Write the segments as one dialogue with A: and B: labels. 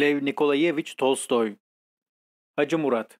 A: Lev Nikolayevich Tolstoy Hacı Murat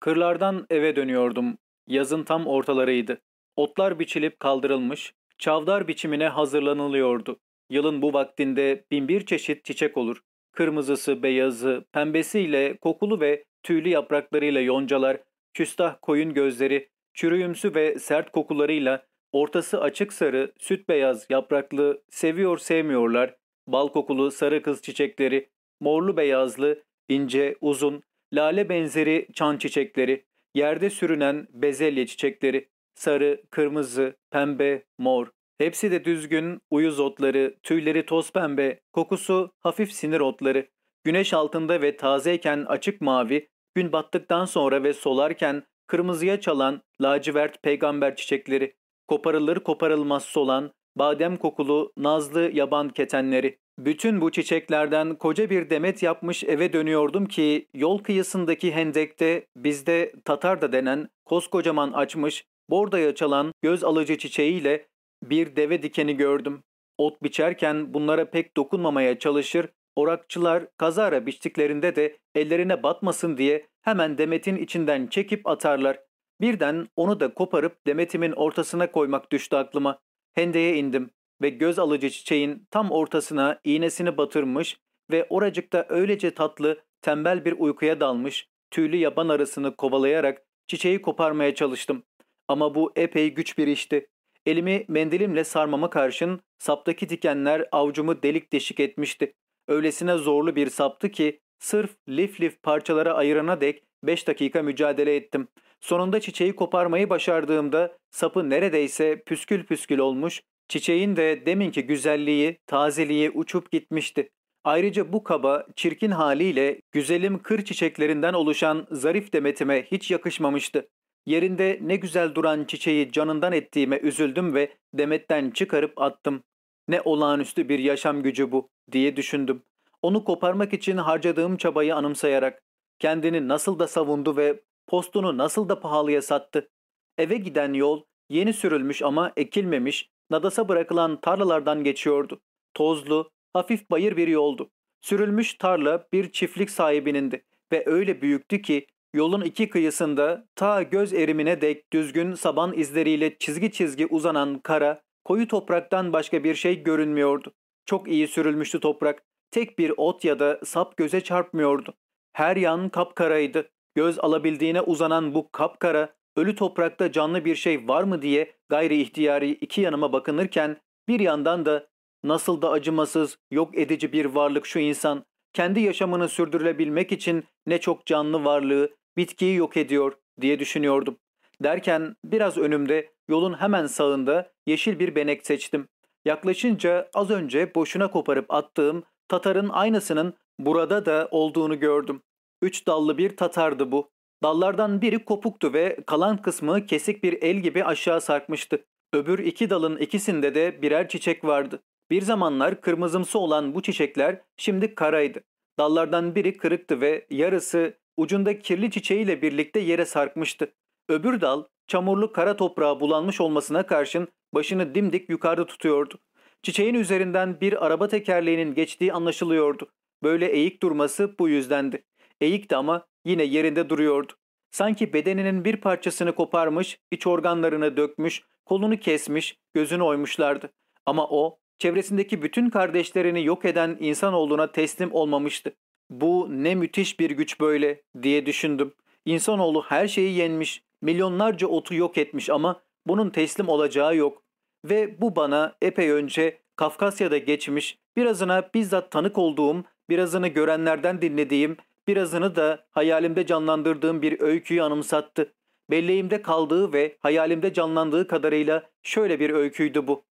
A: Kırlardan eve dönüyordum. Yazın tam ortalarıydı. Otlar biçilip kaldırılmış, çavdar biçimine hazırlanılıyordu. Yılın bu vaktinde binbir çeşit çiçek olur. Kırmızısı, beyazı, pembesiyle, kokulu ve tüylü yapraklarıyla yoncalar, küstah koyun gözleri, çürüyümsü ve sert kokularıyla, ortası açık sarı, süt beyaz yapraklı, seviyor sevmiyorlar, bal kokulu sarı kız çiçekleri, morlu beyazlı, ince, uzun, lale benzeri çan çiçekleri, yerde sürünen bezelye çiçekleri, sarı, kırmızı, pembe, mor. Hepsi de düzgün, uyuz otları, tüyleri toz pembe, kokusu hafif sinir otları. Güneş altında ve tazeyken açık mavi, gün battıktan sonra ve solarken kırmızıya çalan lacivert peygamber çiçekleri, koparılır koparılmaz solan, badem kokulu nazlı yaban ketenleri. Bütün bu çiçeklerden koca bir demet yapmış eve dönüyordum ki yol kıyısındaki hendekte bizde Tatar da denen koskocaman açmış, bordaya çalan göz alıcı çiçeğiyle bir deve dikeni gördüm. Ot biçerken bunlara pek dokunmamaya çalışır, orakçılar kazara biçtiklerinde de ellerine batmasın diye hemen demetin içinden çekip atarlar. Birden onu da koparıp demetimin ortasına koymak düştü aklıma. Hendeye indim ve göz alıcı çiçeğin tam ortasına iğnesini batırmış ve oracıkta öylece tatlı, tembel bir uykuya dalmış, tüylü yaban arısını kovalayarak çiçeği koparmaya çalıştım. Ama bu epey güç bir işti. Elimi mendilimle sarmama karşın saptaki dikenler avcumu delik deşik etmişti. Öylesine zorlu bir saptı ki sırf lif lif parçalara ayırana dek 5 dakika mücadele ettim. Sonunda çiçeği koparmayı başardığımda sapı neredeyse püskül püskül olmuş, çiçeğin de deminki güzelliği, tazeliği uçup gitmişti. Ayrıca bu kaba, çirkin haliyle güzelim kır çiçeklerinden oluşan zarif demetime hiç yakışmamıştı. Yerinde ne güzel duran çiçeği canından ettiğime üzüldüm ve demetten çıkarıp attım. Ne olağanüstü bir yaşam gücü bu diye düşündüm. Onu koparmak için harcadığım çabayı anımsayarak kendini nasıl da savundu ve postunu nasıl da pahalıya sattı. Eve giden yol yeni sürülmüş ama ekilmemiş, nadasa bırakılan tarlalardan geçiyordu. Tozlu, hafif bayır bir yoldu. Sürülmüş tarla bir çiftlik sahibinindi ve öyle büyüktü ki yolun iki kıyısında ta göz erimine dek düzgün saban izleriyle çizgi çizgi uzanan kara, koyu topraktan başka bir şey görünmüyordu. Çok iyi sürülmüştü toprak. Tek bir ot ya da sap göze çarpmıyordu. Her yan kapkaraydı. Göz alabildiğine uzanan bu kapkara, ölü toprakta canlı bir şey var mı diye gayri ihtiyari iki yanıma bakınırken bir yandan da nasıl da acımasız, yok edici bir varlık şu insan. Kendi yaşamını sürdürülebilmek için ne çok canlı varlığı, bitkiyi yok ediyor diye düşünüyordum. Derken biraz önümde yolun hemen sağında yeşil bir benek seçtim. Yaklaşınca az önce boşuna koparıp attığım Tatarın aynısının burada da olduğunu gördüm. Üç dallı bir Tatardı bu. Dallardan biri kopuktu ve kalan kısmı kesik bir el gibi aşağı sarkmıştı. Öbür iki dalın ikisinde de birer çiçek vardı. Bir zamanlar kırmızımsı olan bu çiçekler şimdi karaydı. Dallardan biri kırıktı ve yarısı ucunda kirli çiçeğiyle birlikte yere sarkmıştı. Öbür dal çamurlu kara toprağa bulanmış olmasına karşın başını dimdik yukarıda tutuyordu. Çiçeğin üzerinden bir araba tekerleğinin geçtiği anlaşılıyordu. Böyle eğik durması bu yüzdendi. Eğikti ama yine yerinde duruyordu. Sanki bedeninin bir parçasını koparmış, iç organlarını dökmüş, kolunu kesmiş, gözünü oymuşlardı. Ama o, çevresindeki bütün kardeşlerini yok eden insanoğluna teslim olmamıştı. Bu ne müthiş bir güç böyle diye düşündüm. İnsanoğlu her şeyi yenmiş, milyonlarca otu yok etmiş ama bunun teslim olacağı yok. Ve bu bana epey önce Kafkasya'da geçmiş, birazına bizzat tanık olduğum, birazını görenlerden dinlediğim, birazını da hayalimde canlandırdığım bir öyküyü anımsattı. Belleğimde kaldığı ve hayalimde canlandığı kadarıyla şöyle bir öyküydü bu.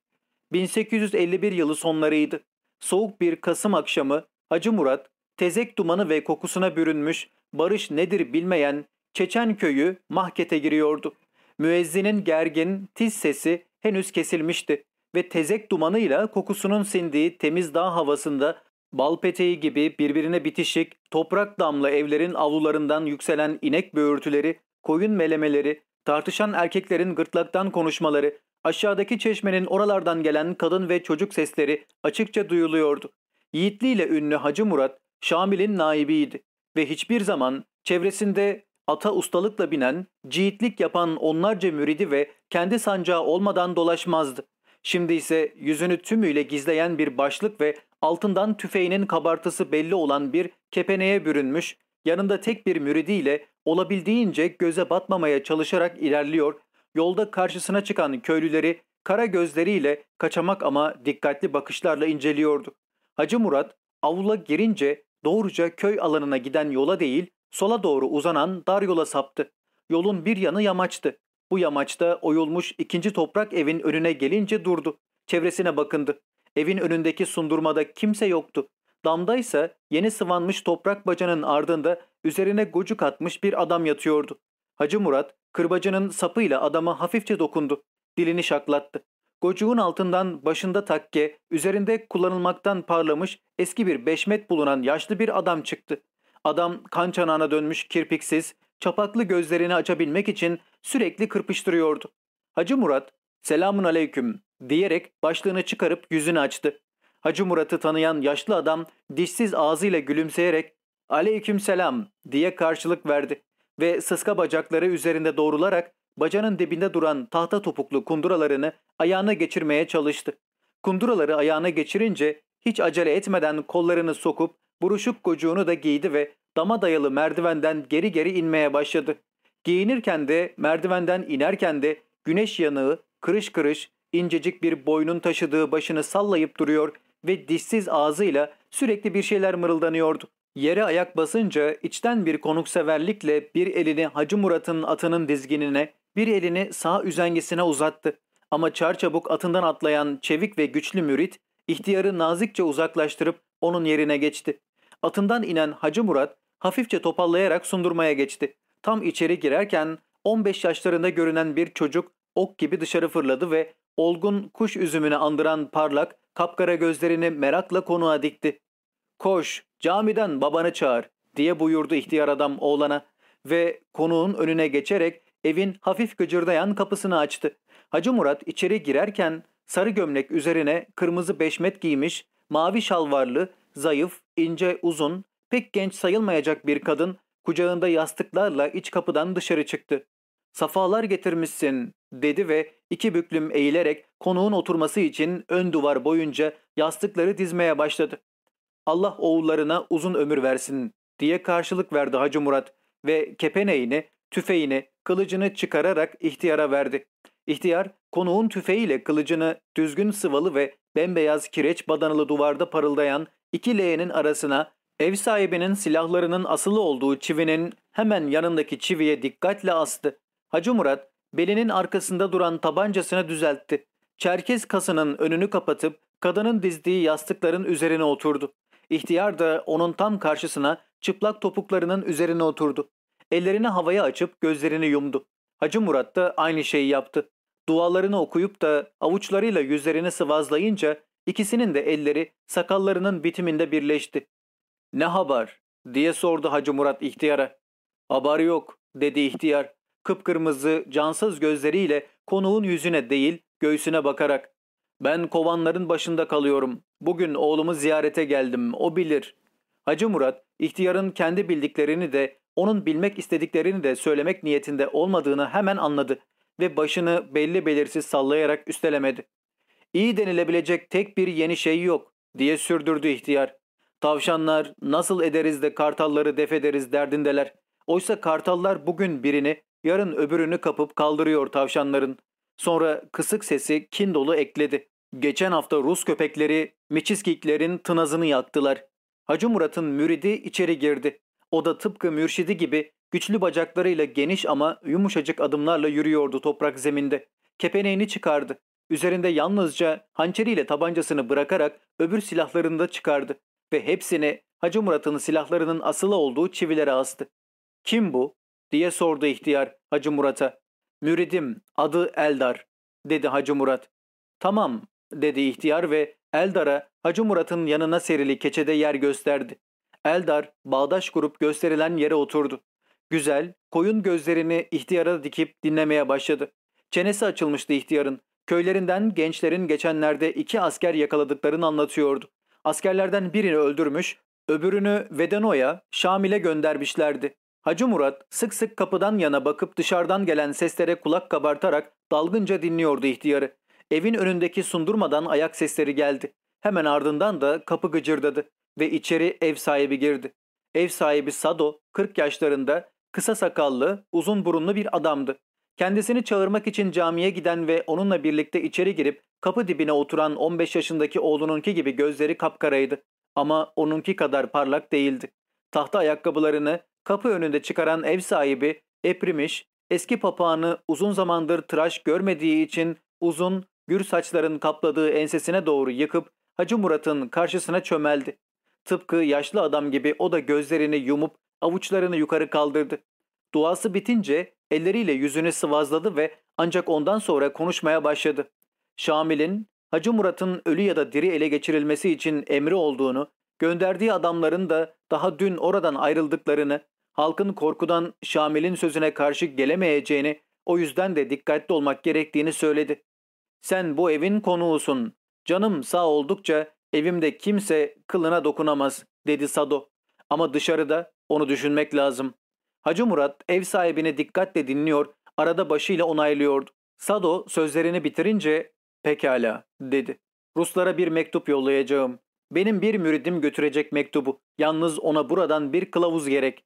A: 1851 yılı sonlarıydı. Soğuk bir Kasım akşamı Hacı Murat, tezek dumanı ve kokusuna bürünmüş, barış nedir bilmeyen Çeçen köyü mahkete giriyordu. Müezzinin gergin, tiz sesi henüz kesilmişti ve tezek dumanıyla kokusunun sindiği temiz dağ havasında bal peteği gibi birbirine bitişik toprak damla evlerin avlularından yükselen inek böğürtüleri, koyun melemeleri, tartışan erkeklerin gırtlaktan konuşmaları, aşağıdaki çeşmenin oralardan gelen kadın ve çocuk sesleri açıkça duyuluyordu. Yiğitliğiyle ünlü Hacı Murat, Şamil'in naibiydi ve hiçbir zaman çevresinde ata ustalıkla binen, ciğitlik yapan onlarca müridi ve kendi sancağı olmadan dolaşmazdı. Şimdi ise yüzünü tümüyle gizleyen bir başlık ve altından tüfeğinin kabartısı belli olan bir kepeneye bürünmüş, yanında tek bir müridiyle olabildiğince göze batmamaya çalışarak ilerliyor, yolda karşısına çıkan köylüleri kara gözleriyle kaçamak ama dikkatli bakışlarla inceliyordu. Hacı Murat avlula girince doğruca köy alanına giden yola değil, sola doğru uzanan dar yola saptı. Yolun bir yanı yamaçtı. Bu yamaçta oyulmuş ikinci toprak evin önüne gelince durdu. Çevresine bakındı. Evin önündeki sundurmada kimse yoktu. Damda yeni sıvanmış toprak bacanın ardında üzerine gocuk atmış bir adam yatıyordu. Hacı Murat kırbacının sapıyla adama hafifçe dokundu. Dilini şaklattı. Gocuğun altından başında takke, üzerinde kullanılmaktan parlamış eski bir beşmet bulunan yaşlı bir adam çıktı. Adam kan çanağına dönmüş kirpiksiz, çapaklı gözlerini açabilmek için sürekli kırpıştırıyordu. Hacı Murat, selamun aleyküm diyerek başlığını çıkarıp yüzünü açtı. Hacı Murat'ı tanıyan yaşlı adam dişsiz ağzıyla gülümseyerek ''Aleyküm selam'' diye karşılık verdi ve sıska bacakları üzerinde doğrularak bacanın dibinde duran tahta topuklu kunduralarını ayağına geçirmeye çalıştı. Kunduraları ayağına geçirince hiç acele etmeden kollarını sokup buruşuk gocuğunu da giydi ve dama dayalı merdivenden geri geri inmeye başladı. Giyinirken de merdivenden inerken de güneş yanığı kırış kırış incecik bir boynun taşıdığı başını sallayıp duruyor ve dişsiz ağzıyla sürekli bir şeyler mırıldanıyordu. Yere ayak basınca içten bir konukseverlikle bir elini Hacı Murat'ın atının dizginine, bir elini sağ üzengisine uzattı. Ama çarçabuk atından atlayan çevik ve güçlü mürit, ihtiyarı nazikçe uzaklaştırıp onun yerine geçti. Atından inen Hacı Murat hafifçe topallayarak sundurmaya geçti. Tam içeri girerken 15 yaşlarında görünen bir çocuk ok gibi dışarı fırladı ve olgun kuş üzümünü andıran parlak, kapkara gözlerini merakla konuğa dikti. ''Koş, camiden babanı çağır.'' diye buyurdu ihtiyar adam oğlana ve konuğun önüne geçerek evin hafif gıcırdayan kapısını açtı. Hacı Murat içeri girerken sarı gömlek üzerine kırmızı beşmet giymiş, mavi şalvarlı, zayıf, ince, uzun, pek genç sayılmayacak bir kadın kucağında yastıklarla iç kapıdan dışarı çıktı. Safalar getirmişsin dedi ve iki büklüm eğilerek konuğun oturması için ön duvar boyunca yastıkları dizmeye başladı. Allah oğullarına uzun ömür versin diye karşılık verdi Hacı Murat ve kepeneğini, tüfeğini, kılıcını çıkararak ihtiyara verdi. İhtiyar konuğun tüfeğiyle kılıcını düzgün sıvalı ve bembeyaz kireç badanılı duvarda parıldayan iki leğenin arasına ev sahibinin silahlarının asılı olduğu çivinin hemen yanındaki çiviye dikkatle astı. Hacı Murat belinin arkasında duran tabancasını düzeltti. Çerkez kasının önünü kapatıp kadının dizdiği yastıkların üzerine oturdu. İhtiyar da onun tam karşısına çıplak topuklarının üzerine oturdu. Ellerini havaya açıp gözlerini yumdu. Hacı Murat da aynı şeyi yaptı. Dualarını okuyup da avuçlarıyla yüzlerini sıvazlayınca ikisinin de elleri sakallarının bitiminde birleşti. ''Ne haber?'' diye sordu Hacı Murat ihtiyara. ''Haber yok'' dedi ihtiyar. Kıpkırmızı, cansız gözleriyle konuğun yüzüne değil göğsüne bakarak. ''Ben kovanların başında kalıyorum. Bugün oğlumu ziyarete geldim. O bilir.'' Hacı Murat ihtiyarın kendi bildiklerini de onun bilmek istediklerini de söylemek niyetinde olmadığını hemen anladı ve başını belli belirsiz sallayarak üstelemedi. İyi denilebilecek tek bir yeni şey yok diye sürdürdü ihtiyar. Tavşanlar nasıl ederiz de kartalları def ederiz derdindeler. Oysa kartallar bugün birini yarın öbürünü kapıp kaldırıyor tavşanların. Sonra kısık sesi kin dolu ekledi. Geçen hafta Rus köpekleri Miçiskiklerin tınazını yaktılar. Hacı Murat'ın müridi içeri girdi. O da tıpkı mürşidi gibi güçlü bacaklarıyla geniş ama yumuşacık adımlarla yürüyordu toprak zeminde. Kepeneğini çıkardı. Üzerinde yalnızca hançeriyle tabancasını bırakarak öbür silahlarını da çıkardı ve hepsini Hacı Murat'ın silahlarının asılı olduğu çivilere astı. ''Kim bu?'' Diye sordu ihtiyar Hacı Murat'a. ''Müridim, adı Eldar.'' dedi Hacı Murat. ''Tamam.'' dedi ihtiyar ve Eldar'a Hacı Murat'ın yanına serili keçede yer gösterdi. Eldar bağdaş kurup gösterilen yere oturdu. Güzel, koyun gözlerini ihtiyara dikip dinlemeye başladı. Çenesi açılmıştı ihtiyarın. Köylerinden gençlerin geçenlerde iki asker yakaladıklarını anlatıyordu. Askerlerden birini öldürmüş, öbürünü Vedeno'ya, Şamil'e göndermişlerdi. Hacı Murat sık sık kapıdan yana bakıp dışarıdan gelen seslere kulak kabartarak dalgınca dinliyordu ihtiyarı. Evin önündeki sundurmadan ayak sesleri geldi. Hemen ardından da kapı gıcırdadı ve içeri ev sahibi girdi. Ev sahibi Sado 40 yaşlarında kısa sakallı, uzun burunlu bir adamdı. Kendisini çağırmak için camiye giden ve onunla birlikte içeri girip kapı dibine oturan 15 yaşındaki oğlununki gibi gözleri kapkaraydı. Ama onunki kadar parlak değildi. Tahta ayakkabılarını kapı önünde çıkaran ev sahibi eprimiş, eski papağanı uzun zamandır tıraş görmediği için uzun, gür saçların kapladığı ensesine doğru yıkıp Hacı Murat'ın karşısına çömeldi. Tıpkı yaşlı adam gibi o da gözlerini yumup avuçlarını yukarı kaldırdı. Duası bitince elleriyle yüzünü sıvazladı ve ancak ondan sonra konuşmaya başladı. Şamil'in Hacı Murat'ın ölü ya da diri ele geçirilmesi için emri olduğunu, gönderdiği adamların da daha dün oradan ayrıldıklarını, halkın korkudan Şamil'in sözüne karşı gelemeyeceğini, o yüzden de dikkatli olmak gerektiğini söyledi. Sen bu evin konuğusun. Canım sağ oldukça evimde kimse kılına dokunamaz, dedi Sado. Ama dışarıda onu düşünmek lazım. Hacı Murat ev sahibini dikkatle dinliyor, arada başıyla onaylıyordu. Sado sözlerini bitirince pekala dedi. Ruslara bir mektup yollayacağım. Benim bir müridim götürecek mektubu. Yalnız ona buradan bir kılavuz gerek.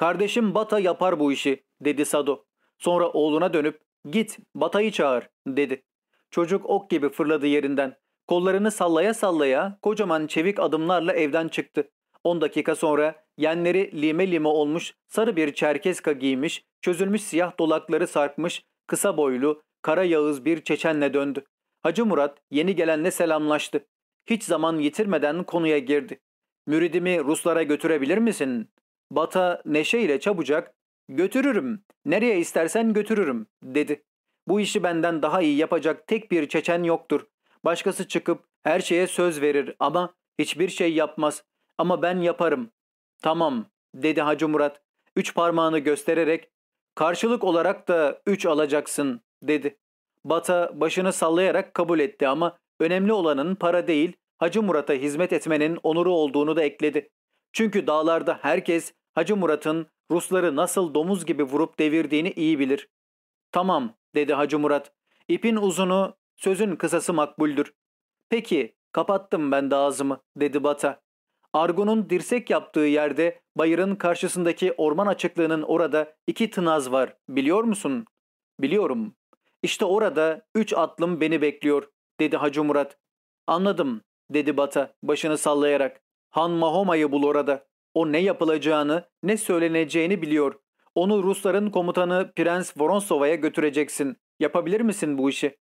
A: Kardeşim Bata yapar bu işi dedi Sado. Sonra oğluna dönüp git Bata'yı çağır dedi. Çocuk ok gibi fırladı yerinden. Kollarını sallaya sallaya kocaman çevik adımlarla evden çıktı. 10 dakika sonra yenleri lime lime olmuş sarı bir çerkeska giymiş, çözülmüş siyah dolakları sarkmış, kısa boylu, kara yağız bir çeçenle döndü. Hacı Murat yeni gelenle selamlaştı. Hiç zaman yitirmeden konuya girdi. Müridimi Ruslara götürebilir misin? Bata neşeyle çabucak götürürüm, nereye istersen götürürüm dedi. Bu işi benden daha iyi yapacak tek bir çeçen yoktur. Başkası çıkıp her şeye söz verir ama hiçbir şey yapmaz. Ama ben yaparım. Tamam dedi Hacı Murat. Üç parmağını göstererek karşılık olarak da üç alacaksın dedi. Bata başını sallayarak kabul etti ama önemli olanın para değil Hacı Murat'a hizmet etmenin onuru olduğunu da ekledi. Çünkü dağlarda herkes Hacı Murat'ın Rusları nasıl domuz gibi vurup devirdiğini iyi bilir. Tamam dedi Hacı Murat. İpin uzunu, sözün kısası makbuldür. Peki kapattım ben de ağzımı dedi Bata. Argun'un dirsek yaptığı yerde bayırın karşısındaki orman açıklığının orada iki tınaz var biliyor musun? Biliyorum. İşte orada üç atlım beni bekliyor dedi Hacı Murat. Anladım dedi Bata başını sallayarak. Han Mahoma'yı bul orada. O ne yapılacağını ne söyleneceğini biliyor. Onu Rusların komutanı Prens Voronsova'ya götüreceksin. Yapabilir misin bu işi?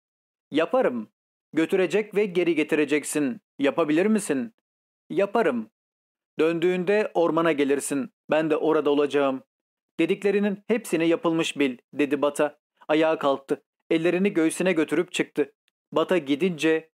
A: Yaparım. Götürecek ve geri getireceksin. Yapabilir misin? Yaparım. Döndüğünde ormana gelirsin. Ben de orada olacağım. Dediklerinin hepsini yapılmış bil, dedi Bata. Ayağa kalktı. Ellerini göğsüne götürüp çıktı. Bata gidince,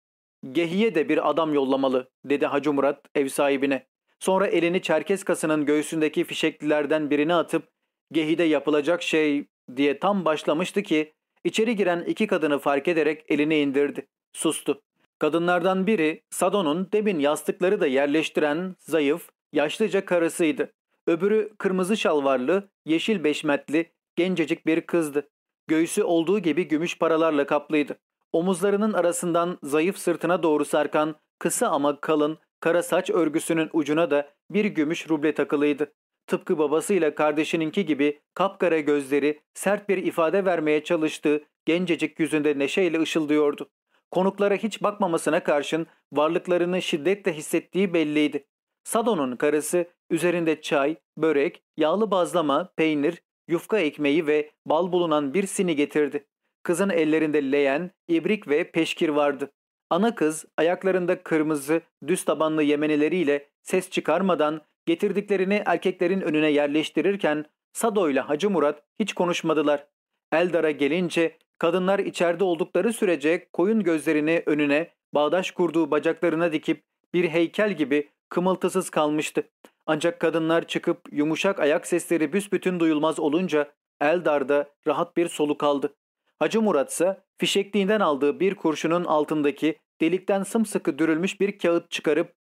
A: Gehiye de bir adam yollamalı, dedi Hacı Murat ev sahibine. Sonra elini Çerkes kasının göğsündeki fişeklilerden birini atıp, Gehi'de yapılacak şey diye tam başlamıştı ki, içeri giren iki kadını fark ederek elini indirdi. Sustu. Kadınlardan biri Sado'nun demin yastıkları da yerleştiren zayıf, yaşlıca karısıydı. Öbürü kırmızı şalvarlı, yeşil beşmetli, gencecik bir kızdı. Göğsü olduğu gibi gümüş paralarla kaplıydı. Omuzlarının arasından zayıf sırtına doğru sarkan kısa ama kalın kara saç örgüsünün ucuna da bir gümüş ruble takılıydı. Tıpkı babasıyla kardeşininki gibi kapkara gözleri sert bir ifade vermeye çalıştığı gencecik yüzünde neşeyle ışıldıyordu. Konuklara hiç bakmamasına karşın varlıklarını şiddetle hissettiği belliydi. Sado'nun karısı üzerinde çay, börek, yağlı bazlama, peynir, yufka ekmeği ve bal bulunan bir sini getirdi. Kızın ellerinde leğen, ibrik ve peşkir vardı. Ana kız ayaklarında kırmızı, düz tabanlı yemenileriyle ses çıkarmadan getirdiklerini erkeklerin önüne yerleştirirken Sado ile Hacı Murat hiç konuşmadılar. Eldar'a gelince kadınlar içeride oldukları sürece koyun gözlerini önüne bağdaş kurduğu bacaklarına dikip bir heykel gibi kımıltısız kalmıştı. Ancak kadınlar çıkıp yumuşak ayak sesleri büsbütün duyulmaz olunca Eldar'da rahat bir soluk aldı. Hacı Murat ise fişekliğinden aldığı bir kurşunun altındaki delikten sımsıkı dürülmüş bir kağıt çıkarıp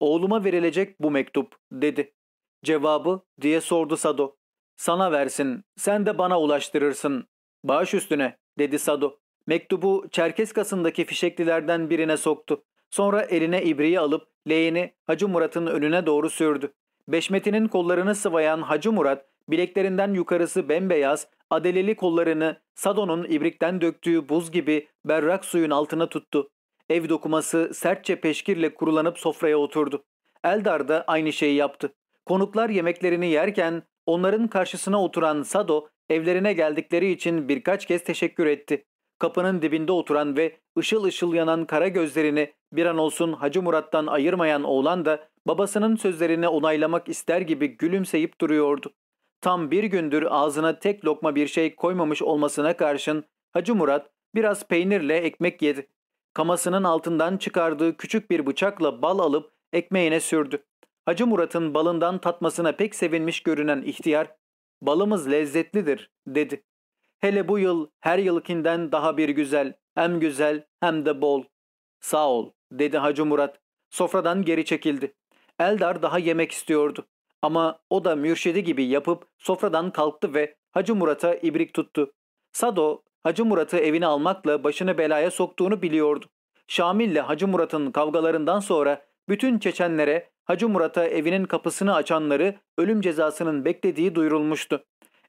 A: Oğluma verilecek bu mektup dedi. Cevabı diye sordu Sado. Sana versin, sen de bana ulaştırırsın. Bağış üstüne dedi Sado. Mektubu Çerkeskas'ındaki fişeklilerden birine soktu. Sonra eline ibriği alıp leğeni Hacı Murat'ın önüne doğru sürdü. Beşmetinin kollarını sıvayan Hacı Murat bileklerinden yukarısı bembeyaz, adeleli kollarını Sado'nun ibrikten döktüğü buz gibi berrak suyun altına tuttu. Ev dokuması sertçe peşkirle kurulanıp sofraya oturdu. Eldar da aynı şeyi yaptı. Konuklar yemeklerini yerken onların karşısına oturan Sado evlerine geldikleri için birkaç kez teşekkür etti. Kapının dibinde oturan ve ışıl ışıl yanan kara gözlerini bir an olsun Hacı Murat'tan ayırmayan oğlan da babasının sözlerini onaylamak ister gibi gülümseyip duruyordu. Tam bir gündür ağzına tek lokma bir şey koymamış olmasına karşın Hacı Murat biraz peynirle ekmek yedi. Kamasının altından çıkardığı küçük bir bıçakla bal alıp ekmeğine sürdü. Hacı Murat'ın balından tatmasına pek sevinmiş görünen ihtiyar, ''Balımız lezzetlidir.'' dedi. ''Hele bu yıl her yılkinden daha bir güzel, hem güzel hem de bol.'' ''Sağ ol.'' dedi Hacı Murat. Sofradan geri çekildi. Eldar daha yemek istiyordu. Ama o da mürşidi gibi yapıp sofradan kalktı ve Hacı Murat'a ibrik tuttu. Sado, Hacı Murat'ı evine almakla başını belaya soktuğunu biliyordu. Şamil ile Hacı Murat'ın kavgalarından sonra bütün Çeçenlere Hacı Murat'a evinin kapısını açanları ölüm cezasının beklediği duyurulmuştu.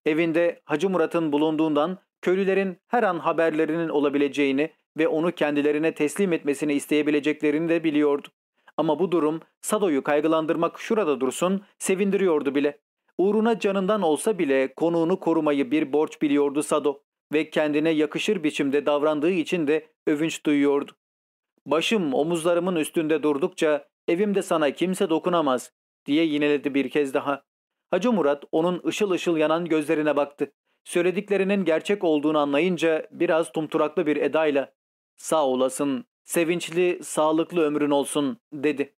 A: Evinde Hacı Murat'ın bulunduğundan köylülerin her an haberlerinin olabileceğini ve onu kendilerine teslim etmesini isteyebileceklerini de biliyordu. Ama bu durum Sado'yu kaygılandırmak şurada dursun sevindiriyordu bile. Uğruna canından olsa bile konuğunu korumayı bir borç biliyordu Sado ve kendine yakışır biçimde davrandığı için de övünç duyuyordu. Başım omuzlarımın üstünde durdukça evimde sana kimse dokunamaz diye yineledi bir kez daha. Hacı Murat onun ışıl ışıl yanan gözlerine baktı. Söylediklerinin gerçek olduğunu anlayınca biraz tumturaklı bir edayla ''Sağ olasın, sevinçli, sağlıklı ömrün olsun.'' dedi.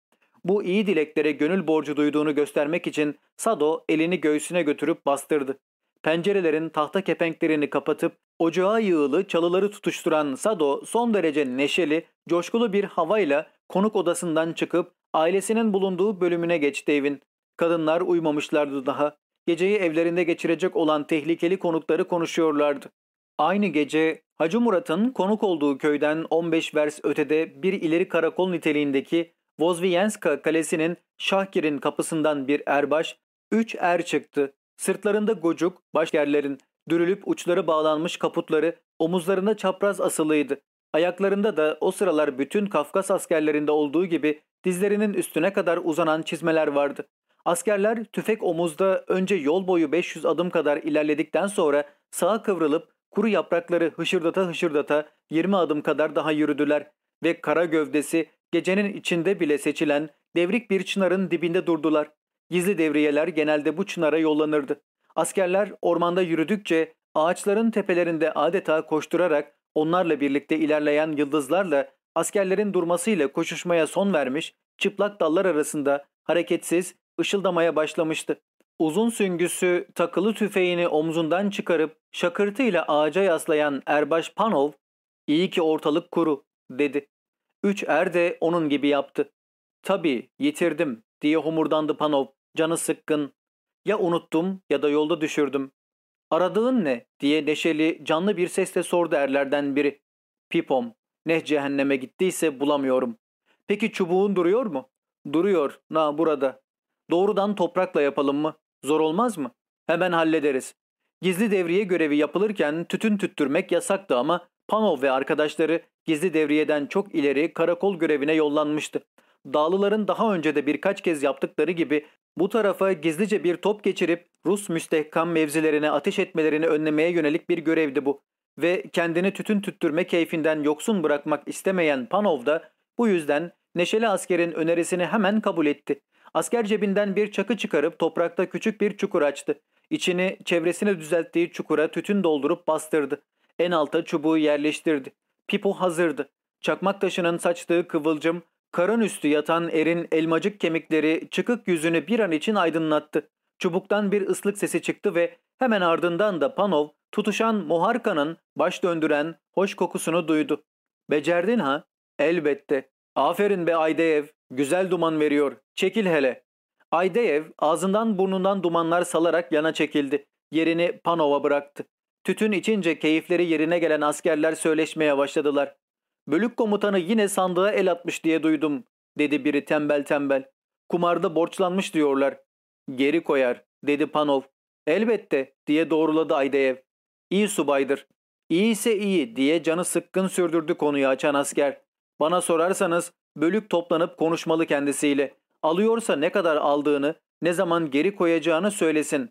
A: Bu iyi dileklere gönül borcu duyduğunu göstermek için Sado elini göğsüne götürüp bastırdı. Pencerelerin tahta kepenklerini kapatıp ocağa yığılı çalıları tutuşturan Sado son derece neşeli, coşkulu bir havayla konuk odasından çıkıp ailesinin bulunduğu bölümüne geçti evin. Kadınlar uymamışlardı daha. Geceyi evlerinde geçirecek olan tehlikeli konukları konuşuyorlardı. Aynı gece Hacı Murat'ın konuk olduğu köyden 15 vers ötede bir ileri karakol niteliğindeki Vozviyenska kalesinin Şahkir'in kapısından bir erbaş, üç er çıktı. Sırtlarında gocuk, başgerlerin, dürülüp uçları bağlanmış kaputları omuzlarında çapraz asılıydı. Ayaklarında da o sıralar bütün Kafkas askerlerinde olduğu gibi dizlerinin üstüne kadar uzanan çizmeler vardı. Askerler tüfek omuzda önce yol boyu 500 adım kadar ilerledikten sonra sağa kıvrılıp kuru yaprakları hışırdata hışırdata 20 adım kadar daha yürüdüler ve kara gövdesi gecenin içinde bile seçilen devrik bir çınarın dibinde durdular. Gizli devriyeler genelde bu çınara yollanırdı. Askerler ormanda yürüdükçe ağaçların tepelerinde adeta koşturarak onlarla birlikte ilerleyen yıldızlarla askerlerin durmasıyla koşuşmaya son vermiş, çıplak dallar arasında hareketsiz ışıldamaya başlamıştı. Uzun süngüsü takılı tüfeğini omzundan çıkarıp şakırtıyla ağaca yaslayan Erbaş Panov, ''İyi ki ortalık kuru'' dedi. Üç er de onun gibi yaptı. ''Tabii yitirdim'' diye homurdandı Panov, canı sıkkın. ''Ya unuttum ya da yolda düşürdüm.'' ''Aradığın ne?'' diye neşeli, canlı bir sesle sordu erlerden biri. ''Pipom, ne cehenneme gittiyse bulamıyorum.'' ''Peki çubuğun duruyor mu?'' ''Duruyor, na burada.'' Doğrudan toprakla yapalım mı? Zor olmaz mı? Hemen hallederiz. Gizli devriye görevi yapılırken tütün tüttürmek yasaktı ama Panov ve arkadaşları gizli devriyeden çok ileri karakol görevine yollanmıştı. Dağlıların daha önce de birkaç kez yaptıkları gibi bu tarafa gizlice bir top geçirip Rus müstehkam mevzilerine ateş etmelerini önlemeye yönelik bir görevdi bu. Ve kendini tütün tüttürme keyfinden yoksun bırakmak istemeyen Panov da bu yüzden Neşeli askerin önerisini hemen kabul etti. Asker cebinden bir çakı çıkarıp toprakta küçük bir çukur açtı. İçini çevresine düzelttiği çukura tütün doldurup bastırdı. En alta çubuğu yerleştirdi. Pipo hazırdı. Çakmak taşının saçtığı kıvılcım, karın üstü yatan erin elmacık kemikleri çıkık yüzünü bir an için aydınlattı. Çubuktan bir ıslık sesi çıktı ve hemen ardından da Panov tutuşan muharkanın baş döndüren hoş kokusunu duydu. Becerdin ha? Elbette. Aferin be Aydeyev Güzel duman veriyor. Çekil hele. Aydeyev ağzından burnundan dumanlar salarak yana çekildi. Yerini Panov'a bıraktı. Tütün içince keyifleri yerine gelen askerler söyleşmeye başladılar. Bölük komutanı yine sandığa el atmış diye duydum, dedi biri tembel tembel. Kumarda borçlanmış diyorlar. Geri koyar, dedi Panov. Elbette, diye doğruladı Aydeyev. İyi subaydır. İyi ise iyi, diye canı sıkkın sürdürdü konuyu açan asker. Bana sorarsanız bölük toplanıp konuşmalı kendisiyle. Alıyorsa ne kadar aldığını, ne zaman geri koyacağını söylesin.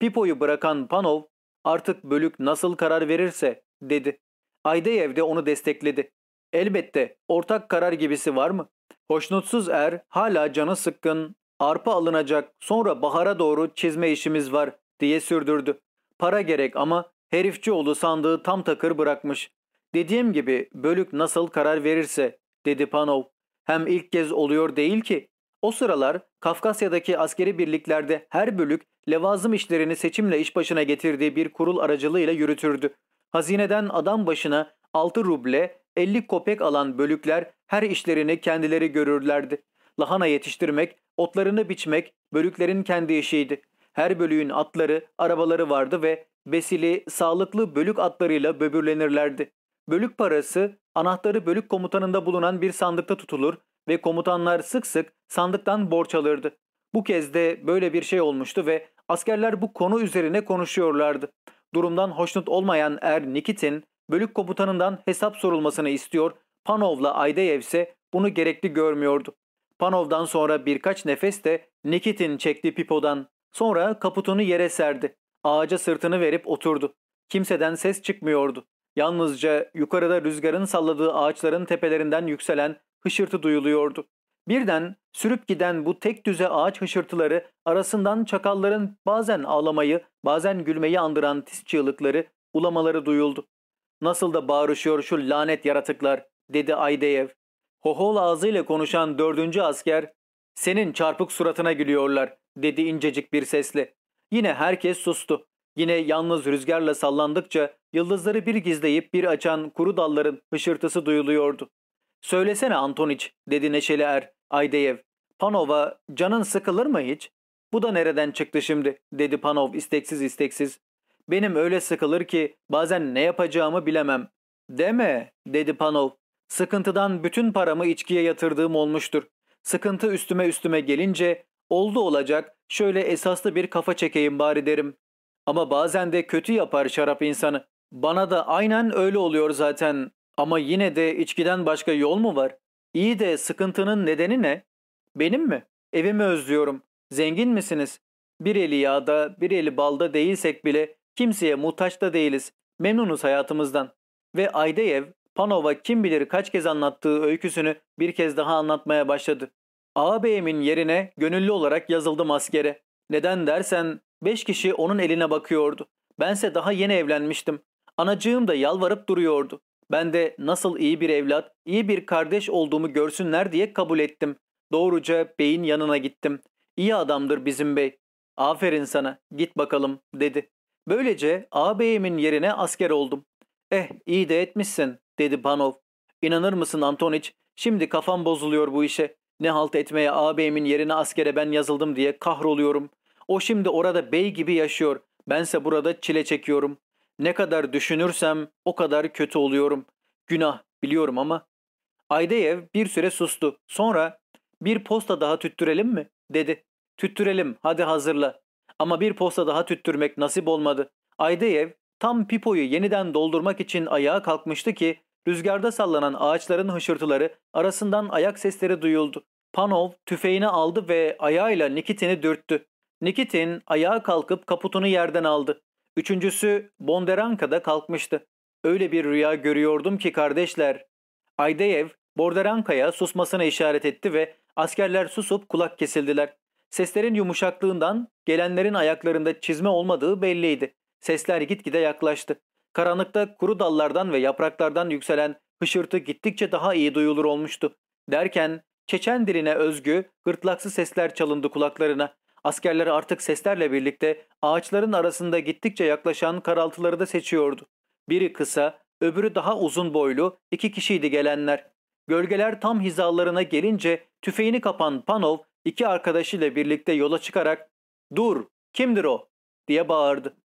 A: Pipo'yu bırakan Panov, artık bölük nasıl karar verirse, dedi. Aydeyev de onu destekledi. Elbette ortak karar gibisi var mı? Hoşnutsuz er hala canı sıkkın, arpa alınacak sonra bahara doğru çizme işimiz var diye sürdürdü. Para gerek ama herifçioğlu sandığı tam takır bırakmış. Dediğim gibi bölük nasıl karar verirse dedi Panov. Hem ilk kez oluyor değil ki. O sıralar Kafkasya'daki askeri birliklerde her bölük levazım işlerini seçimle iş başına getirdiği bir kurul aracılığıyla yürütürdü. Hazineden adam başına 6 ruble 50 kopek alan bölükler her işlerini kendileri görürlerdi. Lahana yetiştirmek, otlarını biçmek bölüklerin kendi işiydi. Her bölüğün atları, arabaları vardı ve besili, sağlıklı bölük atlarıyla böbürlenirlerdi. Bölük parası anahtarı bölük komutanında bulunan bir sandıkta tutulur ve komutanlar sık sık sandıktan borç alırdı. Bu kez de böyle bir şey olmuştu ve askerler bu konu üzerine konuşuyorlardı. Durumdan hoşnut olmayan Er Nikitin bölük komutanından hesap sorulmasını istiyor, Panov'la Aydeyev ise bunu gerekli görmüyordu. Panov'dan sonra birkaç nefes de Nikitin çekti pipodan. Sonra kaputunu yere serdi. Ağaca sırtını verip oturdu. Kimseden ses çıkmıyordu. Yalnızca yukarıda rüzgarın salladığı ağaçların tepelerinden yükselen hışırtı duyuluyordu. Birden sürüp giden bu tek düze ağaç hışırtıları arasından çakalların bazen ağlamayı bazen gülmeyi andıran tiz çığlıkları, ulamaları duyuldu. Nasıl da bağırışıyor şu lanet yaratıklar dedi Aydeyev. Hohol ağzıyla konuşan dördüncü asker senin çarpık suratına gülüyorlar dedi incecik bir sesle. Yine herkes sustu. Yine yalnız rüzgarla sallandıkça yıldızları bir gizleyip bir açan kuru dalların hışırtısı duyuluyordu. Söylesene Antoniç dedi neşeli er Aydeyev. Panova canın sıkılır mı hiç? Bu da nereden çıktı şimdi dedi Panov isteksiz isteksiz. Benim öyle sıkılır ki bazen ne yapacağımı bilemem. Deme dedi Panov. Sıkıntıdan bütün paramı içkiye yatırdığım olmuştur. Sıkıntı üstüme üstüme gelince oldu olacak şöyle esaslı bir kafa çekeyim bari derim. Ama bazen de kötü yapar şarap insanı. Bana da aynen öyle oluyor zaten. Ama yine de içkiden başka yol mu var? İyi de sıkıntının nedeni ne? Benim mi? Evimi özlüyorum. Zengin misiniz? Bir eli yağda, bir eli balda değilsek bile kimseye muhtaç da değiliz. Memnunuz hayatımızdan. Ve Aydeyev, Panova kim bilir kaç kez anlattığı öyküsünü bir kez daha anlatmaya başladı. Ağabeyimin yerine gönüllü olarak yazıldım askere. Neden dersen beş kişi onun eline bakıyordu. Bense daha yeni evlenmiştim. Anacığım da yalvarıp duruyordu. Ben de nasıl iyi bir evlat, iyi bir kardeş olduğumu görsünler diye kabul ettim. Doğruca beyin yanına gittim. İyi adamdır bizim bey. Aferin sana, git bakalım dedi. Böylece ağabeyimin yerine asker oldum. Eh iyi de etmişsin dedi Panov. İnanır mısın Antoniç? Şimdi kafam bozuluyor bu işe. Ne halt etmeye ağabeyimin yerine askere ben yazıldım diye kahroluyorum. O şimdi orada bey gibi yaşıyor. Bense burada çile çekiyorum. Ne kadar düşünürsem o kadar kötü oluyorum. Günah biliyorum ama. Aydeyev bir süre sustu. Sonra bir posta daha tüttürelim mi? dedi. Tüttürelim hadi hazırla. Ama bir posta daha tüttürmek nasip olmadı. Aydeyev tam pipoyu yeniden doldurmak için ayağa kalkmıştı ki rüzgarda sallanan ağaçların hışırtıları arasından ayak sesleri duyuldu. Panov tüfeğini aldı ve ayağıyla Nikitin'i dürttü. Nikitin ayağa kalkıp kaputunu yerden aldı. Üçüncüsü Bonderanka'da kalkmıştı. Öyle bir rüya görüyordum ki kardeşler. Aydeyev Borderanka'ya susmasına işaret etti ve askerler susup kulak kesildiler. Seslerin yumuşaklığından gelenlerin ayaklarında çizme olmadığı belliydi. Sesler gitgide yaklaştı. Karanlıkta kuru dallardan ve yapraklardan yükselen hışırtı gittikçe daha iyi duyulur olmuştu. Derken Çeçen diline özgü, gırtlaksı sesler çalındı kulaklarına. Askerler artık seslerle birlikte ağaçların arasında gittikçe yaklaşan karaltıları da seçiyordu. Biri kısa, öbürü daha uzun boylu iki kişiydi gelenler. Gölgeler tam hizalarına gelince tüfeğini kapan Panov iki arkadaşıyla birlikte yola çıkarak ''Dur, kimdir o?'' diye bağırdı.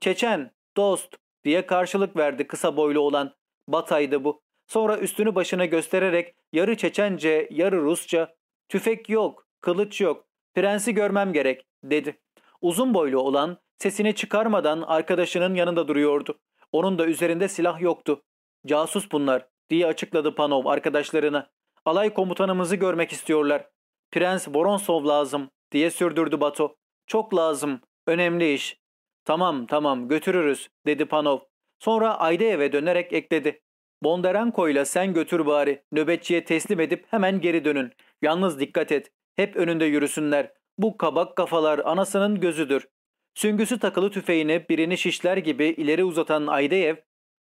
A: ''Çeçen, dost'' diye karşılık verdi kısa boylu olan. Bataydı bu. Sonra üstünü başına göstererek yarı Çeçence, yarı Rusça ''Tüfek yok, kılıç yok, prensi görmem gerek'' dedi. Uzun boylu olan sesini çıkarmadan arkadaşının yanında duruyordu. Onun da üzerinde silah yoktu. Casus bunlar diye açıkladı Panov arkadaşlarına. Alay komutanımızı görmek istiyorlar. Prens Voronsov lazım diye sürdürdü Bato. Çok lazım. Önemli iş. Tamam tamam götürürüz dedi Panov. Sonra Aydeyev'e dönerek ekledi. Bondarenko ile sen götür bari. Nöbetçiye teslim edip hemen geri dönün. Yalnız dikkat et. Hep önünde yürüsünler. Bu kabak kafalar anasının gözüdür. Süngüsü takılı tüfeğini birini şişler gibi ileri uzatan Aydeyev,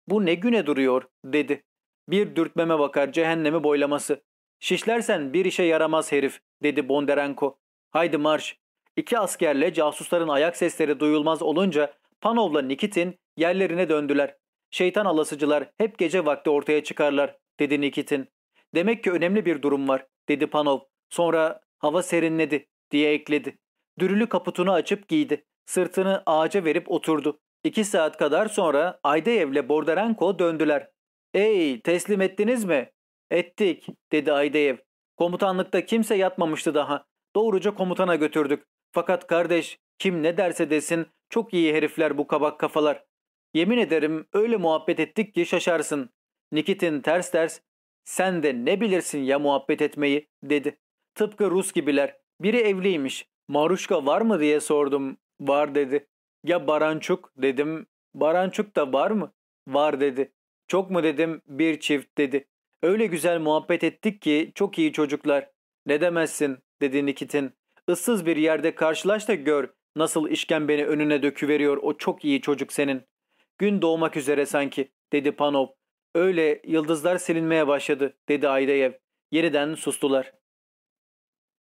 A: ''Bu ne güne duruyor?'' dedi. Bir dürtmeme bakar cehennemi boylaması. ''Şişlersen bir işe yaramaz herif'' dedi Bondarenko. ''Haydi marş.'' İki askerle casusların ayak sesleri duyulmaz olunca Panov'la Nikitin yerlerine döndüler. Şeytan alasıcılar hep gece vakti ortaya çıkarlar dedi Nikitin. Demek ki önemli bir durum var dedi Panov. Sonra hava serinledi diye ekledi. Dürülü kaputunu açıp giydi. Sırtını ağaca verip oturdu. İki saat kadar sonra Aydeyev'le Bordarenko döndüler. ''Ey teslim ettiniz mi?'' ''Ettik'' dedi Aydeyev. ''Komutanlıkta kimse yatmamıştı daha. Doğruca komutana götürdük. Fakat kardeş kim ne derse desin çok iyi herifler bu kabak kafalar. Yemin ederim öyle muhabbet ettik ki şaşarsın. Nikitin ters ters sen de ne bilirsin ya muhabbet etmeyi dedi. Tıpkı Rus gibiler. Biri evliymiş. Maruşka var mı diye sordum. Var dedi. Ya Barançuk dedim. Barançuk da var mı? Var dedi. Çok mu dedim bir çift dedi. Öyle güzel muhabbet ettik ki çok iyi çocuklar. Ne demezsin dedi Nikitin. Issız bir yerde karşılaş da gör nasıl işkembeni önüne döküveriyor o çok iyi çocuk senin. Gün doğmak üzere sanki dedi Panov. Öyle yıldızlar silinmeye başladı dedi Aydeyev. Yeniden sustular.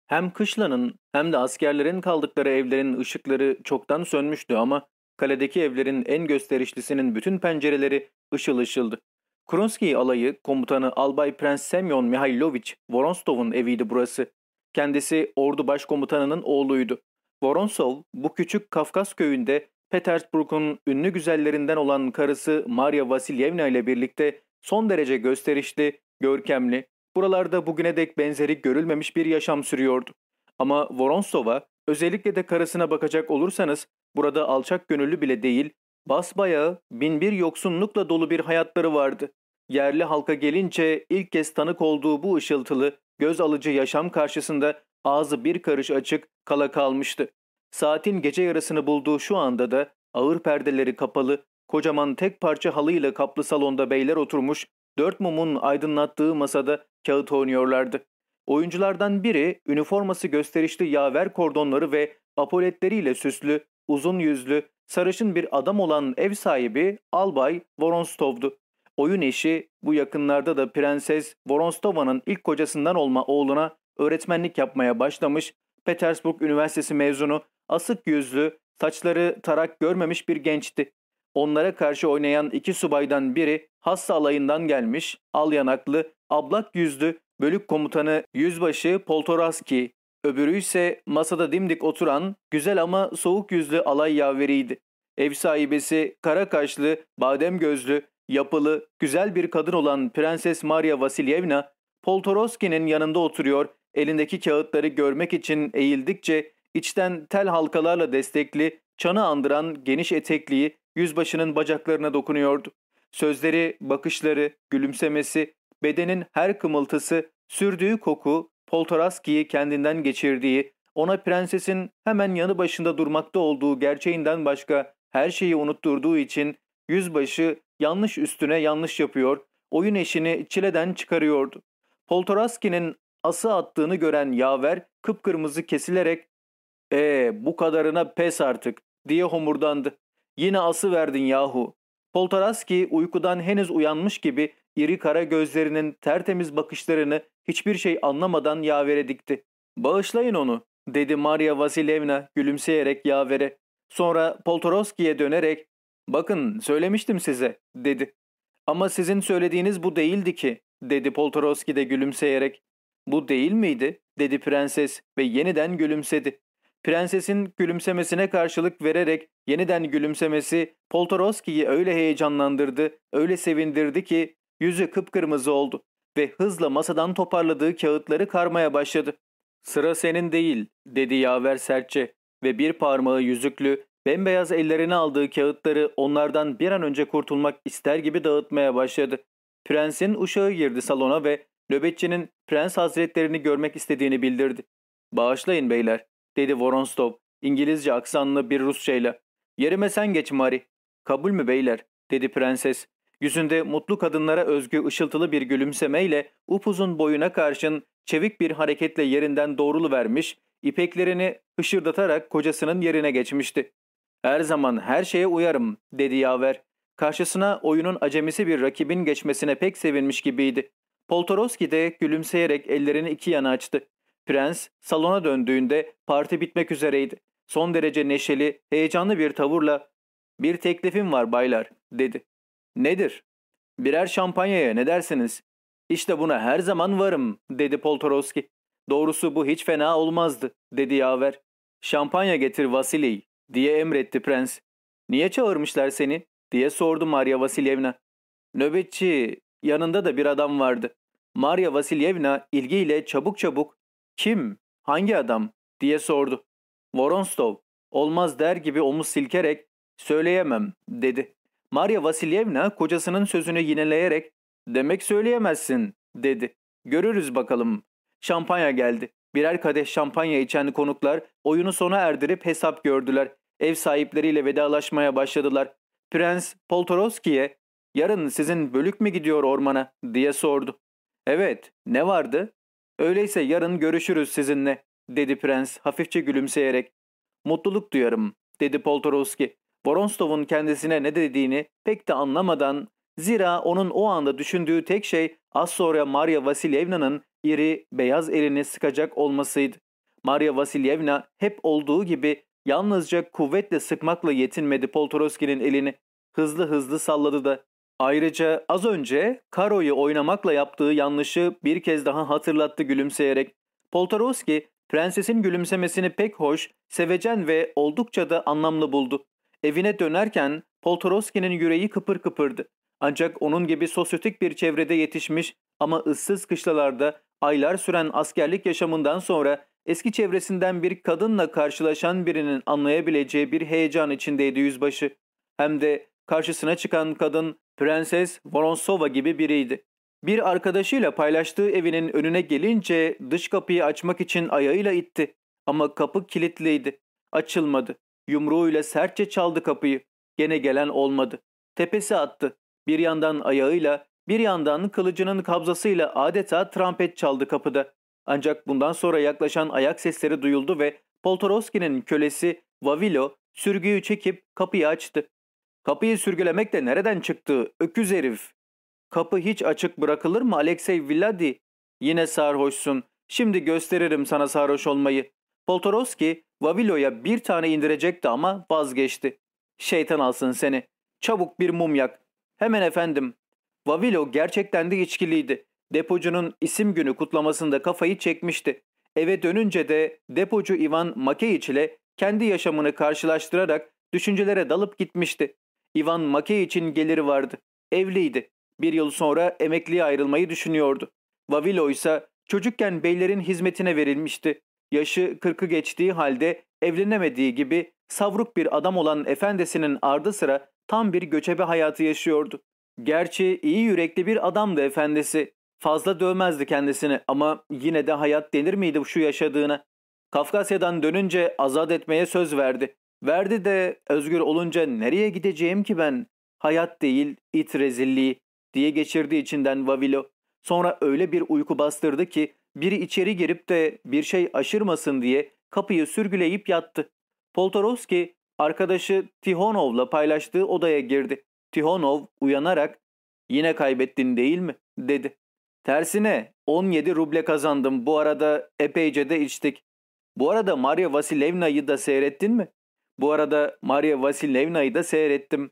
A: Hem kışlanın hem de askerlerin kaldıkları evlerin ışıkları çoktan sönmüştü ama kaledeki evlerin en gösterişlisinin bütün pencereleri ışıl ışıldı. Kronsky alayı komutanı Albay Prens Semyon Mihailovich Voronstov'un eviydi burası. Kendisi ordu başkomutanının oğluydu. Voronsov bu küçük Kafkas köyünde Petersburg'un ünlü güzellerinden olan karısı Maria Vasilyevna ile birlikte son derece gösterişli, görkemli, buralarda bugüne dek benzeri görülmemiş bir yaşam sürüyordu. Ama Voronsov'a özellikle de karısına bakacak olursanız burada alçak gönüllü bile değil, basbayağı binbir yoksunlukla dolu bir hayatları vardı. Yerli halka gelince ilk kez tanık olduğu bu ışıltılı, göz alıcı yaşam karşısında ağzı bir karış açık kala kalmıştı. Saatin gece yarısını bulduğu şu anda da ağır perdeleri kapalı, kocaman tek parça halıyla kaplı salonda beyler oturmuş, dört mumun aydınlattığı masada kağıt oynuyorlardı. Oyunculardan biri üniforması gösterişli yaver kordonları ve apoletleriyle süslü, uzun yüzlü, sarışın bir adam olan ev sahibi Albay Voronstov'du. Oyun eşi bu yakınlarda da Prenses Voronstova'nın ilk kocasından olma oğluna öğretmenlik yapmaya başlamış, Petersburg Üniversitesi mezunu, asık yüzlü, saçları tarak görmemiş bir gençti. Onlara karşı oynayan iki subaydan biri hassa alayından gelmiş, al yanaklı, ablak yüzlü, bölük komutanı yüzbaşı Poltoraski, öbürü ise masada dimdik oturan, güzel ama soğuk yüzlü alay yaveriydi. Ev sahibesi kara kaşlı, badem gözlü, yapılı, güzel bir kadın olan Prenses Maria Vasilyevna, Poltoroski'nin yanında oturuyor, elindeki kağıtları görmek için eğildikçe içten tel halkalarla destekli, çanı andıran geniş etekliği yüzbaşının bacaklarına dokunuyordu. Sözleri, bakışları, gülümsemesi, bedenin her kımıltısı, sürdüğü koku, Poltoraski'yi kendinden geçirdiği, ona prensesin hemen yanı başında durmakta olduğu gerçeğinden başka her şeyi unutturduğu için yüzbaşı yanlış üstüne yanlış yapıyor, oyun eşini çileden çıkarıyordu. Poltoraski'nin ası attığını gören yaver kıpkırmızı kesilerek ''Ee bu kadarına pes artık'' diye homurdandı. ''Yine ası verdin yahu.'' Poltoraski uykudan henüz uyanmış gibi iri kara gözlerinin tertemiz bakışlarını hiçbir şey anlamadan yavere dikti. ''Bağışlayın onu'' dedi Maria Vasilyevna gülümseyerek yavere. Sonra Poltoroski'ye dönerek ''Bakın söylemiştim size'' dedi. ''Ama sizin söylediğiniz bu değildi ki'' dedi Poltoroski de gülümseyerek. Bu değil miydi? dedi prenses ve yeniden gülümsedi. Prensesin gülümsemesine karşılık vererek yeniden gülümsemesi Poltoroski'yi öyle heyecanlandırdı, öyle sevindirdi ki yüzü kıpkırmızı oldu ve hızla masadan toparladığı kağıtları karmaya başladı. Sıra senin değil, dedi yaver sertçe ve bir parmağı yüzüklü, bembeyaz ellerine aldığı kağıtları onlardan bir an önce kurtulmak ister gibi dağıtmaya başladı. Prensin uşağı girdi salona ve nöbetçinin prens hazretlerini görmek istediğini bildirdi. Bağışlayın beyler, dedi Voronstov İngilizce aksanlı bir Rusçayla. Yerime sen geç Mari. Kabul mü beyler, dedi prenses. Yüzünde mutlu kadınlara özgü ışıltılı bir gülümsemeyle upuzun boyuna karşın çevik bir hareketle yerinden doğrulu vermiş, ipeklerini hışırdatarak kocasının yerine geçmişti. Her zaman her şeye uyarım, dedi yaver. Karşısına oyunun acemisi bir rakibin geçmesine pek sevinmiş gibiydi. Poltoroski de gülümseyerek ellerini iki yana açtı. Prens salona döndüğünde parti bitmek üzereydi. Son derece neşeli, heyecanlı bir tavırla ''Bir teklifim var baylar'' dedi. ''Nedir?'' ''Birer şampanyaya ne dersiniz?'' ''İşte buna her zaman varım'' dedi Poltoroski. ''Doğrusu bu hiç fena olmazdı'' dedi yaver. ''Şampanya getir Vasily'' diye emretti prens. ''Niye çağırmışlar seni?'' diye sordu Maria Vasilyevna. Nöbetçi yanında da bir adam vardı. Maria Vasilyevna ilgiyle çabuk çabuk ''Kim? Hangi adam?'' diye sordu. Voronstov olmaz der gibi omuz silkerek ''Söyleyemem'' dedi. Maria Vasilyevna kocasının sözünü yineleyerek ''Demek söyleyemezsin'' dedi. ''Görürüz bakalım.'' Şampanya geldi. Birer kadeh şampanya içen konuklar oyunu sona erdirip hesap gördüler. Ev sahipleriyle vedalaşmaya başladılar. Prens Poltoroski'ye ''Yarın sizin bölük mü gidiyor ormana?'' diye sordu. ''Evet, ne vardı?'' ''Öyleyse yarın görüşürüz sizinle.'' dedi prens hafifçe gülümseyerek. ''Mutluluk duyarım.'' dedi Poltoroski. Voronstov'un kendisine ne dediğini pek de anlamadan zira onun o anda düşündüğü tek şey az sonra Maria Vasilyevna'nın iri beyaz elini sıkacak olmasıydı. Maria Vasilyevna hep olduğu gibi yalnızca kuvvetle sıkmakla yetinmedi Poltoroski'nin elini. Hızlı hızlı salladı da. Ayrıca az önce Karo'yu oynamakla yaptığı yanlışı bir kez daha hatırlattı gülümseyerek. Poltoroski prensesin gülümsemesini pek hoş, sevecen ve oldukça da anlamlı buldu. Evine dönerken Poltoroski'nin yüreği kıpır kıpırdı. Ancak onun gibi sosyetik bir çevrede yetişmiş ama ıssız kışlalarda aylar süren askerlik yaşamından sonra eski çevresinden bir kadınla karşılaşan birinin anlayabileceği bir heyecan içindeydi yüzbaşı. Hem de karşısına çıkan kadın Prenses Voronsova gibi biriydi. Bir arkadaşıyla paylaştığı evinin önüne gelince dış kapıyı açmak için ayağıyla itti. Ama kapı kilitliydi. Açılmadı. Yumruğuyla sertçe çaldı kapıyı. Gene gelen olmadı. Tepesi attı. Bir yandan ayağıyla, bir yandan kılıcının kabzasıyla adeta trampet çaldı kapıda. Ancak bundan sonra yaklaşan ayak sesleri duyuldu ve Poltoroski'nin kölesi Vavilo sürgüyü çekip kapıyı açtı. Kapıyı sürgülemek de nereden çıktı? Öküz herif. Kapı hiç açık bırakılır mı Alexey Villadi? Yine sarhoşsun. Şimdi gösteririm sana sarhoş olmayı. Poltoroski Vavilo'ya bir tane indirecekti ama vazgeçti. Şeytan alsın seni. Çabuk bir mum yak. Hemen efendim. Vavilo gerçekten de içkiliydi. Depocunun isim günü kutlamasında kafayı çekmişti. Eve dönünce de depocu Ivan Makeyiç ile kendi yaşamını karşılaştırarak düşüncelere dalıp gitmişti. Ivan Makeyiç'in geliri vardı. Evliydi. Bir yıl sonra emekliye ayrılmayı düşünüyordu. Vavilo ise çocukken beylerin hizmetine verilmişti. Yaşı kırkı geçtiği halde evlenemediği gibi savruk bir adam olan efendisinin ardı sıra tam bir göçebe hayatı yaşıyordu. Gerçi iyi yürekli bir adamdı efendisi. Fazla dövmezdi kendisini ama yine de hayat denir miydi şu yaşadığına? Kafkasya'dan dönünce azat etmeye söz verdi. Verdi de özgür olunca nereye gideceğim ki ben? Hayat değil, it rezilliği diye geçirdi içinden Vavilo. Sonra öyle bir uyku bastırdı ki biri içeri girip de bir şey aşırmasın diye kapıyı sürgüleyip yattı. Poltorovski arkadaşı Tihonov'la paylaştığı odaya girdi. Tihonov uyanarak ''Yine kaybettin değil mi?'' dedi. ''Tersine 17 ruble kazandım. Bu arada epeyce de içtik. Bu arada Maria Vasilyevna'yı da seyrettin mi?'' ''Bu arada Maria Vasilyevna'yı da seyrettim.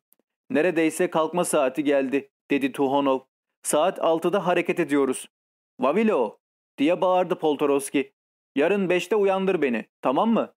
A: Neredeyse kalkma saati geldi.'' dedi Tuhonov. Saat 6'da hareket ediyoruz. Vavilo diye bağırdı Poltoroski. Yarın 5'te uyandır beni tamam mı?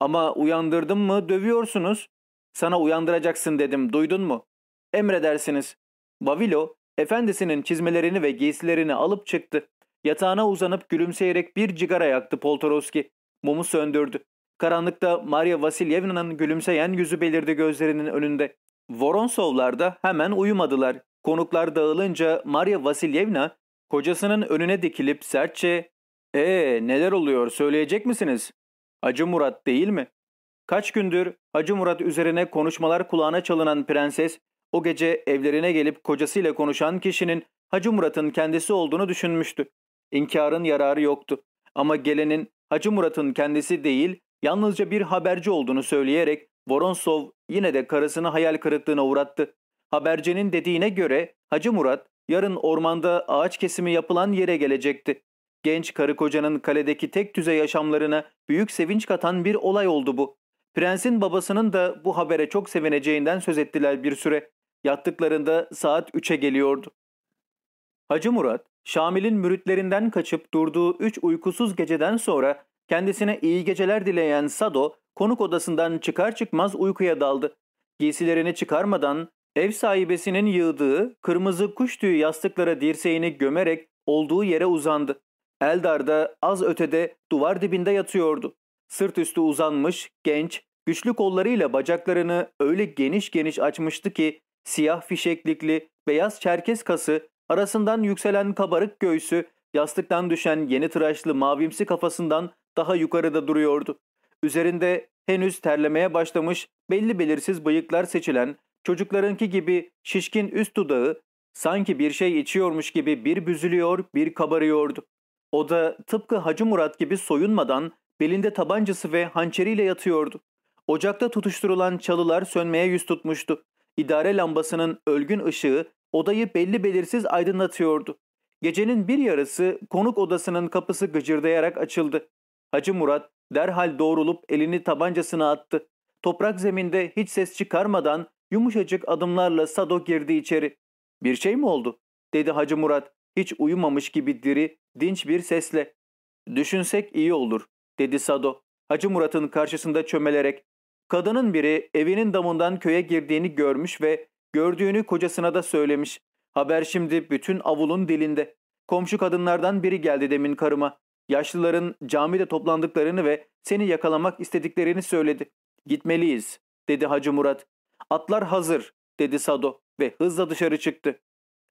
A: Ama uyandırdım mı dövüyorsunuz. Sana uyandıracaksın dedim duydun mu? Emredersiniz. Vavilo efendisinin çizmelerini ve giysilerini alıp çıktı. Yatağına uzanıp gülümseyerek bir cigara yaktı Poltoroski. Mumu söndürdü. Karanlıkta Maria Vasilyevna'nın gülümseyen yüzü belirdi gözlerinin önünde. Voronsovlar da hemen uyumadılar. Konuklar dağılınca Maria Vasilyevna kocasının önüne dikilip sertçe ''Ee neler oluyor söyleyecek misiniz? Hacı Murat değil mi?'' Kaç gündür Hacı Murat üzerine konuşmalar kulağına çalınan prenses o gece evlerine gelip kocasıyla konuşan kişinin Hacı Murat'ın kendisi olduğunu düşünmüştü. İnkarın yararı yoktu. Ama gelenin Hacı Murat'ın kendisi değil, yalnızca bir haberci olduğunu söyleyerek Voronsov yine de karısını hayal kırıklığına uğrattı. Habercinin dediğine göre Hacı Murat yarın ormanda ağaç kesimi yapılan yere gelecekti. Genç karı kocanın kaledeki tek düze yaşamlarına büyük sevinç katan bir olay oldu bu. Prensin babasının da bu habere çok sevineceğinden söz ettiler bir süre. Yattıklarında saat 3'e geliyordu. Hacı Murat, Şamil'in müritlerinden kaçıp durduğu üç uykusuz geceden sonra kendisine iyi geceler dileyen Sado konuk odasından çıkar çıkmaz uykuya daldı. Giysilerini çıkarmadan ev sahibesinin yığdığı kırmızı kuş tüyü yastıklara dirseğini gömerek olduğu yere uzandı. Eldar da az ötede duvar dibinde yatıyordu. Sırt üstü uzanmış, genç, güçlü kollarıyla bacaklarını öyle geniş geniş açmıştı ki siyah fişeklikli, beyaz çerkez kası Arasından yükselen kabarık göğsü yastıktan düşen yeni tıraşlı mavimsi kafasından daha yukarıda duruyordu. Üzerinde henüz terlemeye başlamış belli belirsiz bıyıklar seçilen çocuklarınki gibi şişkin üst dudağı sanki bir şey içiyormuş gibi bir büzülüyor bir kabarıyordu. O da tıpkı Hacı Murat gibi soyunmadan belinde tabancası ve hançeriyle yatıyordu. Ocakta tutuşturulan çalılar sönmeye yüz tutmuştu. İdare lambasının ölgün ışığı odayı belli belirsiz aydınlatıyordu. Gecenin bir yarısı konuk odasının kapısı gıcırdayarak açıldı. Hacı Murat derhal doğrulup elini tabancasına attı. Toprak zeminde hiç ses çıkarmadan yumuşacık adımlarla Sado girdi içeri. Bir şey mi oldu? dedi Hacı Murat hiç uyumamış gibi diri, dinç bir sesle. Düşünsek iyi olur dedi Sado. Hacı Murat'ın karşısında çömelerek. Kadının biri evinin damından köye girdiğini görmüş ve Gördüğünü kocasına da söylemiş. Haber şimdi bütün avulun dilinde. Komşu kadınlardan biri geldi demin karıma. Yaşlıların camide toplandıklarını ve seni yakalamak istediklerini söyledi. Gitmeliyiz dedi Hacı Murat. Atlar hazır dedi Sado ve hızla dışarı çıktı.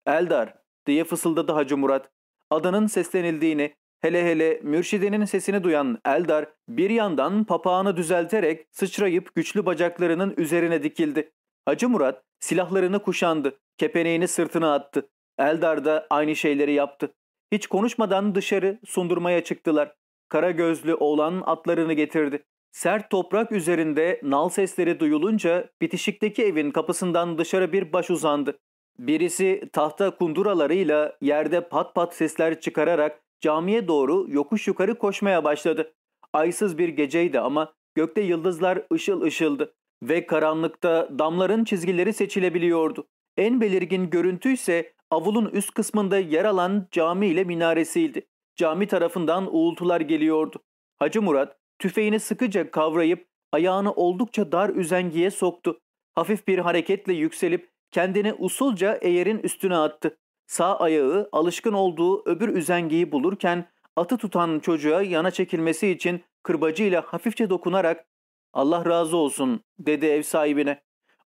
A: Eldar diye fısıldadı Hacı Murat. Adının seslenildiğini hele hele mürşidenin sesini duyan Eldar bir yandan papağanı düzelterek sıçrayıp güçlü bacaklarının üzerine dikildi. Hacı Murat silahlarını kuşandı, kepeneğini sırtına attı. Eldar da aynı şeyleri yaptı. Hiç konuşmadan dışarı sundurmaya çıktılar. Kara gözlü oğlan atlarını getirdi. Sert toprak üzerinde nal sesleri duyulunca bitişikteki evin kapısından dışarı bir baş uzandı. Birisi tahta kunduralarıyla yerde pat pat sesler çıkararak camiye doğru yokuş yukarı koşmaya başladı. Aysız bir geceydi ama gökte yıldızlar ışıl ışıldı ve karanlıkta damların çizgileri seçilebiliyordu. En belirgin görüntü ise avulun üst kısmında yer alan cami ile minaresiydi. Cami tarafından uğultular geliyordu. Hacı Murat tüfeğini sıkıca kavrayıp ayağını oldukça dar üzengiye soktu. Hafif bir hareketle yükselip kendini usulca eğerin üstüne attı. Sağ ayağı alışkın olduğu öbür üzengiyi bulurken atı tutan çocuğa yana çekilmesi için kırbacıyla hafifçe dokunarak Allah razı olsun dedi ev sahibine.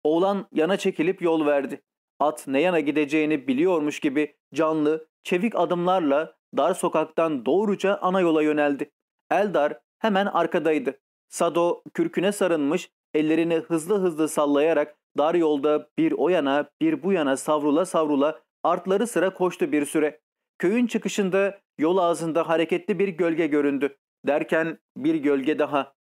A: Oğlan yana çekilip yol verdi. At ne yana gideceğini biliyormuş gibi canlı, çevik adımlarla dar sokaktan doğruca ana yola yöneldi. Eldar hemen arkadaydı. Sado kürküne sarılmış, ellerini hızlı hızlı sallayarak dar yolda bir o yana bir bu yana savrula savrula artları sıra koştu bir süre. Köyün çıkışında yol ağzında hareketli bir gölge göründü. Derken bir gölge daha.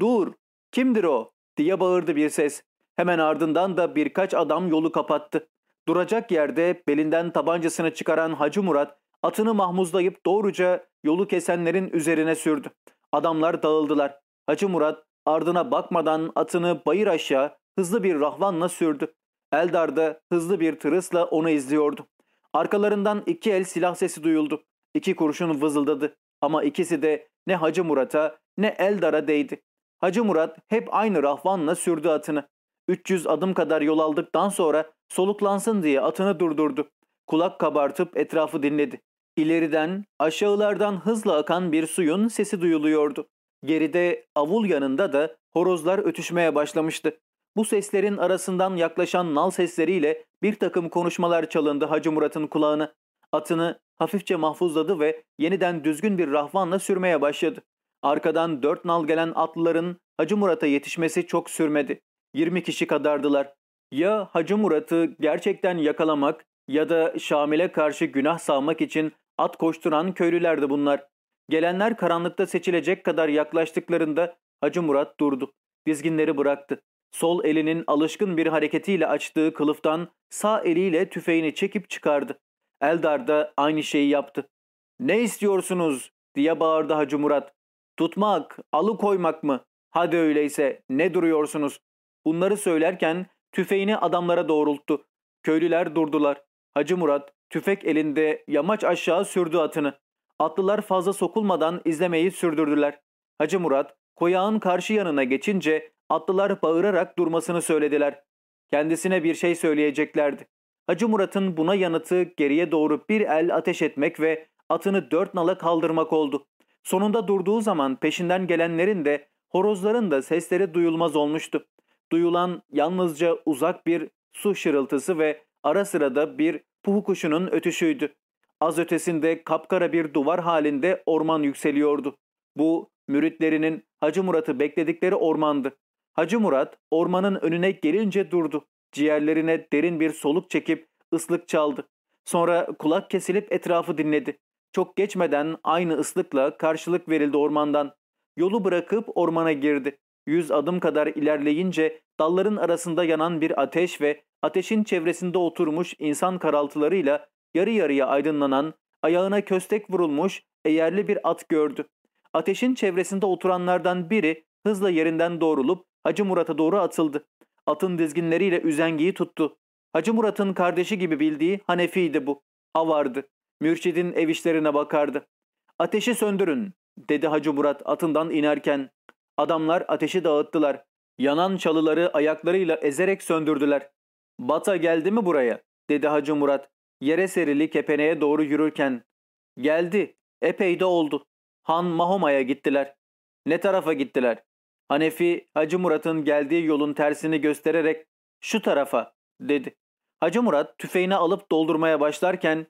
A: ''Dur, Kimdir o? diye bağırdı bir ses. Hemen ardından da birkaç adam yolu kapattı. Duracak yerde belinden tabancasını çıkaran Hacı Murat atını mahmuzlayıp doğruca yolu kesenlerin üzerine sürdü. Adamlar dağıldılar. Hacı Murat ardına bakmadan atını bayır aşağı hızlı bir rahvanla sürdü. Eldar da hızlı bir tırısla onu izliyordu. Arkalarından iki el silah sesi duyuldu. İki kurşun vızıldadı ama ikisi de ne Hacı Murat'a ne Eldar'a değdi. Hacı Murat hep aynı rahvanla sürdü atını. 300 adım kadar yol aldıktan sonra soluklansın diye atını durdurdu. Kulak kabartıp etrafı dinledi. İleriden, aşağılardan hızla akan bir suyun sesi duyuluyordu. Geride, avul yanında da horozlar ötüşmeye başlamıştı. Bu seslerin arasından yaklaşan nal sesleriyle bir takım konuşmalar çalındı Hacı Murat'ın kulağına. Atını hafifçe mahfuzladı ve yeniden düzgün bir rahvanla sürmeye başladı. Arkadan dört nal gelen atlıların Hacı Murat'a yetişmesi çok sürmedi. 20 kişi kadardılar. Ya Hacı Murat'ı gerçekten yakalamak ya da Şamil'e karşı günah sağmak için at koşturan köylülerdi bunlar. Gelenler karanlıkta seçilecek kadar yaklaştıklarında Hacı Murat durdu. Dizginleri bıraktı. Sol elinin alışkın bir hareketiyle açtığı kılıftan sağ eliyle tüfeğini çekip çıkardı. Eldar da aynı şeyi yaptı. ''Ne istiyorsunuz?'' diye bağırdı Hacı Murat. ''Tutmak, alıkoymak mı? Hadi öyleyse ne duruyorsunuz?'' Bunları söylerken tüfeğini adamlara doğrulttu. Köylüler durdular. Hacı Murat tüfek elinde yamaç aşağı sürdü atını. Atlılar fazla sokulmadan izlemeyi sürdürdüler. Hacı Murat koyağın karşı yanına geçince atlılar bağırarak durmasını söylediler. Kendisine bir şey söyleyeceklerdi. Hacı Murat'ın buna yanıtı geriye doğru bir el ateş etmek ve atını dört nala kaldırmak oldu. Sonunda durduğu zaman peşinden gelenlerin de horozların da sesleri duyulmaz olmuştu. Duyulan yalnızca uzak bir su şırıltısı ve ara sırada bir puhu kuşunun ötüşüydü. Az ötesinde kapkara bir duvar halinde orman yükseliyordu. Bu müritlerinin Hacı Murat'ı bekledikleri ormandı. Hacı Murat ormanın önüne gelince durdu. Ciğerlerine derin bir soluk çekip ıslık çaldı. Sonra kulak kesilip etrafı dinledi. Çok geçmeden aynı ıslıkla karşılık verildi ormandan. Yolu bırakıp ormana girdi. Yüz adım kadar ilerleyince dalların arasında yanan bir ateş ve ateşin çevresinde oturmuş insan karaltılarıyla yarı yarıya aydınlanan, ayağına köstek vurulmuş eğerli bir at gördü. Ateşin çevresinde oturanlardan biri hızla yerinden doğrulup Hacı Murat'a doğru atıldı. Atın dizginleriyle üzengiyi tuttu. Hacı Murat'ın kardeşi gibi bildiği Hanefi'ydi bu. Avardı. Mürşidin ev işlerine bakardı. Ateşi söndürün dedi Hacı Murat atından inerken. Adamlar ateşi dağıttılar. Yanan çalıları ayaklarıyla ezerek söndürdüler. Bata geldi mi buraya? dedi Hacı Murat. Yere serili kepeneye doğru yürürken. Geldi. Epey de oldu. Han Mahoma'ya gittiler. Ne tarafa gittiler? Hanefi Hacı Murat'ın geldiği yolun tersini göstererek şu tarafa dedi. Hacı Murat tüfeğini alıp doldurmaya başlarken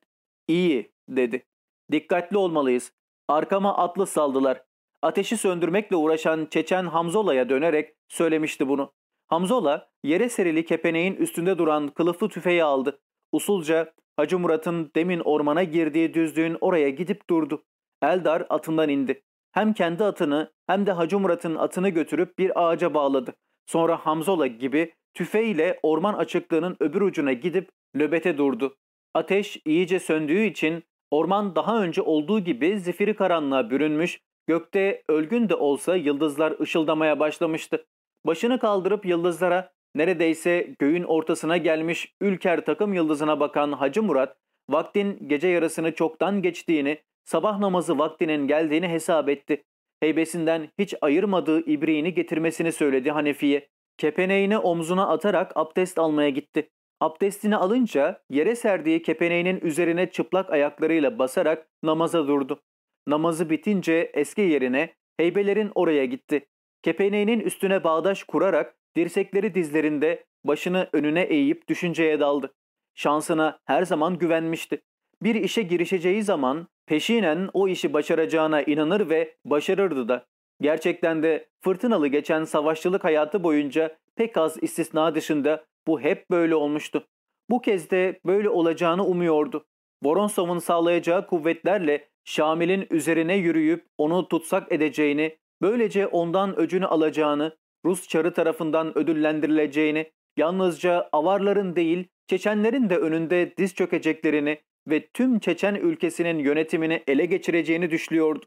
A: iyi dedi. Dikkatli olmalıyız. Arkama atlı saldılar. Ateşi söndürmekle uğraşan Çeçen Hamzola'ya dönerek söylemişti bunu. Hamzola yere serili kepeneğin üstünde duran kılıflı tüfeği aldı. Usulca Hacı Murat'ın demin ormana girdiği düzlüğün oraya gidip durdu. Eldar atından indi. Hem kendi atını hem de Hacı Murat'ın atını götürüp bir ağaca bağladı. Sonra Hamzola gibi tüfeğiyle orman açıklığının öbür ucuna gidip nöbete durdu. Ateş iyice söndüğü için orman daha önce olduğu gibi zifiri karanlığa bürünmüş, gökte ölgün de olsa yıldızlar ışıldamaya başlamıştı. Başını kaldırıp yıldızlara neredeyse göğün ortasına gelmiş ülker takım yıldızına bakan Hacı Murat, vaktin gece yarısını çoktan geçtiğini, sabah namazı vaktinin geldiğini hesap etti. Heybesinden hiç ayırmadığı ibriğini getirmesini söyledi Hanefi'ye. Kepeneğini omzuna atarak abdest almaya gitti. Abdestini alınca yere serdiği kepeneğinin üzerine çıplak ayaklarıyla basarak namaza durdu. Namazı bitince eski yerine heybelerin oraya gitti. Kepeneğinin üstüne bağdaş kurarak dirsekleri dizlerinde başını önüne eğip düşünceye daldı. Şansına her zaman güvenmişti. Bir işe girişeceği zaman peşinen o işi başaracağına inanır ve başarırdı da. Gerçekten de fırtınalı geçen savaşçılık hayatı boyunca pek az istisna dışında bu hep böyle olmuştu. Bu kez de böyle olacağını umuyordu. Voronsov'un sağlayacağı kuvvetlerle Şamil'in üzerine yürüyüp onu tutsak edeceğini, böylece ondan öcünü alacağını, Rus çarı tarafından ödüllendirileceğini, yalnızca avarların değil Çeçenlerin de önünde diz çökeceklerini ve tüm Çeçen ülkesinin yönetimini ele geçireceğini düşlüyordu.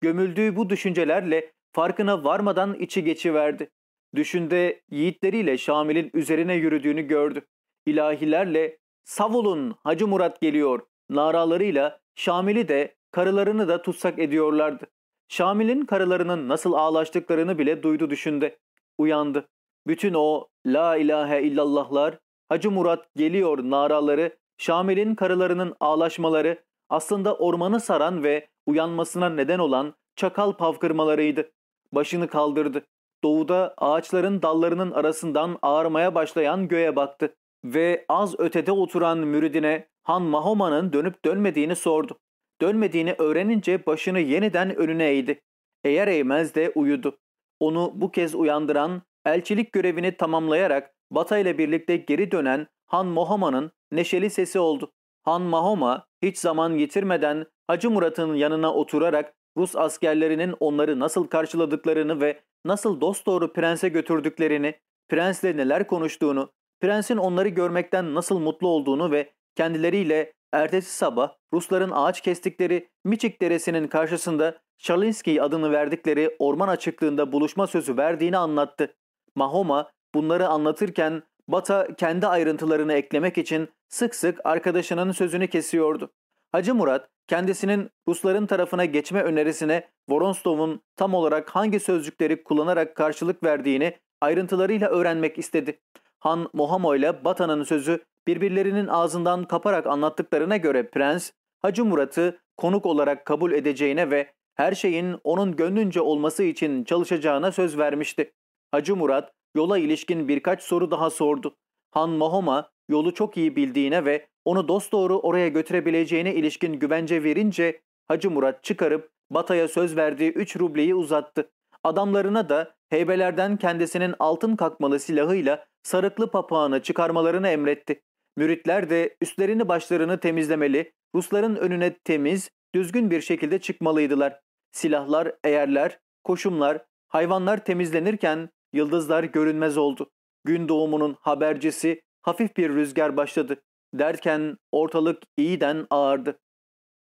A: Gömüldüğü bu düşüncelerle farkına varmadan içi geçiverdi. Düşünde yiğitleriyle Şamil'in üzerine yürüdüğünü gördü. İlahilerle savulun Hacı Murat geliyor naralarıyla Şamil'i de karılarını da tutsak ediyorlardı. Şamil'in karılarının nasıl ağlaştıklarını bile duydu düşünde. Uyandı. Bütün o la ilahe illallahlar, Hacı Murat geliyor naraları, Şamil'in karılarının ağlaşmaları aslında ormanı saran ve uyanmasına neden olan çakal pavkırmalarıydı. Başını kaldırdı. Doğuda ağaçların dallarının arasından ağarmaya başlayan göğe baktı ve az ötede oturan müridine Han Mahoma'nın dönüp dönmediğini sordu. Dönmediğini öğrenince başını yeniden önüne eğdi. Eğer eğmez de uyudu. Onu bu kez uyandıran, elçilik görevini tamamlayarak Bata ile birlikte geri dönen Han Mahoma'nın neşeli sesi oldu. Han Mahoma hiç zaman yitirmeden Hacı Murat'ın yanına oturarak Rus askerlerinin onları nasıl karşıladıklarını ve nasıl dosdoğru prense götürdüklerini, prensle neler konuştuğunu, prensin onları görmekten nasıl mutlu olduğunu ve kendileriyle ertesi sabah Rusların ağaç kestikleri Miçik Deresi'nin karşısında Şalinski adını verdikleri orman açıklığında buluşma sözü verdiğini anlattı. Mahoma bunları anlatırken Bata kendi ayrıntılarını eklemek için sık sık arkadaşının sözünü kesiyordu. Hacı Murat kendisinin Rusların tarafına geçme önerisine Voronstov'un tam olarak hangi sözcükleri kullanarak karşılık verdiğini ayrıntılarıyla öğrenmek istedi. Han Mohamo ile Bata'nın sözü birbirlerinin ağzından kaparak anlattıklarına göre prens, Hacı Murat'ı konuk olarak kabul edeceğine ve her şeyin onun gönlünce olması için çalışacağına söz vermişti. Hacı Murat yola ilişkin birkaç soru daha sordu. Han Mahoma yolu çok iyi bildiğine ve onu dosdoğru oraya götürebileceğine ilişkin güvence verince Hacı Murat çıkarıp Bata'ya söz verdiği 3 rubleyi uzattı. Adamlarına da heybelerden kendisinin altın kakmalı silahıyla sarıklı papağanı çıkarmalarını emretti. Müritler de üstlerini başlarını temizlemeli, Rusların önüne temiz, düzgün bir şekilde çıkmalıydılar. Silahlar, eğerler, koşumlar, hayvanlar temizlenirken yıldızlar görünmez oldu. Gün doğumunun habercisi hafif bir rüzgar başladı. Derken ortalık iyiden ağırdı.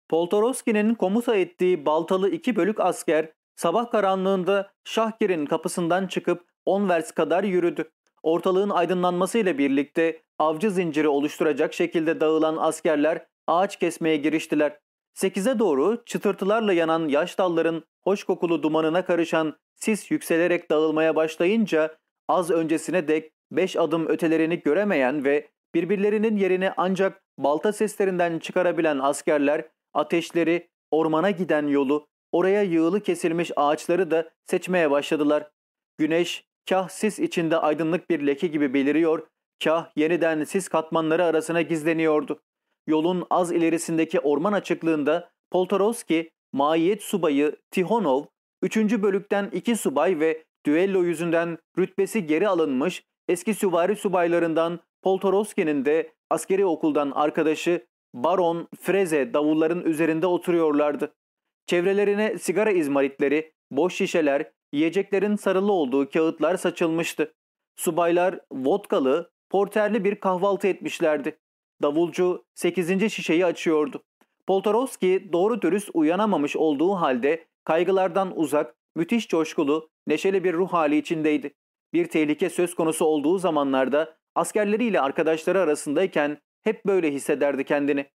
A: Poltoroski'nin komuta ettiği baltalı iki bölük asker sabah karanlığında Şahgir'in kapısından çıkıp 10 vers kadar yürüdü. Ortalığın aydınlanmasıyla birlikte avcı zinciri oluşturacak şekilde dağılan askerler ağaç kesmeye giriştiler. Sekize doğru çıtırtılarla yanan yaş dalların hoş kokulu dumanına karışan sis yükselerek dağılmaya başlayınca az öncesine dek beş adım ötelerini göremeyen ve birbirlerinin yerini ancak balta seslerinden çıkarabilen askerler ateşleri, ormana giden yolu, oraya yığılı kesilmiş ağaçları da seçmeye başladılar. Güneş kah sis içinde aydınlık bir leke gibi beliriyor, kah yeniden sis katmanları arasına gizleniyordu. Yolun az ilerisindeki orman açıklığında Poltorovski, maiyet subayı Tihonov, 3. bölükten 2 subay ve düello yüzünden rütbesi geri alınmış eski süvari subaylarından Poltorovski'nin de askeri okuldan arkadaşı Baron Freze davulların üzerinde oturuyorlardı. Çevrelerine sigara izmaritleri, boş şişeler, yiyeceklerin sarılı olduğu kağıtlar saçılmıştı. Subaylar vodkalı, porterli bir kahvaltı etmişlerdi. Davulcu 8. şişeyi açıyordu. Poltorovski doğru dürüst uyanamamış olduğu halde kaygılardan uzak, müthiş coşkulu, neşeli bir ruh hali içindeydi. Bir tehlike söz konusu olduğu zamanlarda askerleriyle arkadaşları arasındayken hep böyle hissederdi kendini.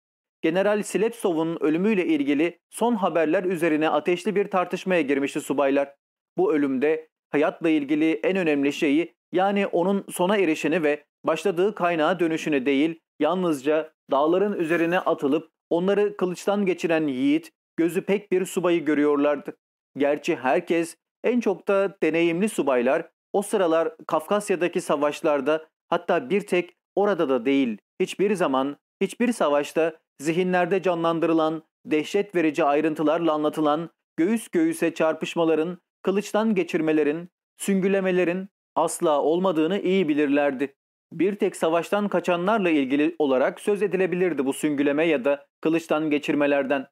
A: General Slepsov'un ölümüyle ilgili son haberler üzerine ateşli bir tartışmaya girmişti subaylar. Bu ölümde hayatla ilgili en önemli şeyi yani onun sona erişini ve başladığı kaynağa dönüşünü değil, yalnızca dağların üzerine atılıp onları kılıçtan geçiren yiğit, gözü pek bir subayı görüyorlardı. Gerçi herkes, en çok da deneyimli subaylar o sıralar Kafkasya'daki savaşlarda hatta bir tek orada da değil, hiçbir zaman, hiçbir savaşta zihinlerde canlandırılan, dehşet verici ayrıntılarla anlatılan göğüs göğüse çarpışmaların, kılıçtan geçirmelerin, süngülemelerin asla olmadığını iyi bilirlerdi. Bir tek savaştan kaçanlarla ilgili olarak söz edilebilirdi bu süngüleme ya da kılıçtan geçirmelerden.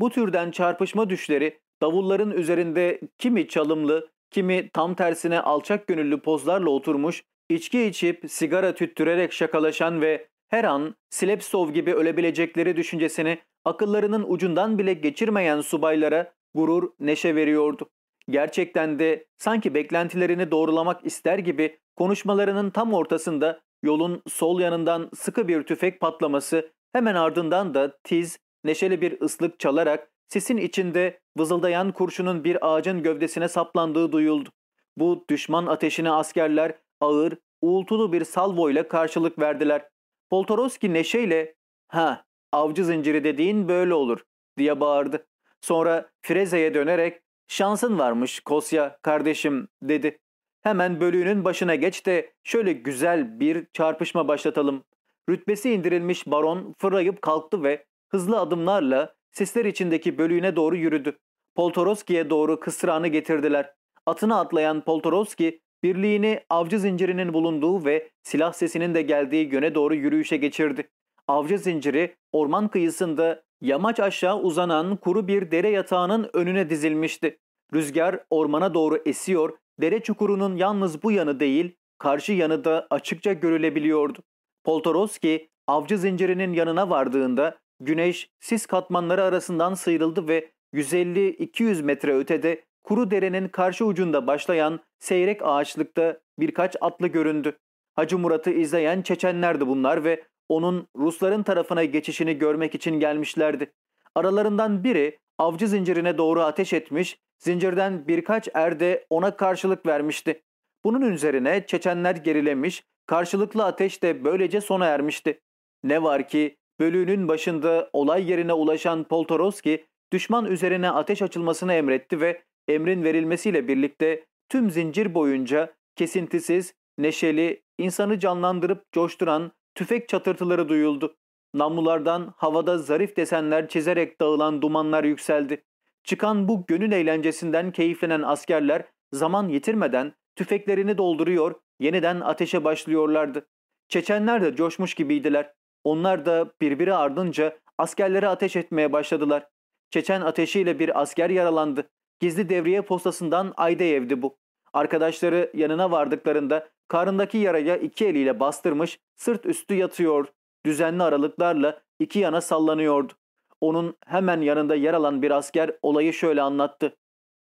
A: Bu türden çarpışma düşleri davulların üzerinde kimi çalımlı, kimi tam tersine alçak gönüllü pozlarla oturmuş, içki içip sigara tüttürerek şakalaşan ve her an Slepsov gibi ölebilecekleri düşüncesini akıllarının ucundan bile geçirmeyen subaylara gurur, neşe veriyordu. Gerçekten de sanki beklentilerini doğrulamak ister gibi konuşmalarının tam ortasında yolun sol yanından sıkı bir tüfek patlaması hemen ardından da tiz, neşeli bir ıslık çalarak sisin içinde vızıldayan kurşunun bir ağacın gövdesine saplandığı duyuldu. Bu düşman ateşine askerler ağır, uğultulu bir salvoyla karşılık verdiler. Poltoroski neşeyle ''Ha, avcı zinciri dediğin böyle olur.'' diye bağırdı. Sonra Freze'ye dönerek ''Şansın varmış Kosya kardeşim'' dedi. Hemen bölüğünün başına geç de şöyle güzel bir çarpışma başlatalım. Rütbesi indirilmiş baron fırlayıp kalktı ve hızlı adımlarla sisler içindeki bölüğüne doğru yürüdü. Poltoroski'ye doğru kısrağını getirdiler. Atına atlayan Poltoroski birliğini avcı zincirinin bulunduğu ve silah sesinin de geldiği yöne doğru yürüyüşe geçirdi. Avcı zinciri orman kıyısında yamaç aşağı uzanan kuru bir dere yatağının önüne dizilmişti. Rüzgar ormana doğru esiyor, dere çukurunun yalnız bu yanı değil, karşı yanı da açıkça görülebiliyordu. Poltoroski avcı zincirinin yanına vardığında güneş sis katmanları arasından sıyrıldı ve 150-200 metre ötede kuru derenin karşı ucunda başlayan seyrek ağaçlıkta birkaç atlı göründü. Hacı Murat'ı izleyen Çeçenlerdi bunlar ve onun Rusların tarafına geçişini görmek için gelmişlerdi. Aralarından biri avcı zincirine doğru ateş etmiş, zincirden birkaç erde ona karşılık vermişti. Bunun üzerine Çeçenler gerilemiş, karşılıklı ateş de böylece sona ermişti. Ne var ki bölüğünün başında olay yerine ulaşan Poltoroski düşman üzerine ateş açılmasını emretti ve emrin verilmesiyle birlikte tüm zincir boyunca kesintisiz, neşeli, insanı canlandırıp coşturan tüfek çatırtıları duyuldu. Namlulardan havada zarif desenler çizerek dağılan dumanlar yükseldi. Çıkan bu gönül eğlencesinden keyiflenen askerler zaman yitirmeden tüfeklerini dolduruyor, yeniden ateşe başlıyorlardı. Çeçenler de coşmuş gibiydiler. Onlar da birbiri ardınca askerlere ateş etmeye başladılar. Çeçen ateşiyle bir asker yaralandı. Gizli devriye postasından Aydeyev'di bu. Arkadaşları yanına vardıklarında karındaki yaraya iki eliyle bastırmış, sırt üstü yatıyor. Düzenli aralıklarla iki yana sallanıyordu. Onun hemen yanında yer alan bir asker olayı şöyle anlattı.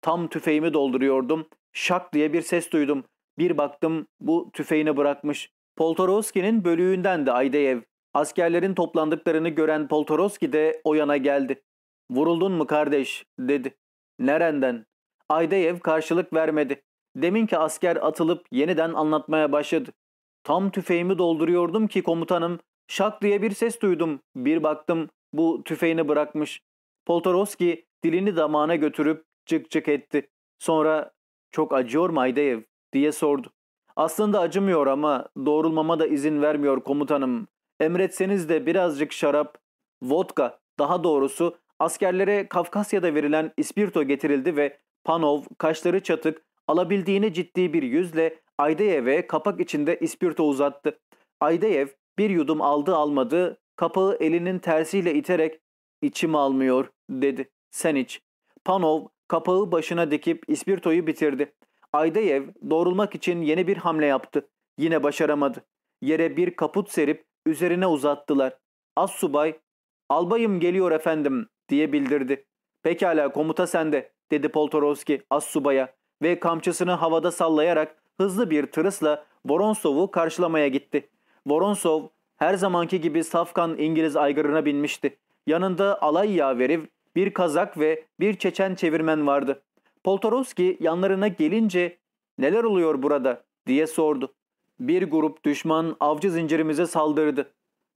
A: Tam tüfeğimi dolduruyordum. Şak diye bir ses duydum. Bir baktım bu tüfeğini bırakmış. Poltorovski'nin bölüğünden de Aydeyev. Askerlerin toplandıklarını gören Poltoroski de o yana geldi. Vuruldun mu kardeş dedi. Nereden? Aydeyev karşılık vermedi. Deminki asker atılıp yeniden anlatmaya başladı. Tam tüfeğimi dolduruyordum ki komutanım şak diye bir ses duydum. Bir baktım bu tüfeğini bırakmış. Poltoroski dilini damağına götürüp cık cık etti. Sonra çok acıyor mu Aydeyev diye sordu. Aslında acımıyor ama doğrulmama da izin vermiyor komutanım. Emretseniz de birazcık şarap, vodka daha doğrusu askerlere Kafkasya'da verilen ispirto getirildi ve Panov kaşları çatık alabildiğini ciddi bir yüzle Aydeyev'e kapak içinde ispirto uzattı. Aydeyev bir yudum aldı almadı kapağı elinin tersiyle iterek içim almıyor dedi. Sen iç. Panov kapağı başına dikip ispirtoyu bitirdi. Aydeyev doğrulmak için yeni bir hamle yaptı. Yine başaramadı. Yere bir kaput serip üzerine uzattılar. Az subay, albayım geliyor efendim diye bildirdi. Pekala komuta sende dedi Poltorovski az subaya ve kamçısını havada sallayarak hızlı bir tırısla Voronsov'u karşılamaya gitti. Voronsov her zamanki gibi safkan İngiliz aygırına binmişti. Yanında alay yaveri, bir kazak ve bir çeçen çevirmen vardı. Poltorovski yanlarına gelince neler oluyor burada diye sordu. Bir grup düşman avcı zincirimize saldırdı.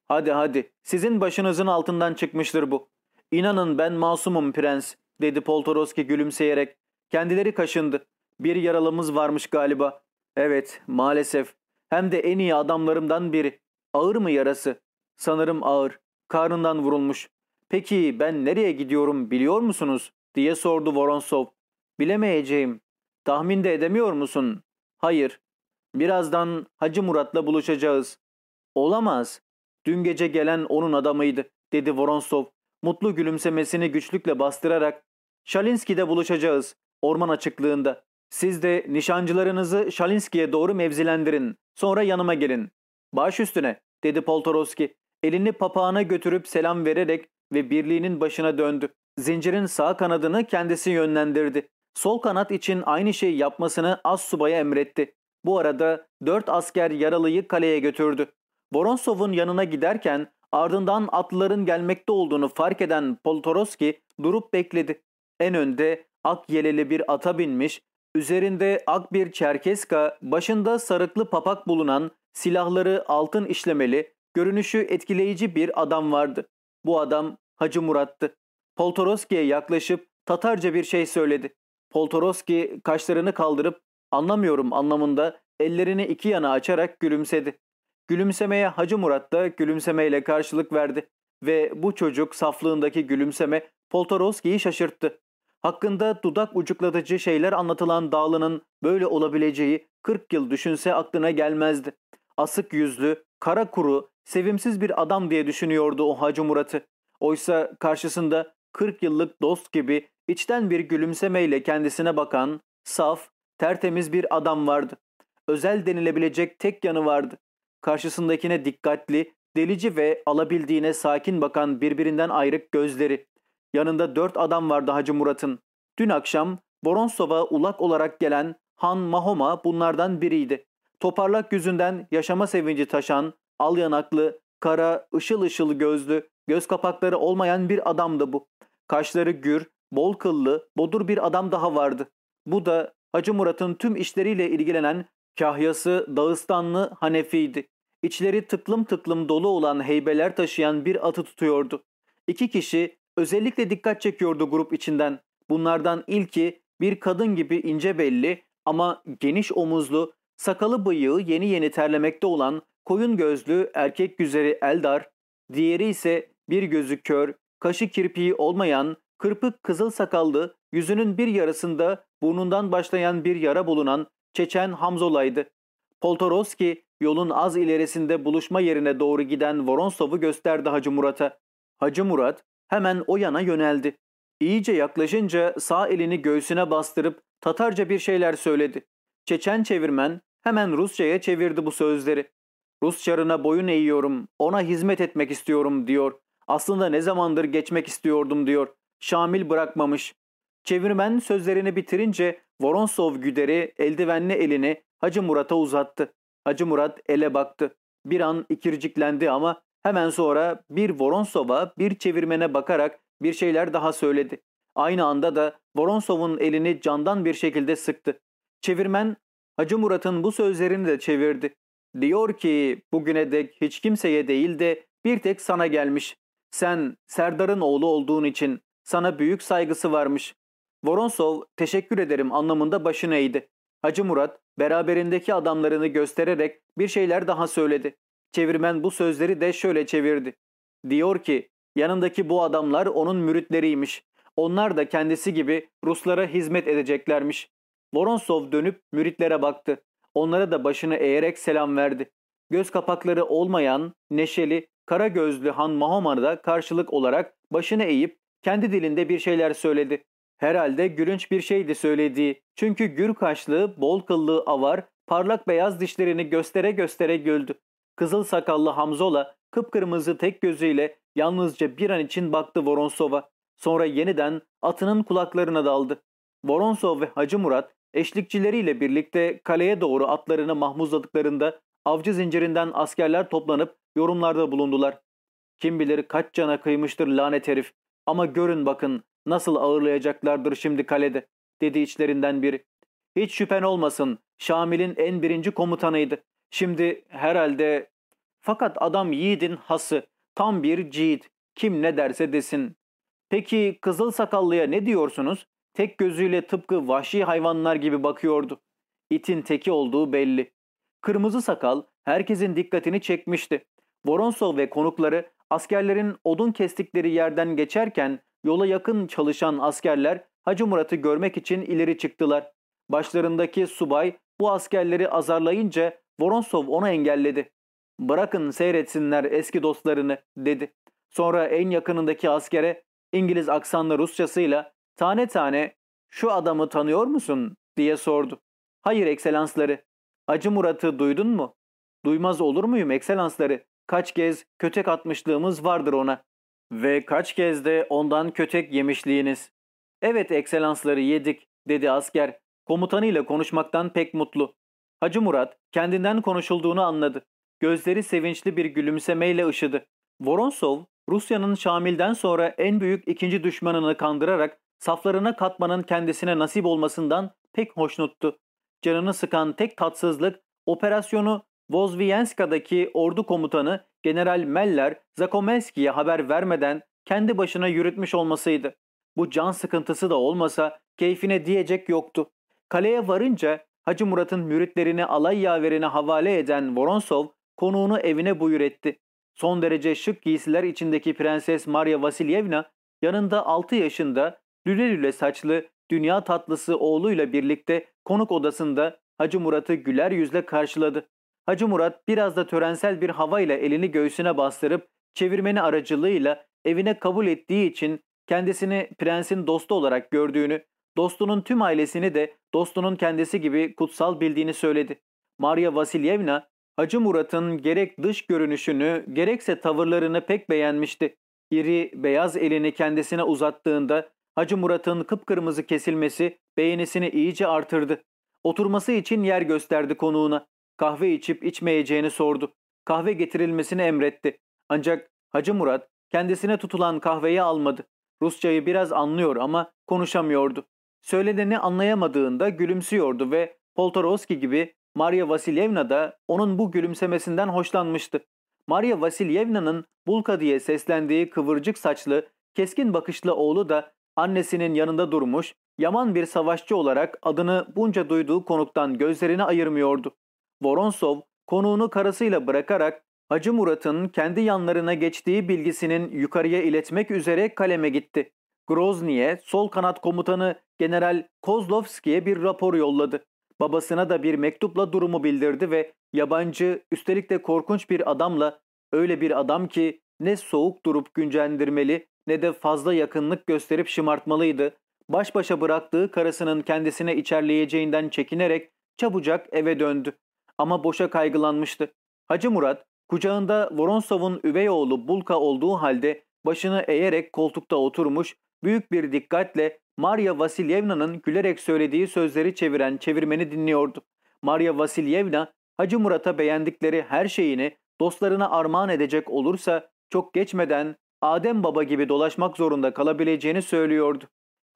A: Hadi hadi sizin başınızın altından çıkmıştır bu. İnanın ben masumum prens dedi Poltoroski gülümseyerek. Kendileri kaşındı. Bir yaralımız varmış galiba. Evet maalesef. Hem de en iyi adamlarımdan biri. Ağır mı yarası? Sanırım ağır. Karnından vurulmuş. Peki ben nereye gidiyorum biliyor musunuz? diye sordu Voronsov. Bilemeyeceğim. Tahmin de edemiyor musun? Hayır. Birazdan Hacı Murat'la buluşacağız. Olamaz. Dün gece gelen onun adamıydı, dedi Voronsov. Mutlu gülümsemesini güçlükle bastırarak. Şalinski'de buluşacağız. Orman açıklığında. Siz de nişancılarınızı Şalinski'ye doğru mevzilendirin. Sonra yanıma gelin. Baş üstüne, dedi Poltoroski. Elini papağana götürüp selam vererek ve birliğinin başına döndü. Zincirin sağ kanadını kendisi yönlendirdi. Sol kanat için aynı şeyi yapmasını az subaya emretti. Bu arada dört asker yaralıyı kaleye götürdü. Voronsov'un yanına giderken ardından atlıların gelmekte olduğunu fark eden Poltoroski durup bekledi. En önde ak yeleli bir ata binmiş, üzerinde ak bir çerkeska, başında sarıklı papak bulunan, silahları altın işlemeli, görünüşü etkileyici bir adam vardı. Bu adam Hacı Murat'tı. Poltoroski'ye yaklaşıp Tatarca bir şey söyledi. Poltoroski kaşlarını kaldırıp anlamıyorum anlamında ellerini iki yana açarak gülümsedi. Gülümsemeye Hacı Murat da gülümsemeyle karşılık verdi ve bu çocuk saflığındaki gülümseme Poltoroski'yi şaşırttı. Hakkında dudak ucuklatıcı şeyler anlatılan Dağlı'nın böyle olabileceği 40 yıl düşünse aklına gelmezdi. Asık yüzlü, kara kuru, sevimsiz bir adam diye düşünüyordu o Hacı Murat'ı. Oysa karşısında 40 yıllık dost gibi içten bir gülümsemeyle kendisine bakan, saf, tertemiz bir adam vardı. Özel denilebilecek tek yanı vardı. Karşısındakine dikkatli, delici ve alabildiğine sakin bakan birbirinden ayrık gözleri. Yanında dört adam vardı Hacı Murat'ın. Dün akşam Boronsov'a ulak olarak gelen Han Mahoma bunlardan biriydi. Toparlak yüzünden yaşama sevinci taşan, al yanaklı, kara, ışıl ışıl gözlü, göz kapakları olmayan bir adamdı bu. Kaşları gür, bol kıllı, bodur bir adam daha vardı. Bu da Hacı Murat'ın tüm işleriyle ilgilenen kahyası Dağıstanlı Hanefi'ydi. İçleri tıklım tıklım dolu olan heybeler taşıyan bir atı tutuyordu. İki kişi özellikle dikkat çekiyordu grup içinden. Bunlardan ilki bir kadın gibi ince belli ama geniş omuzlu, sakalı bıyığı yeni yeni terlemekte olan koyun gözlü erkek güzeri Eldar, diğeri ise bir gözü kör, kaşı kirpiği olmayan, kırpık kızıl sakallı, yüzünün bir yarısında burnundan başlayan bir yara bulunan Çeçen Hamzola'ydı. Poltoroski yolun az ilerisinde buluşma yerine doğru giden Voronsov'u gösterdi Hacı Murat'a. Hacı Murat hemen o yana yöneldi. İyice yaklaşınca sağ elini göğsüne bastırıp Tatarca bir şeyler söyledi. Çeçen çevirmen hemen Rusça'ya çevirdi bu sözleri. Rus çarına boyun eğiyorum, ona hizmet etmek istiyorum diyor. Aslında ne zamandır geçmek istiyordum diyor. Şamil bırakmamış. Çevirmen sözlerini bitirince Voronsov güderi eldivenli elini Hacı Murat'a uzattı. Hacı Murat ele baktı. Bir an ikirciklendi ama hemen sonra bir Voronsov'a bir çevirmene bakarak bir şeyler daha söyledi. Aynı anda da Voronsov'un elini candan bir şekilde sıktı. Çevirmen Hacı Murat'ın bu sözlerini de çevirdi. Diyor ki bugüne dek hiç kimseye değil de bir tek sana gelmiş. Sen Serdar'ın oğlu olduğun için sana büyük saygısı varmış. Voronsov teşekkür ederim anlamında başını eğdi. Hacı Murat beraberindeki adamlarını göstererek bir şeyler daha söyledi. Çevirmen bu sözleri de şöyle çevirdi. Diyor ki yanındaki bu adamlar onun müritleriymiş. Onlar da kendisi gibi Ruslara hizmet edeceklermiş. Voronsov dönüp müritlere baktı. Onlara da başını eğerek selam verdi. Göz kapakları olmayan, neşeli, kara gözlü Han Mahoma'na da karşılık olarak başını eğip kendi dilinde bir şeyler söyledi. Herhalde gülünç bir şeydi söylediği. Çünkü gür kaşlı, bol kıllı avar, parlak beyaz dişlerini göstere göstere güldü. Kızıl sakallı Hamzola kıpkırmızı tek gözüyle yalnızca bir an için baktı Voronsov'a. Sonra yeniden atının kulaklarına daldı. Voronsov ve Hacı Murat eşlikçileriyle birlikte kaleye doğru atlarını mahmuzladıklarında avcı zincirinden askerler toplanıp yorumlarda bulundular. Kim bilir kaç cana kıymıştır lanet herif ama görün bakın nasıl ağırlayacaklardır şimdi kalede dedi içlerinden biri. Hiç şüphen olmasın Şamil'in en birinci komutanıydı. Şimdi herhalde fakat adam yiğidin hası tam bir ciğit kim ne derse desin. Peki kızıl sakallıya ne diyorsunuz? Tek gözüyle tıpkı vahşi hayvanlar gibi bakıyordu. İtin teki olduğu belli. Kırmızı sakal herkesin dikkatini çekmişti. Voronsov ve konukları askerlerin odun kestikleri yerden geçerken yola yakın çalışan askerler Hacı Murat'ı görmek için ileri çıktılar. Başlarındaki subay bu askerleri azarlayınca Voronsov onu engelledi. Bırakın seyretsinler eski dostlarını dedi. Sonra en yakınındaki askere İngiliz aksanlı Rusçasıyla tane tane şu adamı tanıyor musun diye sordu. Hayır ekselansları. Hacı Murat'ı duydun mu? Duymaz olur muyum ekselansları? Kaç kez kötek atmışlığımız vardır ona. Ve kaç kez de ondan kötek yemişliğiniz. Evet ekselansları yedik. dedi asker. Komutanıyla konuşmaktan pek mutlu. Hacı Murat kendinden konuşulduğunu anladı. Gözleri sevinçli bir gülümsemeyle ışıdı. Voronsov, Rusya'nın Şamil'den sonra en büyük ikinci düşmanını kandırarak saflarına katmanın kendisine nasip olmasından pek hoşnuttu. Canını sıkan tek tatsızlık operasyonu Vozviyenska'daki ordu komutanı General Meller Zakomelski'ye haber vermeden kendi başına yürütmüş olmasıydı. Bu can sıkıntısı da olmasa keyfine diyecek yoktu. Kaleye varınca Hacı Murat'ın müritlerini alay yaverine havale eden Voronsov konuğunu evine buyur etti. Son derece şık giysiler içindeki Prenses Maria Vasilyevna yanında 6 yaşında lüle lüle saçlı dünya tatlısı oğluyla birlikte konuk odasında Hacı Murat'ı güler yüzle karşıladı. Hacı Murat biraz da törensel bir havayla elini göğsüne bastırıp çevirmeni aracılığıyla evine kabul ettiği için kendisini prensin dostu olarak gördüğünü, dostunun tüm ailesini de dostunun kendisi gibi kutsal bildiğini söyledi. Maria Vasilyevna, Hacı Murat'ın gerek dış görünüşünü gerekse tavırlarını pek beğenmişti. İri, beyaz elini kendisine uzattığında Hacı Murat'ın kıpkırmızı kesilmesi beğenisini iyice artırdı. Oturması için yer gösterdi konuğuna. Kahve içip içmeyeceğini sordu. Kahve getirilmesini emretti. Ancak Hacı Murat kendisine tutulan kahveyi almadı. Rusçayı biraz anlıyor ama konuşamıyordu. Söyleneni anlayamadığında gülümsüyordu ve Poltorovski gibi Maria Vasilyevna da onun bu gülümsemesinden hoşlanmıştı. Maria Vasilyevna'nın Bulka diye seslendiği kıvırcık saçlı, keskin bakışlı oğlu da annesinin yanında durmuş, yaman bir savaşçı olarak adını bunca duyduğu konuktan gözlerini ayırmıyordu. Voronsov konuğunu karısıyla bırakarak Hacı Murat'ın kendi yanlarına geçtiği bilgisinin yukarıya iletmek üzere kaleme gitti. Grozny'e sol kanat komutanı General Kozlovski'ye bir rapor yolladı. Babasına da bir mektupla durumu bildirdi ve yabancı üstelik de korkunç bir adamla öyle bir adam ki ne soğuk durup güncendirmeli ne de fazla yakınlık gösterip şımartmalıydı. Baş başa bıraktığı karısının kendisine içerleyeceğinden çekinerek çabucak eve döndü. Ama boşa kaygılanmıştı. Hacı Murat kucağında Voronsov'un üvey oğlu Bulka olduğu halde başını eğerek koltukta oturmuş büyük bir dikkatle Maria Vasilyevna'nın gülerek söylediği sözleri çeviren çevirmeni dinliyordu. Maria Vasilyevna Hacı Murat'a beğendikleri her şeyini dostlarına armağan edecek olursa çok geçmeden Adem Baba gibi dolaşmak zorunda kalabileceğini söylüyordu.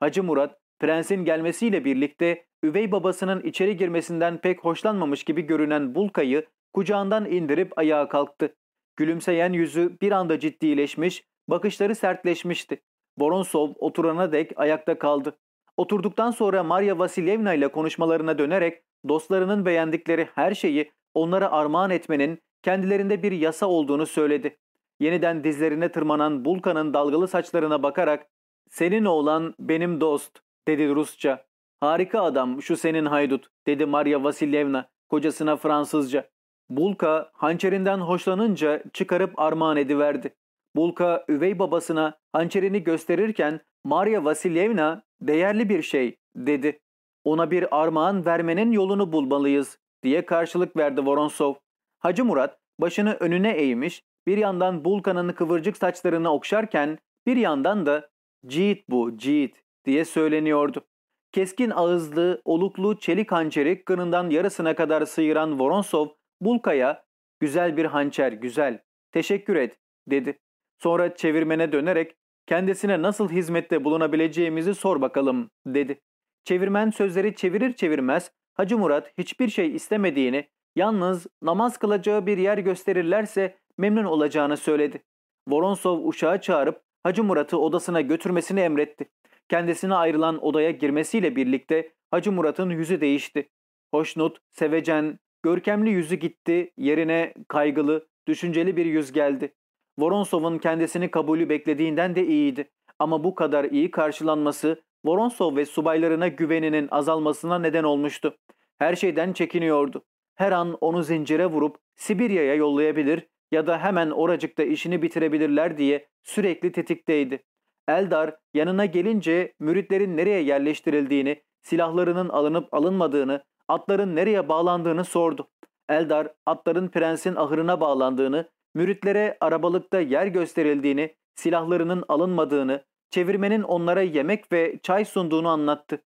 A: Hacı Murat prensin gelmesiyle birlikte üvey babasının içeri girmesinden pek hoşlanmamış gibi görünen Bulka'yı kucağından indirip ayağa kalktı. Gülümseyen yüzü bir anda ciddileşmiş, bakışları sertleşmişti. Voronsov oturana dek ayakta kaldı. Oturduktan sonra Maria Vasilyevna ile konuşmalarına dönerek dostlarının beğendikleri her şeyi onlara armağan etmenin kendilerinde bir yasa olduğunu söyledi. Yeniden dizlerine tırmanan Bulka'nın dalgalı saçlarına bakarak ''Senin oğlan benim dost'' dedi Rusça. ''Harika adam şu senin haydut'' dedi Maria Vasilyevna kocasına Fransızca. Bulka hançerinden hoşlanınca çıkarıp armağan ediverdi. Bulka üvey babasına hançerini gösterirken Maria Vasilyevna değerli bir şey dedi. Ona bir armağan vermenin yolunu bulmalıyız diye karşılık verdi Voronsov. Hacı Murat başını önüne eğmiş bir yandan Bulka'nın kıvırcık saçlarını okşarken bir yandan da Ciit bu ciit diye söyleniyordu. Keskin ağızlı, oluklu çelik hançeri kınından yarısına kadar sıyıran Voronsov Bulka'ya güzel bir hançer güzel teşekkür et dedi. Sonra çevirmene dönerek kendisine nasıl hizmette bulunabileceğimizi sor bakalım dedi. Çevirmen sözleri çevirir çevirmez Hacı Murat hiçbir şey istemediğini yalnız namaz kılacağı bir yer gösterirlerse memnun olacağını söyledi. Voronsov uşağı çağırıp Hacı Murat'ı odasına götürmesini emretti. Kendisine ayrılan odaya girmesiyle birlikte Hacı Murat'ın yüzü değişti. Hoşnut, sevecen, görkemli yüzü gitti, yerine kaygılı, düşünceli bir yüz geldi. Voronsov'un kendisini kabulü beklediğinden de iyiydi. Ama bu kadar iyi karşılanması Voronsov ve subaylarına güveninin azalmasına neden olmuştu. Her şeyden çekiniyordu. Her an onu zincire vurup Sibirya'ya yollayabilir ya da hemen oracıkta işini bitirebilirler diye sürekli tetikteydi. Eldar yanına gelince müritlerin nereye yerleştirildiğini, silahlarının alınıp alınmadığını, atların nereye bağlandığını sordu. Eldar atların prensin ahırına bağlandığını, müritlere arabalıkta yer gösterildiğini, silahlarının alınmadığını, çevirmenin onlara yemek ve çay sunduğunu anlattı.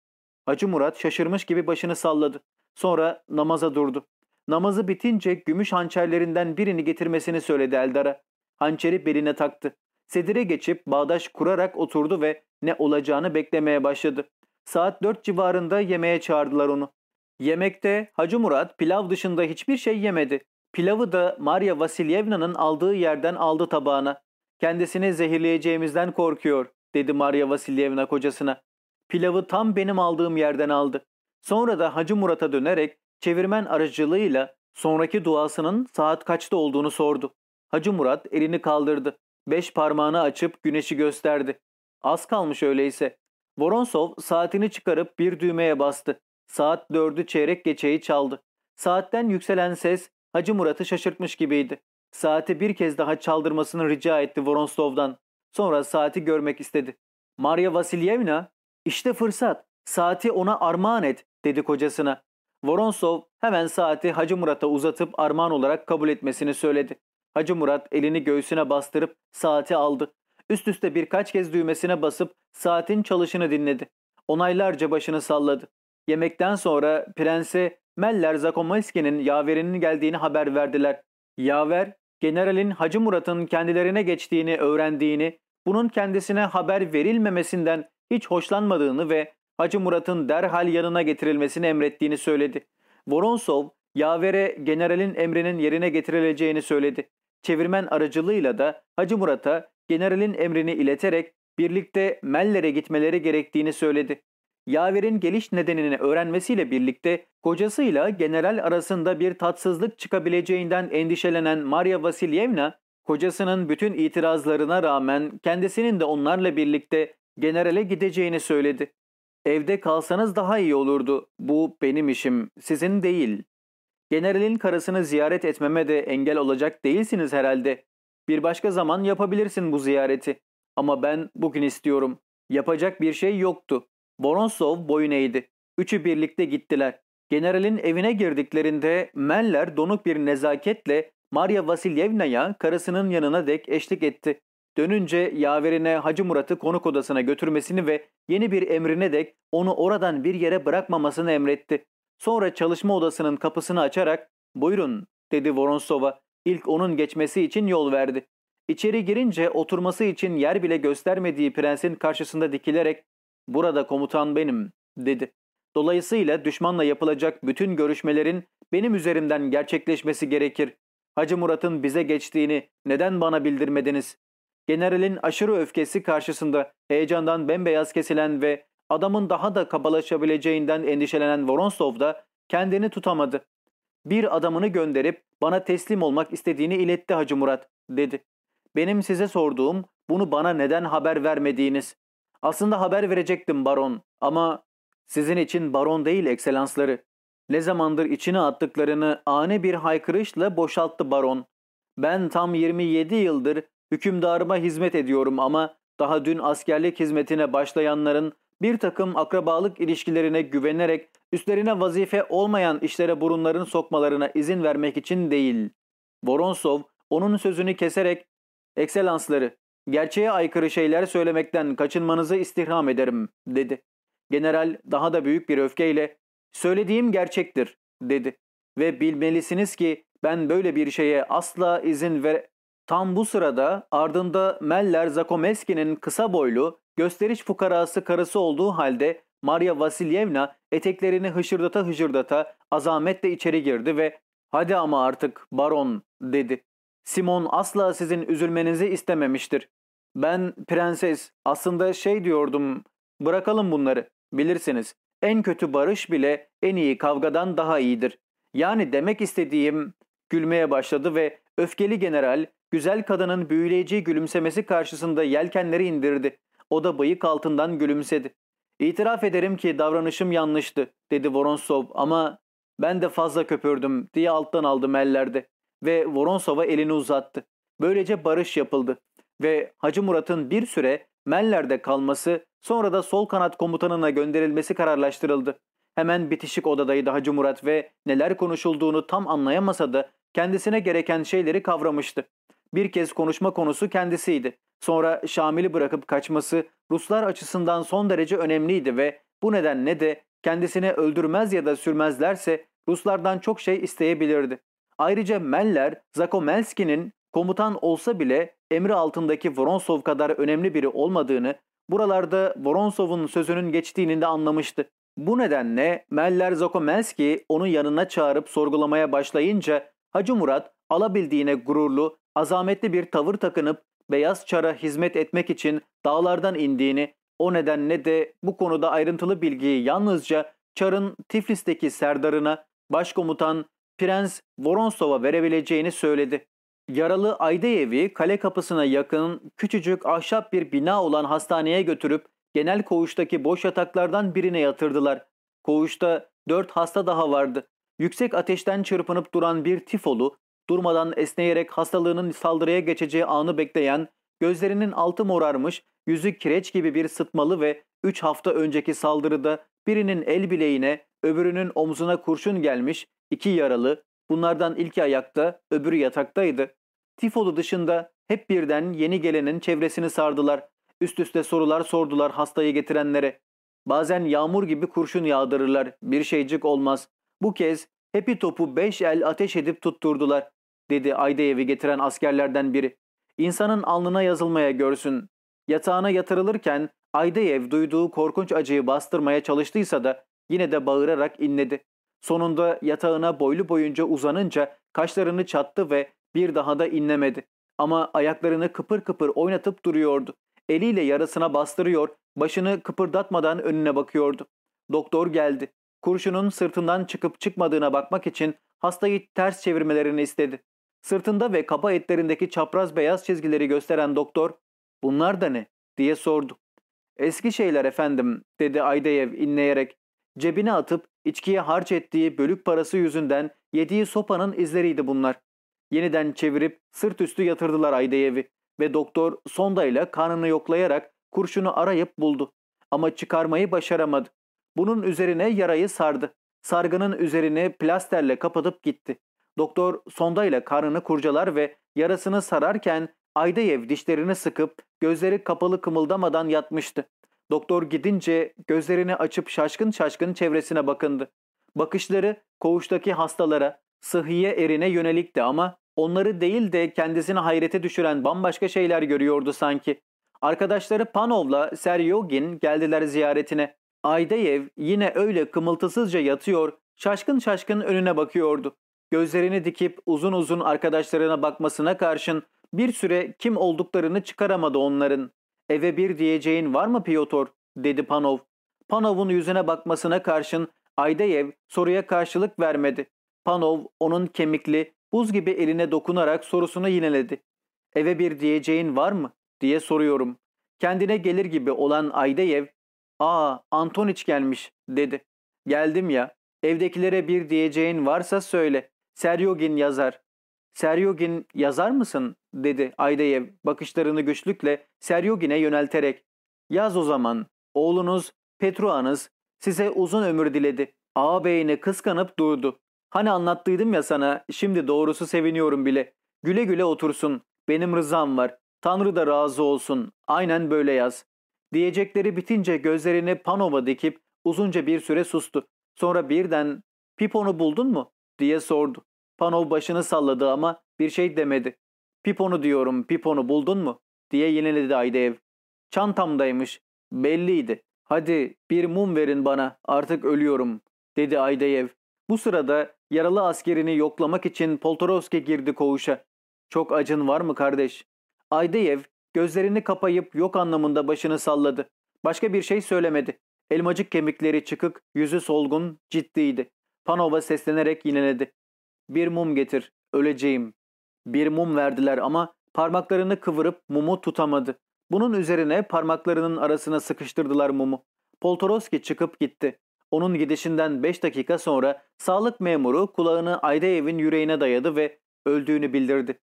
A: Hacı Murat şaşırmış gibi başını salladı. Sonra namaza durdu. Namazı bitince gümüş hançerlerinden birini getirmesini söyledi Eldar'a. Hançeri beline taktı. Sedire geçip bağdaş kurarak oturdu ve ne olacağını beklemeye başladı. Saat dört civarında yemeğe çağırdılar onu. Yemekte Hacı Murat pilav dışında hiçbir şey yemedi. Pilavı da Maria Vasilyevna'nın aldığı yerden aldı tabağına. Kendisini zehirleyeceğimizden korkuyor, dedi Maria Vasilyevna kocasına. Pilavı tam benim aldığım yerden aldı. Sonra da Hacı Murat'a dönerek çevirmen aracılığıyla sonraki duasının saat kaçta olduğunu sordu. Hacı Murat elini kaldırdı. Beş parmağını açıp güneşi gösterdi. Az kalmış öyleyse. Voronsov saatini çıkarıp bir düğmeye bastı. Saat dördü çeyrek geçeyi çaldı. Saatten yükselen ses Hacı Murat'ı şaşırtmış gibiydi. Saati bir kez daha çaldırmasını rica etti Voronsov'dan. Sonra saati görmek istedi. Maria Vasilyevna, işte fırsat, saati ona armağan et dedi kocasına. Voronsov hemen saati Hacı Murat'a uzatıp armağan olarak kabul etmesini söyledi. Hacı Murat elini göğsüne bastırıp saati aldı. Üst üste birkaç kez düğmesine basıp saatin çalışını dinledi. Onaylarca başını salladı. Yemekten sonra prense Meller Zakomalski'nin yaverinin geldiğini haber verdiler. Yaver, generalin Hacı Murat'ın kendilerine geçtiğini öğrendiğini, bunun kendisine haber verilmemesinden hiç hoşlanmadığını ve Hacı Murat'ın derhal yanına getirilmesini emrettiğini söyledi. Voronsov, Yaver'e generalin emrinin yerine getirileceğini söyledi. Çevirmen aracılığıyla da Hacı Murat'a generalin emrini ileterek birlikte Meller'e gitmeleri gerektiğini söyledi. Yaver'in geliş nedenini öğrenmesiyle birlikte kocasıyla general arasında bir tatsızlık çıkabileceğinden endişelenen Maria Vasilyevna, kocasının bütün itirazlarına rağmen kendisinin de onlarla birlikte generale gideceğini söyledi. Evde kalsanız daha iyi olurdu. Bu benim işim, sizin değil. Generalin karısını ziyaret etmeme de engel olacak değilsiniz herhalde. Bir başka zaman yapabilirsin bu ziyareti. Ama ben bugün istiyorum. Yapacak bir şey yoktu. Boronsov boyun eğdi. Üçü birlikte gittiler. Generalin evine girdiklerinde Meller donuk bir nezaketle Maria Vasilyevna'ya karısının yanına dek eşlik etti. Dönünce yaverine Hacı Murat'ı konuk odasına götürmesini ve yeni bir emrine dek onu oradan bir yere bırakmamasını emretti. Sonra çalışma odasının kapısını açarak ''Buyurun'' dedi Voronsov'a. İlk onun geçmesi için yol verdi. İçeri girince oturması için yer bile göstermediği prensin karşısında dikilerek ''Burada komutan benim'' dedi. Dolayısıyla düşmanla yapılacak bütün görüşmelerin benim üzerimden gerçekleşmesi gerekir. Hacı Murat'ın bize geçtiğini neden bana bildirmediniz? Generalin aşırı öfkesi karşısında heyecandan bembeyaz kesilen ve adamın daha da kabalaşabileceğinden endişelenen Voronsov da kendini tutamadı. Bir adamını gönderip bana teslim olmak istediğini iletti Hacı Murat, dedi. Benim size sorduğum bunu bana neden haber vermediğiniz. Aslında haber verecektim baron ama sizin için baron değil ekselansları. Ne zamandır içine attıklarını ani bir haykırışla boşalttı baron. Ben tam 27 yıldır hükümdarıma hizmet ediyorum ama daha dün askerlik hizmetine başlayanların bir takım akrabalık ilişkilerine güvenerek üstlerine vazife olmayan işlere burunlarını sokmalarına izin vermek için değil. Voronsov onun sözünü keserek ''Ekselansları, gerçeğe aykırı şeyler söylemekten kaçınmanızı istirham ederim.'' dedi. General daha da büyük bir öfkeyle ''Söylediğim gerçektir.'' dedi. ''Ve bilmelisiniz ki ben böyle bir şeye asla izin ver... Tam bu sırada ardında Meller Zakomeski'nin kısa boylu, gösteriş fukarası karısı olduğu halde Maria Vasilyevna eteklerini hışırdata hışırdata azametle içeri girdi ve ''Hadi ama artık baron'' dedi. ''Simon asla sizin üzülmenizi istememiştir. Ben prenses aslında şey diyordum bırakalım bunları bilirsiniz. En kötü barış bile en iyi kavgadan daha iyidir. Yani demek istediğim gülmeye başladı ve öfkeli general güzel kadının büyüleyici gülümsemesi karşısında yelkenleri indirdi. O da bıyık altından gülümsedi. İtiraf ederim ki davranışım yanlıştı dedi Voronsov ama ben de fazla köpürdüm diye alttan aldım ellerde ve Voronsov'a elini uzattı. Böylece barış yapıldı ve Hacı Murat'ın bir süre Meller'de kalması sonra da sol kanat komutanına gönderilmesi kararlaştırıldı. Hemen bitişik odadaydı Hacı Murat ve neler konuşulduğunu tam anlayamasa da kendisine gereken şeyleri kavramıştı. Bir kez konuşma konusu kendisiydi. Sonra Şamil'i bırakıp kaçması Ruslar açısından son derece önemliydi ve bu nedenle de kendisini öldürmez ya da sürmezlerse Ruslardan çok şey isteyebilirdi. Ayrıca Meller, Zakomelski'nin komutan olsa bile emri altındaki Voronsov kadar önemli biri olmadığını, buralarda Voronsov'un sözünün geçtiğini de anlamıştı. Bu nedenle Meller Zakomelski onu yanına çağırıp sorgulamaya başlayınca Hacı Murat alabildiğine gururlu, azametli bir tavır takınıp Beyaz Çar'a hizmet etmek için dağlardan indiğini, o nedenle de bu konuda ayrıntılı bilgiyi yalnızca Çar'ın Tiflis'teki serdarına başkomutan Prens Voronsov'a verebileceğini söyledi. Yaralı Aydeyev'i kale kapısına yakın küçücük ahşap bir bina olan hastaneye götürüp genel koğuştaki boş yataklardan birine yatırdılar. Koğuşta dört hasta daha vardı. Yüksek ateşten çırpınıp duran bir tifolu, durmadan esneyerek hastalığının saldırıya geçeceği anı bekleyen, gözlerinin altı morarmış, yüzü kireç gibi bir sıtmalı ve üç hafta önceki saldırıda birinin el bileğine, öbürünün omzuna kurşun gelmiş, iki yaralı, bunlardan ilki ayakta, öbürü yataktaydı. Tifolu dışında hep birden yeni gelenin çevresini sardılar. Üst üste sorular sordular hastayı getirenlere. Bazen yağmur gibi kurşun yağdırırlar. Bir şeycik olmaz. Bu kez hepi topu beş el ateş edip tutturdular, dedi Aydayev'i getiren askerlerden biri. İnsanın alnına yazılmaya görsün. Yatağına yatırılırken Aydayev duyduğu korkunç acıyı bastırmaya çalıştıysa da yine de bağırarak inledi. Sonunda yatağına boylu boyunca uzanınca kaşlarını çattı ve bir daha da inlemedi. Ama ayaklarını kıpır kıpır oynatıp duruyordu. Eliyle yarasına bastırıyor, başını kıpırdatmadan önüne bakıyordu. Doktor geldi. Kurşunun sırtından çıkıp çıkmadığına bakmak için hastayı ters çevirmelerini istedi. Sırtında ve kaba etlerindeki çapraz beyaz çizgileri gösteren doktor, ''Bunlar da ne?'' diye sordu. ''Eski şeyler efendim'' dedi Aydeyev inleyerek. Cebine atıp içkiye harç ettiği bölük parası yüzünden yediği sopanın izleriydi bunlar. Yeniden çevirip sırt üstü yatırdılar Aydeyev'i ve doktor sondayla karnını yoklayarak kurşunu arayıp buldu. Ama çıkarmayı başaramadı. Bunun üzerine yarayı sardı. Sargının üzerini plasterle kapatıp gitti. Doktor sondayla karnını kurcalar ve yarasını sararken Aydeyev dişlerini sıkıp gözleri kapalı kımıldamadan yatmıştı. Doktor gidince gözlerini açıp şaşkın şaşkın çevresine bakındı. Bakışları koğuştaki hastalara, sıhhiye erine yönelikti ama onları değil de kendisini hayrete düşüren bambaşka şeyler görüyordu sanki. Arkadaşları Panov'la Seryogin geldiler ziyaretine. Aydeyev yine öyle kımıltısızca yatıyor, şaşkın şaşkın önüne bakıyordu. Gözlerini dikip uzun uzun arkadaşlarına bakmasına karşın bir süre kim olduklarını çıkaramadı onların. Eve bir diyeceğin var mı Piotr? dedi Panov. Panov'un yüzüne bakmasına karşın Aydeyev soruya karşılık vermedi. Panov onun kemikli, buz gibi eline dokunarak sorusunu yineledi. Eve bir diyeceğin var mı? diye soruyorum. Kendine gelir gibi olan Aydeyev, ''Aa Antoniç gelmiş.'' dedi. ''Geldim ya. Evdekilere bir diyeceğin varsa söyle. Seryogin yazar. Seryogin yazar mısın? Dedi Aydeyev bakışlarını güçlükle Seryogin'e yönelterek. Yaz o zaman. Oğlunuz Petruanız size uzun ömür diledi. Ağabeyini kıskanıp durdu. Hani anlattıydım ya sana şimdi doğrusu seviniyorum bile. Güle güle otursun. Benim rızam var. Tanrı da razı olsun. Aynen böyle yaz. Diyecekleri bitince gözlerini Panov'a dikip uzunca bir süre sustu. Sonra birden Pipon'u buldun mu diye sordu. Panov başını salladı ama bir şey demedi. Pipon'u diyorum, Pipon'u buldun mu? diye yeniledi Aydev. Çantamdaymış. Belliydi. Hadi bir mum verin bana, artık ölüyorum, dedi Aydeyev. Bu sırada yaralı askerini yoklamak için Poltorovski girdi koğuşa. Çok acın var mı kardeş? Aydeyev gözlerini kapayıp yok anlamında başını salladı. Başka bir şey söylemedi. Elmacık kemikleri çıkık, yüzü solgun, ciddiydi. Panova seslenerek yineledi. Bir mum getir, öleceğim. Bir mum verdiler ama parmaklarını kıvırıp mumu tutamadı. Bunun üzerine parmaklarının arasına sıkıştırdılar mumu. Poltoroski çıkıp gitti. Onun gidişinden 5 dakika sonra sağlık memuru kulağını Aydayev'in yüreğine dayadı ve öldüğünü bildirdi.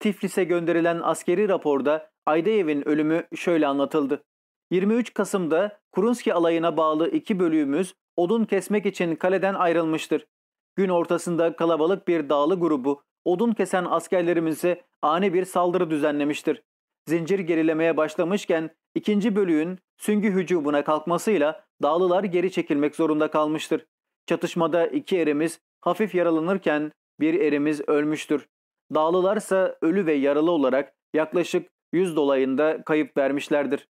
A: Tiflis'e gönderilen askeri raporda Aydayev'in ölümü şöyle anlatıldı. 23 Kasım'da Kurunski alayına bağlı iki bölüğümüz odun kesmek için kaleden ayrılmıştır. Gün ortasında kalabalık bir dağlı grubu odun kesen askerlerimize ani bir saldırı düzenlemiştir. zincir gerilemeye başlamışken ikinci bölüğün süngü hücumuna kalkmasıyla Dağlılar geri çekilmek zorunda kalmıştır. Çatışmada iki erimiz hafif yaralanırken bir erimiz ölmüştür. Dağlılarsa ölü ve yaralı olarak yaklaşık 100 dolayında kayıp vermişlerdir.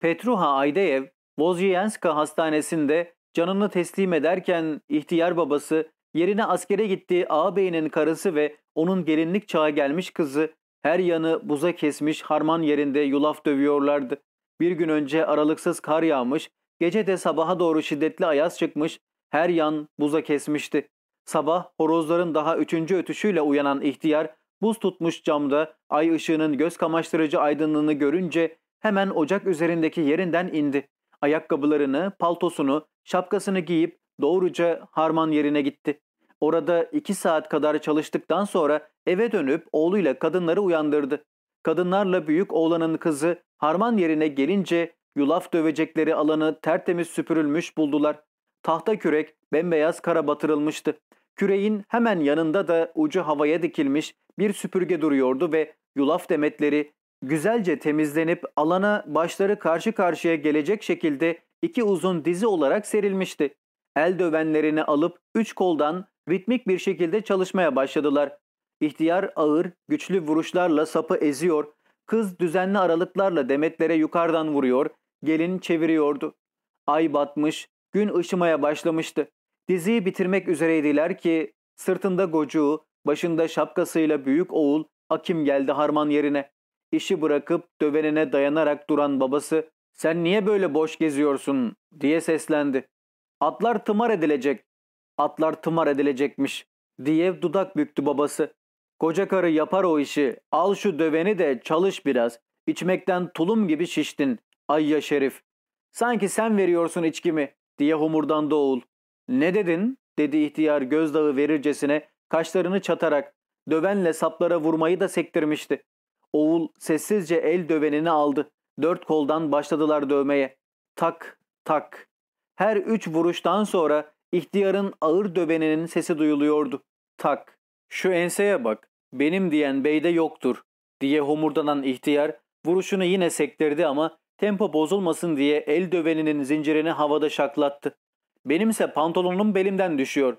A: Petruha Aydeyev, Vozyenska hastanesinde canını teslim ederken ihtiyar babası yerine askere gittiği ağabeyinin karısı ve onun gelinlik çağı gelmiş kızı her yanı buza kesmiş harman yerinde yulaf dövüyorlardı. Bir gün önce aralıksız kar yağmış, gece de sabaha doğru şiddetli ayaz çıkmış, her yan buza kesmişti. Sabah horozların daha üçüncü ötüşüyle uyanan ihtiyar buz tutmuş camda ay ışığının göz kamaştırıcı aydınlığını görünce hemen ocak üzerindeki yerinden indi. Ayakkabılarını, paltosunu, şapkasını giyip doğruca harman yerine gitti. Orada iki saat kadar çalıştıktan sonra eve dönüp oğluyla kadınları uyandırdı. Kadınlarla büyük oğlanın kızı harman yerine gelince yulaf dövecekleri alanı tertemiz süpürülmüş buldular. Tahta kürek bembeyaz kara batırılmıştı. Küreğin hemen yanında da ucu havaya dikilmiş bir süpürge duruyordu ve yulaf demetleri güzelce temizlenip alana başları karşı karşıya gelecek şekilde iki uzun dizi olarak serilmişti. El dövenlerini alıp üç koldan ritmik bir şekilde çalışmaya başladılar. İhtiyar ağır, güçlü vuruşlarla sapı eziyor, kız düzenli aralıklarla demetlere yukarıdan vuruyor, gelin çeviriyordu. Ay batmış, gün ışımaya başlamıştı. Diziyi bitirmek üzereydiler ki sırtında gocuğu, başında şapkasıyla büyük oğul Akim geldi harman yerine. İşi bırakıp dövenine dayanarak duran babası ''Sen niye böyle boş geziyorsun?'' diye seslendi. ''Atlar tımar edilecek. Atlar tımar edilecekmiş.'' diye dudak büktü babası. ''Koca karı yapar o işi. Al şu döveni de çalış biraz. İçmekten tulum gibi şiştin. Ay ya şerif. Sanki sen veriyorsun içkimi.'' diye homurdandı oğul. ''Ne dedin?'' dedi ihtiyar gözdağı verircesine kaşlarını çatarak. Dövenle saplara vurmayı da sektirmişti. Oğul sessizce el dövenini aldı. Dört koldan başladılar dövmeye. Tak, tak. Her üç vuruştan sonra ihtiyarın ağır döveninin sesi duyuluyordu. Tak. Şu enseye bak. Benim diyen beyde yoktur. Diye homurdanan ihtiyar vuruşunu yine sektirdi ama tempo bozulmasın diye el döveninin zincirini havada şaklattı. Benimse pantolonum belimden düşüyor.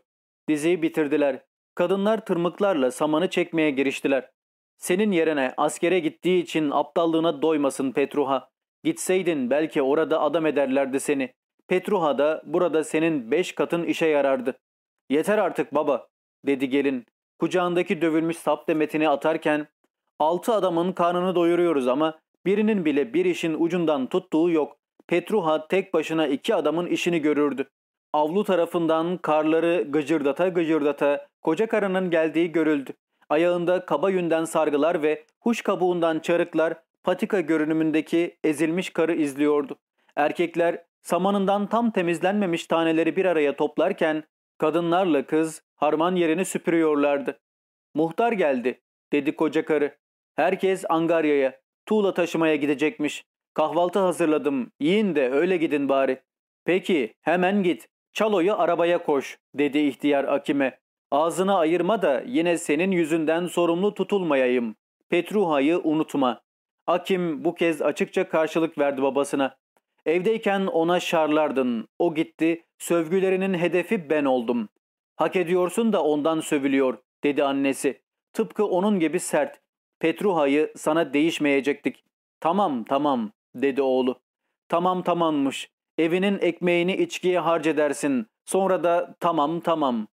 A: Diziyi bitirdiler. Kadınlar tırmıklarla samanı çekmeye giriştiler. Senin yerine askere gittiği için aptallığına doymasın Petruha. Gitseydin belki orada adam ederlerdi seni. Petruha da burada senin beş katın işe yarardı. Yeter artık baba dedi gelin. Kucağındaki dövülmüş sap demetini atarken altı adamın karnını doyuruyoruz ama birinin bile bir işin ucundan tuttuğu yok. Petruha tek başına iki adamın işini görürdü. Avlu tarafından karları gıcırdata gıcırdata koca karının geldiği görüldü. Ayağında kaba yünden sargılar ve huş kabuğundan çarıklar patika görünümündeki ezilmiş karı izliyordu. Erkekler samanından tam temizlenmemiş taneleri bir araya toplarken kadınlarla kız harman yerini süpürüyorlardı. Muhtar geldi dedi koca karı. Herkes Angarya'ya tuğla taşımaya gidecekmiş. Kahvaltı hazırladım yiyin de öyle gidin bari. Peki hemen git Çalo'yu arabaya koş dedi ihtiyar Akim'e. Ağzını ayırma da yine senin yüzünden sorumlu tutulmayayım. Petruha'yı unutma. Akim bu kez açıkça karşılık verdi babasına. Evdeyken ona şarlardın. O gitti. Sövgülerinin hedefi ben oldum. Hak ediyorsun da ondan sövülüyor dedi annesi. Tıpkı onun gibi sert. Petruha'yı sana değişmeyecektik. Tamam tamam dedi oğlu. Tamam tamammış. Evinin ekmeğini içkiye harcedersin. Sonra da tamam tamam.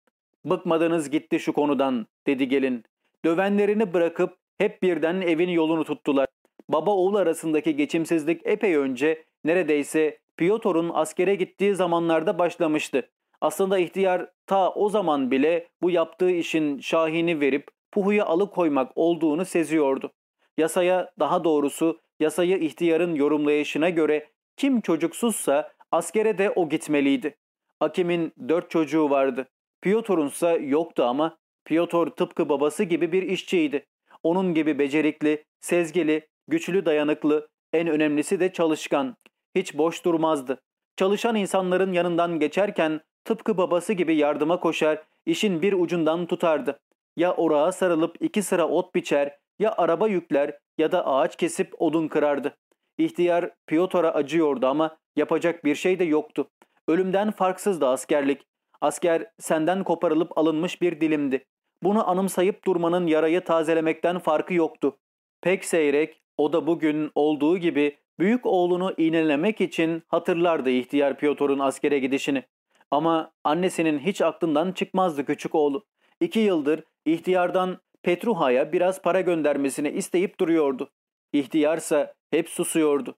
A: Bıkmadınız gitti şu konudan dedi gelin. Dövenlerini bırakıp hep birden evin yolunu tuttular. Baba oğul arasındaki geçimsizlik epey önce neredeyse Piotr'un askere gittiği zamanlarda başlamıştı. Aslında ihtiyar ta o zaman bile bu yaptığı işin şahini verip Puhu'yu alıkoymak olduğunu seziyordu. Yasaya daha doğrusu yasayı ihtiyarın yorumlayışına göre kim çocuksuzsa askere de o gitmeliydi. Akim'in dört çocuğu vardı. Piotr'unsa yoktu ama Piotr tıpkı babası gibi bir işçiydi. Onun gibi becerikli, sezgili, güçlü dayanıklı, en önemlisi de çalışkan. Hiç boş durmazdı. Çalışan insanların yanından geçerken tıpkı babası gibi yardıma koşar, işin bir ucundan tutardı. Ya orağa sarılıp iki sıra ot biçer ya araba yükler ya da ağaç kesip odun kırardı. İhtiyar Piotr'a acıyordu ama yapacak bir şey de yoktu. Ölümden farksızdı askerlik. Asker senden koparılıp alınmış bir dilimdi. Bunu anımsayıp durmanın yarayı tazelemekten farkı yoktu. Pek seyrek, o da bugün olduğu gibi büyük oğlunu iğnelemek için hatırlardı ihtiyar Piotr'un askere gidişini. Ama annesinin hiç aklından çıkmazdı küçük oğlu. İki yıldır ihtiyardan Petruha'ya biraz para göndermesini isteyip duruyordu. İhtiyarsa hep susuyordu.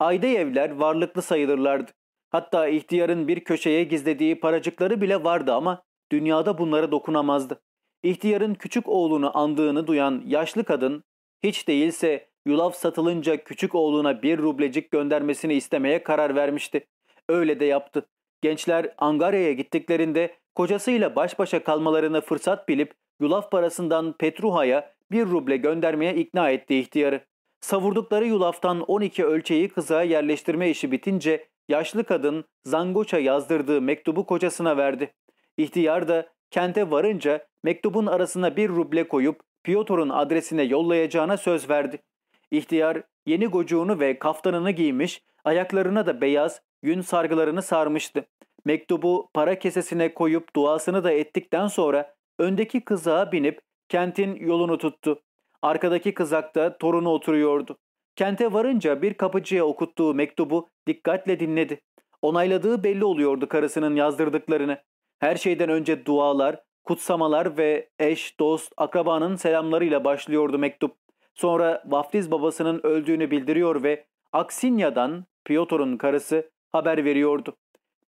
A: evler varlıklı sayılırlardı. Hatta ihtiyarın bir köşeye gizlediği paracıkları bile vardı ama dünyada bunlara dokunamazdı. İhtiyarın küçük oğlunu andığını duyan yaşlı kadın hiç değilse yulaf satılınca küçük oğluna bir rublecik göndermesini istemeye karar vermişti. Öyle de yaptı. Gençler Angarya'ya gittiklerinde kocasıyla baş başa kalmalarını fırsat bilip yulaf parasından Petruha'ya bir ruble göndermeye ikna etti ihtiyarı. Savurdukları yulaftan 12 ölçeği kıza yerleştirme işi bitince yaşlı kadın Zangoç'a yazdırdığı mektubu kocasına verdi. İhtiyar da kente varınca mektubun arasına bir ruble koyup Piotr'un adresine yollayacağına söz verdi. İhtiyar yeni gocuğunu ve kaftanını giymiş, ayaklarına da beyaz yün sargılarını sarmıştı. Mektubu para kesesine koyup duasını da ettikten sonra öndeki kızağa binip kentin yolunu tuttu. Arkadaki kızakta torunu oturuyordu. Kente varınca bir kapıcıya okuttuğu mektubu dikkatle dinledi. Onayladığı belli oluyordu karısının yazdırdıklarını. Her şeyden önce dualar, kutsamalar ve eş, dost, akrabanın selamlarıyla başlıyordu mektup. Sonra vaftiz babasının öldüğünü bildiriyor ve Aksinya'dan Piotr'un karısı haber veriyordu.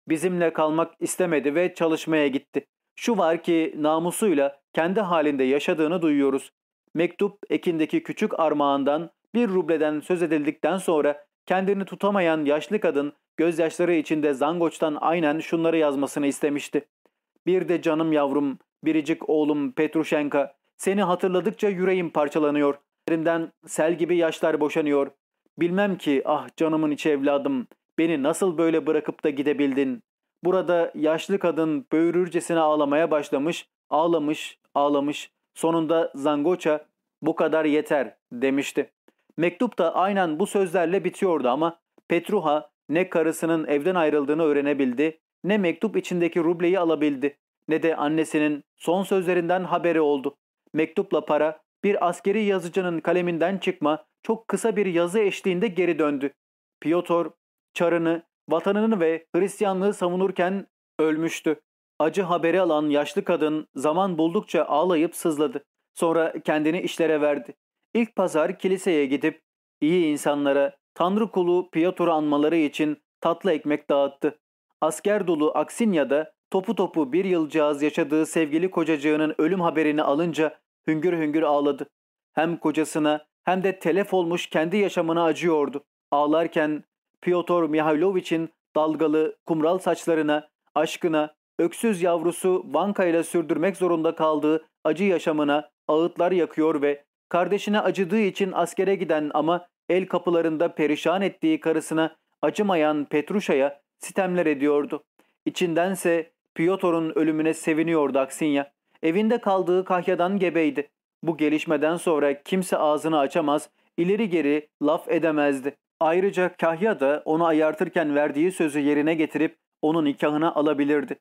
A: Bizimle kalmak istemedi ve çalışmaya gitti. Şu var ki namusuyla kendi halinde yaşadığını duyuyoruz. Mektup ekindeki küçük armağandan bir rubleden söz edildikten sonra kendini tutamayan yaşlı kadın gözyaşları içinde zangoçtan aynen şunları yazmasını istemişti. Bir de canım yavrum, biricik oğlum Petruşenka, seni hatırladıkça yüreğim parçalanıyor. Elimden sel gibi yaşlar boşanıyor. Bilmem ki ah canımın içi evladım, beni nasıl böyle bırakıp da gidebildin? Burada yaşlı kadın böğürürcesine ağlamaya başlamış, ağlamış, ağlamış. Sonunda Zangoça bu kadar yeter demişti. Mektup da aynen bu sözlerle bitiyordu ama Petruha ne karısının evden ayrıldığını öğrenebildi, ne mektup içindeki rubleyi alabildi, ne de annesinin son sözlerinden haberi oldu. Mektupla para bir askeri yazıcının kaleminden çıkma çok kısa bir yazı eşliğinde geri döndü. Piotr çarını, vatanını ve Hristiyanlığı savunurken ölmüştü. Acı haberi alan yaşlı kadın zaman buldukça ağlayıp sızladı. Sonra kendini işlere verdi. İlk pazar kiliseye gidip iyi insanlara Tanrı kulu Piotr'u anmaları için tatlı ekmek dağıttı. Asker dolu Aksinya'da topu topu bir yılcağız yaşadığı sevgili kocacığının ölüm haberini alınca hüngür hüngür ağladı. Hem kocasına hem de telef olmuş kendi yaşamına acıyordu. Ağlarken Piotr Mihailovich'in dalgalı kumral saçlarına, aşkına, öksüz yavrusu Vanka ile sürdürmek zorunda kaldığı acı yaşamına ağıtlar yakıyor ve kardeşine acıdığı için askere giden ama el kapılarında perişan ettiği karısına acımayan Petruşa'ya sitemler ediyordu. İçindense Piotr'un ölümüne seviniyordu Aksinya. Evinde kaldığı kahyadan gebeydi. Bu gelişmeden sonra kimse ağzını açamaz, ileri geri laf edemezdi. Ayrıca kahya da onu ayartırken verdiği sözü yerine getirip onun nikahına alabilirdi.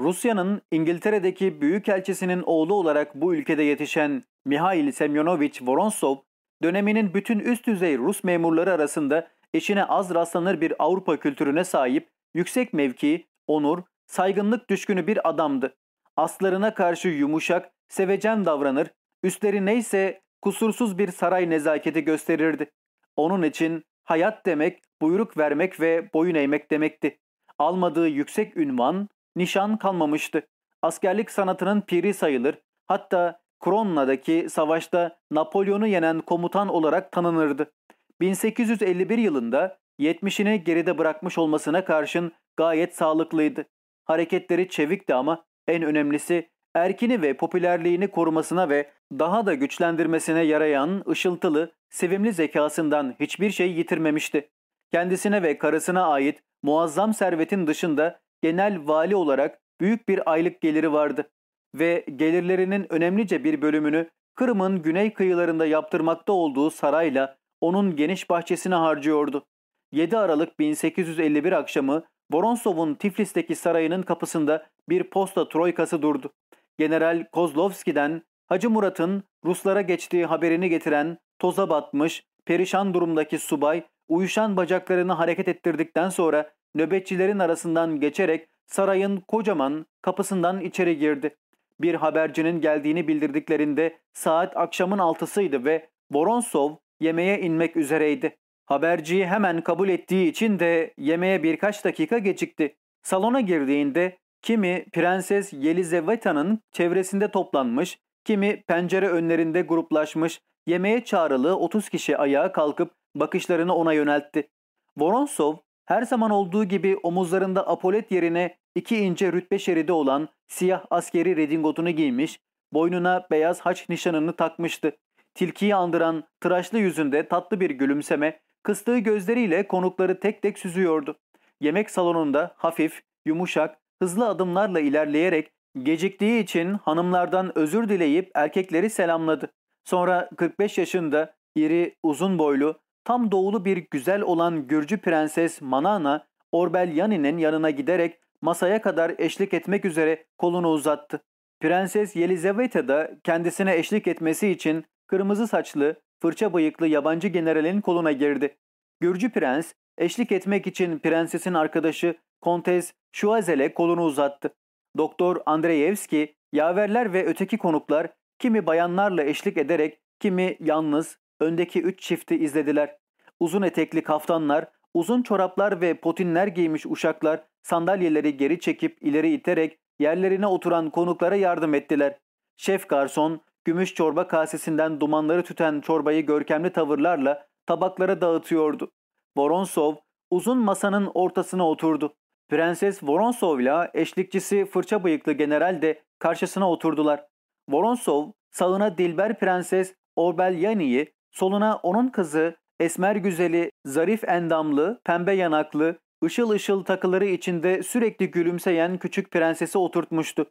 A: Rusya'nın İngiltere'deki büyükelçisinin oğlu olarak bu ülkede yetişen Mihail Semyonovich Vorontsov, döneminin bütün üst düzey Rus memurları arasında eşine az rastlanır bir Avrupa kültürüne sahip, yüksek mevki, onur, saygınlık düşkünü bir adamdı. Aslarına karşı yumuşak, sevecen davranır, üstleri neyse kusursuz bir saray nezaketi gösterirdi. Onun için hayat demek, buyruk vermek ve boyun eğmek demekti. Almadığı yüksek ünvan, nişan kalmamıştı. Askerlik sanatının piri sayılır. Hatta Kronna'daki savaşta Napolyon'u yenen komutan olarak tanınırdı. 1851 yılında 70'ini geride bırakmış olmasına karşın gayet sağlıklıydı. Hareketleri çevikti ama en önemlisi erkini ve popülerliğini korumasına ve daha da güçlendirmesine yarayan ışıltılı, sevimli zekasından hiçbir şey yitirmemişti. Kendisine ve karısına ait muazzam servetin dışında genel vali olarak büyük bir aylık geliri vardı ve gelirlerinin önemlice bir bölümünü Kırım'ın güney kıyılarında yaptırmakta olduğu sarayla onun geniş bahçesine harcıyordu. 7 Aralık 1851 akşamı Voronsov'un Tiflis'teki sarayının kapısında bir posta troikası durdu. General Kozlovski'den Hacı Murat'ın Ruslara geçtiği haberini getiren toza batmış, perişan durumdaki subay uyuşan bacaklarını hareket ettirdikten sonra nöbetçilerin arasından geçerek sarayın kocaman kapısından içeri girdi. Bir habercinin geldiğini bildirdiklerinde saat akşamın altısıydı ve Voronsov yemeğe inmek üzereydi. Haberciyi hemen kabul ettiği için de yemeğe birkaç dakika gecikti. Salona girdiğinde kimi Prenses Yelizaveta'nın çevresinde toplanmış, kimi pencere önlerinde gruplaşmış, yemeğe çağrılı 30 kişi ayağa kalkıp bakışlarını ona yöneltti. Voronsov her zaman olduğu gibi omuzlarında apolet yerine iki ince rütbe şeridi olan siyah askeri redingotunu giymiş, boynuna beyaz haç nişanını takmıştı. Tilkiyi andıran tıraşlı yüzünde tatlı bir gülümseme, kıstığı gözleriyle konukları tek tek süzüyordu. Yemek salonunda hafif, yumuşak, hızlı adımlarla ilerleyerek geciktiği için hanımlardan özür dileyip erkekleri selamladı. Sonra 45 yaşında iri, uzun boylu, tam doğulu bir güzel olan Gürcü prenses Manana, Orbelyani'nin yanına giderek masaya kadar eşlik etmek üzere kolunu uzattı. Prenses Yelizaveta da kendisine eşlik etmesi için kırmızı saçlı, fırça bıyıklı yabancı generalin koluna girdi. Gürcü prens eşlik etmek için prensesin arkadaşı Kontes Şuazel'e kolunu uzattı. Doktor Andreyevski, yaverler ve öteki konuklar kimi bayanlarla eşlik ederek kimi yalnız öndeki üç çifti izlediler. Uzun etekli kaftanlar, uzun çoraplar ve potinler giymiş uşaklar sandalyeleri geri çekip ileri iterek yerlerine oturan konuklara yardım ettiler. Şef garson gümüş çorba kasesinden dumanları tüten çorbayı görkemli tavırlarla tabaklara dağıtıyordu. Voronsov uzun masanın ortasına oturdu. Prenses Voronsov ile eşlikçisi fırça bıyıklı general de karşısına oturdular. Voronsov sağına Dilber Prenses Orbelyani'yi, soluna onun kızı esmer güzeli, zarif endamlı, pembe yanaklı, ışıl ışıl takıları içinde sürekli gülümseyen küçük prensesi oturtmuştu.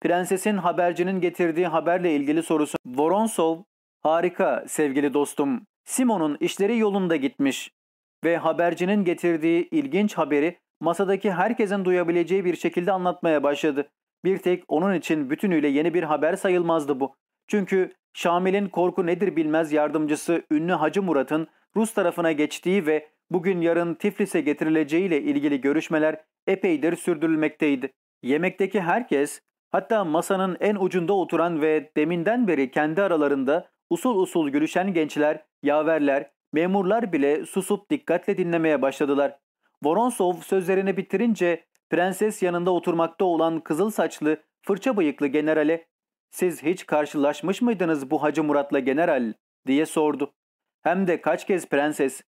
A: Prensesin habercinin getirdiği haberle ilgili sorusu Voronsov, harika sevgili dostum, Simon'un işleri yolunda gitmiş ve habercinin getirdiği ilginç haberi masadaki herkesin duyabileceği bir şekilde anlatmaya başladı. Bir tek onun için bütünüyle yeni bir haber sayılmazdı bu. Çünkü Şamil'in korku nedir bilmez yardımcısı ünlü Hacı Murat'ın Rus tarafına geçtiği ve bugün yarın Tiflis'e getirileceğiyle ilgili görüşmeler epeydir sürdürülmekteydi. Yemekteki herkes hatta masanın en ucunda oturan ve deminden beri kendi aralarında usul usul gülüşen gençler, yaverler, memurlar bile susup dikkatle dinlemeye başladılar. Voronsov sözlerini bitirince prenses yanında oturmakta olan kızıl saçlı, fırça bıyıklı generale ''Siz hiç karşılaşmış mıydınız bu Hacı Murat'la general?'' diye sordu. Hem de kaç kez prenses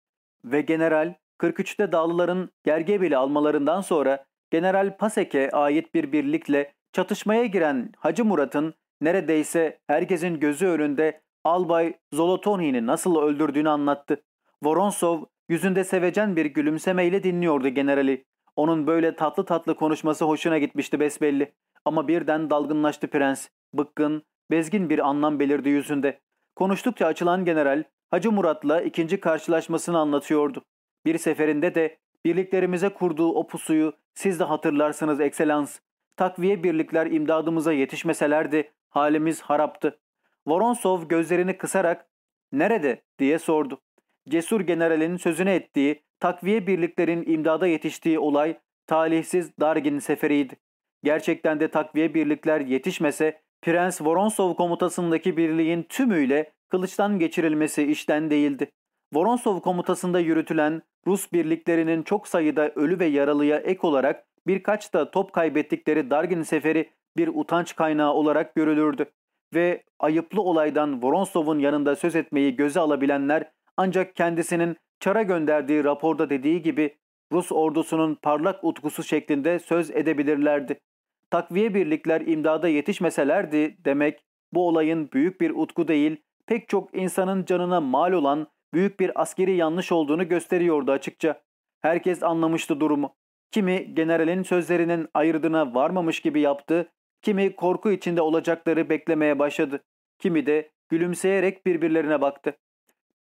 A: ve general 43'te Dağlıların Gergebeli almalarından sonra General Pasek'e ait bir birlikle çatışmaya giren Hacı Murat'ın neredeyse herkesin gözü önünde Albay Zolotoni'ni nasıl öldürdüğünü anlattı. Voronsov yüzünde sevecen bir gülümsemeyle dinliyordu generali. Onun böyle tatlı tatlı konuşması hoşuna gitmişti besbelli. Ama birden dalgınlaştı prens. Bıkkın, bezgin bir anlam belirdi yüzünde. Konuştukça açılan general Hacı Murat'la ikinci karşılaşmasını anlatıyordu. Bir seferinde de birliklerimize kurduğu o pusuyu siz de hatırlarsınız ekselans. Takviye birlikler imdadımıza yetişmeselerdi halimiz haraptı. Voronsov gözlerini kısarak ''Nerede?'' diye sordu. Cesur generalin sözüne ettiği takviye birliklerin imdada yetiştiği olay talihsiz Dargin seferiydi. Gerçekten de takviye birlikler yetişmese Prens Voronsov komutasındaki birliğin tümüyle kılıçtan geçirilmesi işten değildi. Voronsov komutasında yürütülen Rus birliklerinin çok sayıda ölü ve yaralıya ek olarak birkaç da top kaybettikleri Dargin seferi bir utanç kaynağı olarak görülürdü. Ve ayıplı olaydan Voronsov'un yanında söz etmeyi göze alabilenler ancak kendisinin Çar'a gönderdiği raporda dediği gibi Rus ordusunun parlak utkusu şeklinde söz edebilirlerdi. Takviye birlikler imdada yetişmeselerdi demek bu olayın büyük bir utku değil, pek çok insanın canına mal olan büyük bir askeri yanlış olduğunu gösteriyordu açıkça. Herkes anlamıştı durumu. Kimi generalin sözlerinin ayırdığına varmamış gibi yaptı, kimi korku içinde olacakları beklemeye başladı. kimi de gülümseyerek birbirlerine baktı.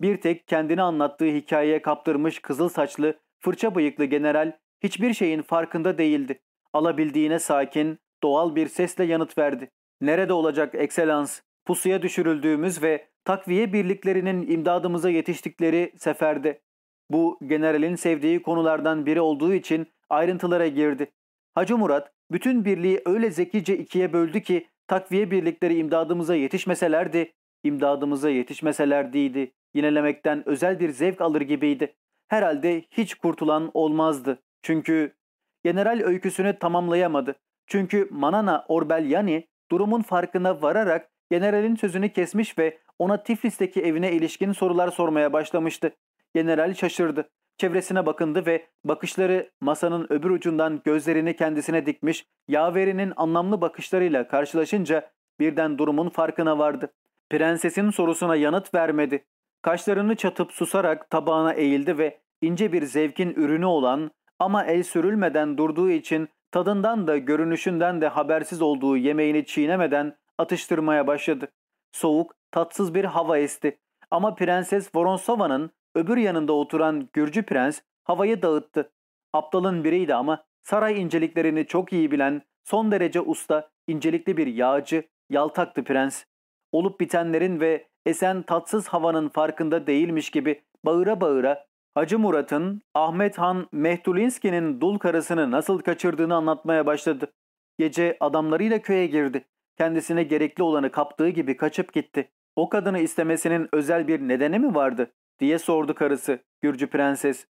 A: Bir tek kendini anlattığı hikayeye kaptırmış kızıl saçlı, fırça bıyıklı general hiçbir şeyin farkında değildi. Alabildiğine sakin, doğal bir sesle yanıt verdi. Nerede olacak ekselans? Pusuya düşürüldüğümüz ve takviye birliklerinin imdadımıza yetiştikleri seferde. Bu generalin sevdiği konulardan biri olduğu için ayrıntılara girdi. Hacı Murat bütün birliği öyle zekice ikiye böldü ki takviye birlikleri imdadımıza yetişmeselerdi, imdadımıza yetişmeselerdiydi. Yinelemekten özel bir zevk alır gibiydi. Herhalde hiç kurtulan olmazdı. Çünkü general öyküsünü tamamlayamadı. Çünkü Manana Orbelyani durumun farkına vararak generalin sözünü kesmiş ve ona Tiflis'teki evine ilişkin sorular sormaya başlamıştı. General şaşırdı. Çevresine bakındı ve bakışları masanın öbür ucundan gözlerini kendisine dikmiş yaverinin anlamlı bakışlarıyla karşılaşınca birden durumun farkına vardı. Prensesin sorusuna yanıt vermedi. Kaşlarını çatıp susarak tabağına eğildi ve ince bir zevkin ürünü olan ama el sürülmeden durduğu için tadından da görünüşünden de habersiz olduğu yemeğini çiğnemeden atıştırmaya başladı. Soğuk, tatsız bir hava esti. Ama Prenses Voronsova'nın öbür yanında oturan Gürcü prens havayı dağıttı. Aptalın biriydi ama saray inceliklerini çok iyi bilen, son derece usta, incelikli bir yağcı, yaltaktı prens. Olup bitenlerin ve esen tatsız havanın farkında değilmiş gibi bağıra bağıra Hacı Murat'ın Ahmet Han Mehtulinski'nin dul karısını nasıl kaçırdığını anlatmaya başladı. Gece adamlarıyla köye girdi. Kendisine gerekli olanı kaptığı gibi kaçıp gitti. O kadını istemesinin özel bir nedeni mi vardı? Diye sordu karısı, Gürcü prenses.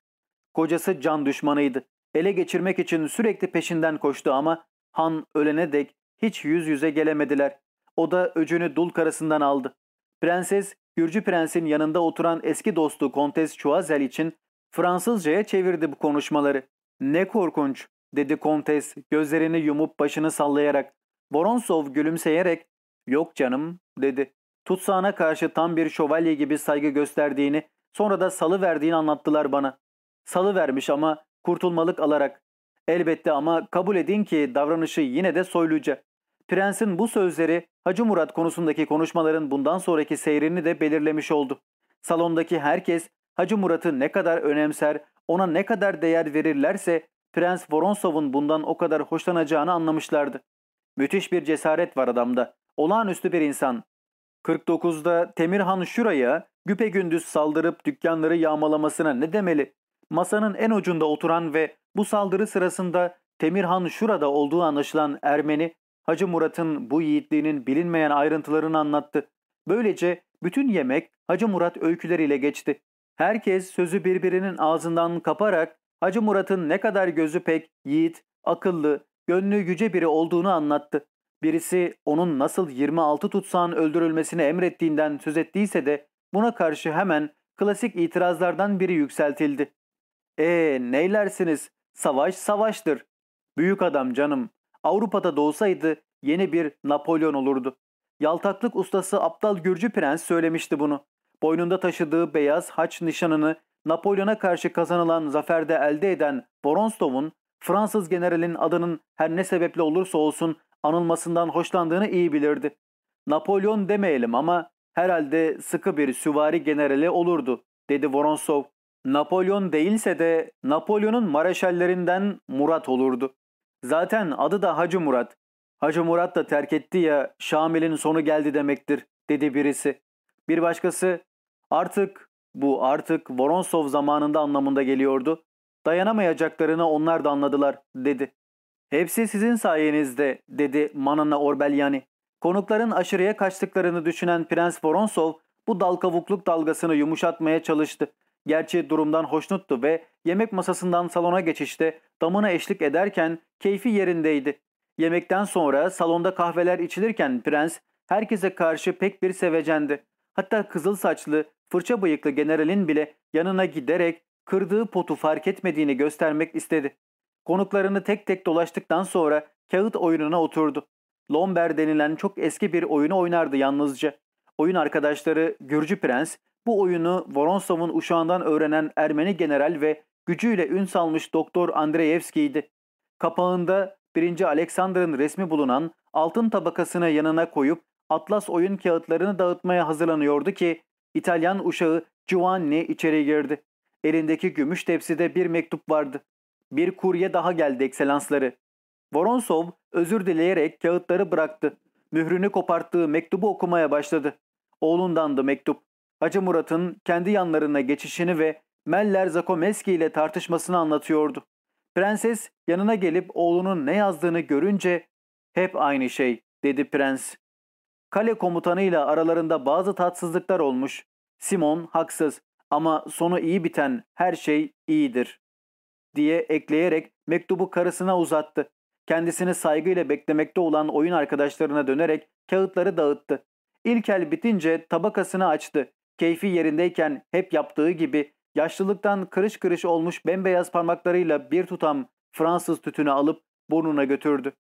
A: Kocası can düşmanıydı. Ele geçirmek için sürekli peşinden koştu ama Han ölene dek hiç yüz yüze gelemediler. O da öcünü dul karısından aldı. Prenses, Gürcü prensin yanında oturan eski dostu Kontes Choiseul için Fransızcaya çevirdi bu konuşmaları. Ne korkunç, dedi Kontes gözlerini yumup başını sallayarak. Voronsov gülümseyerek, yok canım, dedi. Tutsağına karşı tam bir şövalye gibi saygı gösterdiğini, sonra da salı verdiğini anlattılar bana. Salı vermiş ama kurtulmalık alarak. Elbette ama kabul edin ki davranışı yine de soyluca. Prensin bu sözleri Hacı Murat konusundaki konuşmaların bundan sonraki seyrini de belirlemiş oldu. Salondaki herkes Hacı Murat'ı ne kadar önemser, ona ne kadar değer verirlerse Prens Voronsov'un bundan o kadar hoşlanacağını anlamışlardı. Müthiş bir cesaret var adamda. Olağanüstü bir insan. 49'da Temirhan şuraya güpegündüz saldırıp dükkanları yağmalamasına ne demeli? Masanın en ucunda oturan ve bu saldırı sırasında Temirhan şurada olduğu anlaşılan Ermeni Hacı Murat'ın bu yiğitliğinin bilinmeyen ayrıntılarını anlattı. Böylece bütün yemek Hacı Murat öyküleriyle geçti. Herkes sözü birbirinin ağzından kaparak Hacı Murat'ın ne kadar gözü pek, yiğit, akıllı, gönlü yüce biri olduğunu anlattı. Birisi onun nasıl 26 tutsağın öldürülmesini emrettiğinden söz ettiyse de buna karşı hemen klasik itirazlardan biri yükseltildi. Ee neylersiniz? Savaş savaştır. Büyük adam canım. Avrupa'da doğsaydı yeni bir Napolyon olurdu. Yaltaklık ustası aptal Gürcü Prens söylemişti bunu. Boynunda taşıdığı beyaz haç nişanını Napolyon'a karşı kazanılan zaferde elde eden Voronstov'un Fransız generalin adının her ne sebeple olursa olsun anılmasından hoşlandığını iyi bilirdi. Napolyon demeyelim ama herhalde sıkı bir süvari generali olurdu, dedi Voronsov. Napolyon değilse de Napolyon'un mareşallerinden Murat olurdu. Zaten adı da Hacı Murat. Hacı Murat da terk etti ya Şamil'in sonu geldi demektir, dedi birisi. Bir başkası artık bu artık Voronsov zamanında anlamında geliyordu. Dayanamayacaklarını onlar da anladılar, dedi. Hepsi sizin sayenizde, dedi Manana Orbelyani. Konukların aşırıya kaçtıklarını düşünen Prens Voronsov bu dal kavukluk dalgasını yumuşatmaya çalıştı. Gerçi durumdan hoşnuttu ve yemek masasından salona geçişte damına eşlik ederken keyfi yerindeydi. Yemekten sonra salonda kahveler içilirken prens herkese karşı pek bir sevecendi. Hatta kızıl saçlı, fırça bıyıklı generalin bile yanına giderek kırdığı potu fark etmediğini göstermek istedi. Konuklarını tek tek dolaştıktan sonra kağıt oyununa oturdu. Lomber denilen çok eski bir oyunu oynardı yalnızca. Oyun arkadaşları Gürcü Prens bu oyunu Voronsov'un uşağından öğrenen Ermeni general ve gücüyle ün salmış Doktor Andreyevski'ydi. Kapağında 1. Alexander'ın resmi bulunan altın tabakasını yanına koyup atlas oyun kağıtlarını dağıtmaya hazırlanıyordu ki İtalyan uşağı Giovanni içeri girdi. Elindeki gümüş tepside bir mektup vardı. Bir kurye daha geldi ekselansları. Voronsov özür dileyerek kağıtları bıraktı. Mührünü koparttığı mektubu okumaya başladı. Oğlundandı mektup. Hacı Murat'ın kendi yanlarına geçişini ve Meller Zakomeski ile tartışmasını anlatıyordu. Prenses yanına gelip oğlunun ne yazdığını görünce hep aynı şey dedi prens. Kale komutanıyla aralarında bazı tatsızlıklar olmuş. Simon haksız ama sonu iyi biten her şey iyidir diye ekleyerek mektubu karısına uzattı. Kendisini saygıyla beklemekte olan oyun arkadaşlarına dönerek kağıtları dağıttı. İlk el bitince tabakasını açtı. Keyfi yerindeyken hep yaptığı gibi yaşlılıktan kırış kırış olmuş bembeyaz parmaklarıyla bir tutam Fransız tütünü alıp burnuna götürdü.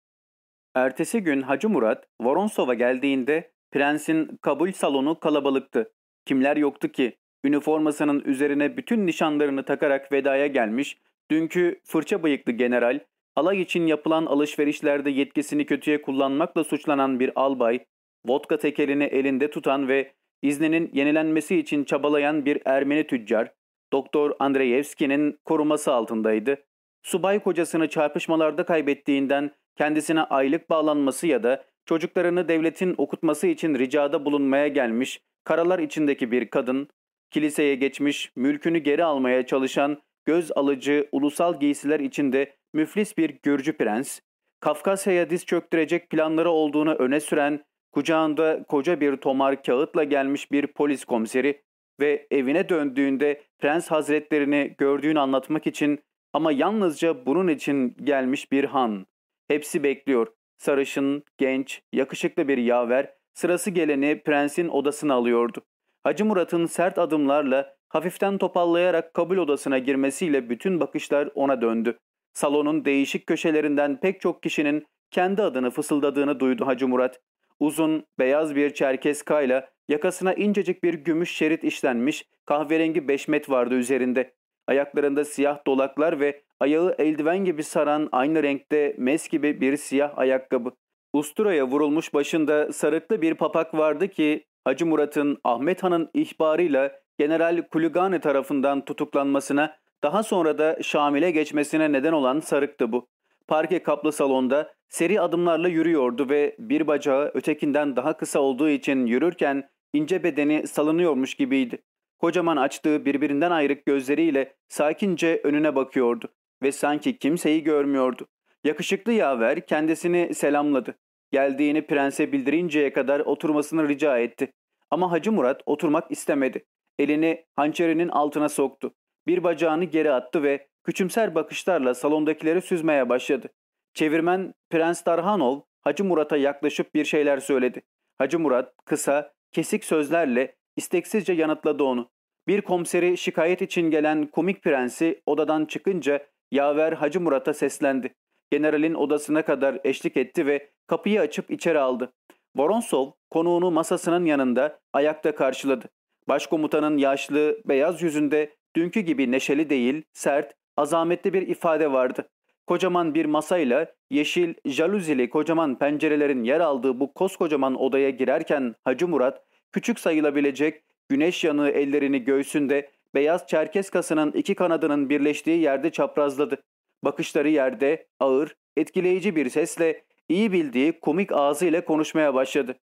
A: Ertesi gün Hacı Murat Voronsov'a geldiğinde prensin kabul salonu kalabalıktı. Kimler yoktu ki? Üniformasının üzerine bütün nişanlarını takarak vedaya gelmiş, dünkü fırça bıyıklı general, alay için yapılan alışverişlerde yetkisini kötüye kullanmakla suçlanan bir albay, vodka tekerini elinde tutan ve izninin yenilenmesi için çabalayan bir Ermeni tüccar, Doktor Andreyevski'nin koruması altındaydı. Subay kocasını çarpışmalarda kaybettiğinden kendisine aylık bağlanması ya da çocuklarını devletin okutması için ricada bulunmaya gelmiş, karalar içindeki bir kadın, kiliseye geçmiş, mülkünü geri almaya çalışan, göz alıcı, ulusal giysiler içinde müflis bir Gürcü prens, Kafkasya'ya diz çöktürecek planları olduğunu öne süren, kucağında koca bir tomar kağıtla gelmiş bir polis komiseri ve evine döndüğünde prens hazretlerini gördüğünü anlatmak için ama yalnızca bunun için gelmiş bir han. Hepsi bekliyor. Sarışın, genç, yakışıklı bir yaver sırası geleni prensin odasına alıyordu. Hacı Murat'ın sert adımlarla hafiften topallayarak kabul odasına girmesiyle bütün bakışlar ona döndü. Salonun değişik köşelerinden pek çok kişinin kendi adını fısıldadığını duydu Hacı Murat. Uzun, beyaz bir çerkeskayla yakasına incecik bir gümüş şerit işlenmiş kahverengi beşmet vardı üzerinde. Ayaklarında siyah dolaklar ve ayağı eldiven gibi saran aynı renkte mes gibi bir siyah ayakkabı. Usturaya vurulmuş başında sarıklı bir papak vardı ki Hacı Murat'ın Ahmet Han'ın ihbarıyla General Kulugani tarafından tutuklanmasına daha sonra da Şamil'e geçmesine neden olan sarıktı bu. Parke kaplı salonda seri adımlarla yürüyordu ve bir bacağı ötekinden daha kısa olduğu için yürürken ince bedeni salınıyormuş gibiydi. Kocaman açtığı birbirinden ayrık gözleriyle sakince önüne bakıyordu ve sanki kimseyi görmüyordu. Yakışıklı yaver kendisini selamladı. Geldiğini prense bildirinceye kadar oturmasını rica etti. Ama Hacı Murat oturmak istemedi. Elini hançerinin altına soktu. Bir bacağını geri attı ve küçümser bakışlarla salondakileri süzmeye başladı. Çevirmen Prens Darhanov Hacı Murat'a yaklaşıp bir şeyler söyledi. Hacı Murat kısa, kesik sözlerle isteksizce yanıtladı onu. Bir komiseri şikayet için gelen komik prensi odadan çıkınca yaver Hacı Murat'a seslendi. Generalin odasına kadar eşlik etti ve kapıyı açıp içeri aldı. Voronsov konuğunu masasının yanında ayakta karşıladı. Başkomutanın yaşlı, beyaz yüzünde dünkü gibi neşeli değil, sert, azametli bir ifade vardı. Kocaman bir masayla yeşil, jaluzili kocaman pencerelerin yer aldığı bu koskocaman odaya girerken Hacı Murat, küçük sayılabilecek güneş yanığı ellerini göğsünde beyaz çerkeskasının iki kanadının birleştiği yerde çaprazladı. Bakışları yerde, ağır, etkileyici bir sesle iyi bildiği komik ağzıyla konuşmaya başladı.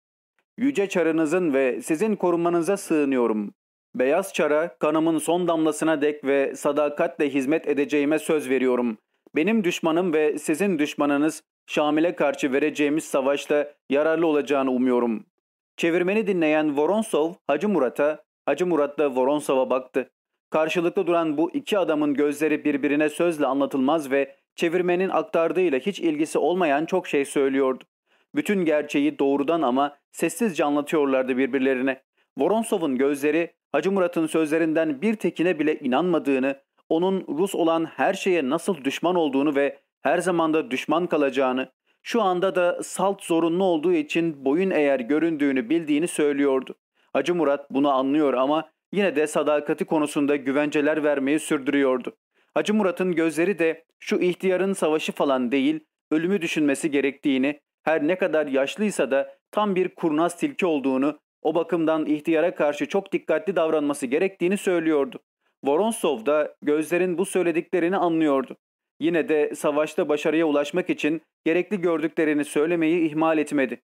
A: Yüce çarınızın ve sizin korunmanıza sığınıyorum. Beyaz çara kanımın son damlasına dek ve sadakatle hizmet edeceğime söz veriyorum. Benim düşmanım ve sizin düşmanınız Şamil'e karşı vereceğimiz savaşta yararlı olacağını umuyorum. Çevirmeni dinleyen Voronsov Hacı Murat'a, Hacı Murat da Voronsov'a baktı. Karşılıklı duran bu iki adamın gözleri birbirine sözle anlatılmaz ve çevirmenin aktardığıyla hiç ilgisi olmayan çok şey söylüyordu. Bütün gerçeği doğrudan ama sessizce anlatıyorlardı birbirlerine. Voronsov'un gözleri Hacı Murat'ın sözlerinden bir tekine bile inanmadığını, onun Rus olan her şeye nasıl düşman olduğunu ve her zaman da düşman kalacağını, şu anda da salt zorunlu olduğu için boyun eğer göründüğünü bildiğini söylüyordu. Hacı Murat bunu anlıyor ama yine de sadakati konusunda güvenceler vermeyi sürdürüyordu. Hacı Murat'ın gözleri de şu ihtiyarın savaşı falan değil, ölümü düşünmesi gerektiğini, her ne kadar yaşlıysa da tam bir kurnaz tilki olduğunu, o bakımdan ihtiyara karşı çok dikkatli davranması gerektiğini söylüyordu. Voronsov da gözlerin bu söylediklerini anlıyordu. Yine de savaşta başarıya ulaşmak için gerekli gördüklerini söylemeyi ihmal etmedi.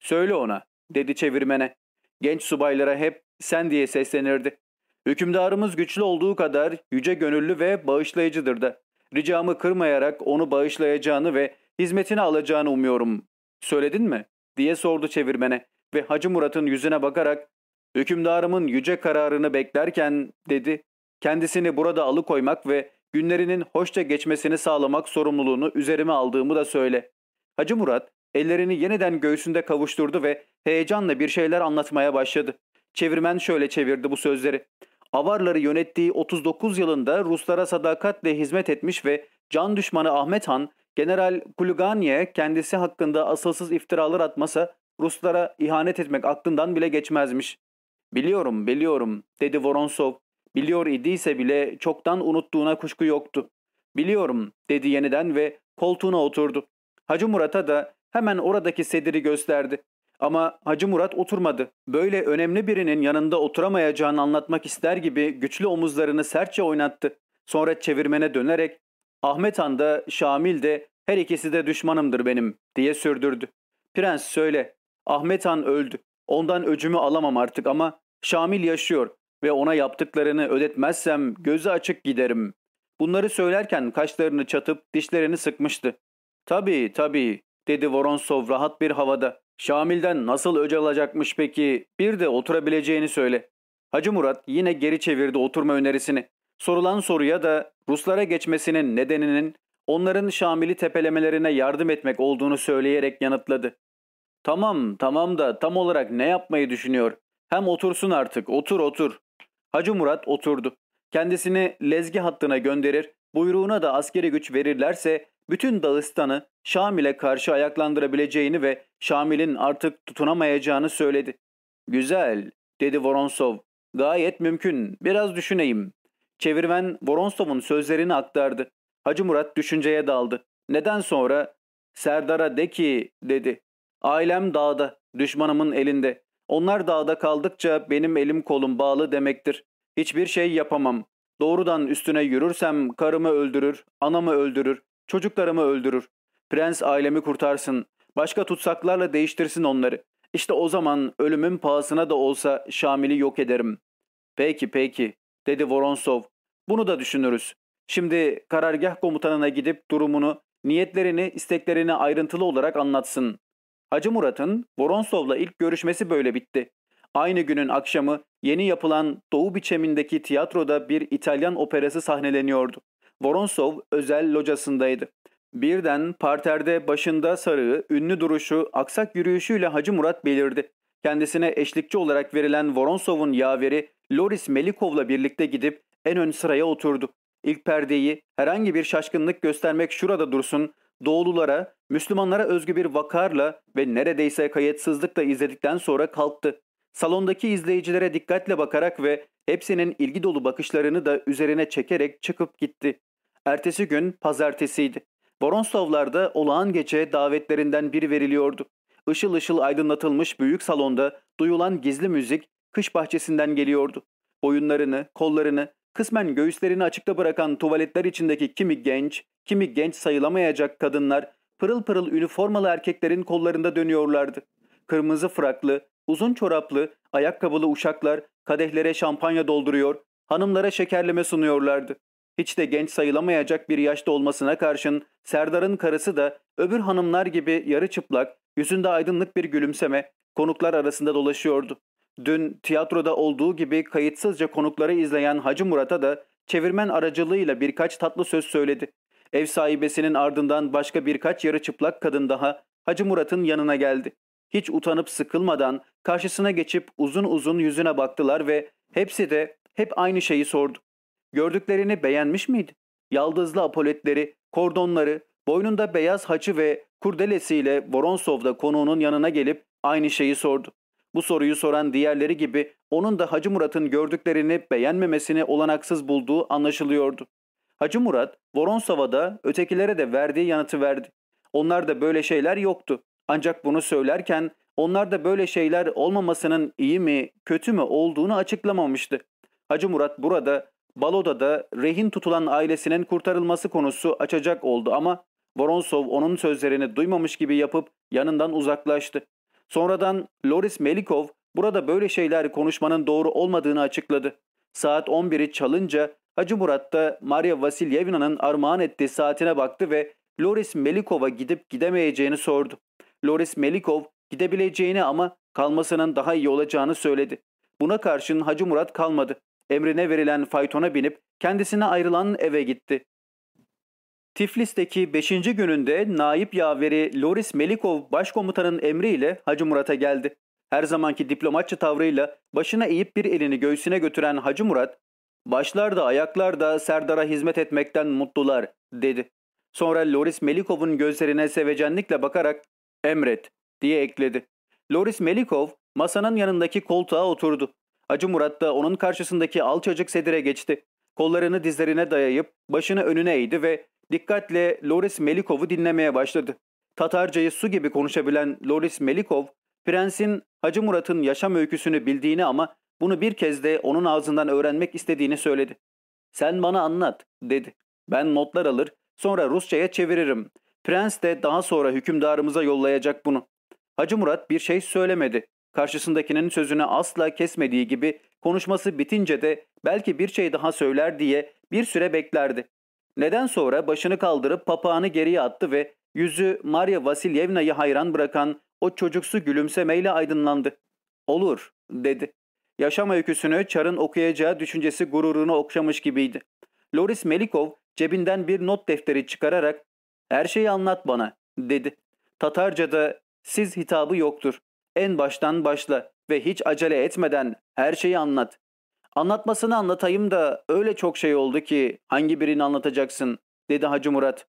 A: Söyle ona, dedi çevirmene. Genç subaylara hep sen diye seslenirdi. Hükümdarımız güçlü olduğu kadar yüce gönüllü ve bağışlayıcıdır da. Ricamı kırmayarak onu bağışlayacağını ve hizmetine alacağını umuyorum. Söyledin mi? diye sordu çevirmene ve Hacı Murat'ın yüzüne bakarak hükümdarımın yüce kararını beklerken dedi kendisini burada alıkoymak ve günlerinin hoşça geçmesini sağlamak sorumluluğunu üzerime aldığımı da söyle. Hacı Murat ellerini yeniden göğsünde kavuşturdu ve heyecanla bir şeyler anlatmaya başladı. Çevirmen şöyle çevirdi bu sözleri. Avarları yönettiği 39 yılında Ruslara sadakatle hizmet etmiş ve can düşmanı Ahmet Han, General Kulugani'ye kendisi hakkında asılsız iftiralar atmasa Ruslara ihanet etmek aklından bile geçmezmiş. Biliyorum, biliyorum, dedi Voronsov. Biliyor idiyse bile çoktan unuttuğuna kuşku yoktu. Biliyorum, dedi yeniden ve koltuğuna oturdu. Hacı Murat'a da hemen oradaki sediri gösterdi. Ama Hacı Murat oturmadı. Böyle önemli birinin yanında oturamayacağını anlatmak ister gibi güçlü omuzlarını sertçe oynattı. Sonra çevirmene dönerek Ahmet Han da Şamil de her ikisi de düşmanımdır benim diye sürdürdü. Prens söyle Ahmet Han öldü. Ondan öcümü alamam artık ama Şamil yaşıyor ve ona yaptıklarını ödetmezsem gözü açık giderim. Bunları söylerken kaşlarını çatıp dişlerini sıkmıştı. Tabii tabii dedi Voronsov rahat bir havada. Şamil'den nasıl öc alacakmış peki? Bir de oturabileceğini söyle. Hacı Murat yine geri çevirdi oturma önerisini. Sorulan soruya da Ruslara geçmesinin nedeninin onların Şamil'i tepelemelerine yardım etmek olduğunu söyleyerek yanıtladı. Tamam tamam da tam olarak ne yapmayı düşünüyor? Hem otursun artık otur otur. Hacı Murat oturdu. Kendisini lezgi hattına gönderir, buyruğuna da askeri güç verirlerse bütün Dağıstan'ı Şamil'e karşı ayaklandırabileceğini ve Şamil'in artık tutunamayacağını söyledi. Güzel, dedi Voronsov. Gayet mümkün, biraz düşüneyim. Çevirmen Voronsov'un sözlerini aktardı. Hacı Murat düşünceye daldı. Neden sonra? Serdar'a de ki, dedi. Ailem dağda, düşmanımın elinde. Onlar dağda kaldıkça benim elim kolum bağlı demektir. Hiçbir şey yapamam. Doğrudan üstüne yürürsem karımı öldürür, anamı öldürür, çocuklarımı öldürür. Prens ailemi kurtarsın. Başka tutsaklarla değiştirsin onları. İşte o zaman ölümün pahasına da olsa Şamil'i yok ederim. Peki peki dedi Voronsov. Bunu da düşünürüz. Şimdi karargah komutanına gidip durumunu, niyetlerini, isteklerini ayrıntılı olarak anlatsın. Hacı Murat'ın Voronsov'la ilk görüşmesi böyle bitti. Aynı günün akşamı yeni yapılan Doğu biçemindeki tiyatroda bir İtalyan operası sahneleniyordu. Voronsov özel locasındaydı. Birden parterde başında sarığı, ünlü duruşu, aksak yürüyüşüyle Hacı Murat belirdi. Kendisine eşlikçi olarak verilen Voronsov'un yaveri Loris Melikov'la birlikte gidip en ön sıraya oturdu. İlk perdeyi herhangi bir şaşkınlık göstermek şurada dursun, Doğululara, Müslümanlara özgü bir vakarla ve neredeyse kayıtsızlıkla izledikten sonra kalktı. Salondaki izleyicilere dikkatle bakarak ve hepsinin ilgi dolu bakışlarını da üzerine çekerek çıkıp gitti. Ertesi gün pazartesiydi. Voronsovlar'da olağan gece davetlerinden biri veriliyordu. Işıl ışıl aydınlatılmış büyük salonda duyulan gizli müzik kış bahçesinden geliyordu. Boyunlarını, kollarını, kısmen göğüslerini açıkta bırakan tuvaletler içindeki kimi genç, kimi genç sayılamayacak kadınlar pırıl pırıl üniformalı erkeklerin kollarında dönüyorlardı. Kırmızı fraklı, uzun çoraplı, ayakkabılı uşaklar kadehlere şampanya dolduruyor, hanımlara şekerleme sunuyorlardı. Hiç de genç sayılamayacak bir yaşta olmasına karşın Serdar'ın karısı da öbür hanımlar gibi yarı çıplak, yüzünde aydınlık bir gülümseme konuklar arasında dolaşıyordu. Dün tiyatroda olduğu gibi kayıtsızca konukları izleyen Hacı Murat'a da çevirmen aracılığıyla birkaç tatlı söz söyledi. Ev sahibesinin ardından başka birkaç yarı çıplak kadın daha Hacı Murat'ın yanına geldi. Hiç utanıp sıkılmadan karşısına geçip uzun uzun yüzüne baktılar ve hepsi de hep aynı şeyi sordu. Gördüklerini beğenmiş miydi? Yaldızlı apoletleri, kordonları, boynunda beyaz haçı ve kurdelesiyle Voronsov'da konuğunun yanına gelip aynı şeyi sordu. Bu soruyu soran diğerleri gibi onun da Hacı Murat'ın gördüklerini beğenmemesini olanaksız bulduğu anlaşılıyordu. Hacı Murat, Voronsov'a da ötekilere de verdiği yanıtı verdi. Onlar da böyle şeyler yoktu. Ancak bunu söylerken onlar da böyle şeyler olmamasının iyi mi kötü mü olduğunu açıklamamıştı. Hacı Murat burada baloda da rehin tutulan ailesinin kurtarılması konusu açacak oldu ama Voronsov onun sözlerini duymamış gibi yapıp yanından uzaklaştı. Sonradan Loris Melikov burada böyle şeyler konuşmanın doğru olmadığını açıkladı. Saat 11'i çalınca Hacı Murat da Maria Vasilyevna'nın armağan ettiği saatine baktı ve Loris Melikov'a gidip gidemeyeceğini sordu. Loris Melikov gidebileceğini ama kalmasının daha iyi olacağını söyledi. Buna karşın Hacı Murat kalmadı. Emrine verilen faytona binip kendisine ayrılan eve gitti. Tiflis'teki 5. gününde naip yaveri Loris Melikov başkomutanın emriyle Hacı Murat'a geldi. Her zamanki diplomatçı tavrıyla başına eğip bir elini göğsüne götüren Hacı Murat, ''Başlar da ayaklar da Serdar'a hizmet etmekten mutlular.'' dedi. Sonra Loris Melikov'un gözlerine sevecenlikle bakarak ''Emret.'' diye ekledi. Loris Melikov masanın yanındaki koltuğa oturdu. Hacı Murat da onun karşısındaki alçacık sedire geçti. Kollarını dizlerine dayayıp başını önüne eğdi ve dikkatle Loris Melikov'u dinlemeye başladı. Tatarcayı su gibi konuşabilen Loris Melikov, prensin Hacı Murat'ın yaşam öyküsünü bildiğini ama bunu bir kez de onun ağzından öğrenmek istediğini söyledi. ''Sen bana anlat.'' dedi. ''Ben notlar alır, sonra Rusça'ya çeviririm. Prens de daha sonra hükümdarımıza yollayacak bunu.'' Hacı Murat bir şey söylemedi. Karşısındakinin sözünü asla kesmediği gibi konuşması bitince de belki bir şey daha söyler diye bir süre beklerdi. Neden sonra başını kaldırıp papağanı geriye attı ve yüzü Maria Vasilyevna'yı hayran bırakan o çocuksu gülümsemeyle aydınlandı. Olur dedi. Yaşam öyküsünü Çar'ın okuyacağı düşüncesi gururunu okşamış gibiydi. Loris Melikov cebinden bir not defteri çıkararak her şeyi anlat bana dedi. Tatarca'da siz hitabı yoktur. En baştan başla ve hiç acele etmeden her şeyi anlat. Anlatmasını anlatayım da öyle çok şey oldu ki hangi birini anlatacaksın dedi Hacı Murat.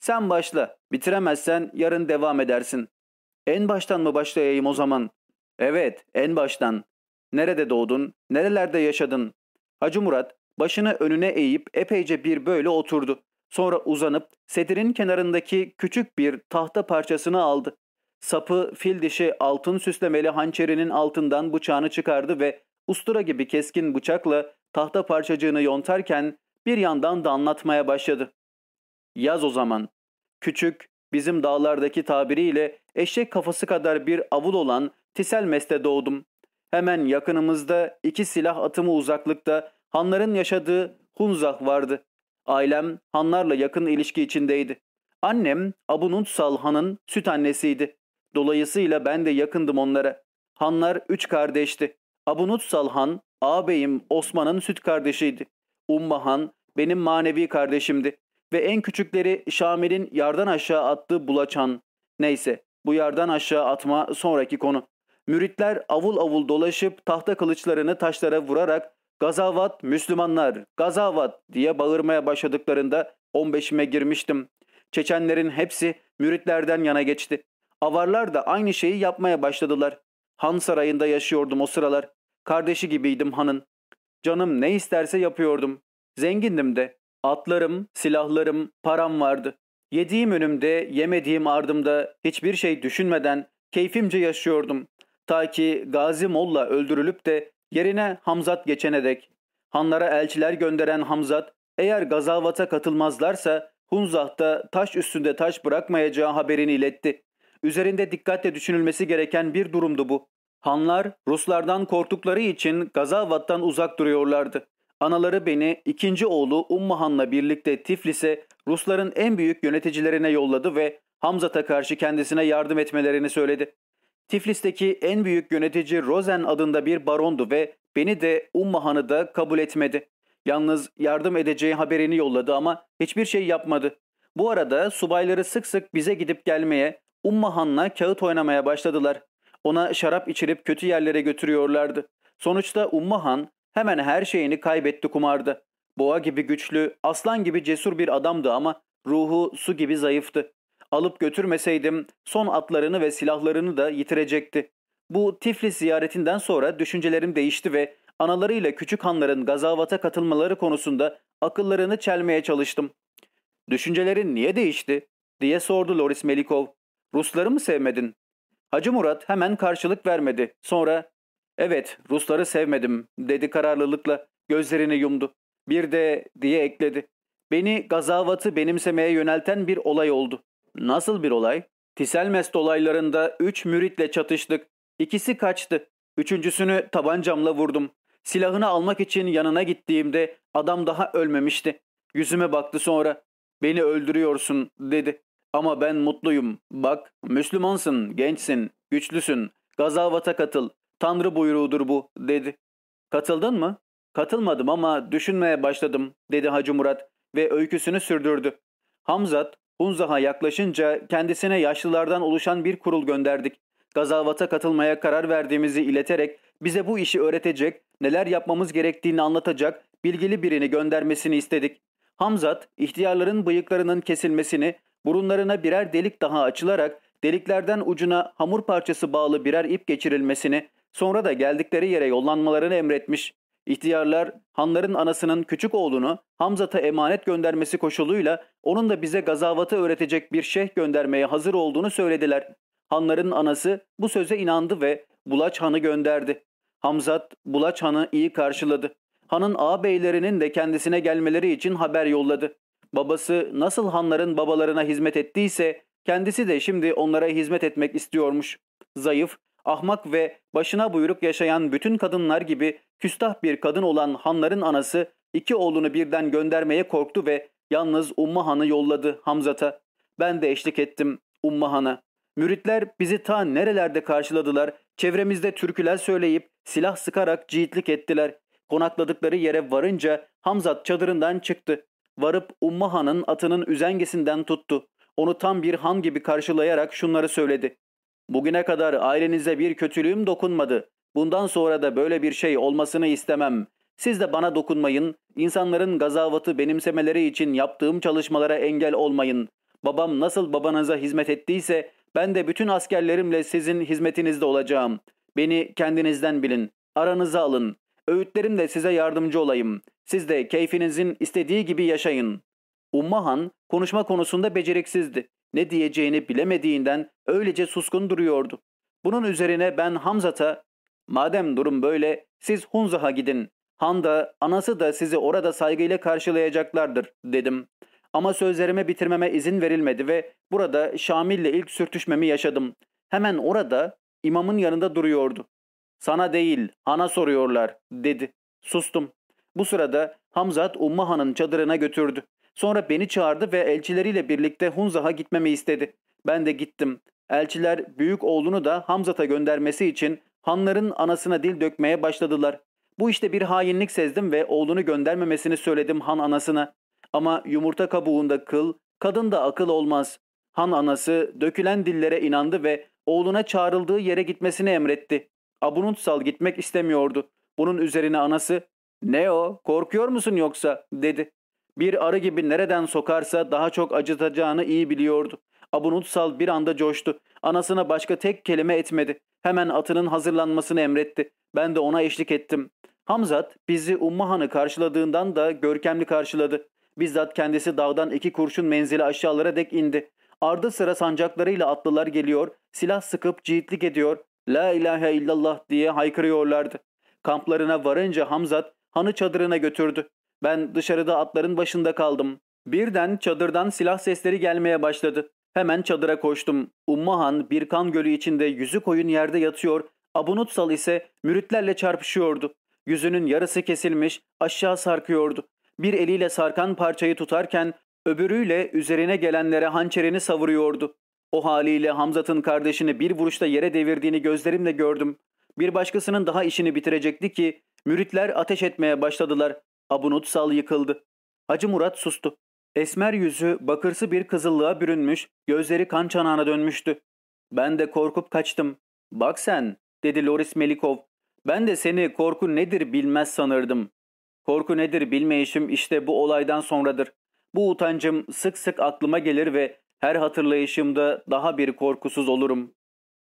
A: Sen başla bitiremezsen yarın devam edersin. En baştan mı başlayayım o zaman? Evet en baştan. Nerede doğdun? Nerelerde yaşadın? Hacı Murat başını önüne eğip epeyce bir böyle oturdu. Sonra uzanıp sedirin kenarındaki küçük bir tahta parçasını aldı. Sapı fil dişi altın süslemeli hançerinin altından bıçağını çıkardı ve ustura gibi keskin bıçakla tahta parçacığını yontarken bir yandan da anlatmaya başladı. Yaz o zaman. Küçük, bizim dağlardaki tabiriyle eşek kafası kadar bir avul olan Tiselmes'te doğdum. Hemen yakınımızda iki silah atımı uzaklıkta Hanların yaşadığı Hunzah vardı. Ailem Hanlarla yakın ilişki içindeydi. Annem Abu Nutsal Han'ın süt annesiydi. Dolayısıyla ben de yakındım onlara. Hanlar üç kardeşti. Abu Nutsal Han, ağabeyim Osman'ın süt kardeşiydi. Umma Han benim manevi kardeşimdi. Ve en küçükleri Şamil'in yardan aşağı attığı Bulaçan. Neyse bu yardan aşağı atma sonraki konu. Müritler avul avul dolaşıp tahta kılıçlarını taşlara vurarak Gazavat Müslümanlar, Gazavat diye bağırmaya başladıklarında 15'ime girmiştim. Çeçenlerin hepsi müritlerden yana geçti. Avarlar da aynı şeyi yapmaya başladılar. Han sarayında yaşıyordum o sıralar. Kardeşi gibiydim hanın. Canım ne isterse yapıyordum. Zengindim de. Atlarım, silahlarım, param vardı. Yediğim önümde, yemediğim ardımda hiçbir şey düşünmeden keyfimce yaşıyordum. Ta ki Gazi Molla öldürülüp de yerine Hamzat geçene dek. Hanlara elçiler gönderen Hamzat eğer gazavata katılmazlarsa Hunzah'ta taş üstünde taş bırakmayacağı haberini iletti. Üzerinde dikkatle düşünülmesi gereken bir durumdu bu. Hanlar Ruslardan korktukları için Gazavat'tan uzak duruyorlardı. Anaları beni ikinci oğlu Ummu Han'la birlikte Tiflis'e Rusların en büyük yöneticilerine yolladı ve Hamzat'a karşı kendisine yardım etmelerini söyledi. Tiflis'teki en büyük yönetici Rosen adında bir barondu ve beni de Ummu Han'ı da kabul etmedi. Yalnız yardım edeceği haberini yolladı ama hiçbir şey yapmadı. Bu arada subayları sık sık bize gidip gelmeye, Ummu Han'la kağıt oynamaya başladılar. Ona şarap içirip kötü yerlere götürüyorlardı. Sonuçta Ummu Han hemen her şeyini kaybetti kumarda. Boğa gibi güçlü, aslan gibi cesur bir adamdı ama ruhu su gibi zayıftı. Alıp götürmeseydim son atlarını ve silahlarını da yitirecekti. Bu Tiflis ziyaretinden sonra düşüncelerim değişti ve analarıyla küçük hanların gazavata katılmaları konusunda akıllarını çelmeye çalıştım. Düşüncelerin niye değişti? diye sordu Loris Melikov. Rusları mı sevmedin? Hacı Murat hemen karşılık vermedi. Sonra evet Rusları sevmedim dedi kararlılıkla. Gözlerini yumdu. Bir de diye ekledi. Beni gazavatı benimsemeye yönelten bir olay oldu. Nasıl bir olay? Tiselmest olaylarında üç müritle çatıştık. İkisi kaçtı. Üçüncüsünü tabancamla vurdum. Silahını almak için yanına gittiğimde adam daha ölmemişti. Yüzüme baktı sonra. Beni öldürüyorsun dedi. Ama ben mutluyum. Bak Müslümansın, gençsin, güçlüsün. Gazavata katıl. Tanrı buyruğudur bu dedi. Katıldın mı? Katılmadım ama düşünmeye başladım dedi Hacı Murat ve öyküsünü sürdürdü. Hamzat, Hunzah'a yaklaşınca kendisine yaşlılardan oluşan bir kurul gönderdik. Gazavata katılmaya karar verdiğimizi ileterek bize bu işi öğretecek, neler yapmamız gerektiğini anlatacak bilgili birini göndermesini istedik. Hamzat, ihtiyarların bıyıklarının kesilmesini, burunlarına birer delik daha açılarak deliklerden ucuna hamur parçası bağlı birer ip geçirilmesini, sonra da geldikleri yere yollanmalarını emretmiş. İhtiyarlar hanların anasının küçük oğlunu Hamzat'a emanet göndermesi koşuluyla onun da bize gazavatı öğretecek bir şeyh göndermeye hazır olduğunu söylediler. Hanların anası bu söze inandı ve Bulaç Han'ı gönderdi. Hamzat Bulaç Han'ı iyi karşıladı. Hanın ağabeylerinin de kendisine gelmeleri için haber yolladı. Babası nasıl hanların babalarına hizmet ettiyse kendisi de şimdi onlara hizmet etmek istiyormuş. Zayıf, ahmak ve başına buyruk yaşayan bütün kadınlar gibi küstah bir kadın olan hanların anası iki oğlunu birden göndermeye korktu ve yalnız Umma Han'ı yolladı Hamzat'a. Ben de eşlik ettim Umma Han'a. Müritler bizi ta nerelerde karşıladılar, çevremizde türküler söyleyip silah sıkarak ciğitlik ettiler. Konakladıkları yere varınca Hamzat çadırından çıktı. Varıp Umma Han'ın atının üzengesinden tuttu. Onu tam bir han gibi karşılayarak şunları söyledi. Bugüne kadar ailenize bir kötülüğüm dokunmadı. Bundan sonra da böyle bir şey olmasını istemem. Siz de bana dokunmayın. İnsanların gazavatı benimsemeleri için yaptığım çalışmalara engel olmayın. Babam nasıl babanıza hizmet ettiyse ben de bütün askerlerimle sizin hizmetinizde olacağım. Beni kendinizden bilin. Aranıza alın. Öğütlerimle size yardımcı olayım. Siz de keyfinizin istediği gibi yaşayın. Ummahan konuşma konusunda beceriksizdi. Ne diyeceğini bilemediğinden öylece suskun duruyordu. Bunun üzerine ben Hamzat'a madem durum böyle siz Hunzah'a gidin. Han da anası da sizi orada saygıyla karşılayacaklardır dedim. Ama sözlerime bitirmeme izin verilmedi ve burada Şamil'le ilk sürtüşmemi yaşadım. Hemen orada imamın yanında duruyordu. Sana değil, Han'a soruyorlar, dedi. Sustum. Bu sırada Hamzat Umma Han'ın çadırına götürdü. Sonra beni çağırdı ve elçileriyle birlikte Hunzah'a gitmemi istedi. Ben de gittim. Elçiler büyük oğlunu da Hamzat'a göndermesi için hanların anasına dil dökmeye başladılar. Bu işte bir hainlik sezdim ve oğlunu göndermemesini söyledim han anasına. Ama yumurta kabuğunda kıl, kadın da akıl olmaz. Han anası dökülen dillere inandı ve oğluna çağrıldığı yere gitmesini emretti. Abunutsal gitmek istemiyordu. Bunun üzerine anası ''Ne o, korkuyor musun yoksa?'' dedi. Bir arı gibi nereden sokarsa daha çok acıtacağını iyi biliyordu. Abunutsal bir anda coştu. Anasına başka tek kelime etmedi. Hemen atının hazırlanmasını emretti. Ben de ona eşlik ettim. Hamzat bizi Ummahan'ı karşıladığından da görkemli karşıladı. Bizzat kendisi dağdan iki kurşun menzili aşağılara dek indi. Ardı sıra sancaklarıyla atlılar geliyor, silah sıkıp ciğitlik ediyor, La ilahe illallah diye haykırıyorlardı. Kamplarına varınca Hamzat hanı çadırına götürdü. Ben dışarıda atların başında kaldım. Birden çadırdan silah sesleri gelmeye başladı. Hemen çadıra koştum. Ummahan bir kan gölü içinde yüzü koyun yerde yatıyor, Abunutsal ise müritlerle çarpışıyordu. Yüzünün yarısı kesilmiş, aşağı sarkıyordu. Bir eliyle sarkan parçayı tutarken öbürüyle üzerine gelenlere hançerini savuruyordu. O haliyle Hamzat'ın kardeşini bir vuruşta yere devirdiğini gözlerimle gördüm. Bir başkasının daha işini bitirecekti ki müritler ateş etmeye başladılar. Abunutsal yıkıldı. Hacı Murat sustu. Esmer yüzü bakırsı bir kızıllığa bürünmüş, gözleri kan çanağına dönmüştü. Ben de korkup kaçtım. Bak sen, dedi Loris Melikov. Ben de seni korku nedir bilmez sanırdım. Korku nedir bilmeyişim işte bu olaydan sonradır. Bu utancım sık sık aklıma gelir ve her hatırlayışımda daha bir korkusuz olurum.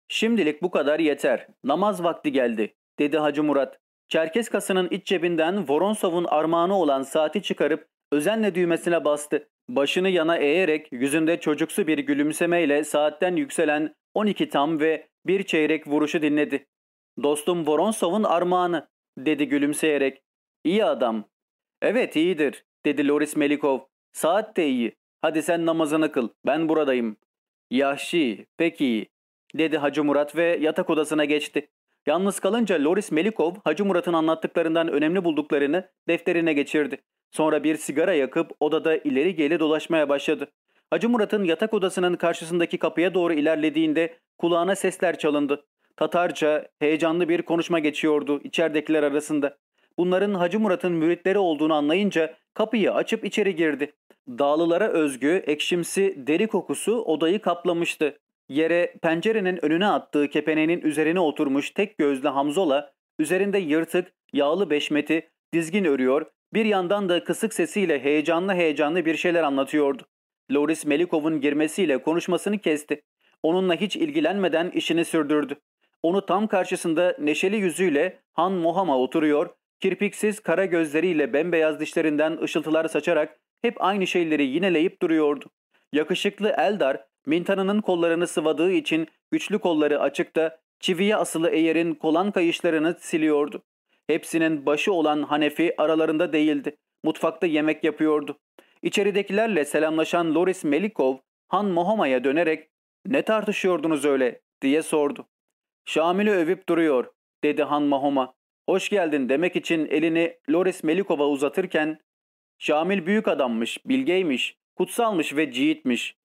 A: Şimdilik bu kadar yeter. Namaz vakti geldi, dedi Hacı Murat. Çerkes kasının iç cebinden Voronsov'un armağanı olan saati çıkarıp özenle düğmesine bastı. Başını yana eğerek yüzünde çocuksu bir gülümsemeyle saatten yükselen 12 tam ve bir çeyrek vuruşu dinledi. Dostum Voronsov'un armağanı dedi gülümseyerek. İyi adam. Evet iyidir dedi Loris Melikov. Saat de iyi. Hadi sen namazını kıl. Ben buradayım. Yahşi, peki iyi dedi Hacı Murat ve yatak odasına geçti. Yalnız kalınca Loris Melikov Hacı Murat'ın anlattıklarından önemli bulduklarını defterine geçirdi. Sonra bir sigara yakıp odada ileri geri dolaşmaya başladı. Hacı Murat'ın yatak odasının karşısındaki kapıya doğru ilerlediğinde kulağına sesler çalındı. Tatarca heyecanlı bir konuşma geçiyordu içeridekiler arasında. Bunların Hacı Murat'ın müritleri olduğunu anlayınca kapıyı açıp içeri girdi. Dağlılara özgü ekşimsi deri kokusu odayı kaplamıştı. Yere pencerenin önüne attığı kepeneğinin üzerine oturmuş tek gözlü Hamzola, üzerinde yırtık, yağlı beşmeti, dizgin örüyor, bir yandan da kısık sesiyle heyecanlı heyecanlı bir şeyler anlatıyordu. Loris Melikov'un girmesiyle konuşmasını kesti. Onunla hiç ilgilenmeden işini sürdürdü. Onu tam karşısında neşeli yüzüyle Han Mohama oturuyor, kirpiksiz kara gözleriyle bembeyaz dişlerinden ışıltılar saçarak hep aynı şeyleri yineleyip duruyordu. Yakışıklı Eldar, Mintanı'nın kollarını sıvadığı için güçlü kolları açıkta, çiviye asılı eğerin kolan kayışlarını siliyordu. Hepsinin başı olan Hanefi aralarında değildi. Mutfakta yemek yapıyordu. İçeridekilerle selamlaşan Loris Melikov, Han Mohama'ya dönerek ''Ne tartışıyordunuz öyle?'' diye sordu. ''Şamil'i övüp duruyor.'' dedi Han Mahoma. Hoş geldin demek için elini Loris Melikov'a uzatırken ''Şamil büyük adammış, bilgeymiş, kutsalmış ve ciğitmiş.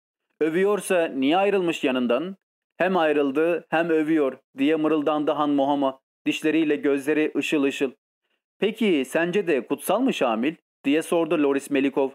A: Övüyorsa niye ayrılmış yanından? Hem ayrıldı hem övüyor diye mırıldandı Han Mohama dişleriyle gözleri ışıl ışıl. Peki sence de kutsal mı Şamil? diye sordu Loris Melikov.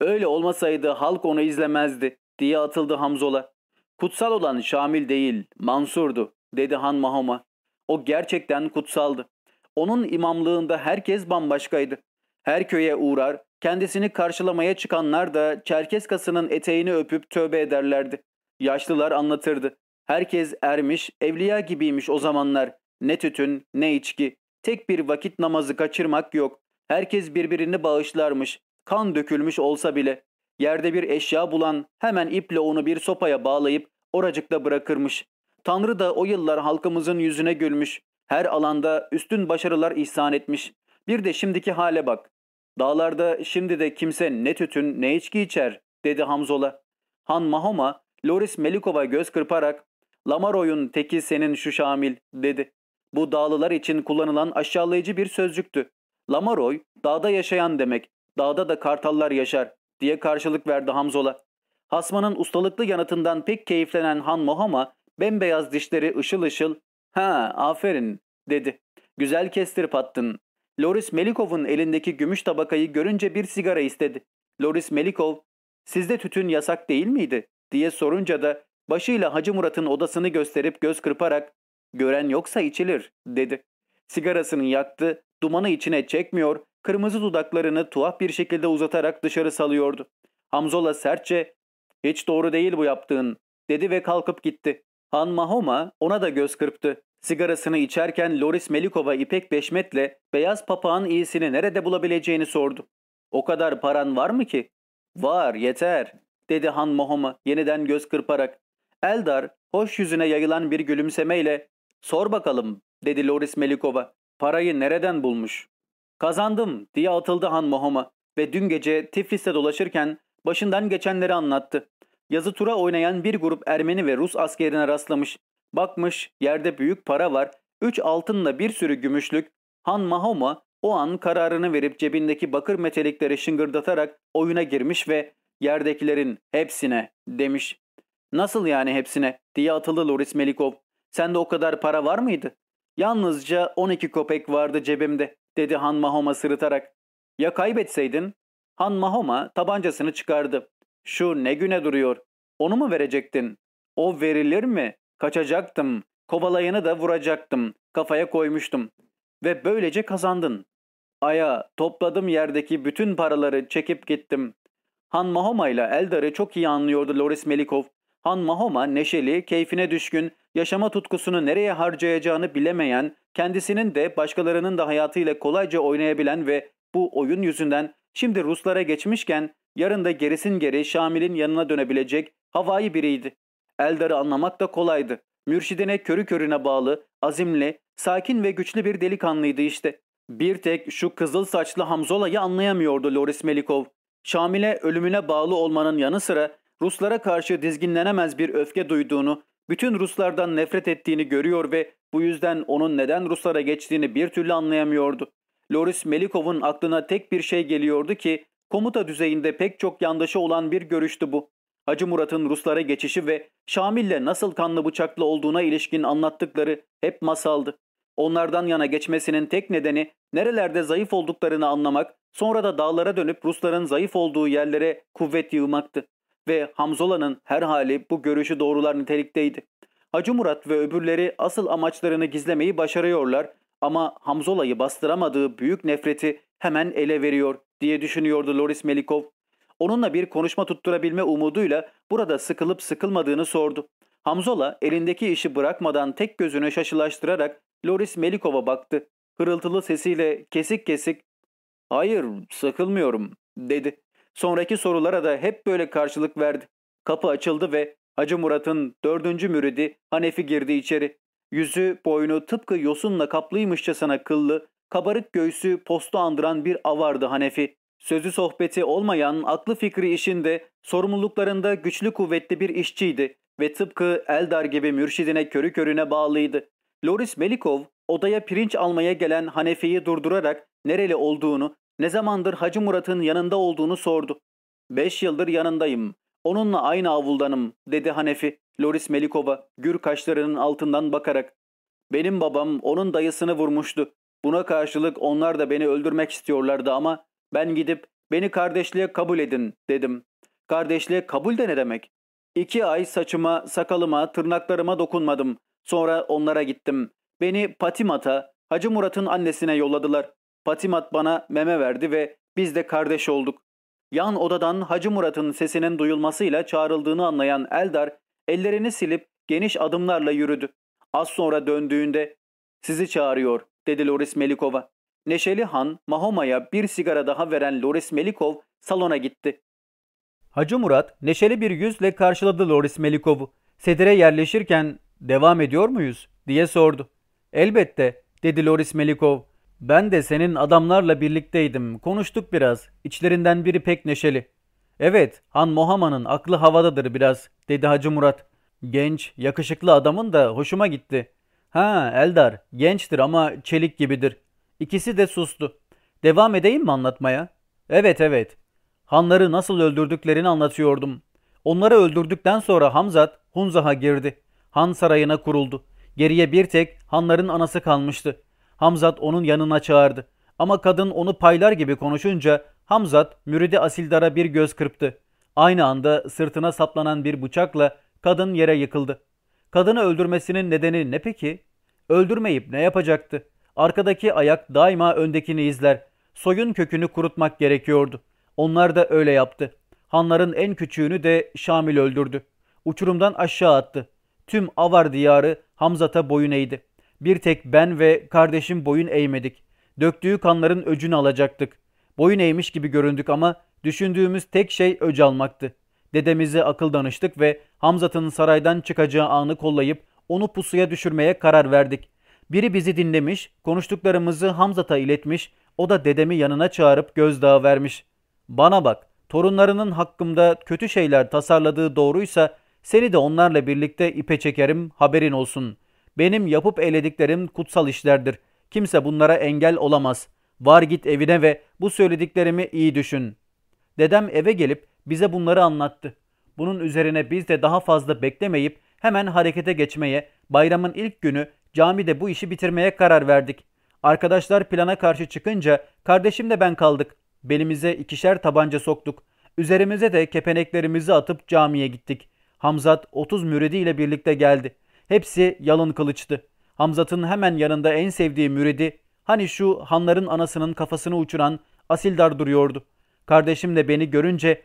A: Öyle olmasaydı halk onu izlemezdi diye atıldı Hamzola. Kutsal olan Şamil değil Mansur'du dedi Han Mahoma. O gerçekten kutsaldı. Onun imamlığında herkes bambaşkaydı. Her köye uğrar, kendisini karşılamaya çıkanlar da Çerkeskası'nın eteğini öpüp tövbe ederlerdi. Yaşlılar anlatırdı. Herkes ermiş, evliya gibiymiş o zamanlar. Ne tütün, ne içki. Tek bir vakit namazı kaçırmak yok. Herkes birbirini bağışlarmış. Kan dökülmüş olsa bile. Yerde bir eşya bulan hemen iple onu bir sopaya bağlayıp oracıkta bırakırmış. Tanrı da o yıllar halkımızın yüzüne gülmüş. Her alanda üstün başarılar ihsan etmiş. Bir de şimdiki hale bak. Dağlarda şimdi de kimse ne tütün ne içki içer dedi Hamzola. Han Mahoma Loris Melikova göz kırparak Lamaroy'un teki senin şu Şamil dedi. Bu dağlılar için kullanılan aşağılayıcı bir sözcüktü. Lamaroy dağda yaşayan demek. Dağda da kartallar yaşar diye karşılık verdi Hamzola. Hasmanın ustalıklı yanıtından pek keyiflenen Han Mohama bembeyaz dişleri ışıl ışıl ha aferin dedi. Güzel kestirip attın. Loris Melikov'un elindeki gümüş tabakayı görünce bir sigara istedi. Loris Melikov, sizde tütün yasak değil miydi? diye sorunca da başıyla Hacı Murat'ın odasını gösterip göz kırparak gören yoksa içilir dedi. Sigarasını yaktı, dumanı içine çekmiyor, kırmızı dudaklarını tuhaf bir şekilde uzatarak dışarı salıyordu. Hamzola sertçe hiç doğru değil bu yaptığın dedi ve kalkıp gitti. Han Mahoma ona da göz kırptı. Sigarasını içerken Loris Melikova İpek Beşmet'le beyaz papağan iyisini nerede bulabileceğini sordu. O kadar paran var mı ki? Var yeter dedi Han Mahoma yeniden göz kırparak. Eldar hoş yüzüne yayılan bir gülümsemeyle sor bakalım dedi Loris Melikova. Parayı nereden bulmuş? Kazandım diye atıldı Han Mahoma ve dün gece Tiflis'te dolaşırken başından geçenleri anlattı. Yazı tura oynayan bir grup Ermeni ve Rus askerine rastlamış. Bakmış yerde büyük para var. Üç altınla bir sürü gümüşlük. Han Mahoma o an kararını verip cebindeki bakır metelikleri şıngırdatarak oyuna girmiş ve yerdekilerin hepsine demiş. Nasıl yani hepsine diye atıldı Loris Melikov. Sende o kadar para var mıydı? Yalnızca 12 kopek vardı cebimde dedi Han Mahoma sırıtarak. Ya kaybetseydin? Han Mahoma tabancasını çıkardı. Şu ne güne duruyor. Onu mu verecektin? O verilir mi? Kaçacaktım. Kovalayanı da vuracaktım. Kafaya koymuştum. Ve böylece kazandın. Aya topladım yerdeki bütün paraları çekip gittim. Han Mahoma ile Eldar'ı çok iyi anlıyordu Loris Melikov. Han Mahoma neşeli, keyfine düşkün, yaşama tutkusunu nereye harcayacağını bilemeyen, kendisinin de başkalarının da hayatıyla kolayca oynayabilen ve bu oyun yüzünden şimdi Ruslara geçmişken yarın da gerisin geri Şamil'in yanına dönebilecek havai biriydi. Eldar'ı anlamak da kolaydı. Mürşidine körü körüne bağlı, azimli, sakin ve güçlü bir delikanlıydı işte. Bir tek şu kızıl saçlı Hamzola'yı anlayamıyordu Loris Melikov. Şamil'e ölümüne bağlı olmanın yanı sıra Ruslara karşı dizginlenemez bir öfke duyduğunu, bütün Ruslardan nefret ettiğini görüyor ve bu yüzden onun neden Ruslara geçtiğini bir türlü anlayamıyordu. Loris Melikov'un aklına tek bir şey geliyordu ki komuta düzeyinde pek çok yandaşı olan bir görüştü bu. Hacı Murat'ın Ruslara geçişi ve Şamil'le nasıl kanlı bıçaklı olduğuna ilişkin anlattıkları hep masaldı. Onlardan yana geçmesinin tek nedeni nerelerde zayıf olduklarını anlamak, sonra da dağlara dönüp Rusların zayıf olduğu yerlere kuvvet yığmaktı. Ve Hamzola'nın her hali bu görüşü doğrular nitelikteydi. Hacı Murat ve öbürleri asıl amaçlarını gizlemeyi başarıyorlar ama Hamzola'yı bastıramadığı büyük nefreti hemen ele veriyor diye düşünüyordu Loris Melikov. Onunla bir konuşma tutturabilme umuduyla burada sıkılıp sıkılmadığını sordu. Hamzola elindeki işi bırakmadan tek gözünü şaşılaştırarak Loris Melikov'a baktı. Hırıltılı sesiyle kesik kesik ''Hayır, sıkılmıyorum.'' dedi. Sonraki sorulara da hep böyle karşılık verdi. Kapı açıldı ve Hacı Murat'ın dördüncü müridi Hanefi girdi içeri. Yüzü, boynu tıpkı yosunla kaplıymışçasına kıllı, kabarık göğsü postu andıran bir avardı Hanefi. Sözü sohbeti olmayan, aklı fikri işinde, sorumluluklarında güçlü kuvvetli bir işçiydi ve tıpkı Eldar gibi mürşidine körü körüne bağlıydı. Loris Melikov odaya pirinç almaya gelen Hanefi'yi durdurarak nereli olduğunu, ne zamandır Hacı Murat'ın yanında olduğunu sordu. Beş yıldır yanındayım. Onunla aynı avuldanım dedi Hanefi Loris Melikov'a gür kaşlarının altından bakarak. Benim babam onun dayısını vurmuştu. Buna karşılık onlar da beni öldürmek istiyorlardı ama ben gidip beni kardeşliğe kabul edin dedim. Kardeşliğe kabul de ne demek? İki ay saçıma, sakalıma, tırnaklarıma dokunmadım. Sonra onlara gittim. Beni Patimat'a, Hacı Murat'ın annesine yolladılar. Patimat bana meme verdi ve biz de kardeş olduk. Yan odadan Hacı Murat'ın sesinin duyulmasıyla çağrıldığını anlayan Eldar ellerini silip geniş adımlarla yürüdü. Az sonra döndüğünde sizi çağırıyor dedi Loris Melikova. Neşeli Han Mahoma'ya bir sigara daha veren Loris Melikov salona gitti. Hacı Murat neşeli bir yüzle karşıladı Loris Melikov'u. Sedire yerleşirken devam ediyor muyuz diye sordu. Elbette dedi Loris Melikov. Ben de senin adamlarla birlikteydim. Konuştuk biraz. İçlerinden biri pek neşeli. Evet, Han Mohama'nın aklı havadadır biraz, dedi Hacı Murat. Genç, yakışıklı adamın da hoşuma gitti. Ha, Eldar, gençtir ama çelik gibidir. İkisi de sustu. Devam edeyim mi anlatmaya? Evet, evet. Hanları nasıl öldürdüklerini anlatıyordum. Onları öldürdükten sonra Hamzat Hunzah'a girdi. Han sarayına kuruldu. Geriye bir tek hanların anası kalmıştı. Hamzat onun yanına çağırdı. Ama kadın onu paylar gibi konuşunca Hamzat müridi Asildar'a bir göz kırptı. Aynı anda sırtına saplanan bir bıçakla kadın yere yıkıldı. Kadını öldürmesinin nedeni ne peki? Öldürmeyip ne yapacaktı? Arkadaki ayak daima öndekini izler. Soyun kökünü kurutmak gerekiyordu. Onlar da öyle yaptı. Hanların en küçüğünü de Şamil öldürdü. Uçurumdan aşağı attı. Tüm Avar diyarı Hamzat'a boyun eğdi. Bir tek ben ve kardeşim boyun eğmedik. Döktüğü kanların öcünü alacaktık. Boyun eğmiş gibi göründük ama düşündüğümüz tek şey öc almaktı. Dedemize akıl danıştık ve Hamzat'ın saraydan çıkacağı anı kollayıp onu pusuya düşürmeye karar verdik. Biri bizi dinlemiş, konuştuklarımızı Hamzat'a iletmiş, o da dedemi yanına çağırıp gözdağı vermiş. Bana bak, torunlarının hakkımda kötü şeyler tasarladığı doğruysa seni de onlarla birlikte ipe çekerim, haberin olsun. Benim yapıp eylediklerim kutsal işlerdir. Kimse bunlara engel olamaz. Var git evine ve bu söylediklerimi iyi düşün. Dedem eve gelip bize bunları anlattı. Bunun üzerine biz de daha fazla beklemeyip hemen harekete geçmeye, bayramın ilk günü camide bu işi bitirmeye karar verdik. Arkadaşlar plana karşı çıkınca kardeşim de ben kaldık. Belimize ikişer tabanca soktuk. Üzerimize de kepeneklerimizi atıp camiye gittik. Hamzat 30 müridi birlikte geldi. Hepsi yalın kılıçtı. Hamzat'ın hemen yanında en sevdiği müridi, hani şu hanların anasının kafasını uçuran Asildar duruyordu. Kardeşim de beni görünce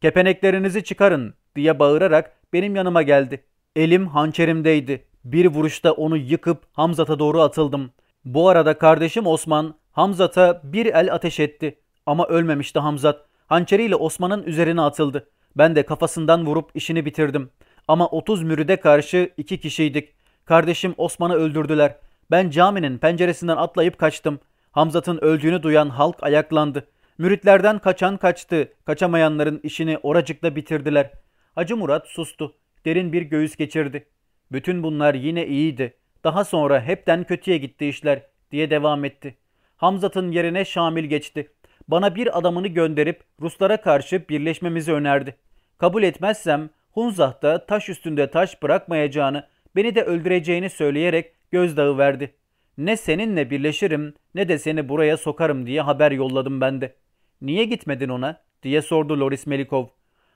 A: kepeneklerinizi çıkarın diye bağırarak benim yanıma geldi. Elim hançerimdeydi. Bir vuruşta onu yıkıp Hamzat'a doğru atıldım. Bu arada kardeşim Osman Hamzat'a bir el ateş etti. Ama ölmemişti Hamzat. Hançeriyle Osman'ın üzerine atıldı. Ben de kafasından vurup işini bitirdim. Ama 30 müride karşı iki kişiydik. Kardeşim Osman'ı öldürdüler. Ben caminin penceresinden atlayıp kaçtım. Hamzat'ın öldüğünü duyan halk ayaklandı. Müritlerden kaçan kaçtı. Kaçamayanların işini oracıkla bitirdiler. Hacı Murat sustu. Derin bir göğüs geçirdi. Bütün bunlar yine iyiydi. Daha sonra hepten kötüye gitti işler diye devam etti. Hamzat'ın yerine Şamil geçti. Bana bir adamını gönderip Ruslara karşı birleşmemizi önerdi. Kabul etmezsem Hunzah'ta taş üstünde taş bırakmayacağını, beni de öldüreceğini söyleyerek gözdağı verdi. Ne seninle birleşirim ne de seni buraya sokarım diye haber yolladım ben de. Niye gitmedin ona diye sordu Loris Melikov.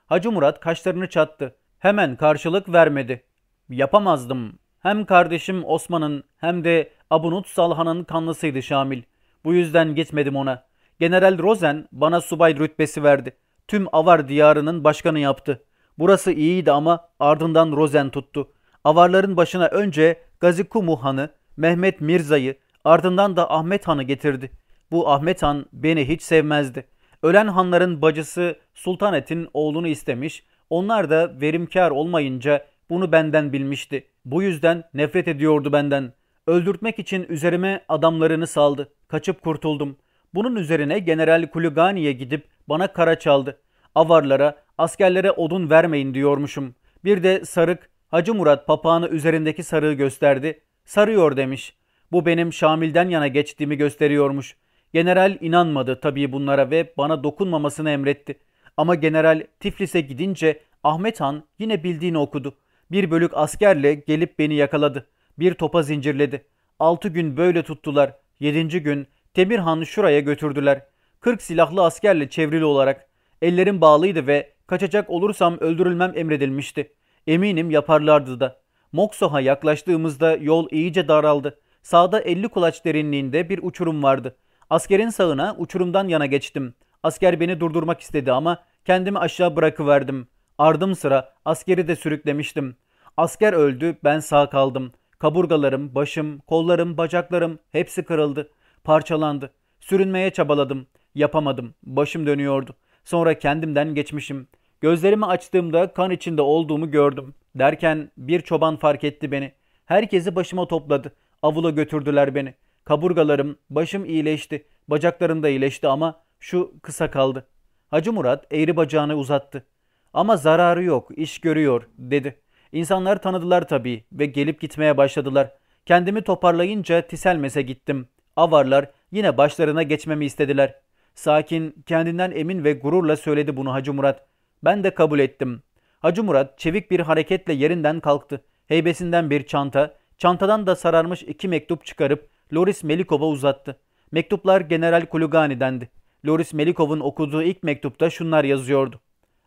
A: Hacı Murat kaşlarını çattı. Hemen karşılık vermedi. Yapamazdım. Hem kardeşim Osman'ın hem de Abunut Salhan'ın kanlısıydı Şamil. Bu yüzden gitmedim ona. General Rosen bana subay rütbesi verdi. Tüm Avar diyarının başkanı yaptı. Burası iyiydi ama ardından Rozen tuttu. Avarların başına önce Gazikumu Han'ı, Mehmet Mirza'yı, ardından da Ahmet Han'ı getirdi. Bu Ahmet Han beni hiç sevmezdi. Ölen hanların bacısı Sultanet'in oğlunu istemiş, onlar da verimkar olmayınca bunu benden bilmişti. Bu yüzden nefret ediyordu benden. Öldürtmek için üzerime adamlarını saldı. Kaçıp kurtuldum. Bunun üzerine General Kulugani'ye gidip bana kara çaldı. Avarlara, askerlere odun vermeyin diyormuşum. Bir de sarık, Hacı Murat papağanı üzerindeki sarığı gösterdi. Sarıyor demiş. Bu benim Şamil'den yana geçtiğimi gösteriyormuş. General inanmadı tabii bunlara ve bana dokunmamasını emretti. Ama general Tiflis'e gidince Ahmet Han yine bildiğini okudu. Bir bölük askerle gelip beni yakaladı. Bir topa zincirledi. Altı gün böyle tuttular. Yedinci gün Temirhan'ı şuraya götürdüler. Kırk silahlı askerle çevrili olarak. Ellerim bağlıydı ve kaçacak olursam öldürülmem emredilmişti. Eminim yaparlardı da. Moksoh'a yaklaştığımızda yol iyice daraldı. Sağda 50 kulaç derinliğinde bir uçurum vardı. Askerin sağına uçurumdan yana geçtim. Asker beni durdurmak istedi ama kendimi aşağı bırakıverdim. Ardım sıra askeri de sürüklemiştim. Asker öldü, ben sağ kaldım. Kaburgalarım, başım, kollarım, bacaklarım hepsi kırıldı. Parçalandı. Sürünmeye çabaladım. Yapamadım. Başım dönüyordu. Sonra kendimden geçmişim. Gözlerimi açtığımda kan içinde olduğumu gördüm. Derken bir çoban fark etti beni. Herkesi başıma topladı. Avula götürdüler beni. Kaburgalarım, başım iyileşti. Bacaklarım da iyileşti ama şu kısa kaldı. Hacı Murat eğri bacağını uzattı. Ama zararı yok, iş görüyor dedi. İnsanlar tanıdılar tabii ve gelip gitmeye başladılar. Kendimi toparlayınca Tiselmes'e gittim. Avarlar yine başlarına geçmemi istediler. Sakin, kendinden emin ve gururla söyledi bunu Hacı Murat. Ben de kabul ettim. Hacı Murat çevik bir hareketle yerinden kalktı. Heybesinden bir çanta, çantadan da sararmış iki mektup çıkarıp Loris Melikov'a uzattı. Mektuplar General Kulugani'dendi. Loris Melikov'un okuduğu ilk mektupta şunlar yazıyordu.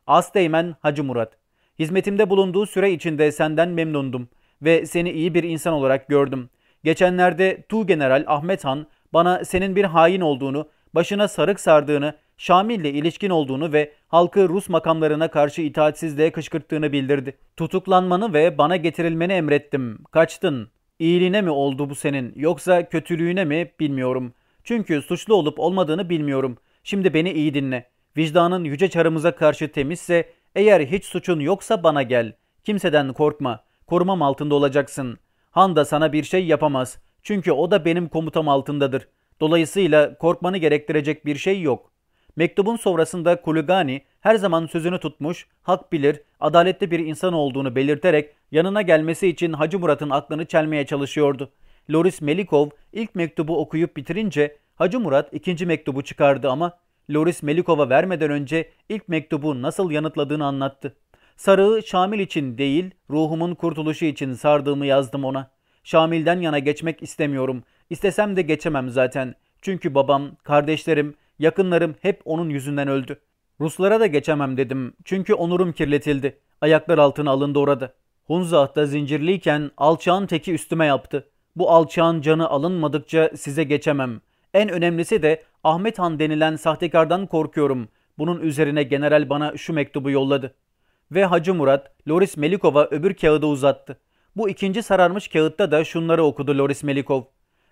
A: Asteğmen Hacı Murat. Hizmetimde bulunduğu süre içinde senden memnundum ve seni iyi bir insan olarak gördüm. Geçenlerde Tu General Ahmet Han bana senin bir hain olduğunu, başına sarık sardığını, Şamil'le ilişkin olduğunu ve halkı Rus makamlarına karşı itaatsizliğe kışkırttığını bildirdi. Tutuklanmanı ve bana getirilmeni emrettim. Kaçtın. İyiliğine mi oldu bu senin yoksa kötülüğüne mi bilmiyorum. Çünkü suçlu olup olmadığını bilmiyorum. Şimdi beni iyi dinle. Vicdanın yüce çarımıza karşı temizse eğer hiç suçun yoksa bana gel. Kimseden korkma. Korumam altında olacaksın. Han da sana bir şey yapamaz. Çünkü o da benim komutam altındadır. Dolayısıyla korkmanı gerektirecek bir şey yok. Mektubun sonrasında Kulugani her zaman sözünü tutmuş, hak bilir, adaletli bir insan olduğunu belirterek yanına gelmesi için Hacı Murat'ın aklını çelmeye çalışıyordu. Loris Melikov ilk mektubu okuyup bitirince Hacı Murat ikinci mektubu çıkardı ama Loris Melikov'a vermeden önce ilk mektubu nasıl yanıtladığını anlattı. Sarığı Şamil için değil, ruhumun kurtuluşu için sardığımı yazdım ona. Şamil'den yana geçmek istemiyorum. İstesem de geçemem zaten. Çünkü babam, kardeşlerim, yakınlarım hep onun yüzünden öldü. Ruslara da geçemem dedim. Çünkü onurum kirletildi. Ayaklar altına alındı orada. Hunzah'ta zincirliyken alçağın teki üstüme yaptı. Bu alçağın canı alınmadıkça size geçemem. En önemlisi de Ahmet Han denilen sahtekardan korkuyorum. Bunun üzerine general bana şu mektubu yolladı. Ve Hacı Murat, Loris Melikov'a öbür kağıdı uzattı. Bu ikinci sararmış kağıtta da şunları okudu Loris Melikov.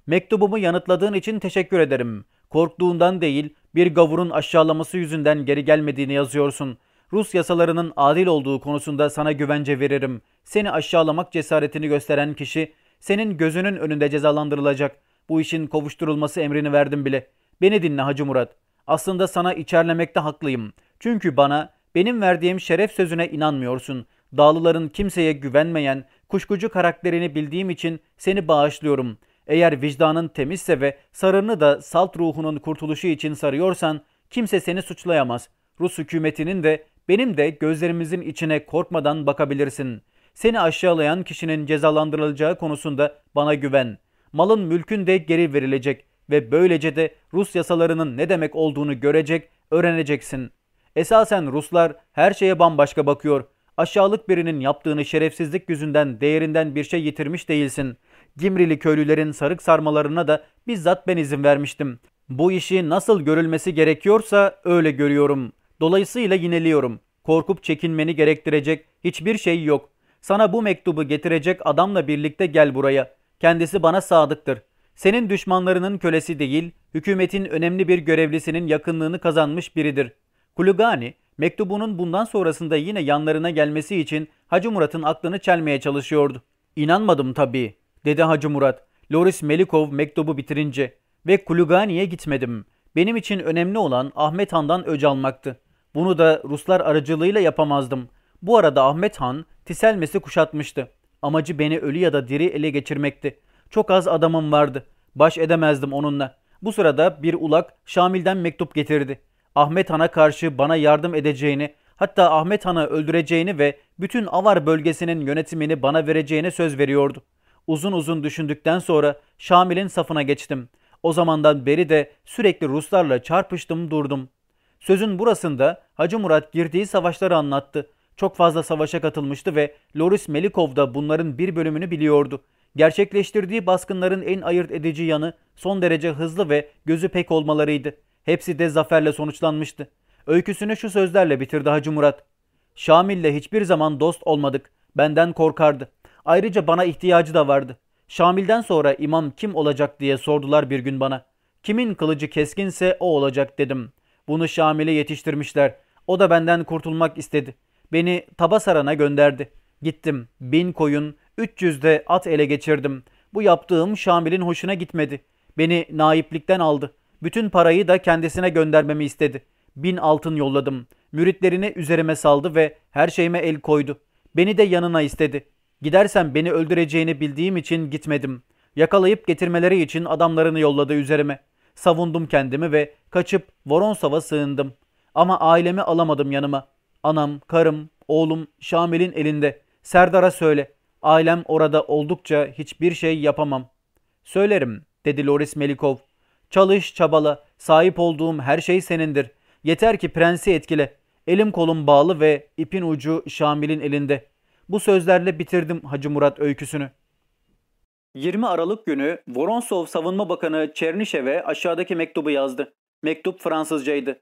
A: Mektubumu yanıtladığın için teşekkür ederim. Korktuğundan değil, bir gavurun aşağılaması yüzünden geri gelmediğini yazıyorsun. Rus yasalarının adil olduğu konusunda sana güvence veririm. Seni aşağılamak cesaretini gösteren kişi senin gözünün önünde cezalandırılacak. Bu işin kovuşturulması emrini verdim bile. Beni dinle Hacı Murat. Aslında sana içerlemekte haklıyım. Çünkü bana benim verdiğim şeref sözüne inanmıyorsun. Dağlıların kimseye güvenmeyen, kuşkucu karakterini bildiğim için seni bağışlıyorum. Eğer vicdanın temizse ve sarını da salt ruhunun kurtuluşu için sarıyorsan kimse seni suçlayamaz. Rus hükümetinin de benim de gözlerimizin içine korkmadan bakabilirsin. Seni aşağılayan kişinin cezalandırılacağı konusunda bana güven. Malın mülkün de geri verilecek ve böylece de Rus yasalarının ne demek olduğunu görecek, öğreneceksin. Esasen Ruslar her şeye bambaşka bakıyor. Aşağılık birinin yaptığını şerefsizlik yüzünden değerinden bir şey yitirmiş değilsin. Gimrili köylülerin sarık sarmalarına da bizzat ben izin vermiştim. Bu işi nasıl görülmesi gerekiyorsa öyle görüyorum. Dolayısıyla yineliyorum. Korkup çekinmeni gerektirecek hiçbir şey yok. Sana bu mektubu getirecek adamla birlikte gel buraya. Kendisi bana sadıktır. Senin düşmanlarının kölesi değil, hükümetin önemli bir görevlisinin yakınlığını kazanmış biridir. Kulugani, mektubunun bundan sonrasında yine yanlarına gelmesi için Hacı Murat'ın aklını çelmeye çalışıyordu. İnanmadım tabii, dedi Hacı Murat. Loris Melikov mektubu bitirince ve Kulugani'ye gitmedim. Benim için önemli olan Ahmet Han'dan öc almaktı. Bunu da Ruslar aracılığıyla yapamazdım. Bu arada Ahmet Han Tiselmes'i kuşatmıştı. Amacı beni ölü ya da diri ele geçirmekti. Çok az adamım vardı. Baş edemezdim onunla. Bu sırada bir ulak Şamil'den mektup getirdi. Ahmet Han'a karşı bana yardım edeceğini, hatta Ahmet Han'ı öldüreceğini ve bütün Avar bölgesinin yönetimini bana vereceğine söz veriyordu. Uzun uzun düşündükten sonra Şamil'in safına geçtim. O zamandan beri de sürekli Ruslarla çarpıştım durdum. Sözün burasında Hacı Murat girdiği savaşları anlattı. Çok fazla savaşa katılmıştı ve Loris Melikov da bunların bir bölümünü biliyordu. Gerçekleştirdiği baskınların en ayırt edici yanı son derece hızlı ve gözü pek olmalarıydı. Hepsi de zaferle sonuçlanmıştı. Öyküsünü şu sözlerle bitirdi Hacı Murat. Şamil'le hiçbir zaman dost olmadık. Benden korkardı. Ayrıca bana ihtiyacı da vardı. Şamil'den sonra imam kim olacak diye sordular bir gün bana. Kimin kılıcı keskinse o olacak dedim. Bunu Şamil'e yetiştirmişler. O da benden kurtulmak istedi. Beni Tabasaran'a gönderdi. Gittim. Bin koyun, 300'de at ele geçirdim. Bu yaptığım Şamil'in hoşuna gitmedi. Beni naiplikten aldı. Bütün parayı da kendisine göndermemi istedi. Bin altın yolladım. Müritlerini üzerime saldı ve her şeyime el koydu. Beni de yanına istedi. Gidersem beni öldüreceğini bildiğim için gitmedim. Yakalayıp getirmeleri için adamlarını yolladı üzerime. Savundum kendimi ve kaçıp Voronsov'a sığındım. Ama ailemi alamadım yanıma. Anam, karım, oğlum Şamil'in elinde. Serdar'a söyle. Ailem orada oldukça hiçbir şey yapamam. Söylerim, dedi Loris Melikov. Çalış, çabala. Sahip olduğum her şey senindir. Yeter ki prensi etkile. Elim kolum bağlı ve ipin ucu Şamil'in elinde. Bu sözlerle bitirdim Hacı Murat öyküsünü. 20 Aralık günü Voronsov Savunma Bakanı Çernişev'e aşağıdaki mektubu yazdı. Mektup Fransızcaydı.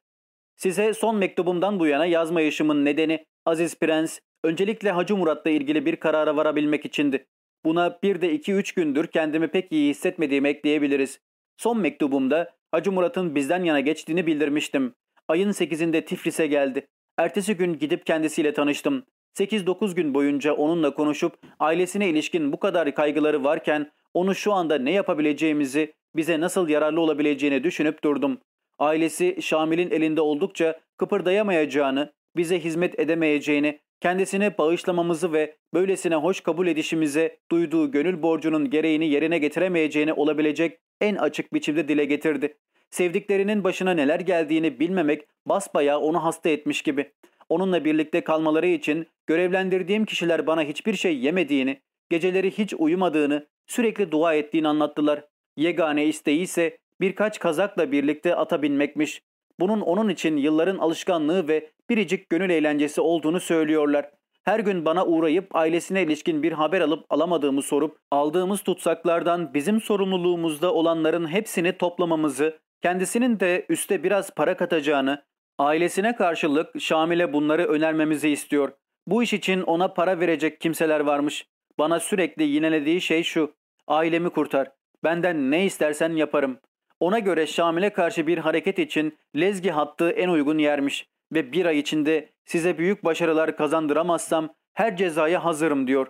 A: Size son mektubumdan bu yana yazmayışımın nedeni Aziz Prens, öncelikle Hacı Murat'la ilgili bir karara varabilmek içindi. Buna bir de 2-3 gündür kendimi pek iyi hissetmediğimi ekleyebiliriz. Son mektubumda Hacı Murat'ın bizden yana geçtiğini bildirmiştim. Ayın 8'inde Tiflis'e geldi. Ertesi gün gidip kendisiyle tanıştım. 8-9 gün boyunca onunla konuşup ailesine ilişkin bu kadar kaygıları varken onu şu anda ne yapabileceğimizi, bize nasıl yararlı olabileceğini düşünüp durdum. Ailesi Şamil'in elinde oldukça kıpırdayamayacağını, bize hizmet edemeyeceğini, kendisine bağışlamamızı ve böylesine hoş kabul edişimize duyduğu gönül borcunun gereğini yerine getiremeyeceğini olabilecek en açık biçimde dile getirdi. Sevdiklerinin başına neler geldiğini bilmemek basbayağı onu hasta etmiş gibi. Onunla birlikte kalmaları için görevlendirdiğim kişiler bana hiçbir şey yemediğini, geceleri hiç uyumadığını, sürekli dua ettiğini anlattılar. Yegane isteği ise birkaç kazakla birlikte ata binmekmiş. Bunun onun için yılların alışkanlığı ve biricik gönül eğlencesi olduğunu söylüyorlar. Her gün bana uğrayıp ailesine ilişkin bir haber alıp alamadığımı sorup aldığımız tutsaklardan bizim sorumluluğumuzda olanların hepsini toplamamızı, kendisinin de üste biraz para katacağını, ailesine karşılık Şamil'e bunları önermemizi istiyor. Bu iş için ona para verecek kimseler varmış. Bana sürekli yinelediği şey şu. Ailemi kurtar. Benden ne istersen yaparım. Ona göre Şamil'e karşı bir hareket için Lezgi hattı en uygun yermiş ve bir ay içinde size büyük başarılar kazandıramazsam her cezaya hazırım diyor.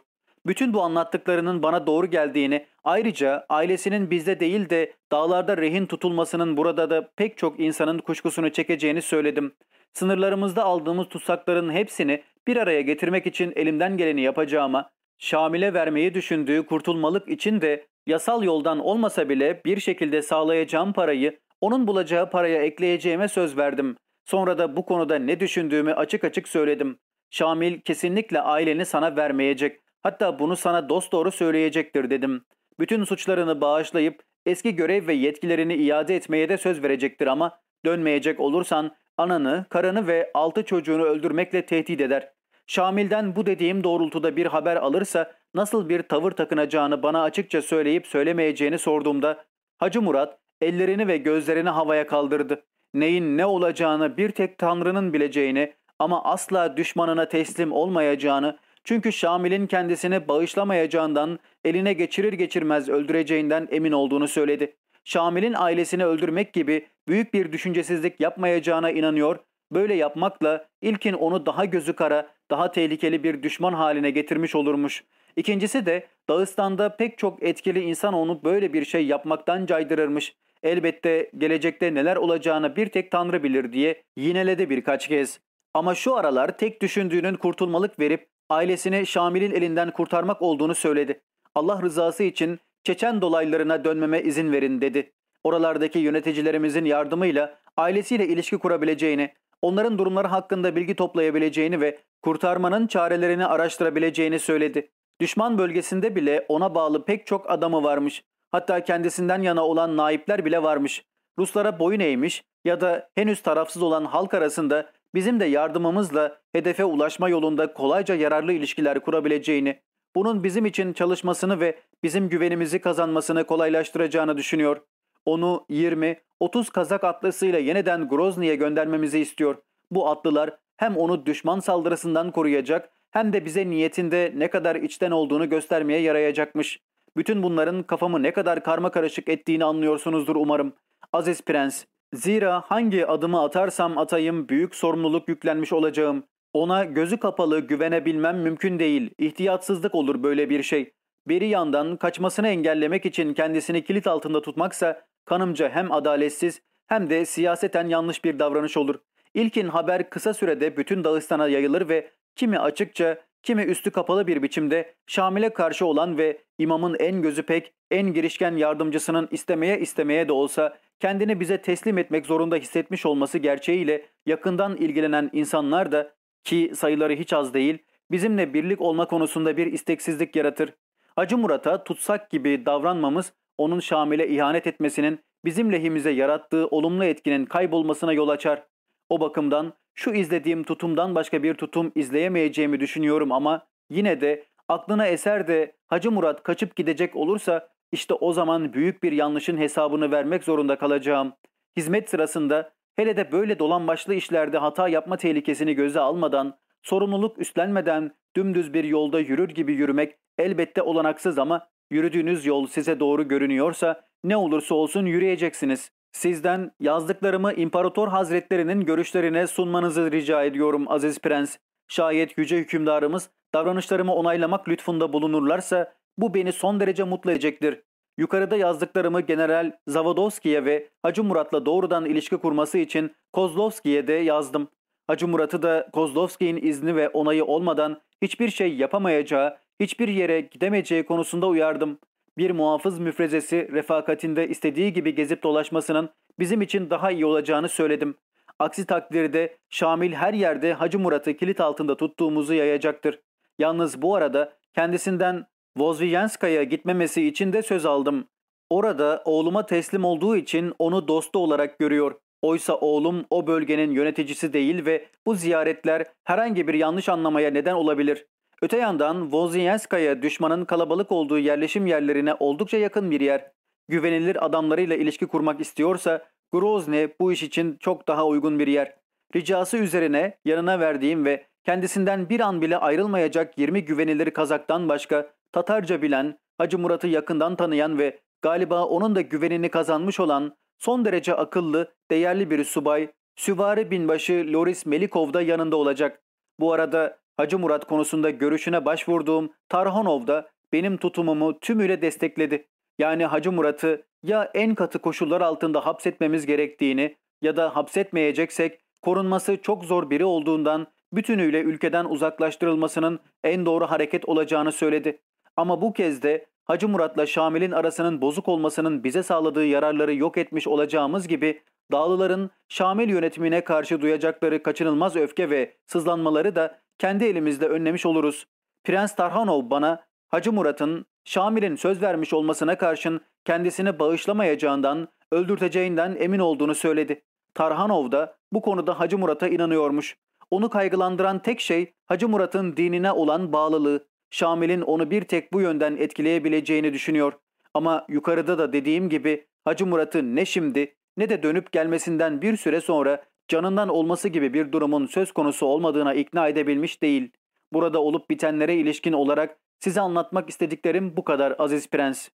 A: Bütün bu anlattıklarının bana doğru geldiğini, ayrıca ailesinin bizde değil de dağlarda rehin tutulmasının burada da pek çok insanın kuşkusunu çekeceğini söyledim. Sınırlarımızda aldığımız tutsakların hepsini bir araya getirmek için elimden geleni yapacağıma, Şamil'e vermeyi düşündüğü kurtulmalık için de yasal yoldan olmasa bile bir şekilde sağlayacağım parayı onun bulacağı paraya ekleyeceğime söz verdim. Sonra da bu konuda ne düşündüğümü açık açık söyledim. Şamil kesinlikle aileni sana vermeyecek. Hatta bunu sana dosdoğru söyleyecektir dedim. Bütün suçlarını bağışlayıp eski görev ve yetkilerini iade etmeye de söz verecektir ama dönmeyecek olursan ananı, karını ve altı çocuğunu öldürmekle tehdit eder. Şamil'den bu dediğim doğrultuda bir haber alırsa nasıl bir tavır takınacağını bana açıkça söyleyip söylemeyeceğini sorduğumda Hacı Murat ellerini ve gözlerini havaya kaldırdı. Neyin ne olacağını bir tek Tanrı'nın bileceğini ama asla düşmanına teslim olmayacağını çünkü Şamil'in kendisini bağışlamayacağından eline geçirir geçirmez öldüreceğinden emin olduğunu söyledi. Şamil'in ailesini öldürmek gibi büyük bir düşüncesizlik yapmayacağına inanıyor, böyle yapmakla ilkin onu daha gözü kara, daha tehlikeli bir düşman haline getirmiş olurmuş. İkincisi de Dağıstan'da pek çok etkili insan onu böyle bir şey yapmaktan caydırırmış. Elbette gelecekte neler olacağını bir tek Tanrı bilir diye yineledi birkaç kez. Ama şu aralar tek düşündüğünün kurtulmalık verip ailesini Şamil'in elinden kurtarmak olduğunu söyledi. Allah rızası için Çeçen dolaylarına dönmeme izin verin dedi. Oralardaki yöneticilerimizin yardımıyla ailesiyle ilişki kurabileceğini, onların durumları hakkında bilgi toplayabileceğini ve kurtarmanın çarelerini araştırabileceğini söyledi. Düşman bölgesinde bile ona bağlı pek çok adamı varmış. Hatta kendisinden yana olan naipler bile varmış. Ruslara boyun eğmiş ya da henüz tarafsız olan halk arasında bizim de yardımımızla hedefe ulaşma yolunda kolayca yararlı ilişkiler kurabileceğini, bunun bizim için çalışmasını ve bizim güvenimizi kazanmasını kolaylaştıracağını düşünüyor. Onu 20-30 Kazak atlısıyla yeniden Grozny'ye göndermemizi istiyor. Bu atlılar hem onu düşman saldırısından koruyacak hem de bize niyetinde ne kadar içten olduğunu göstermeye yarayacakmış. Bütün bunların kafamı ne kadar karma karışık ettiğini anlıyorsunuzdur umarım. Aziz Prens, zira hangi adımı atarsam atayım büyük sorumluluk yüklenmiş olacağım. Ona gözü kapalı güvenebilmem mümkün değil. İhtiyatsızlık olur böyle bir şey. Beri yandan kaçmasını engellemek için kendisini kilit altında tutmaksa kanımca hem adaletsiz hem de siyaseten yanlış bir davranış olur. İlkin haber kısa sürede bütün Dağıstan'a yayılır ve kimi açıkça kimi üstü kapalı bir biçimde Şamil'e karşı olan ve imamın en gözü pek, en girişken yardımcısının istemeye istemeye de olsa kendini bize teslim etmek zorunda hissetmiş olması gerçeğiyle yakından ilgilenen insanlar da ki sayıları hiç az değil, bizimle birlik olma konusunda bir isteksizlik yaratır. Hacı Murat'a tutsak gibi davranmamız onun Şamil'e ihanet etmesinin bizim lehimize yarattığı olumlu etkinin kaybolmasına yol açar. O bakımdan şu izlediğim tutumdan başka bir tutum izleyemeyeceğimi düşünüyorum ama yine de aklına eser de Hacı Murat kaçıp gidecek olursa işte o zaman büyük bir yanlışın hesabını vermek zorunda kalacağım. Hizmet sırasında hele de böyle dolambaçlı işlerde hata yapma tehlikesini göze almadan, sorumluluk üstlenmeden dümdüz bir yolda yürür gibi yürümek elbette olanaksız ama yürüdüğünüz yol size doğru görünüyorsa ne olursa olsun yürüyeceksiniz. Sizden yazdıklarımı İmparator Hazretlerinin görüşlerine sunmanızı rica ediyorum Aziz Prens. Şayet yüce hükümdarımız davranışlarımı onaylamak lütfunda bulunurlarsa bu beni son derece mutlu edecektir. Yukarıda yazdıklarımı General Zavodovski'ye ve Hacı Murat'la doğrudan ilişki kurması için Kozlovski'ye de yazdım. Hacı Murat'ı da Kozlovski'nin izni ve onayı olmadan hiçbir şey yapamayacağı, hiçbir yere gidemeyeceği konusunda uyardım bir muhafız müfrezesi refakatinde istediği gibi gezip dolaşmasının bizim için daha iyi olacağını söyledim. Aksi takdirde Şamil her yerde Hacı Murat'ı kilit altında tuttuğumuzu yayacaktır. Yalnız bu arada kendisinden Vozviyenska'ya gitmemesi için de söz aldım. Orada oğluma teslim olduğu için onu dostu olarak görüyor. Oysa oğlum o bölgenin yöneticisi değil ve bu ziyaretler herhangi bir yanlış anlamaya neden olabilir. Öte yandan Vozinyenskaya düşmanın kalabalık olduğu yerleşim yerlerine oldukça yakın bir yer. Güvenilir adamlarıyla ilişki kurmak istiyorsa Grozny bu iş için çok daha uygun bir yer. Ricası üzerine yanına verdiğim ve kendisinden bir an bile ayrılmayacak 20 güvenilir Kazak'tan başka Tatarca bilen, Hacı Murat'ı yakından tanıyan ve galiba onun da güvenini kazanmış olan son derece akıllı, değerli bir subay, Süvari binbaşı Loris Melikov da yanında olacak. Bu arada Hacı Murat konusunda görüşüne başvurduğum Tarhanov da benim tutumumu tümüyle destekledi. Yani Hacı Murat'ı ya en katı koşullar altında hapsetmemiz gerektiğini ya da hapsetmeyeceksek korunması çok zor biri olduğundan bütünüyle ülkeden uzaklaştırılmasının en doğru hareket olacağını söyledi. Ama bu kez de Hacı Murat'la Şamil'in arasının bozuk olmasının bize sağladığı yararları yok etmiş olacağımız gibi Dağlıların Şamil yönetimine karşı duyacakları kaçınılmaz öfke ve sızlanmaları da kendi elimizde önlemiş oluruz. Prens Tarhanov bana Hacı Murat'ın Şamil'in söz vermiş olmasına karşın kendisini bağışlamayacağından, öldürteceğinden emin olduğunu söyledi. Tarhanov da bu konuda Hacı Murat'a inanıyormuş. Onu kaygılandıran tek şey Hacı Murat'ın dinine olan bağlılığı. Şamil'in onu bir tek bu yönden etkileyebileceğini düşünüyor. Ama yukarıda da dediğim gibi Hacı Murat'ı ne şimdi ne de dönüp gelmesinden bir süre sonra canından olması gibi bir durumun söz konusu olmadığına ikna edebilmiş değil. Burada olup bitenlere ilişkin olarak size anlatmak istediklerim bu kadar Aziz Prens.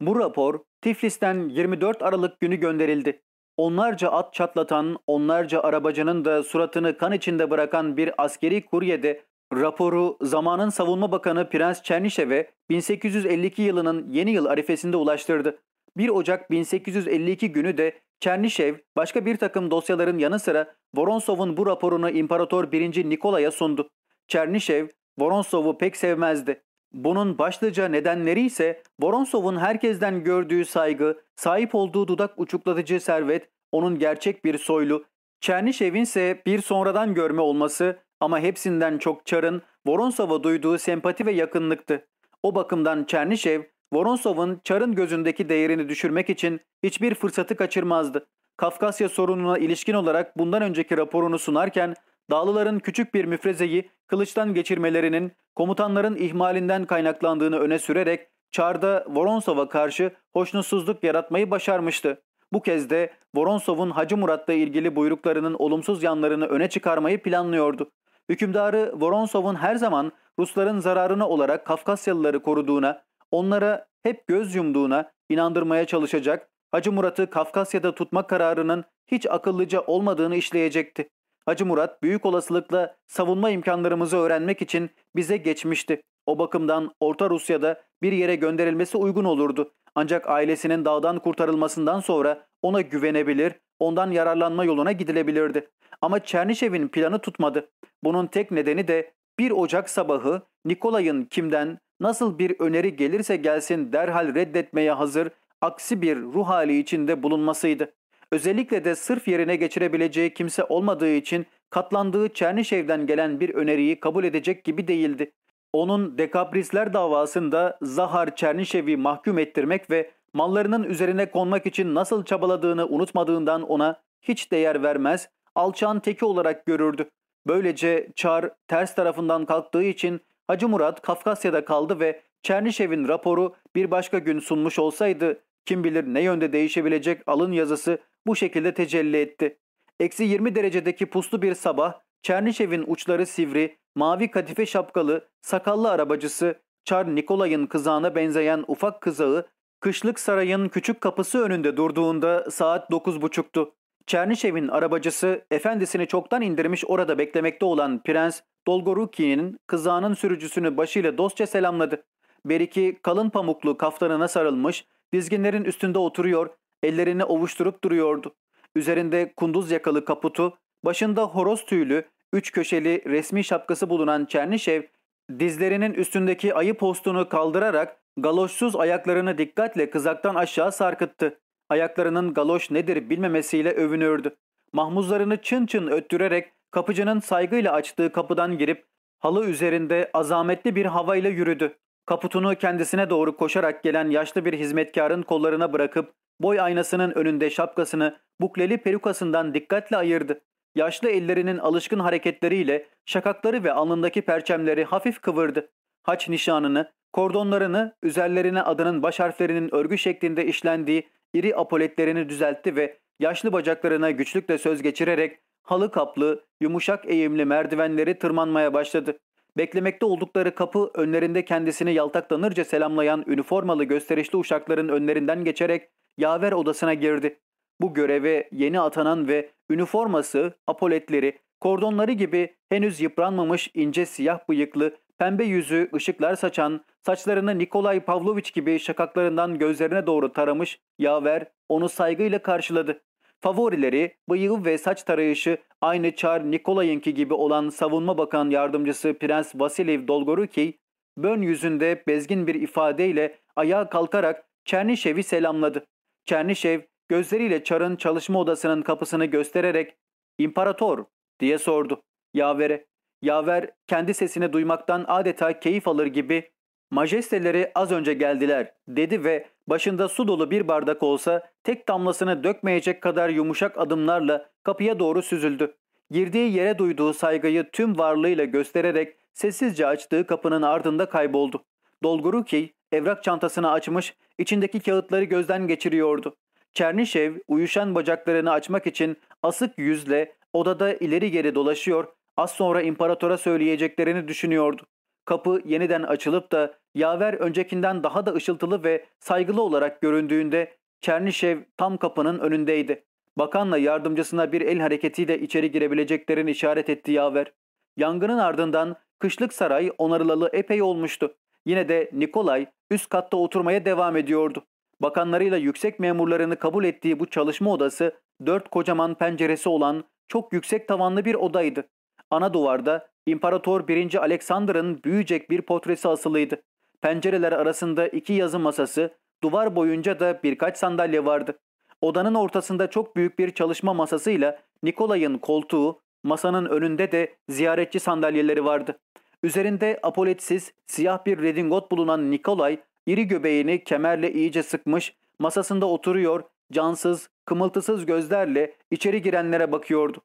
A: Bu rapor Tiflis'ten 24 Aralık günü gönderildi. Onlarca at çatlatan, onlarca arabacının da suratını kan içinde bırakan bir askeri kuryede raporu zamanın savunma bakanı Prens Çernişev'e 1852 yılının yeni yıl arifesinde ulaştırdı. 1 Ocak 1852 günü de Çernişev başka bir takım dosyaların yanı sıra Voronsov'un bu raporunu İmparator 1. Nikola'ya sundu. Çernişev Voronsov'u pek sevmezdi. Bunun başlıca nedenleri ise Voronsov'un herkesten gördüğü saygı, sahip olduğu dudak uçuklatıcı servet, onun gerçek bir soylu, Çernişev'in ise bir sonradan görme olması ama hepsinden çok Çar'ın Voronsov'a duyduğu sempati ve yakınlıktı. O bakımdan Çernişev Voronsov'un Çar'ın gözündeki değerini düşürmek için hiçbir fırsatı kaçırmazdı. Kafkasya sorununa ilişkin olarak bundan önceki raporunu sunarken Dağlıların küçük bir müfrezeyi kılıçtan geçirmelerinin komutanların ihmalinden kaynaklandığını öne sürerek Çar'da Voronsov'a karşı hoşnutsuzluk yaratmayı başarmıştı. Bu kez de Voronsov'un Hacı Murat'la ilgili buyruklarının olumsuz yanlarını öne çıkarmayı planlıyordu. Hükümdarı Voronsov'un her zaman Rusların zararına olarak Kafkasyalıları koruduğuna, onlara hep göz yumduğuna inandırmaya çalışacak, Hacı Murat'ı Kafkasya'da tutma kararının hiç akıllıca olmadığını işleyecekti. Hacı Murat büyük olasılıkla savunma imkanlarımızı öğrenmek için bize geçmişti. O bakımdan Orta Rusya'da bir yere gönderilmesi uygun olurdu. Ancak ailesinin dağdan kurtarılmasından sonra ona güvenebilir, ondan yararlanma yoluna gidilebilirdi. Ama Çernişev'in planı tutmadı. Bunun tek nedeni de 1 Ocak sabahı Nikolay'ın kimden, nasıl bir öneri gelirse gelsin derhal reddetmeye hazır, aksi bir ruh hali içinde bulunmasıydı. Özellikle de sırf yerine geçirebileceği kimse olmadığı için katlandığı Çernişev'den gelen bir öneriyi kabul edecek gibi değildi. Onun dekaprisler davasında Zahar Çernişev'i mahkum ettirmek ve mallarının üzerine konmak için nasıl çabaladığını unutmadığından ona hiç değer vermez, alçağın teki olarak görürdü. Böylece Çar ters tarafından kalktığı için Hacı Murat Kafkasya'da kaldı ve Çernişev'in raporu bir başka gün sunmuş olsaydı kim bilir ne yönde değişebilecek alın yazısı bu şekilde tecelli etti. Eksi 20 derecedeki puslu bir sabah Çernişev'in uçları sivri, mavi kadife şapkalı, sakallı arabacısı Çar Nikolay'ın kızağına benzeyen ufak kızağı kışlık sarayın küçük kapısı önünde durduğunda saat 9.30'tu. Çernişev'in arabacısı efendisini çoktan indirmiş orada beklemekte olan Prens Dolgoruki'nin kızağının sürücüsünü başıyla dostça selamladı. Beriki kalın pamuklu kaftanına sarılmış, dizginlerin üstünde oturuyor, ellerini ovuşturup duruyordu. Üzerinde kunduz yakalı kaputu, başında horoz tüylü, üç köşeli resmi şapkası bulunan Çernişev, dizlerinin üstündeki ayı postunu kaldırarak galoşsuz ayaklarını dikkatle kızaktan aşağı sarkıttı. Ayaklarının galoş nedir bilmemesiyle övünürdü. Mahmuzlarını çın çın öttürerek kapıcının saygıyla açtığı kapıdan girip halı üzerinde azametli bir havayla yürüdü. Kaputunu kendisine doğru koşarak gelen yaşlı bir hizmetkarın kollarına bırakıp boy aynasının önünde şapkasını bukleli perukasından dikkatle ayırdı. Yaşlı ellerinin alışkın hareketleriyle şakakları ve alnındaki perçemleri hafif kıvırdı. Haç nişanını, kordonlarını, üzerlerine adının baş harflerinin örgü şeklinde işlendiği iri apoletlerini düzeltti ve yaşlı bacaklarına güçlükle söz geçirerek halı kaplı, yumuşak eğimli merdivenleri tırmanmaya başladı. Beklemekte oldukları kapı önlerinde kendisini yaltaklanırca selamlayan üniformalı gösterişli uşakların önlerinden geçerek yaver odasına girdi. Bu göreve yeni atanan ve üniforması, apoletleri, Kordonları gibi henüz yıpranmamış ince siyah bıyıklı, pembe yüzü ışıklar saçan, saçlarını Nikolay Pavlovich gibi şakaklarından gözlerine doğru taramış yaver onu saygıyla karşıladı. Favorileri, bıyığı ve saç tarayışı aynı Çar Nikolay'ınki gibi olan savunma bakan yardımcısı Prens Vasiliev Dolgoruki, bön yüzünde bezgin bir ifadeyle ayağa kalkarak Çernişev'i selamladı. Çernişev gözleriyle Çar'ın çalışma odasının kapısını göstererek ''İmparator'' diye sordu Yaver'e. Yaver kendi sesini duymaktan adeta keyif alır gibi ''Majesteleri az önce geldiler'' dedi ve başında su dolu bir bardak olsa tek damlasını dökmeyecek kadar yumuşak adımlarla kapıya doğru süzüldü. Girdiği yere duyduğu saygıyı tüm varlığıyla göstererek sessizce açtığı kapının ardında kayboldu. Dolgoruki evrak çantasını açmış, içindeki kağıtları gözden geçiriyordu. Çernişev uyuşan bacaklarını açmak için asık yüzle odada ileri geri dolaşıyor, az sonra imparatora söyleyeceklerini düşünüyordu. Kapı yeniden açılıp da yaver öncekinden daha da ışıltılı ve saygılı olarak göründüğünde Çernişev tam kapının önündeydi. Bakanla yardımcısına bir el hareketiyle içeri girebileceklerini işaret etti yaver. Yangının ardından kışlık saray onarılalı epey olmuştu. Yine de Nikolay üst katta oturmaya devam ediyordu. Bakanlarıyla yüksek memurlarını kabul ettiği bu çalışma odası dört kocaman penceresi olan çok yüksek tavanlı bir odaydı. Ana duvarda İmparator 1. Alexander'ın büyüyecek bir portresi asılıydı. Pencereler arasında iki yazı masası, duvar boyunca da birkaç sandalye vardı. Odanın ortasında çok büyük bir çalışma masasıyla Nikolay'ın koltuğu, masanın önünde de ziyaretçi sandalyeleri vardı. Üzerinde apoletsiz siyah bir redingot bulunan Nikolay, iri göbeğini kemerle iyice sıkmış, masasında oturuyor, cansız, kımıltısız gözlerle içeri girenlere bakıyordu.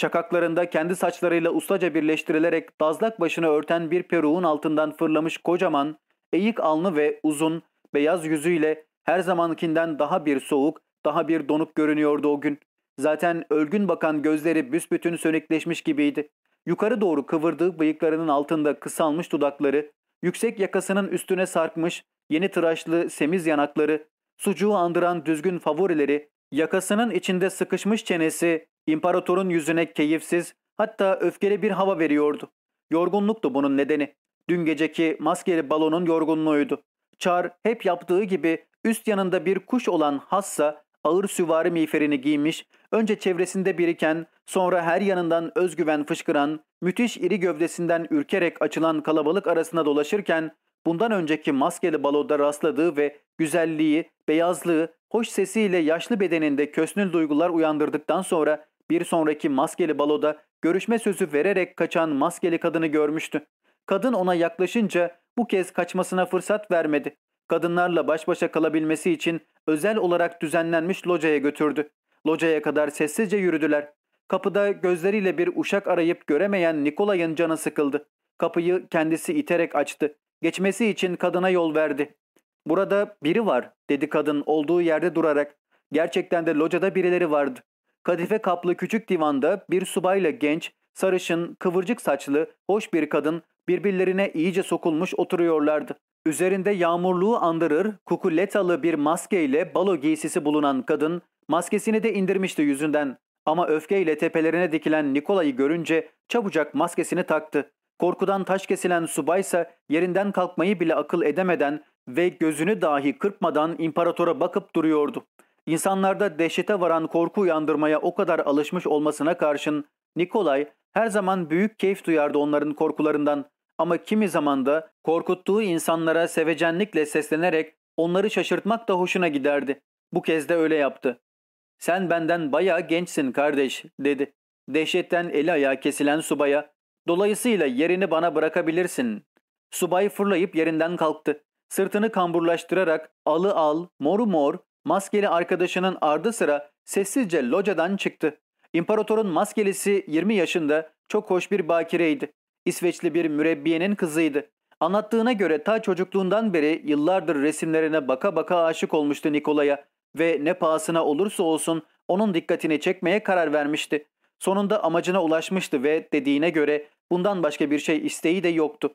A: Şakaklarında kendi saçlarıyla ustaca birleştirilerek dazlak başını örten bir peruğun altından fırlamış kocaman, eğik alnı ve uzun, beyaz yüzüyle her zamankinden daha bir soğuk, daha bir donuk görünüyordu o gün. Zaten ölgün bakan gözleri büsbütün sönükleşmiş gibiydi. Yukarı doğru kıvırdığı bıyıklarının altında kısalmış dudakları, yüksek yakasının üstüne sarkmış, yeni tıraşlı semiz yanakları, sucuğu andıran düzgün favorileri, yakasının içinde sıkışmış çenesi, imparatorun yüzüne keyifsiz, hatta öfkeli bir hava veriyordu. Yorgunluktu bunun nedeni. Dün geceki maskeli balonun yorgunluğuydu. Çar hep yaptığı gibi üst yanında bir kuş olan hassa ağır süvari miğferini giymiş, önce çevresinde biriken, sonra her yanından özgüven fışkıran, müthiş iri gövdesinden ürkerek açılan kalabalık arasında dolaşırken, bundan önceki maskeli baloda rastladığı ve güzelliği, beyazlığı, hoş sesiyle yaşlı bedeninde kösnül duygular uyandırdıktan sonra bir sonraki maskeli baloda görüşme sözü vererek kaçan maskeli kadını görmüştü. Kadın ona yaklaşınca bu kez kaçmasına fırsat vermedi. Kadınlarla baş başa kalabilmesi için özel olarak düzenlenmiş locaya götürdü. Locaya kadar sessizce yürüdüler. Kapıda gözleriyle bir uşak arayıp göremeyen Nikolay'ın canı sıkıldı. Kapıyı kendisi iterek açtı. Geçmesi için kadına yol verdi. Burada biri var dedi kadın olduğu yerde durarak. Gerçekten de locada birileri vardı. Kadife kaplı küçük divanda bir subayla genç, sarışın, kıvırcık saçlı, hoş bir kadın birbirlerine iyice sokulmuş oturuyorlardı. Üzerinde yağmurluğu andırır, kukuletalı bir maskeyle balo giysisi bulunan kadın maskesini de indirmişti yüzünden. Ama öfkeyle tepelerine dikilen Nikolay'ı görünce çabucak maskesini taktı. Korkudan taş kesilen subaysa yerinden kalkmayı bile akıl edemeden ve gözünü dahi kırpmadan imparatora bakıp duruyordu. İnsanlarda dehşete varan korku uyandırmaya o kadar alışmış olmasına karşın Nikolay her zaman büyük keyif duyardı onların korkularından. Ama kimi zaman da korkuttuğu insanlara sevecenlikle seslenerek onları şaşırtmak da hoşuna giderdi. Bu kez de öyle yaptı. ''Sen benden bayağı gençsin kardeş'' dedi. Dehşetten eli ayağı kesilen subaya ''Dolayısıyla yerini bana bırakabilirsin.'' Subay fırlayıp yerinden kalktı. Sırtını kamburlaştırarak alı al, moru mor, maskeli arkadaşının ardı sıra sessizce locadan çıktı. İmparatorun maskelisi 20 yaşında çok hoş bir bakireydi. İsveçli bir mürebbiyenin kızıydı. Anlattığına göre ta çocukluğundan beri yıllardır resimlerine baka baka aşık olmuştu Nikola'ya ve ne pahasına olursa olsun onun dikkatini çekmeye karar vermişti. Sonunda amacına ulaşmıştı ve dediğine göre bundan başka bir şey isteği de yoktu.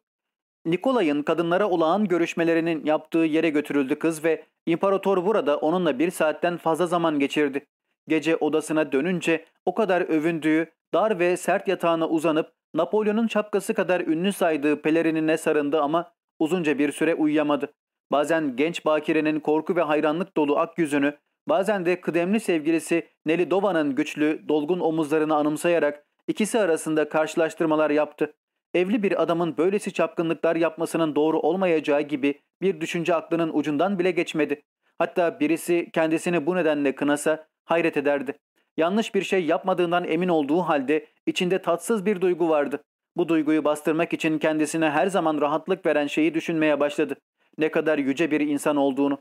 A: Nikolay'ın kadınlara olağan görüşmelerinin yaptığı yere götürüldü kız ve imparator burada onunla bir saatten fazla zaman geçirdi. Gece odasına dönünce o kadar övündüğü, dar ve sert yatağına uzanıp Napolyon'un şapkası kadar ünlü saydığı pelerinine sarındı ama uzunca bir süre uyuyamadı. Bazen genç bakirenin korku ve hayranlık dolu ak yüzünü, bazen de kıdemli sevgilisi Nelidova'nın güçlü, dolgun omuzlarını anımsayarak ikisi arasında karşılaştırmalar yaptı. Evli bir adamın böylesi çapkınlıklar yapmasının doğru olmayacağı gibi bir düşünce aklının ucundan bile geçmedi. Hatta birisi kendisini bu nedenle kınasa hayret ederdi. Yanlış bir şey yapmadığından emin olduğu halde içinde tatsız bir duygu vardı. Bu duyguyu bastırmak için kendisine her zaman rahatlık veren şeyi düşünmeye başladı. Ne kadar yüce bir insan olduğunu.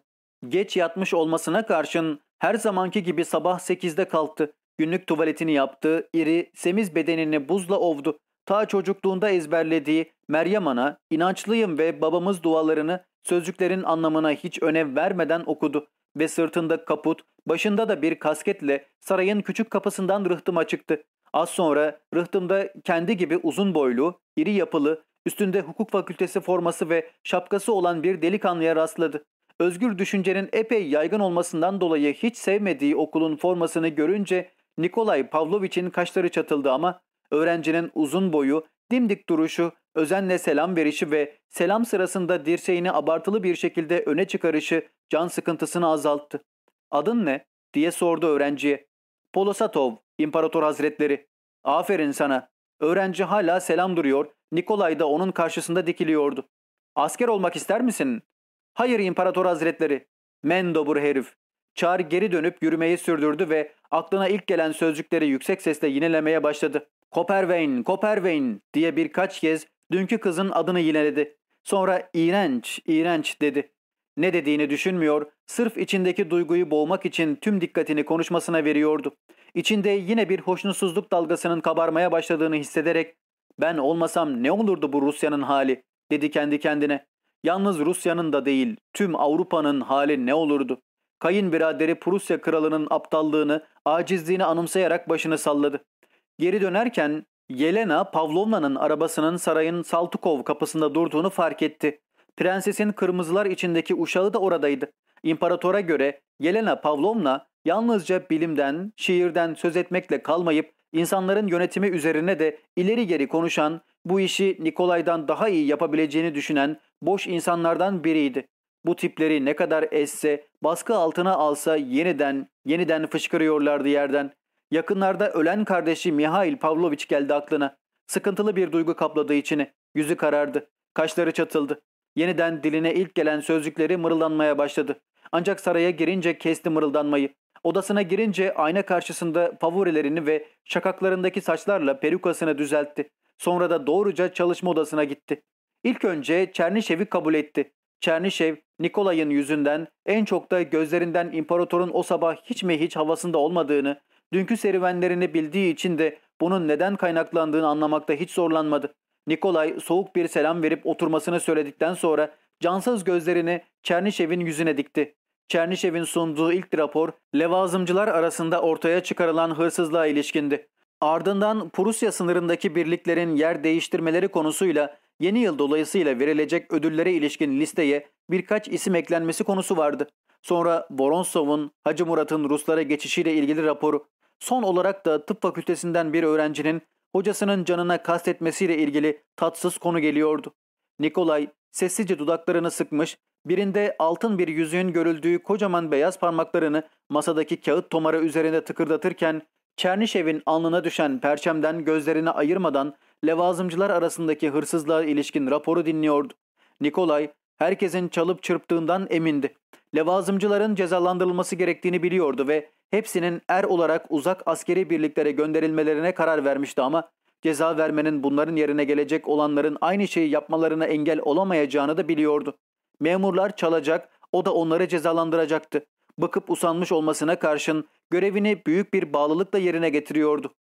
A: Geç yatmış olmasına karşın her zamanki gibi sabah 8'de kalktı. Günlük tuvaletini yaptı, iri, semiz bedenini buzla ovdu. Ta çocukluğunda ezberlediği Meryem Ana, inançlıyım ve babamız dualarını sözcüklerin anlamına hiç önem vermeden okudu ve sırtında kaput, başında da bir kasketle sarayın küçük kapısından rıhtıma çıktı. Az sonra rıhtımda kendi gibi uzun boylu, iri yapılı, üstünde hukuk fakültesi forması ve şapkası olan bir delikanlıya rastladı. Özgür düşüncenin epey yaygın olmasından dolayı hiç sevmediği okulun formasını görünce Nikolay Pavlovich'in kaşları çatıldı ama öğrencinin uzun boyu, dimdik duruşu, özenle selam verişi ve selam sırasında dirseğini abartılı bir şekilde öne çıkarışı can sıkıntısını azalttı. Adın ne? diye sordu öğrenciye. Polosatov, İmparator Hazretleri. Aferin sana. Öğrenci hala selam duruyor, Nikolay da onun karşısında dikiliyordu. Asker olmak ister misin? Hayır İmparator Hazretleri. Mendobur herif. Çar geri dönüp yürümeyi sürdürdü ve aklına ilk gelen sözcükleri yüksek sesle yinelemeye başladı. Koperveyn, Koperveyn diye birkaç kez dünkü kızın adını yineledi. Sonra iğrenç, iğrenç dedi. Ne dediğini düşünmüyor, sırf içindeki duyguyu boğmak için tüm dikkatini konuşmasına veriyordu. İçinde yine bir hoşnutsuzluk dalgasının kabarmaya başladığını hissederek ben olmasam ne olurdu bu Rusya'nın hali dedi kendi kendine. Yalnız Rusya'nın da değil tüm Avrupa'nın hali ne olurdu? Kayınbiraderi Prusya kralının aptallığını, acizliğini anımsayarak başını salladı. Geri dönerken Yelena Pavlovna'nın arabasının sarayın Saltukov kapısında durduğunu fark etti. Prensesin kırmızılar içindeki uşağı da oradaydı. İmparatora göre Yelena Pavlovna yalnızca bilimden, şiirden söz etmekle kalmayıp insanların yönetimi üzerine de ileri geri konuşan, bu işi Nikolay'dan daha iyi yapabileceğini düşünen boş insanlardan biriydi. Bu tipleri ne kadar esse, baskı altına alsa yeniden, yeniden fışkırıyorlardı yerden. Yakınlarda ölen kardeşi Mihail Pavlovich geldi aklına. Sıkıntılı bir duygu kapladı içini. Yüzü karardı. Kaşları çatıldı. Yeniden diline ilk gelen sözcükleri mırıldanmaya başladı. Ancak saraya girince kesti mırıldanmayı. Odasına girince ayna karşısında favorilerini ve şakaklarındaki saçlarla perukasını düzeltti. Sonra da doğruca çalışma odasına gitti. İlk önce Çernişev'i kabul etti. Çernişev, Nikolay'ın yüzünden en çok da gözlerinden imparatorun o sabah hiç mi hiç havasında olmadığını, dünkü serüvenlerini bildiği için de bunun neden kaynaklandığını anlamakta hiç zorlanmadı. Nikolay soğuk bir selam verip oturmasını söyledikten sonra cansız gözlerini Çernişev'in yüzüne dikti. Çernişev'in sunduğu ilk rapor levazımcılar arasında ortaya çıkarılan hırsızlığa ilişkindi. Ardından Prusya sınırındaki birliklerin yer değiştirmeleri konusuyla yeni yıl dolayısıyla verilecek ödüllere ilişkin listeye birkaç isim eklenmesi konusu vardı. Sonra Voronsov'un Hacı Murat'ın Ruslara geçişiyle ilgili raporu. Son olarak da tıp fakültesinden bir öğrencinin hocasının canına kastetmesiyle ilgili tatsız konu geliyordu. Nikolay sessizce dudaklarını sıkmış, birinde altın bir yüzüğün görüldüğü kocaman beyaz parmaklarını masadaki kağıt tomarı üzerinde tıkırdatırken Çernişev'in alnına düşen perçemden gözlerini ayırmadan levazımcılar arasındaki hırsızlığa ilişkin raporu dinliyordu. Nikolay herkesin çalıp çırptığından emindi. Levazımcıların cezalandırılması gerektiğini biliyordu ve hepsinin er olarak uzak askeri birliklere gönderilmelerine karar vermişti ama ceza vermenin bunların yerine gelecek olanların aynı şeyi yapmalarına engel olamayacağını da biliyordu. Memurlar çalacak, o da onları cezalandıracaktı. Bıkıp usanmış olmasına karşın görevini büyük bir bağlılıkla yerine getiriyordu.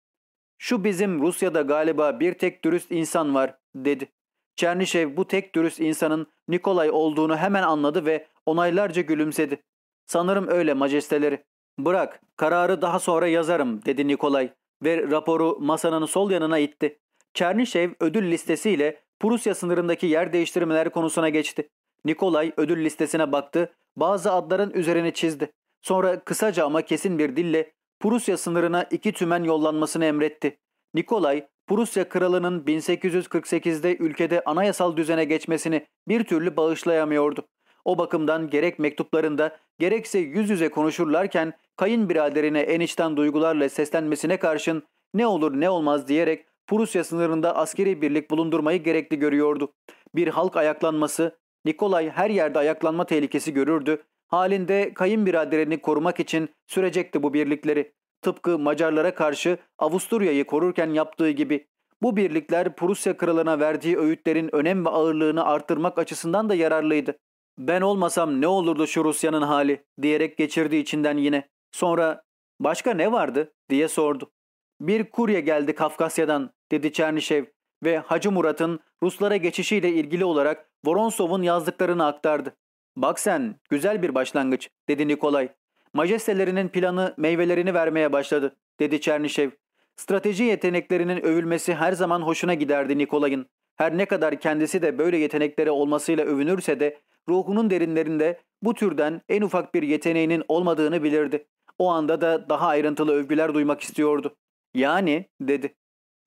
A: Şu bizim Rusya'da galiba bir tek dürüst insan var dedi. Çernişev bu tek dürüst insanın Nikolay olduğunu hemen anladı ve onaylarca gülümsedi. Sanırım öyle majesteleri. Bırak kararı daha sonra yazarım dedi Nikolay ve raporu masanın sol yanına itti. Çernişev ödül listesiyle Prusya sınırındaki yer değiştirmeler konusuna geçti. Nikolay ödül listesine baktı, bazı adların üzerine çizdi. Sonra kısaca ama kesin bir dille Prusya sınırına iki tümen yollanmasını emretti. Nikolay, Prusya kralının 1848'de ülkede anayasal düzene geçmesini bir türlü bağışlayamıyordu. O bakımdan gerek mektuplarında gerekse yüz yüze konuşurlarken kayınbiraderine en içten duygularla seslenmesine karşın ne olur ne olmaz diyerek Prusya sınırında askeri birlik bulundurmayı gerekli görüyordu. Bir halk ayaklanması, Nikolay her yerde ayaklanma tehlikesi görürdü. Halinde kayınbiraderini korumak için sürecekti bu birlikleri. Tıpkı Macarlara karşı Avusturya'yı korurken yaptığı gibi. Bu birlikler Prusya kralına verdiği öğütlerin önem ve ağırlığını arttırmak açısından da yararlıydı. Ben olmasam ne olurdu şu Rusya'nın hali diyerek geçirdi içinden yine. Sonra başka ne vardı diye sordu. Bir kurye geldi Kafkasya'dan dedi Çernişev ve Hacı Murat'ın Ruslara geçişiyle ilgili olarak Voronsov'un yazdıklarını aktardı. Bak sen güzel bir başlangıç dedi Nikolay. Majestelerinin planı meyvelerini vermeye başladı dedi Çernişev. Strateji yeteneklerinin övülmesi her zaman hoşuna giderdi Nikolay'ın. Her ne kadar kendisi de böyle yetenekleri olmasıyla övünürse de ruhunun derinlerinde bu türden en ufak bir yeteneğinin olmadığını bilirdi. O anda da daha ayrıntılı övgüler duymak istiyordu. Yani dedi.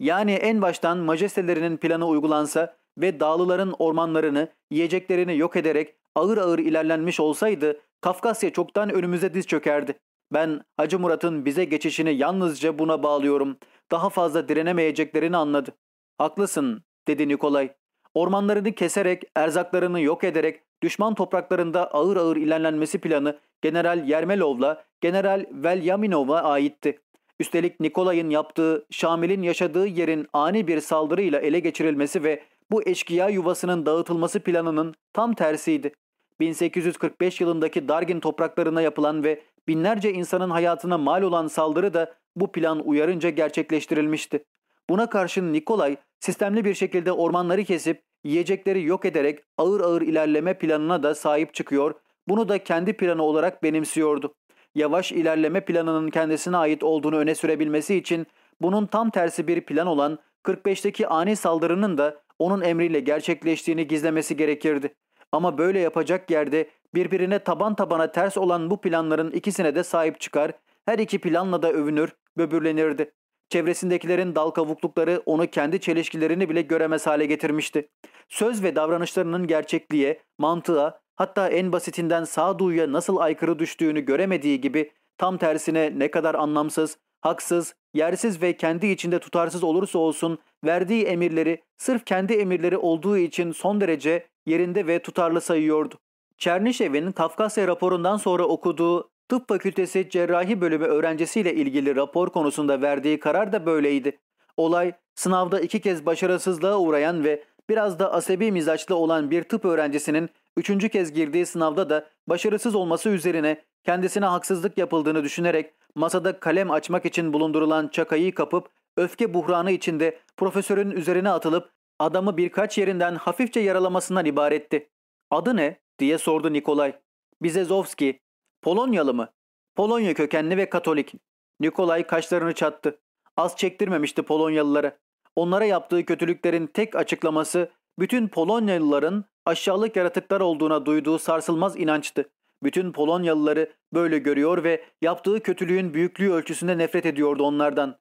A: Yani en baştan majestelerinin planı uygulansa ve dağlıların ormanlarını, yiyeceklerini yok ederek ağır ağır ilerlenmiş olsaydı Kafkasya çoktan önümüze diz çökerdi. Ben Hacı Murat'ın bize geçişini yalnızca buna bağlıyorum. Daha fazla direnemeyeceklerini anladı. Haklısın dedi Nikolay. Ormanlarını keserek, erzaklarını yok ederek düşman topraklarında ağır ağır ilerlenmesi planı General Yermelov'la General Velyaminova aitti. Üstelik Nikolay'ın yaptığı Şamil'in yaşadığı yerin ani bir saldırıyla ele geçirilmesi ve bu eşkıya yuvasının dağıtılması planının tam tersiydi. 1845 yılındaki Dargin topraklarına yapılan ve binlerce insanın hayatına mal olan saldırı da bu plan uyarınca gerçekleştirilmişti. Buna karşın Nikolay sistemli bir şekilde ormanları kesip yiyecekleri yok ederek ağır ağır ilerleme planına da sahip çıkıyor, bunu da kendi planı olarak benimsiyordu. Yavaş ilerleme planının kendisine ait olduğunu öne sürebilmesi için bunun tam tersi bir plan olan 45'teki ani saldırının da onun emriyle gerçekleştiğini gizlemesi gerekirdi. Ama böyle yapacak yerde birbirine taban tabana ters olan bu planların ikisine de sahip çıkar, her iki planla da övünür, böbürlenirdi. Çevresindekilerin dal kavuklukları onu kendi çelişkilerini bile göremez hale getirmişti. Söz ve davranışlarının gerçekliğe, mantığa, hatta en basitinden sağduyuya nasıl aykırı düştüğünü göremediği gibi tam tersine ne kadar anlamsız, haksız, yersiz ve kendi içinde tutarsız olursa olsun verdiği emirleri sırf kendi emirleri olduğu için son derece yerinde ve tutarlı sayıyordu. Çernişev'in Kafkasya raporundan sonra okuduğu Tıp Fakültesi Cerrahi Bölümü öğrencisiyle ilgili rapor konusunda verdiği karar da böyleydi. Olay sınavda iki kez başarısızlığa uğrayan ve biraz da asabi mizaçlı olan bir tıp öğrencisinin üçüncü kez girdiği sınavda da başarısız olması üzerine kendisine haksızlık yapıldığını düşünerek masada kalem açmak için bulundurulan çakayı kapıp öfke buhranı içinde profesörün üzerine atılıp adamı birkaç yerinden hafifçe yaralamasından ibaretti. Adı ne? diye sordu Nikolay. Bizezovski. Polonyalı mı? Polonya kökenli ve Katolik. Nikolay kaşlarını çattı. Az çektirmemişti Polonyalılara. Onlara yaptığı kötülüklerin tek açıklaması bütün Polonyalıların aşağılık yaratıklar olduğuna duyduğu sarsılmaz inançtı. Bütün Polonyalıları böyle görüyor ve yaptığı kötülüğün büyüklüğü ölçüsünde nefret ediyordu onlardan.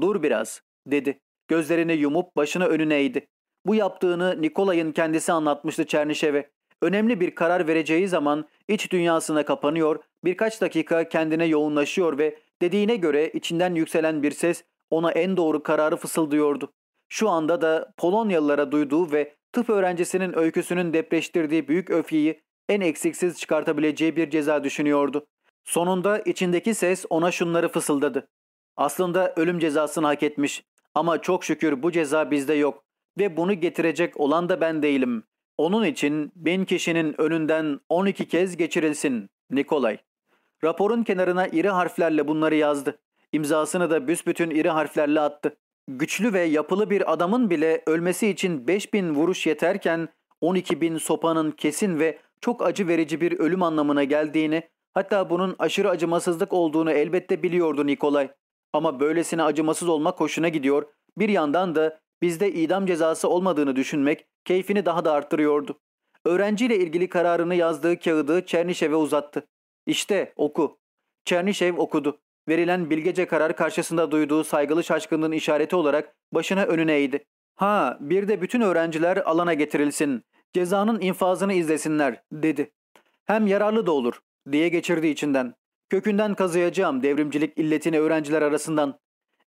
A: Dur biraz dedi. Gözlerini yumup başını önüne eğdi. Bu yaptığını Nikolay'ın kendisi anlatmıştı Çernişev'e. Önemli bir karar vereceği zaman iç dünyasına kapanıyor, birkaç dakika kendine yoğunlaşıyor ve dediğine göre içinden yükselen bir ses ona en doğru kararı fısıldıyordu. Şu anda da Polonyalılara duyduğu ve tıp öğrencisinin öyküsünün depreştirdiği büyük öfkeyi en eksiksiz çıkartabileceği bir ceza düşünüyordu. Sonunda içindeki ses ona şunları fısıldadı. Aslında ölüm cezasını hak etmiş ama çok şükür bu ceza bizde yok ve bunu getirecek olan da ben değilim. Onun için bin kişinin önünden 12 kez geçirilsin Nikolay. Raporun kenarına iri harflerle bunları yazdı. İmzasını da büsbütün iri harflerle attı. Güçlü ve yapılı bir adamın bile ölmesi için 5000 vuruş yeterken 12 bin sopanın kesin ve çok acı verici bir ölüm anlamına geldiğini, hatta bunun aşırı acımasızlık olduğunu elbette biliyordu Nikolay. Ama böylesine acımasız olmak hoşuna gidiyor, bir yandan da bizde idam cezası olmadığını düşünmek keyfini daha da arttırıyordu. Öğrenciyle ilgili kararını yazdığı kağıdı Çernişev'e uzattı. İşte oku. Çernişev okudu verilen bilgece karar karşısında duyduğu saygılı şaşkınlığın işareti olarak başını önüne eğdi. Ha bir de bütün öğrenciler alana getirilsin. Cezanın infazını izlesinler dedi. Hem yararlı da olur diye geçirdi içinden. Kökünden kazıyacağım devrimcilik illetini öğrenciler arasından.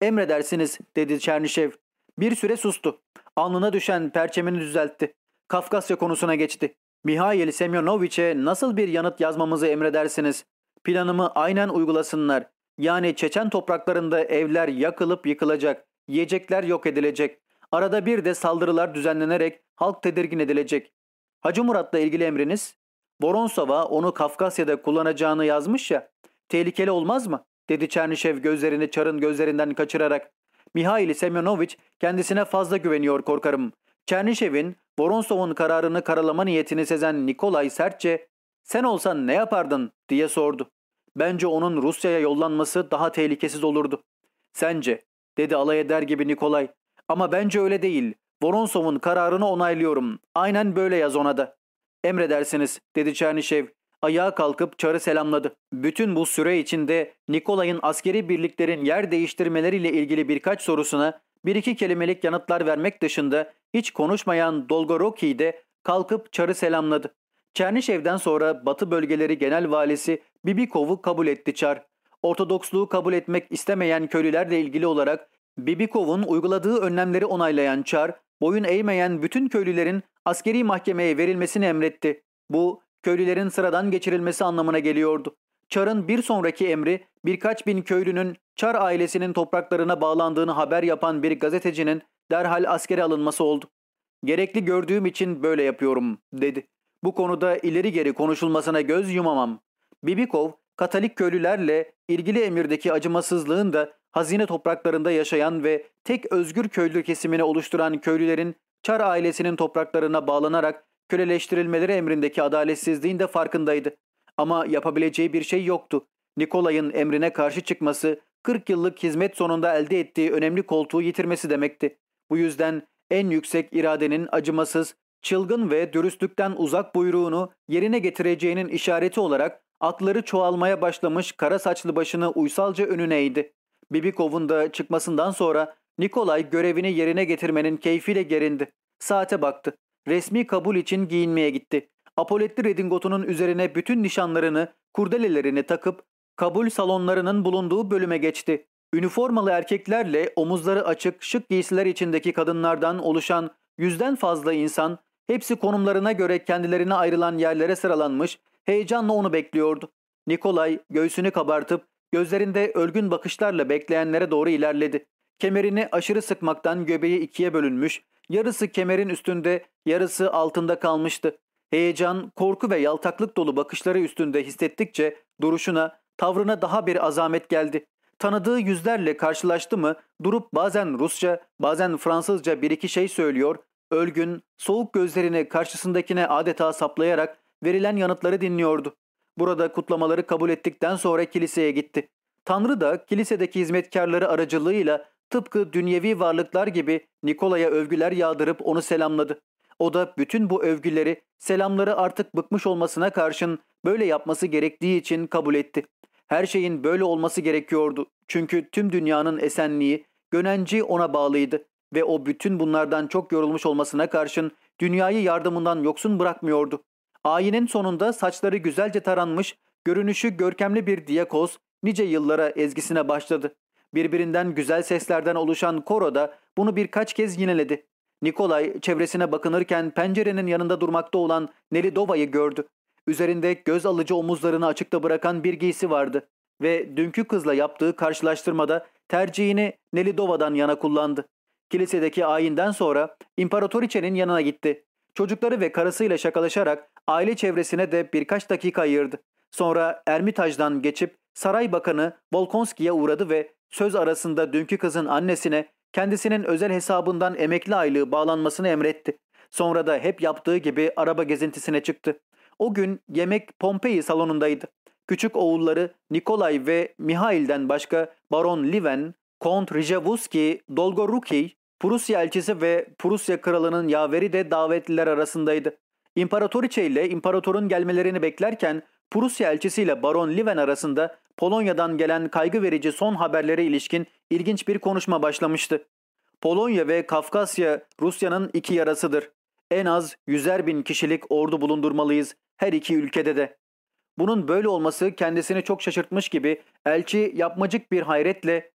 A: Emredersiniz dedi Çernişev. Bir süre sustu. Alnına düşen perçemini düzeltti. Kafkasya konusuna geçti. Mihail Semyonoviç'e nasıl bir yanıt yazmamızı emredersiniz? Planımı aynen uygulasınlar. Yani Çeçen topraklarında evler yakılıp yıkılacak, yiyecekler yok edilecek. Arada bir de saldırılar düzenlenerek halk tedirgin edilecek. Hacı Murat'la ilgili emriniz? Voronsova onu Kafkasya'da kullanacağını yazmış ya. Tehlikeli olmaz mı? dedi Çernişev gözlerini Çar'ın gözlerinden kaçırarak. Mihail Semyonoviç kendisine fazla güveniyor korkarım. Çernişev'in Voronsov'un kararını karalama niyetini sezen Nikolay sertçe ''Sen olsan ne yapardın?'' diye sordu. Bence onun Rusya'ya yollanması daha tehlikesiz olurdu. Sence? dedi alay eder gibi Nikolay. Ama bence öyle değil. Voronsov'un kararını onaylıyorum. Aynen böyle yaz ona da. Emredersiniz dedi Çernişev. Ayağa kalkıp Çar'ı selamladı. Bütün bu süre içinde Nikolay'ın askeri birliklerin yer değiştirmeleriyle ilgili birkaç sorusuna bir iki kelimelik yanıtlar vermek dışında hiç konuşmayan Dolgoroki de kalkıp Çar'ı selamladı. Çernişev'den sonra Batı bölgeleri genel valisi Bibikov'u kabul etti Çar. Ortodoksluğu kabul etmek istemeyen köylülerle ilgili olarak Bibikov'un uyguladığı önlemleri onaylayan Çar, boyun eğmeyen bütün köylülerin askeri mahkemeye verilmesini emretti. Bu, köylülerin sıradan geçirilmesi anlamına geliyordu. Çar'ın bir sonraki emri birkaç bin köylünün Çar ailesinin topraklarına bağlandığını haber yapan bir gazetecinin derhal askere alınması oldu. Gerekli gördüğüm için böyle yapıyorum dedi. Bu konuda ileri geri konuşulmasına göz yumamam. Bibikov, Katolik köylülerle ilgili emirdeki acımasızlığın da hazine topraklarında yaşayan ve tek özgür köylü kesimini oluşturan köylülerin Çar ailesinin topraklarına bağlanarak köleleştirilmeleri emrindeki adaletsizliğin de farkındaydı. Ama yapabileceği bir şey yoktu. Nikolay'ın emrine karşı çıkması 40 yıllık hizmet sonunda elde ettiği önemli koltuğu yitirmesi demekti. Bu yüzden en yüksek iradenin acımasız, çılgın ve dürüstlükten uzak buyruğunu yerine getireceğinin işareti olarak akları çoğalmaya başlamış kara saçlı başını uysalca önüne eğdi. Bibikov'un da çıkmasından sonra Nikolay görevini yerine getirmenin keyfiyle gerindi. Saate baktı. Resmi kabul için giyinmeye gitti. Apoletli redingotunun üzerine bütün nişanlarını, kurdelelerini takıp kabul salonlarının bulunduğu bölüme geçti. Üniformalı erkeklerle omuzları açık şık giysiler içindeki kadınlardan oluşan yüzden fazla insan hepsi konumlarına göre kendilerine ayrılan yerlere sıralanmış heyecanla onu bekliyordu. Nikolay göğsünü kabartıp gözlerinde ölgün bakışlarla bekleyenlere doğru ilerledi. Kemerini aşırı sıkmaktan göbeği ikiye bölünmüş, yarısı kemerin üstünde yarısı altında kalmıştı. Heyecan, korku ve yaltaklık dolu bakışları üstünde hissettikçe duruşuna, tavrına daha bir azamet geldi. Tanıdığı yüzlerle karşılaştı mı durup bazen Rusça, bazen Fransızca bir iki şey söylüyor, ölgün, soğuk gözlerini karşısındakine adeta saplayarak verilen yanıtları dinliyordu. Burada kutlamaları kabul ettikten sonra kiliseye gitti. Tanrı da kilisedeki hizmetkarları aracılığıyla tıpkı dünyevi varlıklar gibi Nikola'ya övgüler yağdırıp onu selamladı. O da bütün bu övgüleri, selamları artık bıkmış olmasına karşın böyle yapması gerektiği için kabul etti. Her şeyin böyle olması gerekiyordu. Çünkü tüm dünyanın esenliği, gönenci ona bağlıydı ve o bütün bunlardan çok yorulmuş olmasına karşın dünyayı yardımından yoksun bırakmıyordu. Ayinin sonunda saçları güzelce taranmış, görünüşü görkemli bir diyakoz nice yıllara ezgisine başladı. Birbirinden güzel seslerden oluşan koro da bunu birkaç kez yineledi. Nikolay çevresine bakınırken pencerenin yanında durmakta olan Nelidova'yı gördü. Üzerinde göz alıcı omuzlarını açıkta bırakan bir giysi vardı ve dünkü kızla yaptığı karşılaştırmada tercihini Nelidova'dan yana kullandı. Kilisedeki ayinden sonra İmparatoriçe'nin yanına gitti. Çocukları ve karısıyla şakalaşarak aile çevresine de birkaç dakika ayırdı. Sonra Ermitaj'dan geçip saray bakanı Volkonski'ye uğradı ve söz arasında dünkü kızın annesine kendisinin özel hesabından emekli aylığı bağlanmasını emretti. Sonra da hep yaptığı gibi araba gezintisine çıktı. O gün yemek Pompei salonundaydı. Küçük oğulları Nikolay ve Mihail'den başka Baron Liven, Kont Rijewski, Dolgoruki, Prusya elçisi ve Prusya kralının yaveri de davetliler arasındaydı. İmparatoriçe ile imparatorun gelmelerini beklerken Prusya elçisiyle Baron Liven arasında Polonya'dan gelen kaygı verici son haberlere ilişkin ilginç bir konuşma başlamıştı. Polonya ve Kafkasya Rusya'nın iki yarasıdır. En az yüzer bin kişilik ordu bulundurmalıyız her iki ülkede de. Bunun böyle olması kendisini çok şaşırtmış gibi elçi yapmacık bir hayretle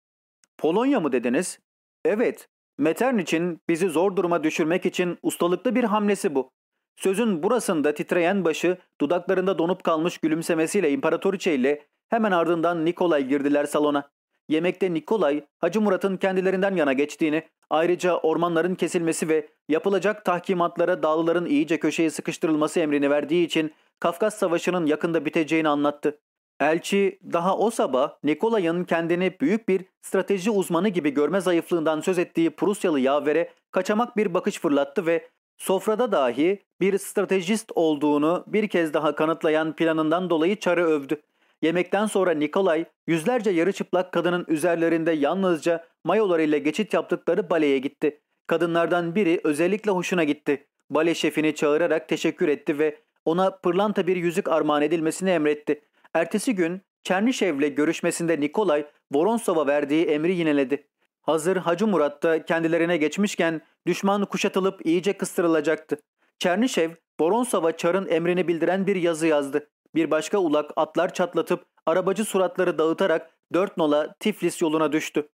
A: ''Polonya mı dediniz?'' ''Evet, Metternich'in bizi zor duruma düşürmek için ustalıklı bir hamlesi bu. Sözün burasında titreyen başı dudaklarında donup kalmış gülümsemesiyle İmparatoriçe ile hemen ardından Nikolay girdiler salona. Yemekte Nikolay, Hacı Murat'ın kendilerinden yana geçtiğini, ayrıca ormanların kesilmesi ve yapılacak tahkimatlara dağlıların iyice köşeye sıkıştırılması emrini verdiği için Kafkas Savaşı'nın yakında biteceğini anlattı. Elçi daha o sabah Nikolay'ın kendini büyük bir strateji uzmanı gibi görme zayıflığından söz ettiği Prusyalı yavere kaçamak bir bakış fırlattı ve sofrada dahi bir stratejist olduğunu bir kez daha kanıtlayan planından dolayı Çar'ı övdü. Yemekten sonra Nikolay yüzlerce yarı çıplak kadının üzerlerinde yalnızca mayolarıyla geçit yaptıkları baleye gitti. Kadınlardan biri özellikle hoşuna gitti. Bale şefini çağırarak teşekkür etti ve ona pırlanta bir yüzük armağan edilmesini emretti. Ertesi gün Çernişev'le görüşmesinde Nikolay Voronsov'a verdiği emri yineledi. Hazır Hacı Murat da kendilerine geçmişken düşman kuşatılıp iyice kıstırılacaktı. Çernişev, Voronsov'a Çar'ın emrini bildiren bir yazı yazdı. Bir başka ulak atlar çatlatıp arabacı suratları dağıtarak dört nola Tiflis yoluna düştü.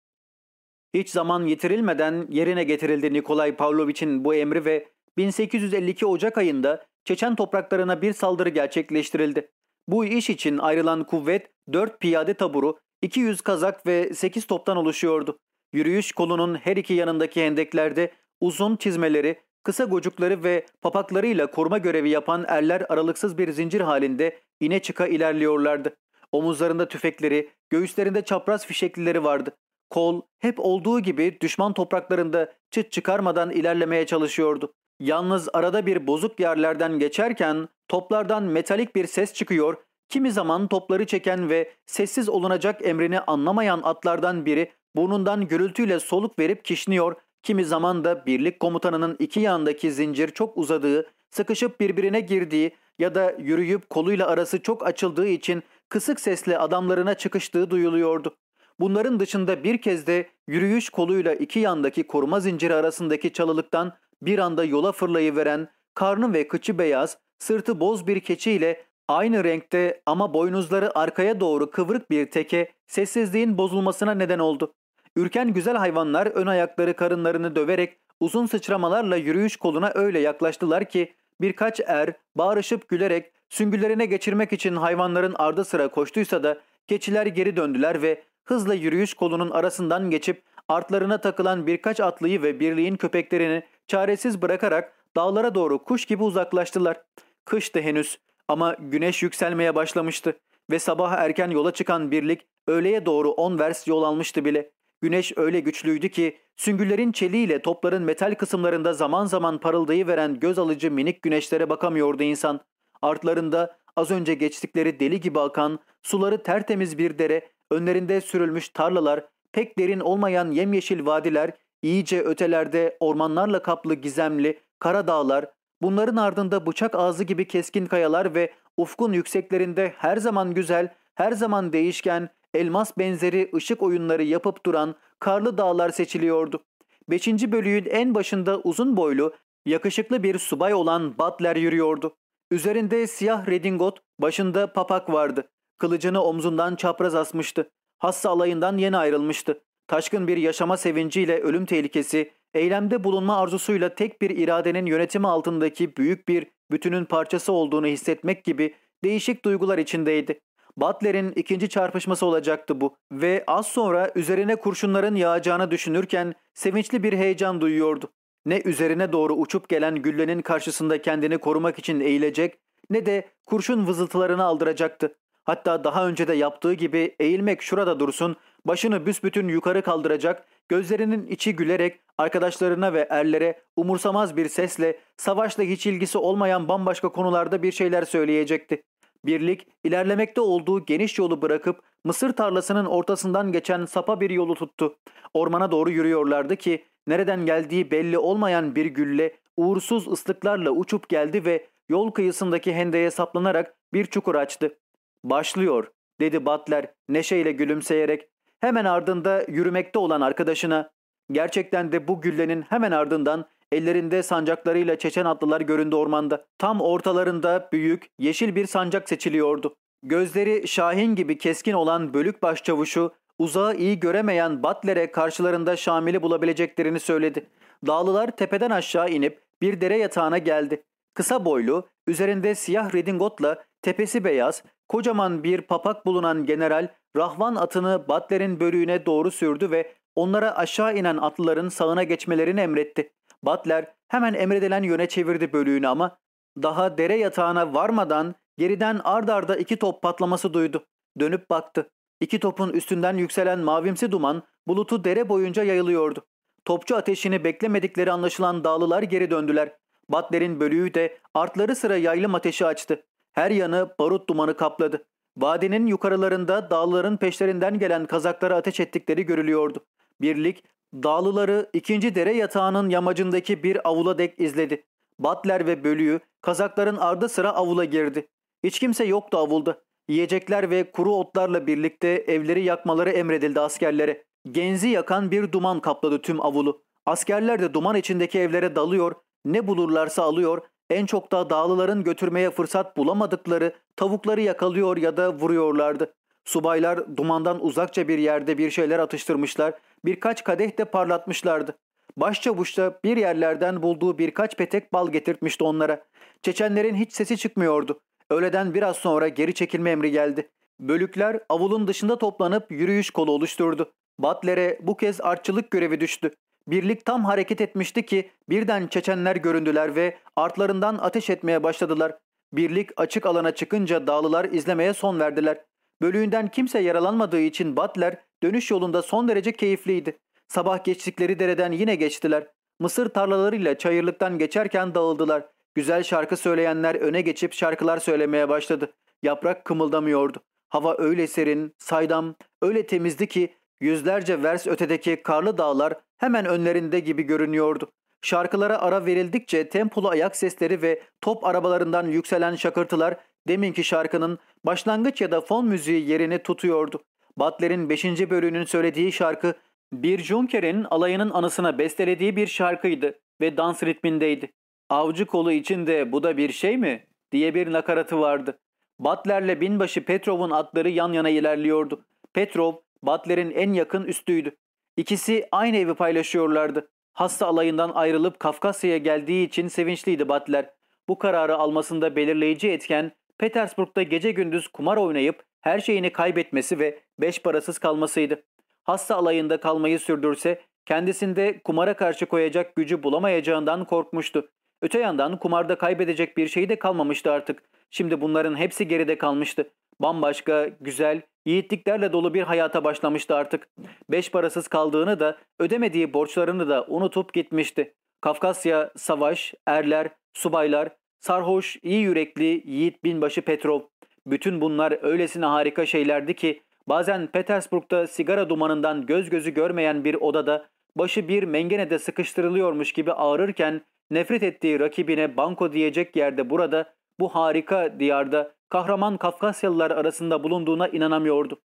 A: Hiç zaman yitirilmeden yerine getirildi Nikolay Pavlovich'in bu emri ve 1852 Ocak ayında Çeçen topraklarına bir saldırı gerçekleştirildi. Bu iş için ayrılan kuvvet 4 piyade taburu, 200 kazak ve 8 toptan oluşuyordu. Yürüyüş kolunun her iki yanındaki hendeklerde uzun çizmeleri, kısa gocukları ve papaklarıyla koruma görevi yapan erler aralıksız bir zincir halinde ine çıka ilerliyorlardı. Omuzlarında tüfekleri, göğüslerinde çapraz fişeklileri vardı. Kol hep olduğu gibi düşman topraklarında çıt çıkarmadan ilerlemeye çalışıyordu. Yalnız arada bir bozuk yerlerden geçerken toplardan metalik bir ses çıkıyor, kimi zaman topları çeken ve sessiz olunacak emrini anlamayan atlardan biri burnundan gürültüyle soluk verip kişniyor, kimi zaman da birlik komutanının iki yanındaki zincir çok uzadığı, sıkışıp birbirine girdiği ya da yürüyüp koluyla arası çok açıldığı için kısık sesle adamlarına çıkıştığı duyuluyordu. Bunların dışında bir kez de yürüyüş koluyla iki yandaki koruma zinciri arasındaki çalılıktan bir anda yola fırlayıveren, karnı ve kıçı beyaz, sırtı boz bir keçi ile aynı renkte ama boynuzları arkaya doğru kıvrık bir teke sessizliğin bozulmasına neden oldu. Ürken güzel hayvanlar ön ayakları karınlarını döverek uzun sıçramalarla yürüyüş koluna öyle yaklaştılar ki birkaç er bağırışıp gülerek süngülerine geçirmek için hayvanların ardı sıra koştuysa da keçiler geri döndüler ve hızla yürüyüş kolunun arasından geçip artlarına takılan birkaç atlıyı ve birliğin köpeklerini çaresiz bırakarak dağlara doğru kuş gibi uzaklaştılar. Kıştı henüz ama güneş yükselmeye başlamıştı ve sabah erken yola çıkan birlik öğleye doğru 10 vers yol almıştı bile. Güneş öyle güçlüydü ki süngülerin çeliğiyle topların metal kısımlarında zaman zaman parıldayı veren göz alıcı minik güneşlere bakamıyordu insan. Artlarında az önce geçtikleri deli gibi akan, suları tertemiz bir dere, önlerinde sürülmüş tarlalar, pek derin olmayan yemyeşil vadiler, iyice ötelerde ormanlarla kaplı gizemli, kara dağlar, bunların ardında bıçak ağzı gibi keskin kayalar ve ufkun yükseklerinde her zaman güzel, her zaman değişken, elmas benzeri ışık oyunları yapıp duran karlı dağlar seçiliyordu. Beşinci bölüğün en başında uzun boylu, yakışıklı bir subay olan Butler yürüyordu. Üzerinde siyah redingot, başında papak vardı. Kılıcını omzundan çapraz asmıştı. Hassa alayından yeni ayrılmıştı. Taşkın bir yaşama sevinciyle ölüm tehlikesi, eylemde bulunma arzusuyla tek bir iradenin yönetimi altındaki büyük bir bütünün parçası olduğunu hissetmek gibi değişik duygular içindeydi. Butler'in ikinci çarpışması olacaktı bu ve az sonra üzerine kurşunların yağacağını düşünürken sevinçli bir heyecan duyuyordu. Ne üzerine doğru uçup gelen güllenin karşısında kendini korumak için eğilecek ne de kurşun vızıltılarını aldıracaktı. Hatta daha önce de yaptığı gibi eğilmek şurada dursun, başını büsbütün yukarı kaldıracak, gözlerinin içi gülerek arkadaşlarına ve erlere umursamaz bir sesle savaşla hiç ilgisi olmayan bambaşka konularda bir şeyler söyleyecekti. Birlik ilerlemekte olduğu geniş yolu bırakıp mısır tarlasının ortasından geçen sapa bir yolu tuttu. Ormana doğru yürüyorlardı ki nereden geldiği belli olmayan bir gülle uğursuz ıslıklarla uçup geldi ve yol kıyısındaki hendeye saplanarak bir çukur açtı. Başlıyor. dedi Butler neşeyle gülümseyerek. Hemen ardında yürümekte olan arkadaşına. Gerçekten de bu güllenin hemen ardından ellerinde sancaklarıyla Çeçen atlılar göründü ormanda. Tam ortalarında büyük, yeşil bir sancak seçiliyordu. Gözleri şahin gibi keskin olan bölük başçavuşu uzağı iyi göremeyen Butler'e karşılarında Şamil'i bulabileceklerini söyledi. Dağlılar tepeden aşağı inip bir dere yatağına geldi. Kısa boylu, üzerinde siyah redingotla tepesi beyaz, kocaman bir papak bulunan general Rahvan atını Butler'in bölüğüne doğru sürdü ve onlara aşağı inen atlıların sağına geçmelerini emretti. Butler hemen emredilen yöne çevirdi bölüğünü ama daha dere yatağına varmadan geriden ard arda iki top patlaması duydu. Dönüp baktı. İki topun üstünden yükselen mavimsi duman bulutu dere boyunca yayılıyordu. Topçu ateşini beklemedikleri anlaşılan dağlılar geri döndüler. Butler'in bölüğü de artları sıra yaylım ateşi açtı. Her yanı barut dumanı kapladı. Vadinin yukarılarında dağlıların peşlerinden gelen kazaklara ateş ettikleri görülüyordu. Birlik dağlıları ikinci dere yatağının yamacındaki bir avula dek izledi. Butler ve bölüğü kazakların ardı sıra avula girdi. Hiç kimse yoktu avulda. Yiyecekler ve kuru otlarla birlikte evleri yakmaları emredildi askerlere. Genzi yakan bir duman kapladı tüm avulu. Askerler de duman içindeki evlere dalıyor, ne bulurlarsa alıyor, en çok da dağlıların götürmeye fırsat bulamadıkları tavukları yakalıyor ya da vuruyorlardı. Subaylar dumandan uzakça bir yerde bir şeyler atıştırmışlar, birkaç kadeh de parlatmışlardı. Başçavuş da bir yerlerden bulduğu birkaç petek bal getirtmişti onlara. Çeçenlerin hiç sesi çıkmıyordu. Öğleden biraz sonra geri çekilme emri geldi. Bölükler avulun dışında toplanıp yürüyüş kolu oluşturdu. Butler'e bu kez artçılık görevi düştü. Birlik tam hareket etmişti ki birden Çeçenler göründüler ve artlarından ateş etmeye başladılar. Birlik açık alana çıkınca dağlılar izlemeye son verdiler. Bölüğünden kimse yaralanmadığı için Butler dönüş yolunda son derece keyifliydi. Sabah geçtikleri dereden yine geçtiler. Mısır tarlalarıyla çayırlıktan geçerken dağıldılar. Güzel şarkı söyleyenler öne geçip şarkılar söylemeye başladı. Yaprak kımıldamıyordu. Hava öyle serin, saydam, öyle temizdi ki yüzlerce vers ötedeki karlı dağlar hemen önlerinde gibi görünüyordu. Şarkılara ara verildikçe tempolu ayak sesleri ve top arabalarından yükselen şakırtılar deminki şarkının başlangıç ya da fon müziği yerini tutuyordu. Butler'in 5. bölümünün söylediği şarkı bir Junker'in alayının anısına bestelediği bir şarkıydı ve dans ritmindeydi. Avcı kolu içinde bu da bir şey mi? diye bir nakaratı vardı. Butler'le binbaşı Petrov'un atları yan yana ilerliyordu. Petrov, Butler'in en yakın üstüydü. İkisi aynı evi paylaşıyorlardı. Hasta alayından ayrılıp Kafkasya'ya geldiği için sevinçliydi Butler. Bu kararı almasında belirleyici etken Petersburg'da gece gündüz kumar oynayıp her şeyini kaybetmesi ve beş parasız kalmasıydı. Hasta alayında kalmayı sürdürse kendisinde kumara karşı koyacak gücü bulamayacağından korkmuştu. Öte yandan kumarda kaybedecek bir şey de kalmamıştı artık. Şimdi bunların hepsi geride kalmıştı. Bambaşka, güzel, yiğitliklerle dolu bir hayata başlamıştı artık. Beş parasız kaldığını da, ödemediği borçlarını da unutup gitmişti. Kafkasya, savaş, erler, subaylar, sarhoş, iyi yürekli, yiğit binbaşı Petrov. Bütün bunlar öylesine harika şeylerdi ki bazen Petersburg'da sigara dumanından göz gözü görmeyen bir odada başı bir mengenede sıkıştırılıyormuş gibi ağrırken nefret ettiği rakibine banko diyecek yerde burada bu harika diyarda kahraman Kafkasyalılar arasında bulunduğuna inanamıyordu.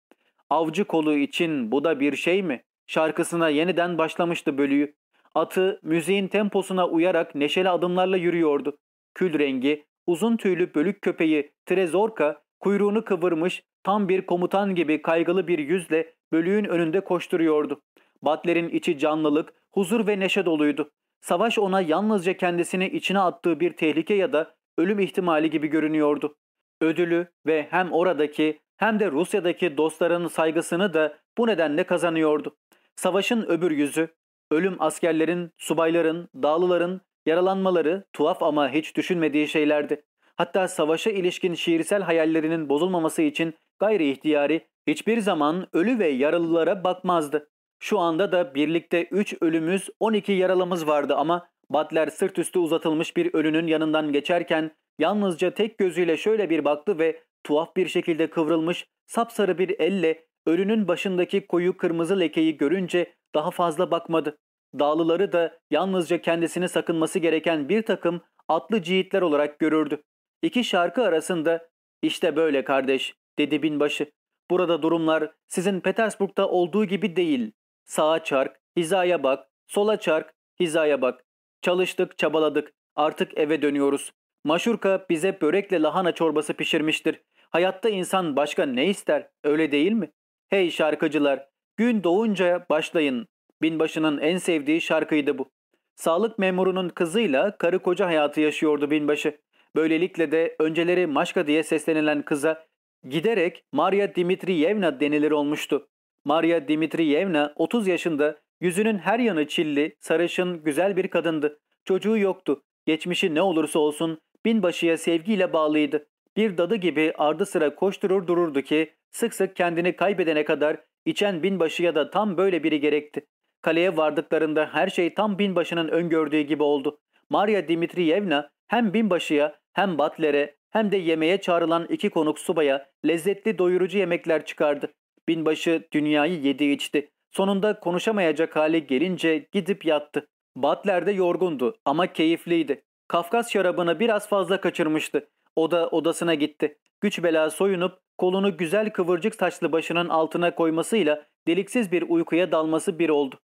A: Avcı kolu için bu da bir şey mi? Şarkısına yeniden başlamıştı bölüyü. Atı müziğin temposuna uyarak neşeli adımlarla yürüyordu. Kül rengi, uzun tüylü bölük köpeği Trezorka kuyruğunu kıvırmış tam bir komutan gibi kaygılı bir yüzle bölüğün önünde koşturuyordu. Butler'in içi canlılık, huzur ve neşe doluydu. Savaş ona yalnızca kendisini içine attığı bir tehlike ya da ölüm ihtimali gibi görünüyordu. Ödülü ve hem oradaki hem de Rusya'daki dostların saygısını da bu nedenle kazanıyordu. Savaşın öbür yüzü, ölüm askerlerin, subayların, dağlıların, yaralanmaları tuhaf ama hiç düşünmediği şeylerdi. Hatta savaşa ilişkin şiirsel hayallerinin bozulmaması için gayri ihtiyari hiçbir zaman ölü ve yaralılara bakmazdı. Şu anda da birlikte 3 ölümüz 12 yaralımız vardı ama Butler sırt üstü uzatılmış bir ölünün yanından geçerken yalnızca tek gözüyle şöyle bir baktı ve tuhaf bir şekilde kıvrılmış sapsarı bir elle ölünün başındaki koyu kırmızı lekeyi görünce daha fazla bakmadı. Dağlıları da yalnızca kendisini sakınması gereken bir takım atlı ciğitler olarak görürdü. İki şarkı arasında işte böyle kardeş dedi binbaşı. Burada durumlar sizin Petersburg'da olduğu gibi değil. Sağa çark, hizaya bak, sola çark, hizaya bak. Çalıştık, çabaladık. Artık eve dönüyoruz. Maşurka bize börekle lahana çorbası pişirmiştir. Hayatta insan başka ne ister, öyle değil mi? Hey şarkıcılar, gün doğunca başlayın. Binbaşının en sevdiği şarkıydı bu. Sağlık memurunun kızıyla karı koca hayatı yaşıyordu binbaşı. Böylelikle de önceleri Maşka diye seslenilen kıza giderek Maria Dimitriyevna denilir olmuştu. Maria Dimitriyevna 30 yaşında, yüzünün her yanı çilli, sarışın, güzel bir kadındı. Çocuğu yoktu. Geçmişi ne olursa olsun binbaşıya sevgiyle bağlıydı. Bir dadı gibi ardı sıra koşturur dururdu ki sık sık kendini kaybedene kadar içen binbaşıya da tam böyle biri gerekti. Kaleye vardıklarında her şey tam binbaşının öngördüğü gibi oldu. Maria Dimitriyevna hem binbaşıya hem Butler'e hem de yemeğe çağrılan iki konuk subaya lezzetli doyurucu yemekler çıkardı. Binbaşı dünyayı yedi içti. Sonunda konuşamayacak hale gelince gidip yattı. Butler de yorgundu ama keyifliydi. Kafkas şarabını biraz fazla kaçırmıştı. O da odasına gitti. Güç bela soyunup kolunu güzel kıvırcık saçlı başının altına koymasıyla deliksiz bir uykuya dalması bir oldu.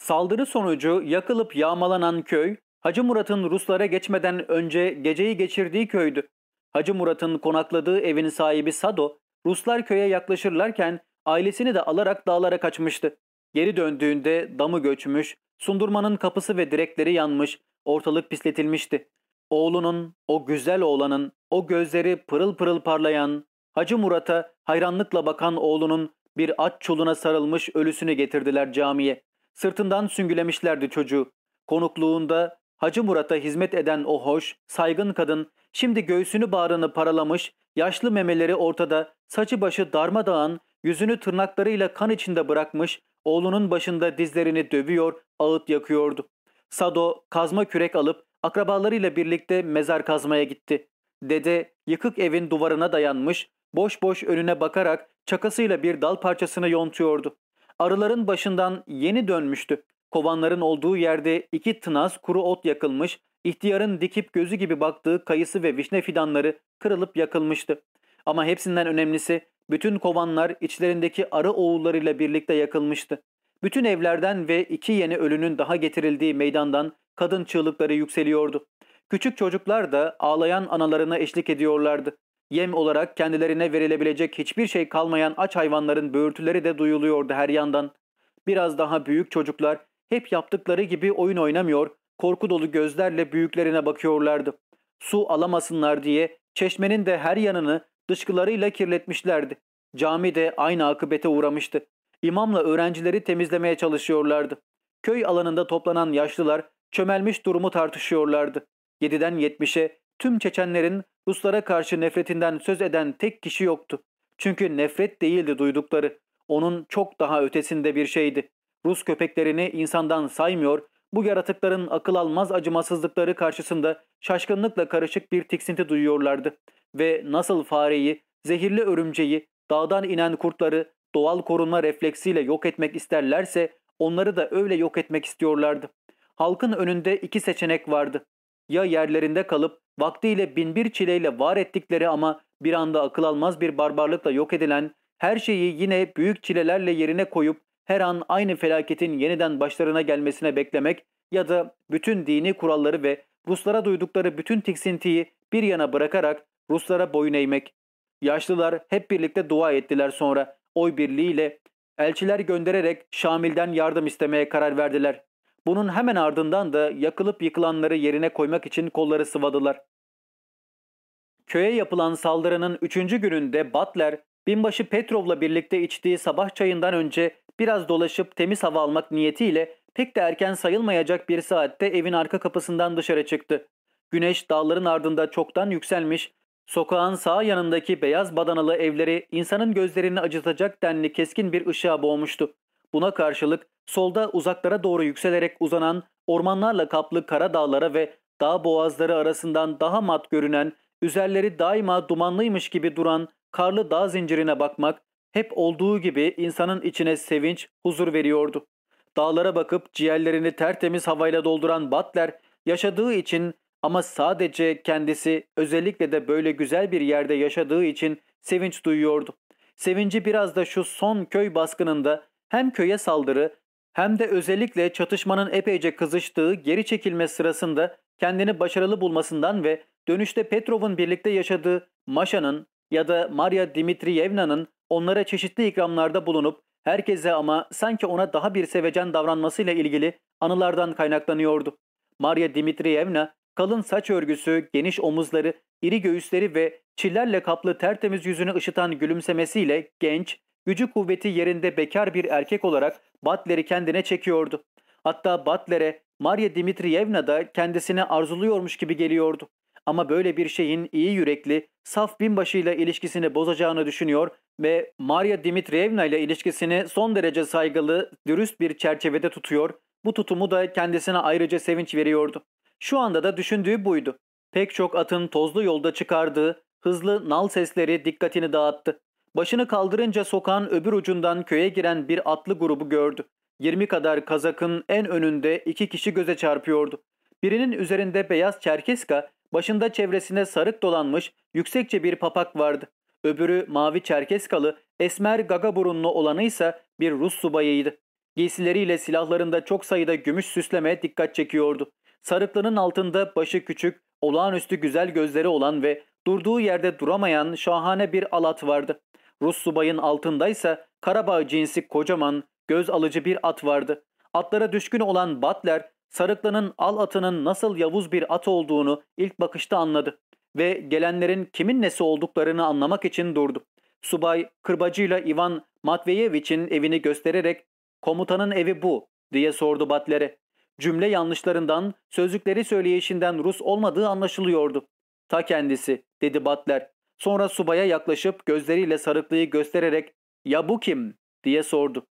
A: Saldırı sonucu yakılıp yağmalanan köy, Hacı Murat'ın Ruslara geçmeden önce geceyi geçirdiği köydü. Hacı Murat'ın konakladığı evin sahibi Sado, Ruslar köye yaklaşırlarken ailesini de alarak dağlara kaçmıştı. Geri döndüğünde damı göçmüş, sundurmanın kapısı ve direkleri yanmış, ortalık pisletilmişti. Oğlunun, o güzel oğlanın, o gözleri pırıl pırıl parlayan, Hacı Murat'a hayranlıkla bakan oğlunun bir aç çuluna sarılmış ölüsünü getirdiler camiye. Sırtından süngülemişlerdi çocuğu. Konukluğunda Hacı Murat'a hizmet eden o hoş, saygın kadın şimdi göğsünü bağrını paralamış, yaşlı memeleri ortada, saçı başı darmadağın, yüzünü tırnaklarıyla kan içinde bırakmış, oğlunun başında dizlerini dövüyor, ağıt yakıyordu. Sado kazma kürek alıp akrabalarıyla birlikte mezar kazmaya gitti. Dede yıkık evin duvarına dayanmış, boş boş önüne bakarak çakasıyla bir dal parçasını yontuyordu. Arıların başından yeni dönmüştü. Kovanların olduğu yerde iki tınaz kuru ot yakılmış, ihtiyarın dikip gözü gibi baktığı kayısı ve vişne fidanları kırılıp yakılmıştı. Ama hepsinden önemlisi bütün kovanlar içlerindeki arı oğullarıyla birlikte yakılmıştı. Bütün evlerden ve iki yeni ölünün daha getirildiği meydandan kadın çığlıkları yükseliyordu. Küçük çocuklar da ağlayan analarına eşlik ediyorlardı. Yem olarak kendilerine verilebilecek hiçbir şey kalmayan aç hayvanların böğürtüleri de duyuluyordu her yandan. Biraz daha büyük çocuklar hep yaptıkları gibi oyun oynamıyor, korku dolu gözlerle büyüklerine bakıyorlardı. Su alamasınlar diye çeşmenin de her yanını dışkılarıyla kirletmişlerdi. Cami de aynı akıbete uğramıştı. İmamla öğrencileri temizlemeye çalışıyorlardı. Köy alanında toplanan yaşlılar çömelmiş durumu tartışıyorlardı. 7'den 70'e tüm Çeçenlerin Ruslara karşı nefretinden söz eden tek kişi yoktu. Çünkü nefret değildi duydukları. Onun çok daha ötesinde bir şeydi. Rus köpeklerini insandan saymıyor, bu yaratıkların akıl almaz acımasızlıkları karşısında şaşkınlıkla karışık bir tiksinti duyuyorlardı. Ve nasıl fareyi, zehirli örümceği, dağdan inen kurtları doğal korunma refleksiyle yok etmek isterlerse onları da öyle yok etmek istiyorlardı. Halkın önünde iki seçenek vardı. Ya yerlerinde kalıp vaktiyle binbir çileyle var ettikleri ama bir anda akıl almaz bir barbarlıkla yok edilen, her şeyi yine büyük çilelerle yerine koyup her an aynı felaketin yeniden başlarına gelmesine beklemek ya da bütün dini kuralları ve Ruslara duydukları bütün tiksintiyi bir yana bırakarak Ruslara boyun eğmek. Yaşlılar hep birlikte dua ettiler sonra oy birliğiyle elçiler göndererek Şamil'den yardım istemeye karar verdiler. Bunun hemen ardından da yakılıp yıkılanları yerine koymak için kolları sıvadılar. Köye yapılan saldırının üçüncü gününde Butler, binbaşı Petrov'la birlikte içtiği sabah çayından önce biraz dolaşıp temiz hava almak niyetiyle pek de erken sayılmayacak bir saatte evin arka kapısından dışarı çıktı. Güneş dağların ardında çoktan yükselmiş, sokağın sağ yanındaki beyaz badanalı evleri insanın gözlerini acıtacak denli keskin bir ışığa boğmuştu. Buna karşılık solda uzaklara doğru yükselerek uzanan ormanlarla kaplı kara dağlara ve dağ boğazları arasından daha mat görünen, üzerleri daima dumanlıymış gibi duran karlı dağ zincirine bakmak hep olduğu gibi insanın içine sevinç, huzur veriyordu. Dağlara bakıp ciğerlerini tertemiz havayla dolduran Butler yaşadığı için ama sadece kendisi özellikle de böyle güzel bir yerde yaşadığı için sevinç duyuyordu. Sevinci biraz da şu son köy baskınında hem köye saldırı hem de özellikle çatışmanın epeyce kızıştığı geri çekilme sırasında kendini başarılı bulmasından ve dönüşte Petrov'un birlikte yaşadığı Maşa'nın ya da Maria Dimitriyevna'nın onlara çeşitli ikramlarda bulunup herkese ama sanki ona daha bir sevecen davranmasıyla ilgili anılardan kaynaklanıyordu. Maria Dimitriyevna kalın saç örgüsü, geniş omuzları, iri göğüsleri ve çillerle kaplı tertemiz yüzünü ışıtan gülümsemesiyle genç, gücü kuvveti yerinde bekar bir erkek olarak Butler'i kendine çekiyordu. Hatta Butler'e Maria Dimitriyevna da kendisini arzuluyormuş gibi geliyordu. Ama böyle bir şeyin iyi yürekli, saf binbaşıyla ilişkisini bozacağını düşünüyor ve Maria Dimitrievna ile ilişkisini son derece saygılı, dürüst bir çerçevede tutuyor. Bu tutumu da kendisine ayrıca sevinç veriyordu. Şu anda da düşündüğü buydu. Pek çok atın tozlu yolda çıkardığı hızlı nal sesleri dikkatini dağıttı. Başını kaldırınca sokağın öbür ucundan köye giren bir atlı grubu gördü. 20 kadar kazakın en önünde iki kişi göze çarpıyordu. Birinin üzerinde beyaz çerkeska, başında çevresine sarık dolanmış yüksekçe bir papak vardı. Öbürü mavi çerkeskalı, esmer gaga burunlu olanı ise bir Rus subayıydı. Giysileriyle silahlarında çok sayıda gümüş süsleme dikkat çekiyordu. Sarıklının altında başı küçük, olağanüstü güzel gözleri olan ve durduğu yerde duramayan şahane bir alat vardı. Rus subayın altındaysa Karabağ cinsi kocaman, göz alıcı bir at vardı. Atlara düşkün olan Butler, Sarıklı'nın al atının nasıl yavuz bir at olduğunu ilk bakışta anladı ve gelenlerin kimin nesi olduklarını anlamak için durdu. Subay kırbacıyla Ivan Matveyevich'in evini göstererek komutanın evi bu diye sordu Butler'e. Cümle yanlışlarından, sözlükleri söyleyişinden Rus olmadığı anlaşılıyordu. Ta kendisi dedi Butler. Sonra subaya yaklaşıp gözleriyle sarıklıyı göstererek ''Ya bu kim?'' diye sordu.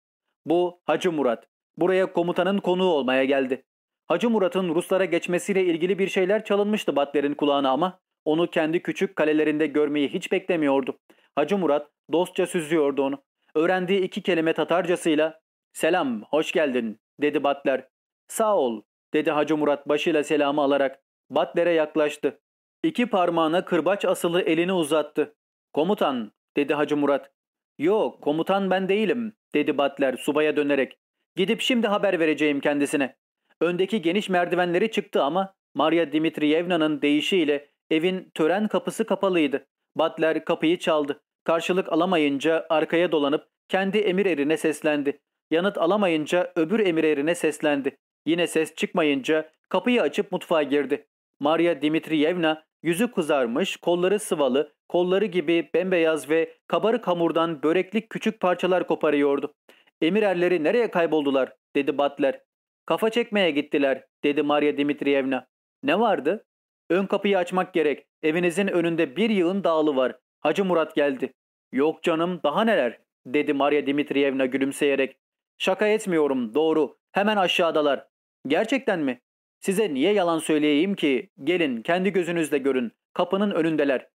A: ''Bu Hacı Murat. Buraya komutanın konuğu olmaya geldi.'' Hacı Murat'ın Ruslara geçmesiyle ilgili bir şeyler çalınmıştı Batler'in kulağına ama onu kendi küçük kalelerinde görmeyi hiç beklemiyordu. Hacı Murat dostça süzüyordu onu. Öğrendiği iki kelime Tatarcasıyla ''Selam, hoş geldin'' dedi Batler. ''Sağ ol'' dedi Hacı Murat başıyla selamı alarak. Batler'e yaklaştı. İki parmağına kırbaç asılı elini uzattı. ''Komutan'' dedi Hacı Murat. ''Yok, komutan ben değilim'' dedi Batler subaya dönerek. ''Gidip şimdi haber vereceğim kendisine.'' Öndeki geniş merdivenleri çıktı ama Maria Dimitriyevna'nın deyişiyle evin tören kapısı kapalıydı. Butler kapıyı çaldı. Karşılık alamayınca arkaya dolanıp kendi emir erine seslendi. Yanıt alamayınca öbür emir erine seslendi. Yine ses çıkmayınca kapıyı açıp mutfağa girdi. Maria Dimitriyevna yüzü kızarmış, kolları sıvalı, kolları gibi bembeyaz ve kabarık hamurdan böreklik küçük parçalar koparıyordu. Emir erleri nereye kayboldular dedi Butler. Kafa çekmeye gittiler dedi Maria Dimitriyevna. Ne vardı? Ön kapıyı açmak gerek. Evinizin önünde bir yığın dağılı var. Hacı Murat geldi. Yok canım daha neler dedi Maria Dimitriyevna gülümseyerek. Şaka etmiyorum doğru. Hemen aşağıdalar. Gerçekten mi? Size niye yalan söyleyeyim ki? Gelin kendi gözünüzle görün. Kapının önündeler.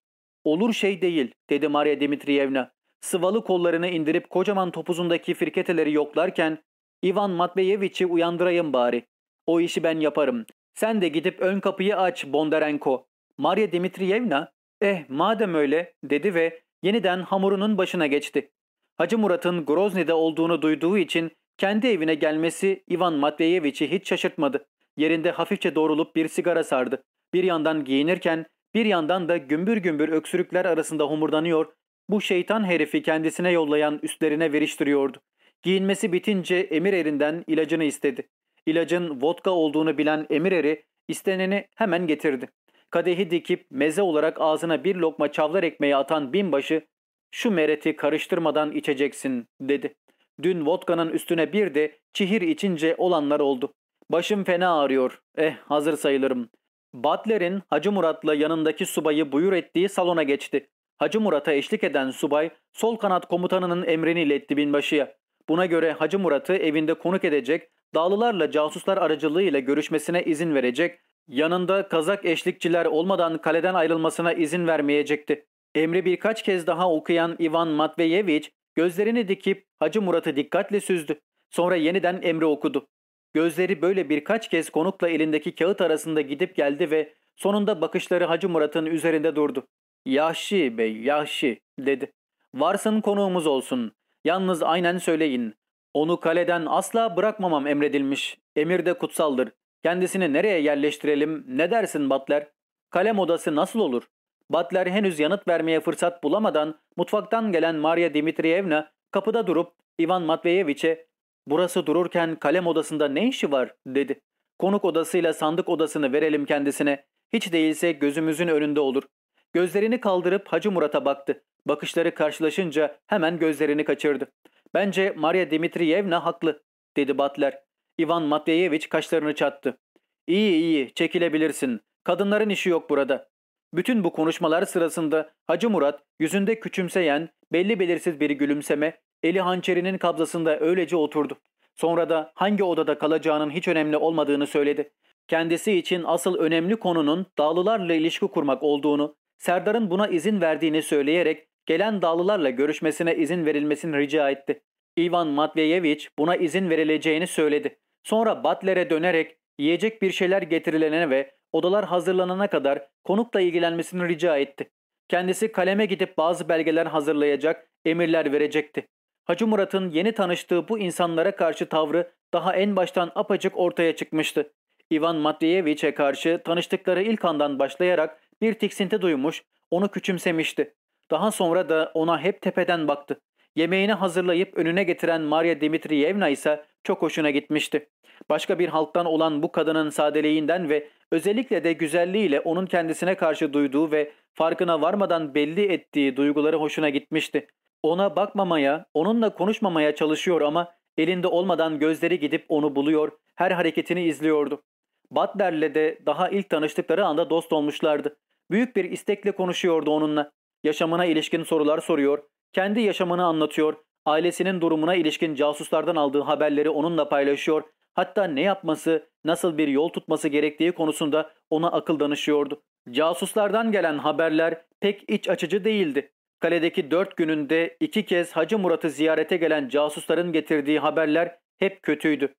A: Olur şey değil dedi Maria Dimitriyevna. Sıvalı kollarını indirip kocaman topuzundaki firketeleri yoklarken Ivan Matveyevich'i uyandırayım bari. O işi ben yaparım. Sen de gidip ön kapıyı aç Bondarenko. Maria Dimitriyevna, eh madem öyle dedi ve yeniden hamurunun başına geçti. Hacı Murat'ın Grozny'de olduğunu duyduğu için kendi evine gelmesi Ivan Matveyevich'i hiç şaşırtmadı. Yerinde hafifçe doğrulup bir sigara sardı. Bir yandan giyinirken bir yandan da gümbür gümbür öksürükler arasında homurdanıyor, bu şeytan herifi kendisine yollayan üstlerine veriştiriyordu. Giyinmesi bitince emir erinden ilacını istedi. İlacın vodka olduğunu bilen emir eri isteneni hemen getirdi. Kadehi dikip meze olarak ağzına bir lokma çavlar ekmeği atan binbaşı şu mereti karıştırmadan içeceksin dedi. Dün vodkanın üstüne bir de çihir içince olanlar oldu. Başım fena ağrıyor. Eh hazır sayılırım. Butler'in Hacı Murat'la yanındaki subayı buyur ettiği salona geçti. Hacı Murat'a eşlik eden subay sol kanat komutanının emrini iletti binbaşıya. Buna göre Hacı Murat'ı evinde konuk edecek, dağlılarla casuslar aracılığıyla görüşmesine izin verecek, yanında kazak eşlikçiler olmadan kaleden ayrılmasına izin vermeyecekti. Emri birkaç kez daha okuyan Ivan Matveyevich gözlerini dikip Hacı Murat'ı dikkatle süzdü. Sonra yeniden emri okudu. Gözleri böyle birkaç kez konukla elindeki kağıt arasında gidip geldi ve sonunda bakışları Hacı Murat'ın üzerinde durdu. Yahşi bey, Yahşi dedi. Varsın konuğumuz olsun. Yalnız aynen söyleyin. Onu kaleden asla bırakmamam emredilmiş. Emir de kutsaldır. Kendisini nereye yerleştirelim ne dersin Butler? Kalem odası nasıl olur? Butler henüz yanıt vermeye fırsat bulamadan mutfaktan gelen Maria Dimitrievna kapıda durup Ivan Matveyeviç'e ''Burası dururken kalem odasında ne işi var?'' dedi. ''Konuk odasıyla sandık odasını verelim kendisine. Hiç değilse gözümüzün önünde olur.'' Gözlerini kaldırıp Hacı Murat'a baktı. Bakışları karşılaşınca hemen gözlerini kaçırdı. ''Bence Maria Dimitrievna haklı.'' dedi Butler. Ivan Matveyeviç kaşlarını çattı. ''İyi iyi çekilebilirsin. Kadınların işi yok burada. Bütün bu konuşmalar sırasında Hacı Murat yüzünde küçümseyen, belli belirsiz bir gülümseme, eli hançerinin kabzasında öylece oturdu. Sonra da hangi odada kalacağının hiç önemli olmadığını söyledi. Kendisi için asıl önemli konunun dağlılarla ilişki kurmak olduğunu, Serdar'ın buna izin verdiğini söyleyerek gelen dağlılarla görüşmesine izin verilmesini rica etti. Ivan Matveyeviç buna izin verileceğini söyledi. Sonra Butler'e dönerek yiyecek bir şeyler getirilene ve odalar hazırlanana kadar konukla ilgilenmesini rica etti. Kendisi kaleme gidip bazı belgeler hazırlayacak, emirler verecekti. Hacı Murat'ın yeni tanıştığı bu insanlara karşı tavrı daha en baştan apacık ortaya çıkmıştı. Ivan Matveyeviç'e karşı tanıştıkları ilk andan başlayarak bir tiksinti duymuş, onu küçümsemişti. Daha sonra da ona hep tepeden baktı. Yemeğini hazırlayıp önüne getiren Maria Dimitriyevna ise çok hoşuna gitmişti. Başka bir halktan olan bu kadının sadeliğinden ve özellikle de güzelliğiyle onun kendisine karşı duyduğu ve farkına varmadan belli ettiği duyguları hoşuna gitmişti. Ona bakmamaya, onunla konuşmamaya çalışıyor ama elinde olmadan gözleri gidip onu buluyor, her hareketini izliyordu. Butler'le de daha ilk tanıştıkları anda dost olmuşlardı. Büyük bir istekle konuşuyordu onunla. Yaşamına ilişkin sorular soruyor, kendi yaşamını anlatıyor, ailesinin durumuna ilişkin casuslardan aldığı haberleri onunla paylaşıyor, hatta ne yapması, nasıl bir yol tutması gerektiği konusunda ona akıl danışıyordu. Casuslardan gelen haberler pek iç açıcı değildi. Kaledeki dört gününde iki kez Hacı Murat'ı ziyarete gelen casusların getirdiği haberler hep kötüydü.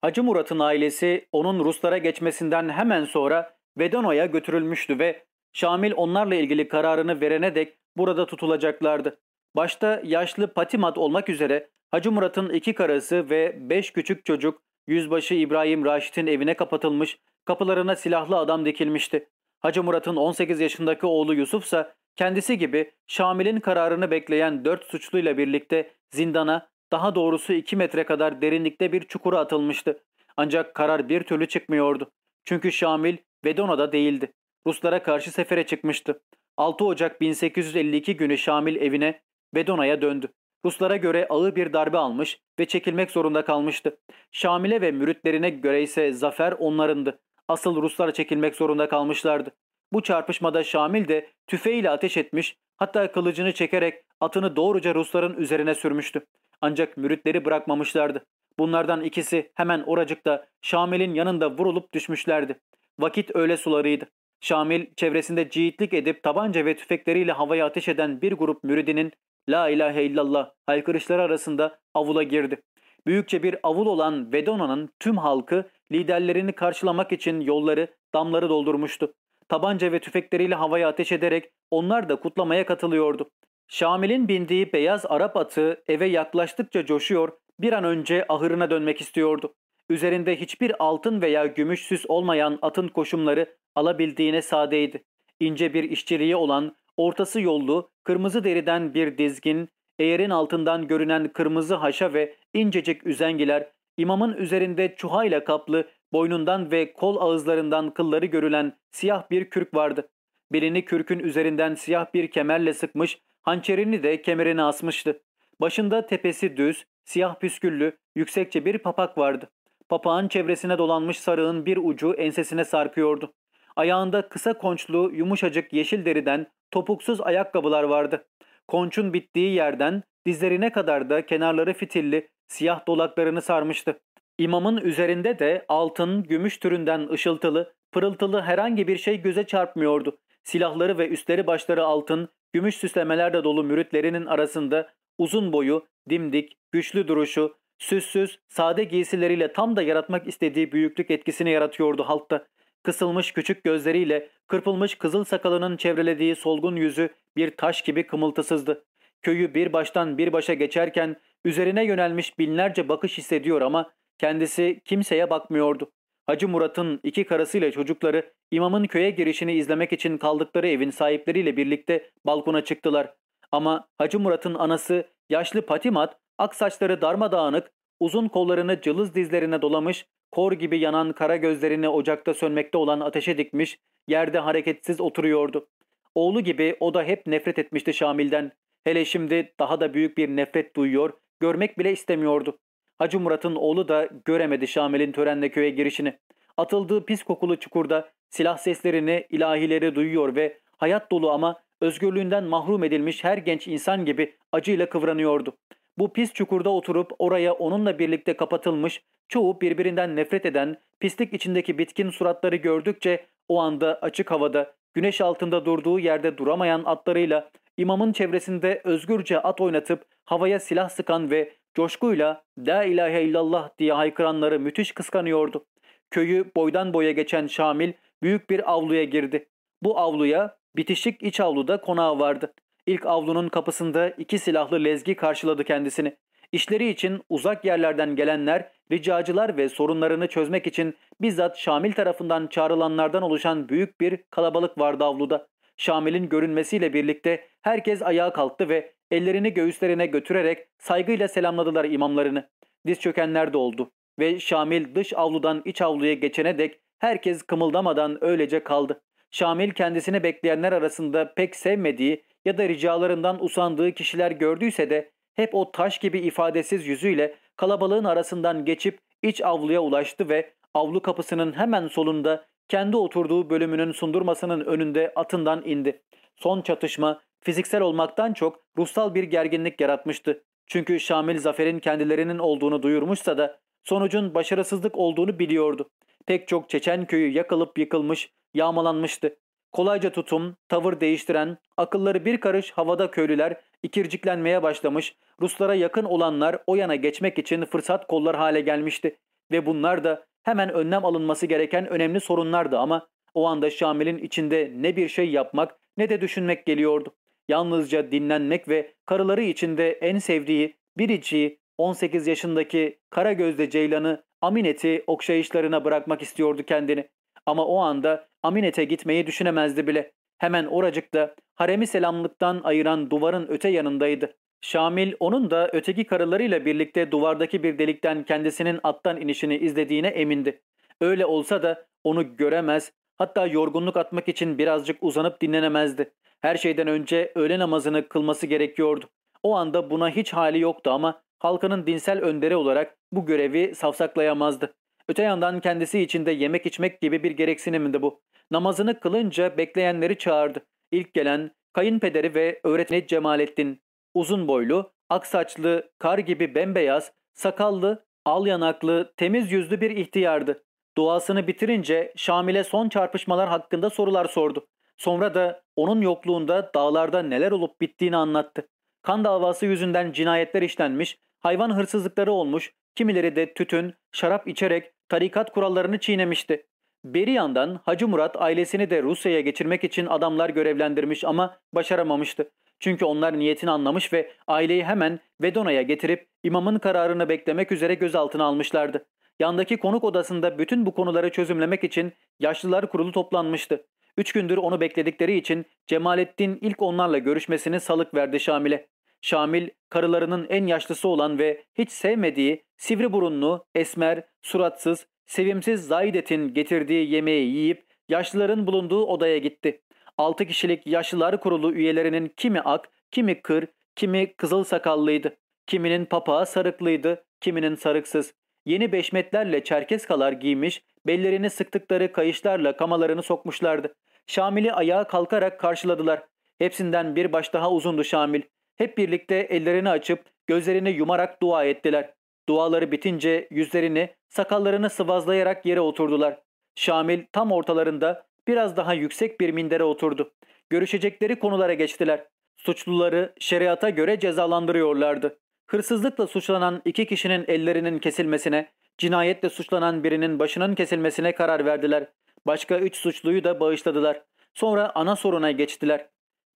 A: Hacı Murat'ın ailesi onun Ruslara geçmesinden hemen sonra Vedano'ya götürülmüştü ve Şamil onlarla ilgili kararını verene dek burada tutulacaklardı. Başta yaşlı Patimat olmak üzere Hacı Murat'ın iki karısı ve beş küçük çocuk Yüzbaşı İbrahim Raşit'in evine kapatılmış, kapılarına silahlı adam dikilmişti. Hacı Murat'ın 18 yaşındaki oğlu Yusuf ise kendisi gibi Şamil'in kararını bekleyen dört suçluyla birlikte zindana, daha doğrusu 2 metre kadar derinlikte bir çukura atılmıştı. Ancak karar bir türlü çıkmıyordu. Çünkü Şamil Vedona'da değildi. Ruslara karşı sefere çıkmıştı. 6 Ocak 1852 günü Şamil evine Vedona'ya döndü. Ruslara göre ağır bir darbe almış ve çekilmek zorunda kalmıştı. Şamil'e ve müritlerine göre ise zafer onlarındı. Asıl Ruslar çekilmek zorunda kalmışlardı. Bu çarpışmada Şamil de tüfeğiyle ateş etmiş hatta kılıcını çekerek atını doğruca Rusların üzerine sürmüştü. Ancak müritleri bırakmamışlardı. Bunlardan ikisi hemen oracıkta Şamil'in yanında vurulup düşmüşlerdi. Vakit öğle sularıydı. Şamil çevresinde ciğitlik edip tabanca ve tüfekleriyle havaya ateş eden bir grup müridinin La ilahe illallah haykırışları arasında avula girdi. Büyükçe bir avul olan Vedona'nın tüm halkı liderlerini karşılamak için yolları, damları doldurmuştu. Tabanca ve tüfekleriyle havaya ateş ederek onlar da kutlamaya katılıyordu. Şamil'in bindiği beyaz Arap atı eve yaklaştıkça coşuyor, bir an önce ahırına dönmek istiyordu. Üzerinde hiçbir altın veya gümüş süs olmayan atın koşumları alabildiğine sadeydi. İnce bir işçiliği olan, ortası yollu, kırmızı deriden bir dizgin, eğerin altından görünen kırmızı haşa ve incecik üzengiler, imamın üzerinde çuhayla kaplı, boynundan ve kol ağızlarından kılları görülen siyah bir kürk vardı. Birini kürkün üzerinden siyah bir kemerle sıkmış, hançerini de kemerine asmıştı. Başında tepesi düz, siyah püsküllü, yüksekçe bir papak vardı. Papağın çevresine dolanmış sarığın bir ucu ensesine sarkıyordu. Ayağında kısa konçlu yumuşacık yeşil deriden topuksuz ayakkabılar vardı. Konçun bittiği yerden dizlerine kadar da kenarları fitilli siyah dolaklarını sarmıştı. İmamın üzerinde de altın, gümüş türünden ışıltılı, pırıltılı herhangi bir şey göze çarpmıyordu. Silahları ve üstleri başları altın, gümüş süslemelerle dolu müritlerinin arasında uzun boyu, dimdik, güçlü duruşu, süssüz, sade giysileriyle tam da yaratmak istediği büyüklük etkisini yaratıyordu halkta. Kısılmış küçük gözleriyle kırpılmış kızıl sakalının çevrelediği solgun yüzü bir taş gibi kımıltısızdı. Köyü bir baştan bir başa geçerken üzerine yönelmiş binlerce bakış hissediyor ama kendisi kimseye bakmıyordu. Hacı Murat'ın iki karısıyla çocukları imamın köye girişini izlemek için kaldıkları evin sahipleriyle birlikte balkona çıktılar. Ama Hacı Murat'ın anası yaşlı Patimat, ak saçları darmadağınık, uzun kollarını cılız dizlerine dolamış, kor gibi yanan kara gözlerini ocakta sönmekte olan ateşe dikmiş, yerde hareketsiz oturuyordu. Oğlu gibi o da hep nefret etmişti Şamil'den. Hele şimdi daha da büyük bir nefret duyuyor, görmek bile istemiyordu. Hacı Murat'ın oğlu da göremedi Şamil'in törenle köye girişini. Atıldığı pis kokulu çukurda silah seslerini, ilahileri duyuyor ve hayat dolu ama özgürlüğünden mahrum edilmiş her genç insan gibi acıyla kıvranıyordu. Bu pis çukurda oturup oraya onunla birlikte kapatılmış, çoğu birbirinden nefret eden, pislik içindeki bitkin suratları gördükçe o anda açık havada, güneş altında durduğu yerde duramayan atlarıyla imamın çevresinde özgürce at oynatıp havaya silah sıkan ve coşkuyla La ilahe illallah diye haykıranları müthiş kıskanıyordu. Köyü boydan boya geçen Şamil büyük bir avluya girdi. Bu avluya bitişik iç avluda konağı vardı. İlk avlunun kapısında iki silahlı lezgi karşıladı kendisini. İşleri için uzak yerlerden gelenler, ricacılar ve sorunlarını çözmek için bizzat Şamil tarafından çağrılanlardan oluşan büyük bir kalabalık vardı avluda. Şamil'in görünmesiyle birlikte herkes ayağa kalktı ve ellerini göğüslerine götürerek saygıyla selamladılar imamlarını. Diz çökenler de oldu ve Şamil dış avludan iç avluya geçene dek herkes kımıldamadan öylece kaldı. Şamil kendisini bekleyenler arasında pek sevmediği ya da ricalarından usandığı kişiler gördüyse de hep o taş gibi ifadesiz yüzüyle kalabalığın arasından geçip iç avluya ulaştı ve avlu kapısının hemen solunda kendi oturduğu bölümünün sundurmasının önünde atından indi. Son çatışma fiziksel olmaktan çok ruhsal bir gerginlik yaratmıştı. Çünkü Şamil zaferin kendilerinin olduğunu duyurmuşsa da sonucun başarısızlık olduğunu biliyordu. Pek çok Çeçen köyü yakılıp yıkılmış, yağmalanmıştı. Kolayca tutum, tavır değiştiren, akılları bir karış havada köylüler ikirciklenmeye başlamış, Ruslara yakın olanlar o yana geçmek için fırsat kollar hale gelmişti. Ve bunlar da hemen önlem alınması gereken önemli sorunlardı ama o anda Şamil'in içinde ne bir şey yapmak ne de düşünmek geliyordu. Yalnızca dinlenmek ve karıları içinde en sevdiği biriciyi 18 yaşındaki kara gözde Ceylan'ı Aminet'i okşayışlarına bırakmak istiyordu kendini. Ama o anda Aminet'e gitmeyi düşünemezdi bile. Hemen oracıkta haremi selamlıktan ayıran duvarın öte yanındaydı. Şamil onun da öteki karılarıyla birlikte duvardaki bir delikten kendisinin attan inişini izlediğine emindi. Öyle olsa da onu göremez, hatta yorgunluk atmak için birazcık uzanıp dinlenemezdi. Her şeyden önce öğle namazını kılması gerekiyordu. O anda buna hiç hali yoktu ama halkının dinsel önderi olarak bu görevi savsaklayamazdı. Öte yandan kendisi için de yemek içmek gibi bir gereksinimdi bu. Namazını kılınca bekleyenleri çağırdı. İlk gelen kayınpederi ve öğretmeni Cemalettin. Uzun boylu, aksaçlı, kar gibi bembeyaz, sakallı, al yanaklı, temiz yüzlü bir ihtiyardı. Duasını bitirince Şamil'e son çarpışmalar hakkında sorular sordu. Sonra da onun yokluğunda dağlarda neler olup bittiğini anlattı. Kan davası yüzünden cinayetler işlenmiş, hayvan hırsızlıkları olmuş, kimileri de tütün, şarap içerek tarikat kurallarını çiğnemişti. Beri yandan Hacı Murat ailesini de Rusya'ya geçirmek için adamlar görevlendirmiş ama başaramamıştı. Çünkü onlar niyetini anlamış ve aileyi hemen Vedona'ya getirip imamın kararını beklemek üzere gözaltına almışlardı. Yandaki konuk odasında bütün bu konuları çözümlemek için yaşlılar kurulu toplanmıştı. Üç gündür onu bekledikleri için Cemalettin ilk onlarla görüşmesini salık verdi Şamil'e. Şamil, karılarının en yaşlısı olan ve hiç sevmediği sivri burunlu, esmer, suratsız, sevimsiz Zaydet'in getirdiği yemeği yiyip yaşlıların bulunduğu odaya gitti. Altı kişilik yaşlılar kurulu üyelerinin kimi ak, kimi kır, kimi kızıl sakallıydı. Kiminin papağı sarıklıydı, kiminin sarıksız. Yeni beşmetlerle çerkeskalar giymiş, bellerini sıktıkları kayışlarla kamalarını sokmuşlardı. Şamil'i ayağa kalkarak karşıladılar. Hepsinden bir baş daha uzundu Şamil. Hep birlikte ellerini açıp gözlerini yumarak dua ettiler. Duaları bitince yüzlerini, sakallarını sıvazlayarak yere oturdular. Şamil tam ortalarında biraz daha yüksek bir mindere oturdu. Görüşecekleri konulara geçtiler. Suçluları şeriata göre cezalandırıyorlardı. Hırsızlıkla suçlanan iki kişinin ellerinin kesilmesine, cinayetle suçlanan birinin başının kesilmesine karar verdiler. Başka üç suçluyu da bağışladılar. Sonra ana soruna geçtiler.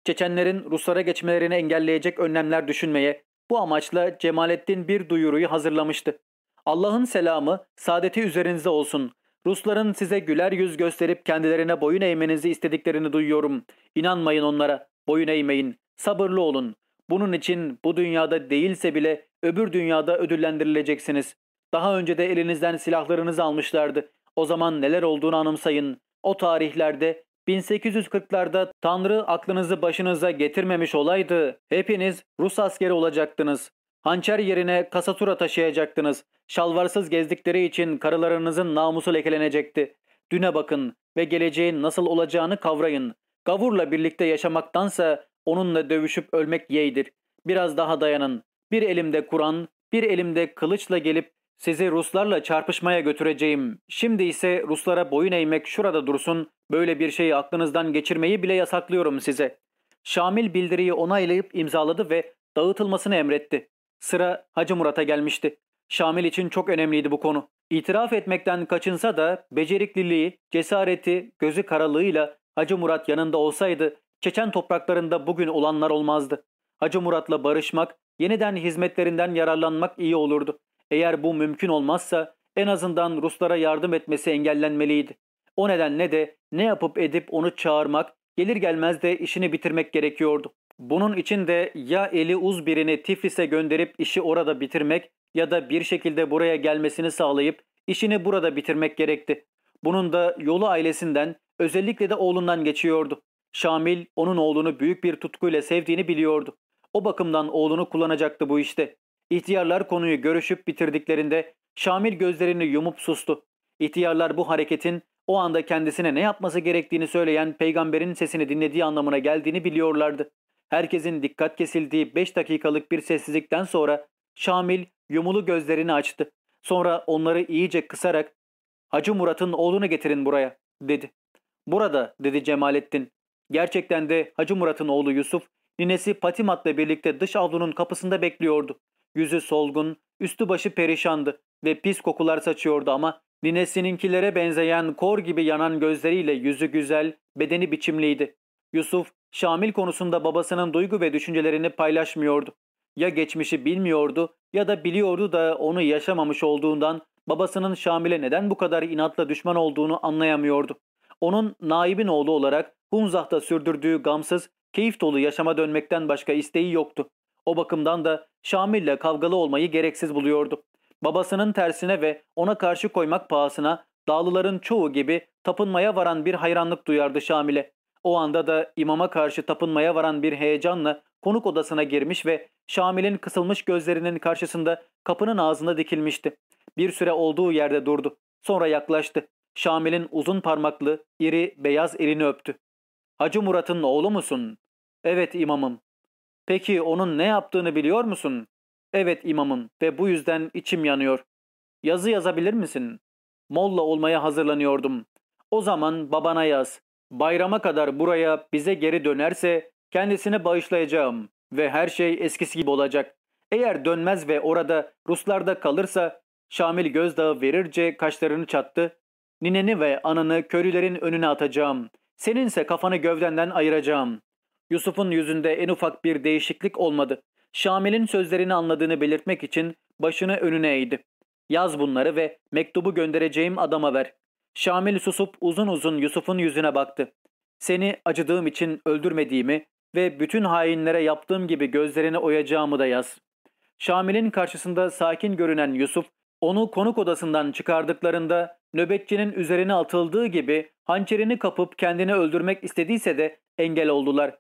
A: Çeçenlerin Ruslara geçmelerini engelleyecek önlemler düşünmeye, bu amaçla Cemalettin bir duyuruyu hazırlamıştı. Allah'ın selamı, saadeti üzerinize olsun. Rusların size güler yüz gösterip kendilerine boyun eğmenizi istediklerini duyuyorum. İnanmayın onlara, boyun eğmeyin. Sabırlı olun. Bunun için bu dünyada değilse bile öbür dünyada ödüllendirileceksiniz. Daha önce de elinizden silahlarınızı almışlardı. O zaman neler olduğunu anımsayın. O tarihlerde 1840'larda Tanrı aklınızı başınıza getirmemiş olaydı. Hepiniz Rus askeri olacaktınız. Hançer yerine kasatura taşıyacaktınız. Şalvarsız gezdikleri için karılarınızın namusu lekelenecekti. Düne bakın ve geleceğin nasıl olacağını kavrayın. Gavurla birlikte yaşamaktansa onunla dövüşüp ölmek yeğdir. Biraz daha dayanın. Bir elimde Kur'an, bir elimde kılıçla gelip sizi Ruslarla çarpışmaya götüreceğim. Şimdi ise Ruslara boyun eğmek şurada dursun. Böyle bir şeyi aklınızdan geçirmeyi bile yasaklıyorum size. Şamil bildiriyi onaylayıp imzaladı ve dağıtılmasını emretti. Sıra Hacı Murat'a gelmişti. Şamil için çok önemliydi bu konu. İtiraf etmekten kaçınsa da becerikliliği, cesareti, gözü karalığıyla Hacı Murat yanında olsaydı Çeçen topraklarında bugün olanlar olmazdı. Hacı Murat'la barışmak, yeniden hizmetlerinden yararlanmak iyi olurdu. Eğer bu mümkün olmazsa en azından Ruslara yardım etmesi engellenmeliydi. O nedenle de ne yapıp edip onu çağırmak, gelir gelmez de işini bitirmek gerekiyordu. Bunun için de ya eli uz birini Tiflis'e gönderip işi orada bitirmek ya da bir şekilde buraya gelmesini sağlayıp işini burada bitirmek gerekti. Bunun da yolu ailesinden özellikle de oğlundan geçiyordu. Şamil onun oğlunu büyük bir tutkuyla sevdiğini biliyordu. O bakımdan oğlunu kullanacaktı bu işte. İhtiyarlar konuyu görüşüp bitirdiklerinde Şamil gözlerini yumup sustu. İhtiyarlar bu hareketin o anda kendisine ne yapması gerektiğini söyleyen peygamberin sesini dinlediği anlamına geldiğini biliyorlardı. Herkesin dikkat kesildiği 5 dakikalık bir sessizlikten sonra Şamil yumulu gözlerini açtı. Sonra onları iyice kısarak Hacı Murat'ın oğlunu getirin buraya dedi. Burada dedi Cemalettin. Gerçekten de Hacı Murat'ın oğlu Yusuf ninesi Patimat'la birlikte dış avlunun kapısında bekliyordu. Yüzü solgun, üstü başı perişandı ve pis kokular saçıyordu ama ninesinkilere benzeyen kor gibi yanan gözleriyle yüzü güzel, bedeni biçimliydi. Yusuf, Şamil konusunda babasının duygu ve düşüncelerini paylaşmıyordu. Ya geçmişi bilmiyordu ya da biliyordu da onu yaşamamış olduğundan babasının Şamil'e neden bu kadar inatla düşman olduğunu anlayamıyordu. Onun naibin oğlu olarak Hunzah'ta sürdürdüğü gamsız, keyif dolu yaşama dönmekten başka isteği yoktu. O bakımdan da Şamil'le kavgalı olmayı gereksiz buluyordu. Babasının tersine ve ona karşı koymak pahasına dağlıların çoğu gibi tapınmaya varan bir hayranlık duyardı Şamil'e. O anda da imama karşı tapınmaya varan bir heyecanla konuk odasına girmiş ve Şamil'in kısılmış gözlerinin karşısında kapının ağzında dikilmişti. Bir süre olduğu yerde durdu. Sonra yaklaştı. Şamil'in uzun parmaklı, iri, beyaz elini öptü. Hacı Murat'ın oğlu musun? Evet imamım. Peki onun ne yaptığını biliyor musun? Evet imamım ve bu yüzden içim yanıyor. Yazı yazabilir misin? Molla olmaya hazırlanıyordum. O zaman babana yaz. Bayrama kadar buraya bize geri dönerse kendisine bağışlayacağım ve her şey eskisi gibi olacak. Eğer dönmez ve orada Ruslarda kalırsa Şamil gözdağı verirce kaşlarını çattı. Nineni ve ananı köylülerin önüne atacağım. Seninse kafanı gövdenden ayıracağım. Yusuf'un yüzünde en ufak bir değişiklik olmadı. Şamil'in sözlerini anladığını belirtmek için başını önüne eğdi. Yaz bunları ve mektubu göndereceğim adama ver. Şamil susup uzun uzun Yusuf'un yüzüne baktı. Seni acıdığım için öldürmediğimi ve bütün hainlere yaptığım gibi gözlerini oyacağımı da yaz. Şamil'in karşısında sakin görünen Yusuf, onu konuk odasından çıkardıklarında nöbetçinin üzerine atıldığı gibi hançerini kapıp kendini öldürmek istediyse de engel oldular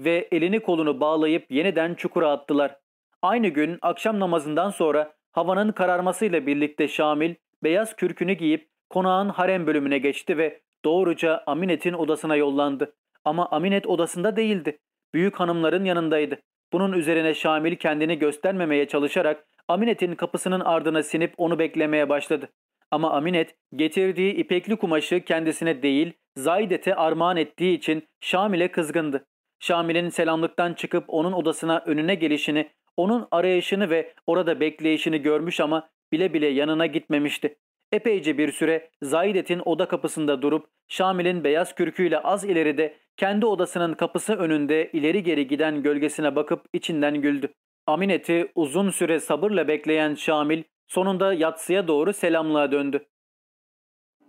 A: ve elini kolunu bağlayıp yeniden çukura attılar. Aynı gün akşam namazından sonra havanın kararmasıyla birlikte Şamil beyaz kürkünü giyip konağın harem bölümüne geçti ve doğruca Aminet'in odasına yollandı. Ama Aminet odasında değildi. Büyük hanımların yanındaydı. Bunun üzerine Şamil kendini göstermemeye çalışarak Aminet'in kapısının ardına sinip onu beklemeye başladı. Ama Aminet getirdiği ipekli kumaşı kendisine değil Zaydet'e armağan ettiği için Şamil'e kızgındı. Şamil'in selamlıktan çıkıp onun odasına önüne gelişini, onun arayışını ve orada bekleyişini görmüş ama bile bile yanına gitmemişti. Epeyce bir süre Zaidet'in oda kapısında durup Şamil'in beyaz kürküyle az ileride kendi odasının kapısı önünde ileri geri giden gölgesine bakıp içinden güldü. Aminet'i uzun süre sabırla bekleyen Şamil sonunda yatsıya doğru selamlığa döndü.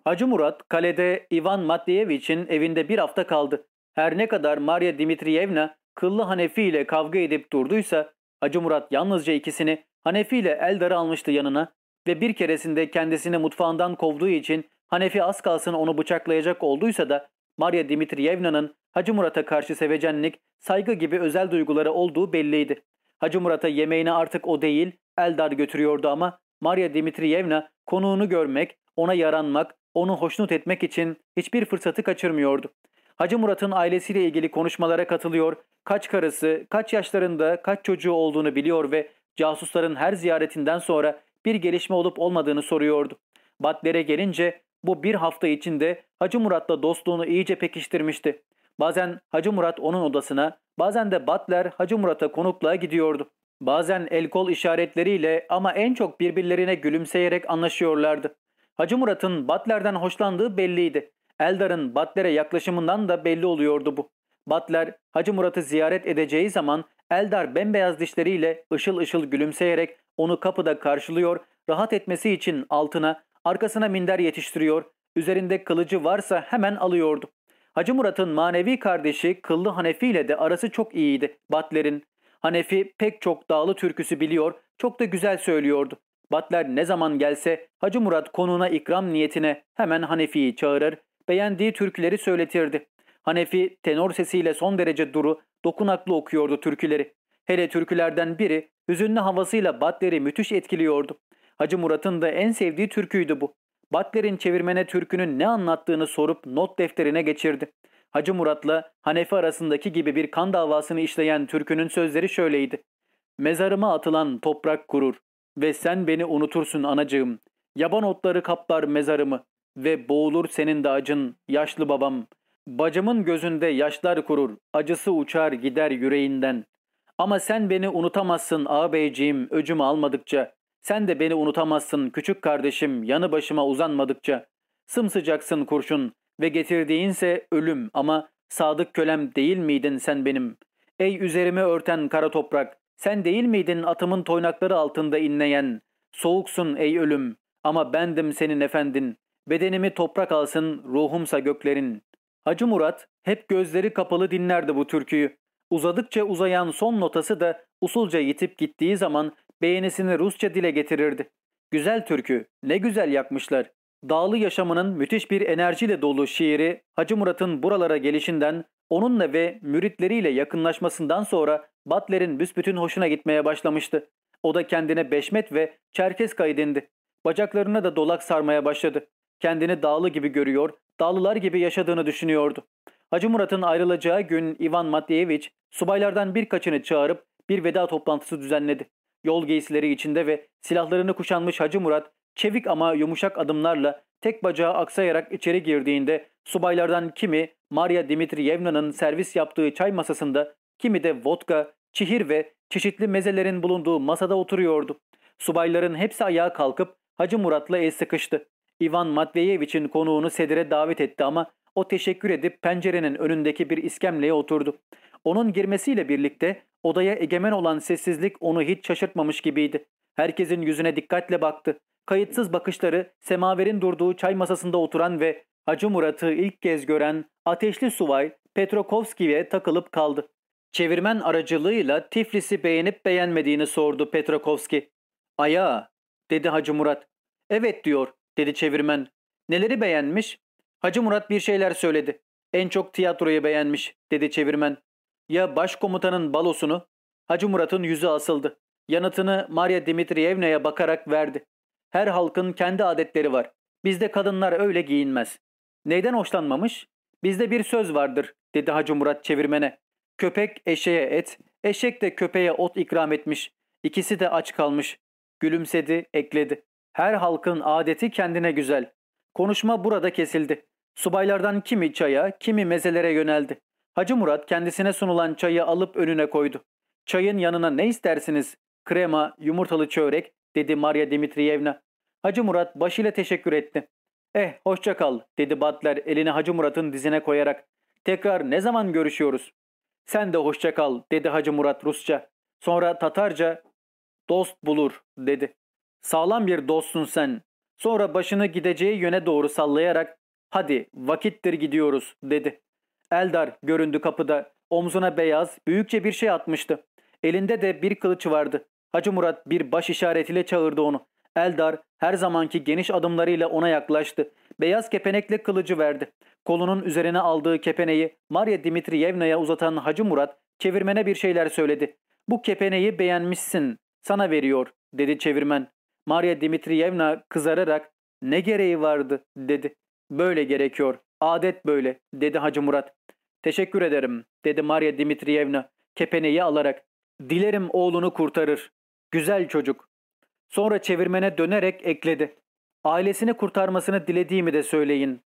A: Hacı Murat kalede Ivan Matveyevich'in evinde bir hafta kaldı. Her ne kadar Maria Dimitriyevna kıllı Hanefi ile kavga edip durduysa Hacı Murat yalnızca ikisini Hanefi ile Eldar'ı almıştı yanına ve bir keresinde kendisini mutfağından kovduğu için Hanefi az kalsın onu bıçaklayacak olduysa da Maria Dimitriyevna'nın Hacı Murat'a karşı sevecenlik, saygı gibi özel duyguları olduğu belliydi. Hacı Murat'a yemeğini artık o değil, Eldar götürüyordu ama Maria Dimitriyevna konuğunu görmek, ona yaranmak, onu hoşnut etmek için hiçbir fırsatı kaçırmıyordu. Hacı Murat'ın ailesiyle ilgili konuşmalara katılıyor, kaç karısı, kaç yaşlarında, kaç çocuğu olduğunu biliyor ve casusların her ziyaretinden sonra bir gelişme olup olmadığını soruyordu. Batler'e gelince bu bir hafta içinde Hacı Murat'la dostluğunu iyice pekiştirmişti. Bazen Hacı Murat onun odasına, bazen de Batler Hacı Murat'a konukluğa gidiyordu. Bazen el kol işaretleriyle ama en çok birbirlerine gülümseyerek anlaşıyorlardı. Hacı Murat'ın Batler'den hoşlandığı belliydi. Eldar'ın Batler'e yaklaşımından da belli oluyordu bu. Batler Hacı Murat'ı ziyaret edeceği zaman Eldar bembeyaz dişleriyle ışıl ışıl gülümseyerek onu kapıda karşılıyor, rahat etmesi için altına, arkasına minder yetiştiriyor, üzerinde kılıcı varsa hemen alıyordu. Hacı Murat'ın manevi kardeşi Kıllı Hanefi ile de arası çok iyiydi Batler'in. Hanefi pek çok dağlı türküsü biliyor, çok da güzel söylüyordu. Batler ne zaman gelse Hacı Murat konuğuna ikram niyetine hemen Hanefi'yi çağırır, beğendiği türküleri söyletirdi. Hanefi tenor sesiyle son derece duru, dokunaklı okuyordu türküleri. Hele türkülerden biri hüzünlü havasıyla Batler'i müthiş etkiliyordu. Hacı Murat'ın da en sevdiği türküydü bu. Batler'in çevirmene türkünün ne anlattığını sorup not defterine geçirdi. Hacı Murat'la Hanefi arasındaki gibi bir kan davasını işleyen türkünün sözleri şöyleydi. Mezarıma atılan toprak kurur ve sen beni unutursun anacığım. Yaban otları kaplar mezarımı ve boğulur senin de acın yaşlı babam. Bacımın gözünde yaşlar kurur, acısı uçar gider yüreğinden. Ama sen beni unutamazsın ağabeyciğim öcümü almadıkça. Sen de beni unutamazsın küçük kardeşim yanı başıma uzanmadıkça. Sımsıcaksın kurşun ve getirdiğinse ölüm ama sadık kölem değil miydin sen benim? Ey üzerimi örten kara toprak, sen değil miydin atımın toynakları altında inleyen? Soğuksun ey ölüm ama bendim senin efendin. Bedenimi toprak alsın ruhumsa göklerin. Hacı Murat hep gözleri kapalı dinlerdi bu türküyü. Uzadıkça uzayan son notası da usulca yitip gittiği zaman beğenisini Rusça dile getirirdi. Güzel türkü, ne güzel yakmışlar. Dağlı yaşamının müthiş bir enerjiyle dolu şiiri Hacı Murat'ın buralara gelişinden, onunla ve müritleriyle yakınlaşmasından sonra Batler'in büsbütün hoşuna gitmeye başlamıştı. O da kendine Beşmet ve Çerkes kaydindi. Bacaklarına da dolak sarmaya başladı. Kendini dağlı gibi görüyor, dağlılar gibi yaşadığını düşünüyordu. Hacı Murat'ın ayrılacağı gün Ivan Matveyevich subaylardan birkaçını çağırıp bir veda toplantısı düzenledi. Yol giysileri içinde ve silahlarını kuşanmış Hacı Murat çevik ama yumuşak adımlarla tek bacağı aksayarak içeri girdiğinde subaylardan kimi Maria Dimitriyevna'nın servis yaptığı çay masasında kimi de vodka, çihir ve çeşitli mezelerin bulunduğu masada oturuyordu. Subayların hepsi ayağa kalkıp Hacı Murat'la el sıkıştı. Ivan Matveyevich'in konuğunu sedire davet etti ama o teşekkür edip pencerenin önündeki bir iskemleye oturdu. Onun girmesiyle birlikte odaya egemen olan sessizlik onu hiç şaşırtmamış gibiydi. Herkesin yüzüne dikkatle baktı. Kayıtsız bakışları semaverin durduğu çay masasında oturan ve Hacı Murat'ı ilk kez gören ateşli suvay Petrokovski'ye takılıp kaldı. Çevirmen aracılığıyla Tiflis'i beğenip beğenmediğini sordu Petrokovski. Aya, dedi Hacı Murat. Evet diyor, dedi çevirmen. Neleri beğenmiş? Hacı Murat bir şeyler söyledi. En çok tiyatroyu beğenmiş, dedi çevirmen. Ya başkomutanın balosunu? Hacı Murat'ın yüzü asıldı. Yanıtını Maria Dimitriyevna'ya bakarak verdi. Her halkın kendi adetleri var. Bizde kadınlar öyle giyinmez. Neyden hoşlanmamış? Bizde bir söz vardır, dedi Hacı Murat çevirmene. Köpek eşeğe et, eşek de köpeğe ot ikram etmiş. İkisi de aç kalmış. Gülümsedi, ekledi. Her halkın adeti kendine güzel. Konuşma burada kesildi. Subaylardan kimi çaya, kimi mezelere yöneldi. Hacı Murat kendisine sunulan çayı alıp önüne koydu. Çayın yanına ne istersiniz? Krema, yumurtalı çörek, dedi Maria Dimitriyevna. Hacı Murat başıyla teşekkür etti. Eh hoşça kal dedi Butler elini Hacı Murat'ın dizine koyarak. Tekrar ne zaman görüşüyoruz? Sen de hoşça kal dedi Hacı Murat Rusça. Sonra Tatarca dost bulur dedi. Sağlam bir dostsun sen. Sonra başını gideceği yöne doğru sallayarak hadi vakittir gidiyoruz dedi. Eldar göründü kapıda. Omzuna beyaz, büyükçe bir şey atmıştı. Elinde de bir kılıç vardı. Hacı Murat bir baş işaretiyle çağırdı onu. Eldar her zamanki geniş adımlarıyla ona yaklaştı. Beyaz kepenekle kılıcı verdi. Kolunun üzerine aldığı kepeneği Maria Dimitriyevna'ya uzatan Hacı Murat çevirmene bir şeyler söyledi. Bu kepeneği beğenmişsin, sana veriyor dedi çevirmen. Maria Dimitriyevna kızararak ne gereği vardı dedi. Böyle gerekiyor, adet böyle dedi Hacı Murat. Teşekkür ederim dedi Maria Dimitriyevna kepeneği alarak. Dilerim oğlunu kurtarır. Güzel çocuk. Sonra çevirmene dönerek ekledi. Ailesini kurtarmasını dilediğimi de söyleyin.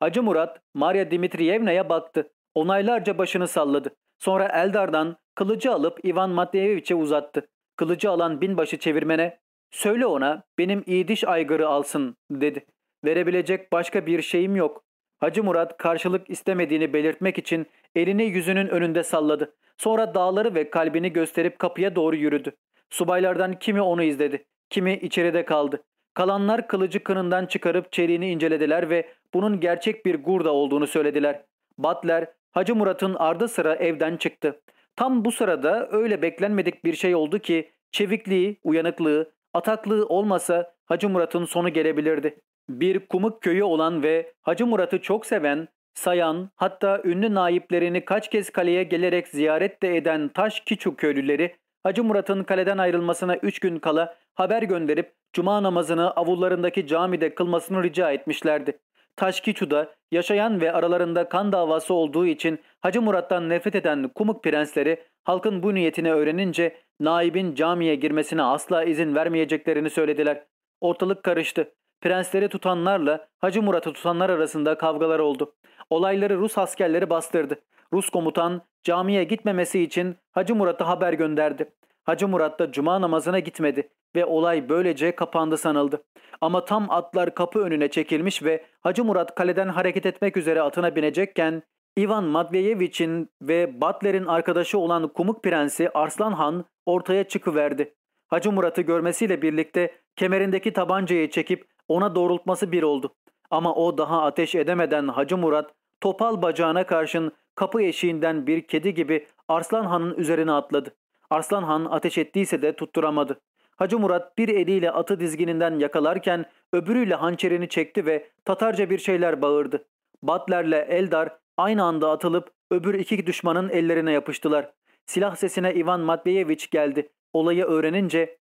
A: Hacı Murat Maria Dimitriyevna'ya baktı. Onaylarca başını salladı. Sonra Eldar'dan kılıcı alıp Ivan Matveyeviç'e uzattı. Kılıcı alan binbaşı çevirmene ''Söyle ona benim iyi diş aygırı alsın'' dedi. Verebilecek başka bir şeyim yok. Hacı Murat karşılık istemediğini belirtmek için elini yüzünün önünde salladı. Sonra dağları ve kalbini gösterip kapıya doğru yürüdü. Subaylardan kimi onu izledi, kimi içeride kaldı. Kalanlar kılıcı kınından çıkarıp çeliğini incelediler ve bunun gerçek bir gurda olduğunu söylediler. Butler, Hacı Murat'ın ardı sıra evden çıktı. Tam bu sırada öyle beklenmedik bir şey oldu ki çevikliği, uyanıklığı, ataklığı olmasa Hacı Murat'ın sonu gelebilirdi. Bir kumuk köyü olan ve Hacı Murat'ı çok seven, sayan hatta ünlü naiplerini kaç kez kaleye gelerek ziyaret de eden Taş Kiçu köylüleri Hacı Murat'ın kaleden ayrılmasına üç gün kala haber gönderip cuma namazını avullarındaki camide kılmasını rica etmişlerdi. Taşkiçu'da yaşayan ve aralarında kan davası olduğu için Hacı Murat'tan nefret eden Kumuk prensleri halkın bu niyetini öğrenince naibin camiye girmesine asla izin vermeyeceklerini söylediler. Ortalık karıştı. Prensleri tutanlarla Hacı Murat'ı tutanlar arasında kavgalar oldu. Olayları Rus askerleri bastırdı. Rus komutan camiye gitmemesi için Hacı Murat'a haber gönderdi. Hacı Murat da cuma namazına gitmedi ve olay böylece kapandı sanıldı. Ama tam atlar kapı önüne çekilmiş ve Hacı Murat kaleden hareket etmek üzere atına binecekken Ivan Matveyevich'in ve Butler'in arkadaşı olan Kumuk Prensi Arslan Han ortaya çıkıverdi. Hacı Murat'ı görmesiyle birlikte kemerindeki tabancayı çekip ona doğrultması bir oldu. Ama o daha ateş edemeden Hacı Murat topal bacağına karşın kapı eşiğinden bir kedi gibi Arslan Han'ın üzerine atladı. Arslan Han ateş ettiyse de tutturamadı. Hacı Murat bir eliyle atı dizgininden yakalarken öbürüyle hançerini çekti ve Tatarca bir şeyler bağırdı. Batlerle Eldar aynı anda atılıp öbür iki düşmanın ellerine yapıştılar. Silah sesine Ivan Matveyeviç geldi. Olayı öğrenince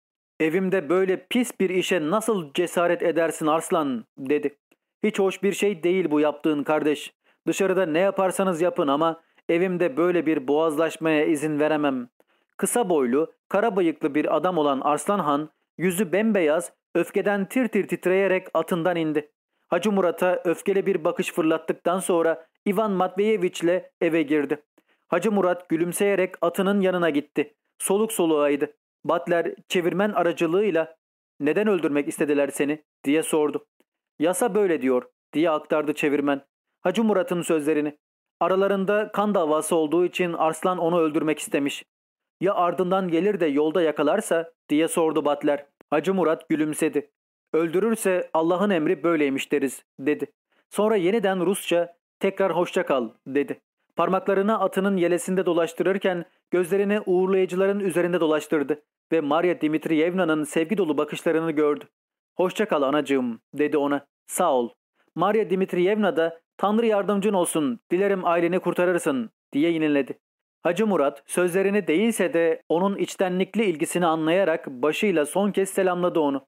A: evimde böyle pis bir işe nasıl cesaret edersin Arslan dedi. Hiç hoş bir şey değil bu yaptığın kardeş. Dışarıda ne yaparsanız yapın ama evimde böyle bir boğazlaşmaya izin veremem. Kısa boylu, kara bıyıklı bir adam olan Arslan Han, yüzü bembeyaz, öfkeden tir tir titreyerek atından indi. Hacı Murat'a öfkeli bir bakış fırlattıktan sonra Ivan Matveyeviç'le eve girdi. Hacı Murat gülümseyerek atının yanına gitti. Soluk soluğaydı. Butler çevirmen aracılığıyla ''Neden öldürmek istediler seni?'' diye sordu. ''Yasa böyle diyor.'' diye aktardı çevirmen. Hacı Murat'ın sözlerini. Aralarında kan davası olduğu için Arslan onu öldürmek istemiş. Ya ardından gelir de yolda yakalarsa diye sordu Batler. Hacı Murat gülümsedi. Öldürürse Allah'ın emri böyleymiş deriz dedi. Sonra yeniden Rusça tekrar hoşça kal dedi. Parmaklarını atının yelesinde dolaştırırken gözlerini uğurlayıcıların üzerinde dolaştırdı ve Maria Dimitriyevna'nın sevgi dolu bakışlarını gördü. Hoşça kal anacığım dedi ona. Sağ ol. Maria Dimitriyevna da Tanrı yardımcın olsun dilerim aileni kurtarırsın diye yeniledi. Hacı Murat sözlerini değilse de onun içtenlikli ilgisini anlayarak başıyla son kez selamladı onu.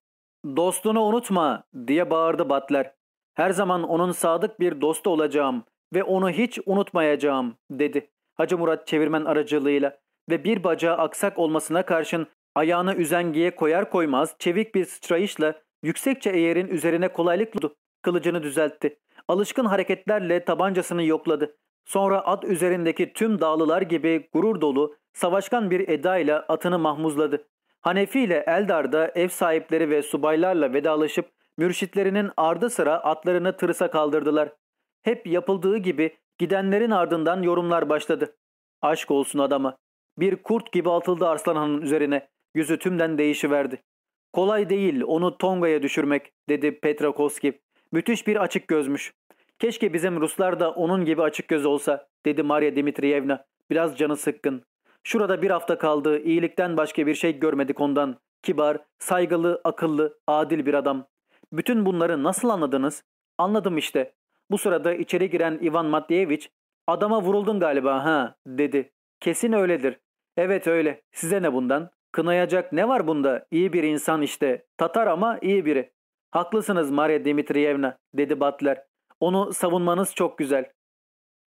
A: Dostunu unutma diye bağırdı Butler. Her zaman onun sadık bir dostu olacağım ve onu hiç unutmayacağım dedi. Hacı Murat çevirmen aracılığıyla ve bir bacağı aksak olmasına karşın ayağını üzengiye koyar koymaz çevik bir sıçrayışla yüksekçe eğerin üzerine kolaylıkla kılıcını düzeltti. Alışkın hareketlerle tabancasını yokladı. Sonra at üzerindeki tüm dağlılar gibi gurur dolu, savaşkan bir edayla atını mahmuzladı. Hanefi ile Eldar da ev sahipleri ve subaylarla vedalaşıp Mürşitlerinin ardı sıra atlarını tırısa kaldırdılar. Hep yapıldığı gibi gidenlerin ardından yorumlar başladı. Aşk olsun adama. Bir kurt gibi atıldı Arslanhan'ın üzerine. Yüzü tümden değişiverdi. Kolay değil onu Tonga'ya düşürmek dedi Petrakovski. Müthiş bir açık gözmüş. Keşke bizim Ruslar da onun gibi açık göz olsa dedi Maria Dimitriyevna. Biraz canı sıkkın. Şurada bir hafta kaldı. İyilikten başka bir şey görmedik ondan. Kibar, saygılı, akıllı, adil bir adam. Bütün bunları nasıl anladınız? Anladım işte. Bu sırada içeri giren Ivan Matveevich, adama vuruldun galiba ha dedi. Kesin öyledir. Evet öyle. Size ne bundan? Kınayacak ne var bunda? İyi bir insan işte. Tatar ama iyi biri. Haklısınız Maria Dimitriyevna dedi Butler. Onu savunmanız çok güzel.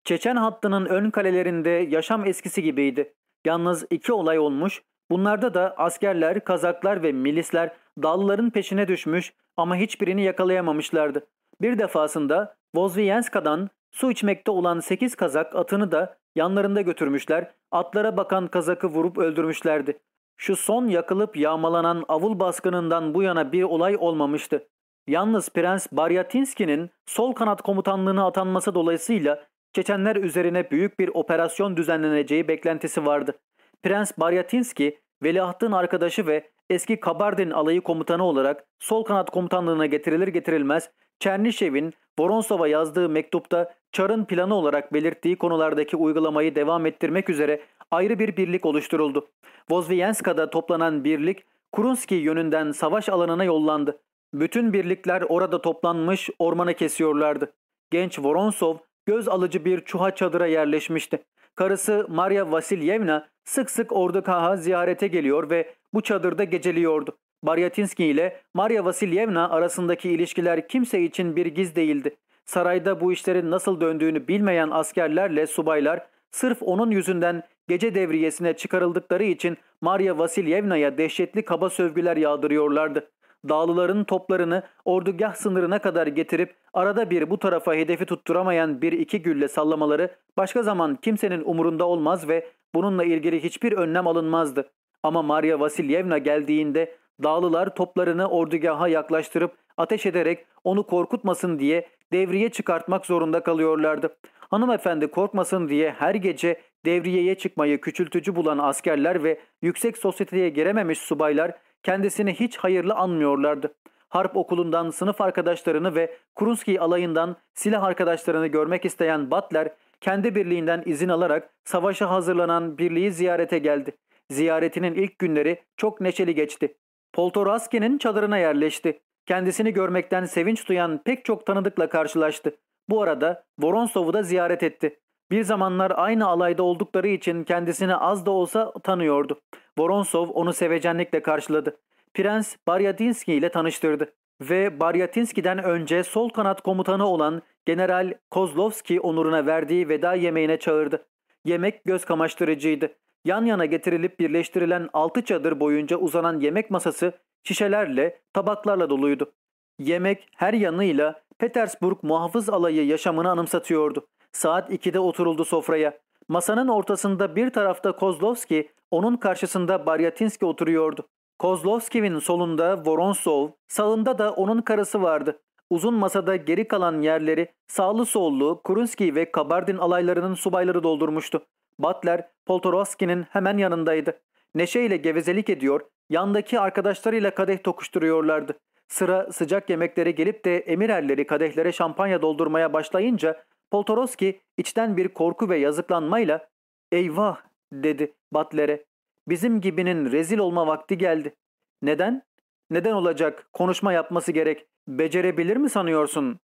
A: Çeçen hattının ön kalelerinde yaşam eskisi gibiydi. Yalnız iki olay olmuş. Bunlarda da askerler, kazaklar ve milisler dağlıların peşine düşmüş ama hiçbirini yakalayamamışlardı. Bir defasında Vozviyenska'dan su içmekte olan 8 kazak atını da yanlarında götürmüşler, atlara bakan kazakı vurup öldürmüşlerdi. Şu son yakılıp yağmalanan avul baskınından bu yana bir olay olmamıştı. Yalnız Prens Baryatinski'nin sol kanat komutanlığına atanması dolayısıyla Çeçenler üzerine büyük bir operasyon düzenleneceği beklentisi vardı. Prens Baryatinski, veliahtın arkadaşı ve eski Kabardin alayı komutanı olarak sol kanat komutanlığına getirilir getirilmez Çernişev'in Voronsov'a yazdığı mektupta Çar'ın planı olarak belirttiği konulardaki uygulamayı devam ettirmek üzere ayrı bir birlik oluşturuldu. Vozviyenska'da toplanan birlik Kurunski yönünden savaş alanına yollandı. Bütün birlikler orada toplanmış ormanı kesiyorlardı. Genç Voronsov göz alıcı bir çuha çadıra yerleşmişti. Karısı Maria Vasilyevna sık sık Ordukaha ziyarete geliyor ve bu çadırda geceliyordu. Baryatinski ile Maria Vasilyevna arasındaki ilişkiler kimse için bir giz değildi. Sarayda bu işlerin nasıl döndüğünü bilmeyen askerlerle subaylar sırf onun yüzünden gece devriyesine çıkarıldıkları için Maria Vasilyevna'ya dehşetli kaba sövgüler yağdırıyorlardı. Dağlıların toplarını ordugah sınırına kadar getirip arada bir bu tarafa hedefi tutturamayan bir iki gülle sallamaları başka zaman kimsenin umurunda olmaz ve bununla ilgili hiçbir önlem alınmazdı. Ama Maria Vasilyevna geldiğinde dağlılar toplarını ordugaha yaklaştırıp ateş ederek onu korkutmasın diye devriye çıkartmak zorunda kalıyorlardı. Hanımefendi korkmasın diye her gece devriyeye çıkmayı küçültücü bulan askerler ve yüksek sosyeteye girememiş subaylar kendisini hiç hayırlı anmıyorlardı. Harp okulundan sınıf arkadaşlarını ve Krunski alayından silah arkadaşlarını görmek isteyen Butler, kendi birliğinden izin alarak savaşa hazırlanan birliği ziyarete geldi. Ziyaretinin ilk günleri çok neşeli geçti. Poltoraski'nin çadırına yerleşti. Kendisini görmekten sevinç duyan pek çok tanıdıkla karşılaştı. Bu arada Voronsov'u da ziyaret etti. Bir zamanlar aynı alayda oldukları için kendisini az da olsa tanıyordu. Voronsov onu sevecenlikle karşıladı. Prens Baryadinski ile tanıştırdı ve Baryatinski'den önce sol kanat komutanı olan General Kozlovski onuruna verdiği veda yemeğine çağırdı. Yemek göz kamaştırıcıydı. Yan yana getirilip birleştirilen altı çadır boyunca uzanan yemek masası şişelerle, tabaklarla doluydu. Yemek her yanıyla Petersburg muhafız alayı yaşamını anımsatıyordu. Saat 2'de oturuldu sofraya. Masanın ortasında bir tarafta Kozlovski, onun karşısında Baryatinski oturuyordu. Kozlovski'nin solunda Voronsov, sağında da onun karısı vardı. Uzun masada geri kalan yerleri sağlı sollu Kurunski ve Kabardin alaylarının subayları doldurmuştu. Butler Poltorovski'nin hemen yanındaydı. Neşeyle gevezelik ediyor, yandaki arkadaşlarıyla kadeh tokuşturuyorlardı. Sıra sıcak yemeklere gelip de emirerleri kadehlere şampanya doldurmaya başlayınca Poltorovski içten bir korku ve yazıklanmayla ''Eyvah!'' dedi Butler'e. ''Bizim gibinin rezil olma vakti geldi.'' ''Neden?'' ''Neden olacak? Konuşma yapması gerek. Becerebilir mi sanıyorsun?''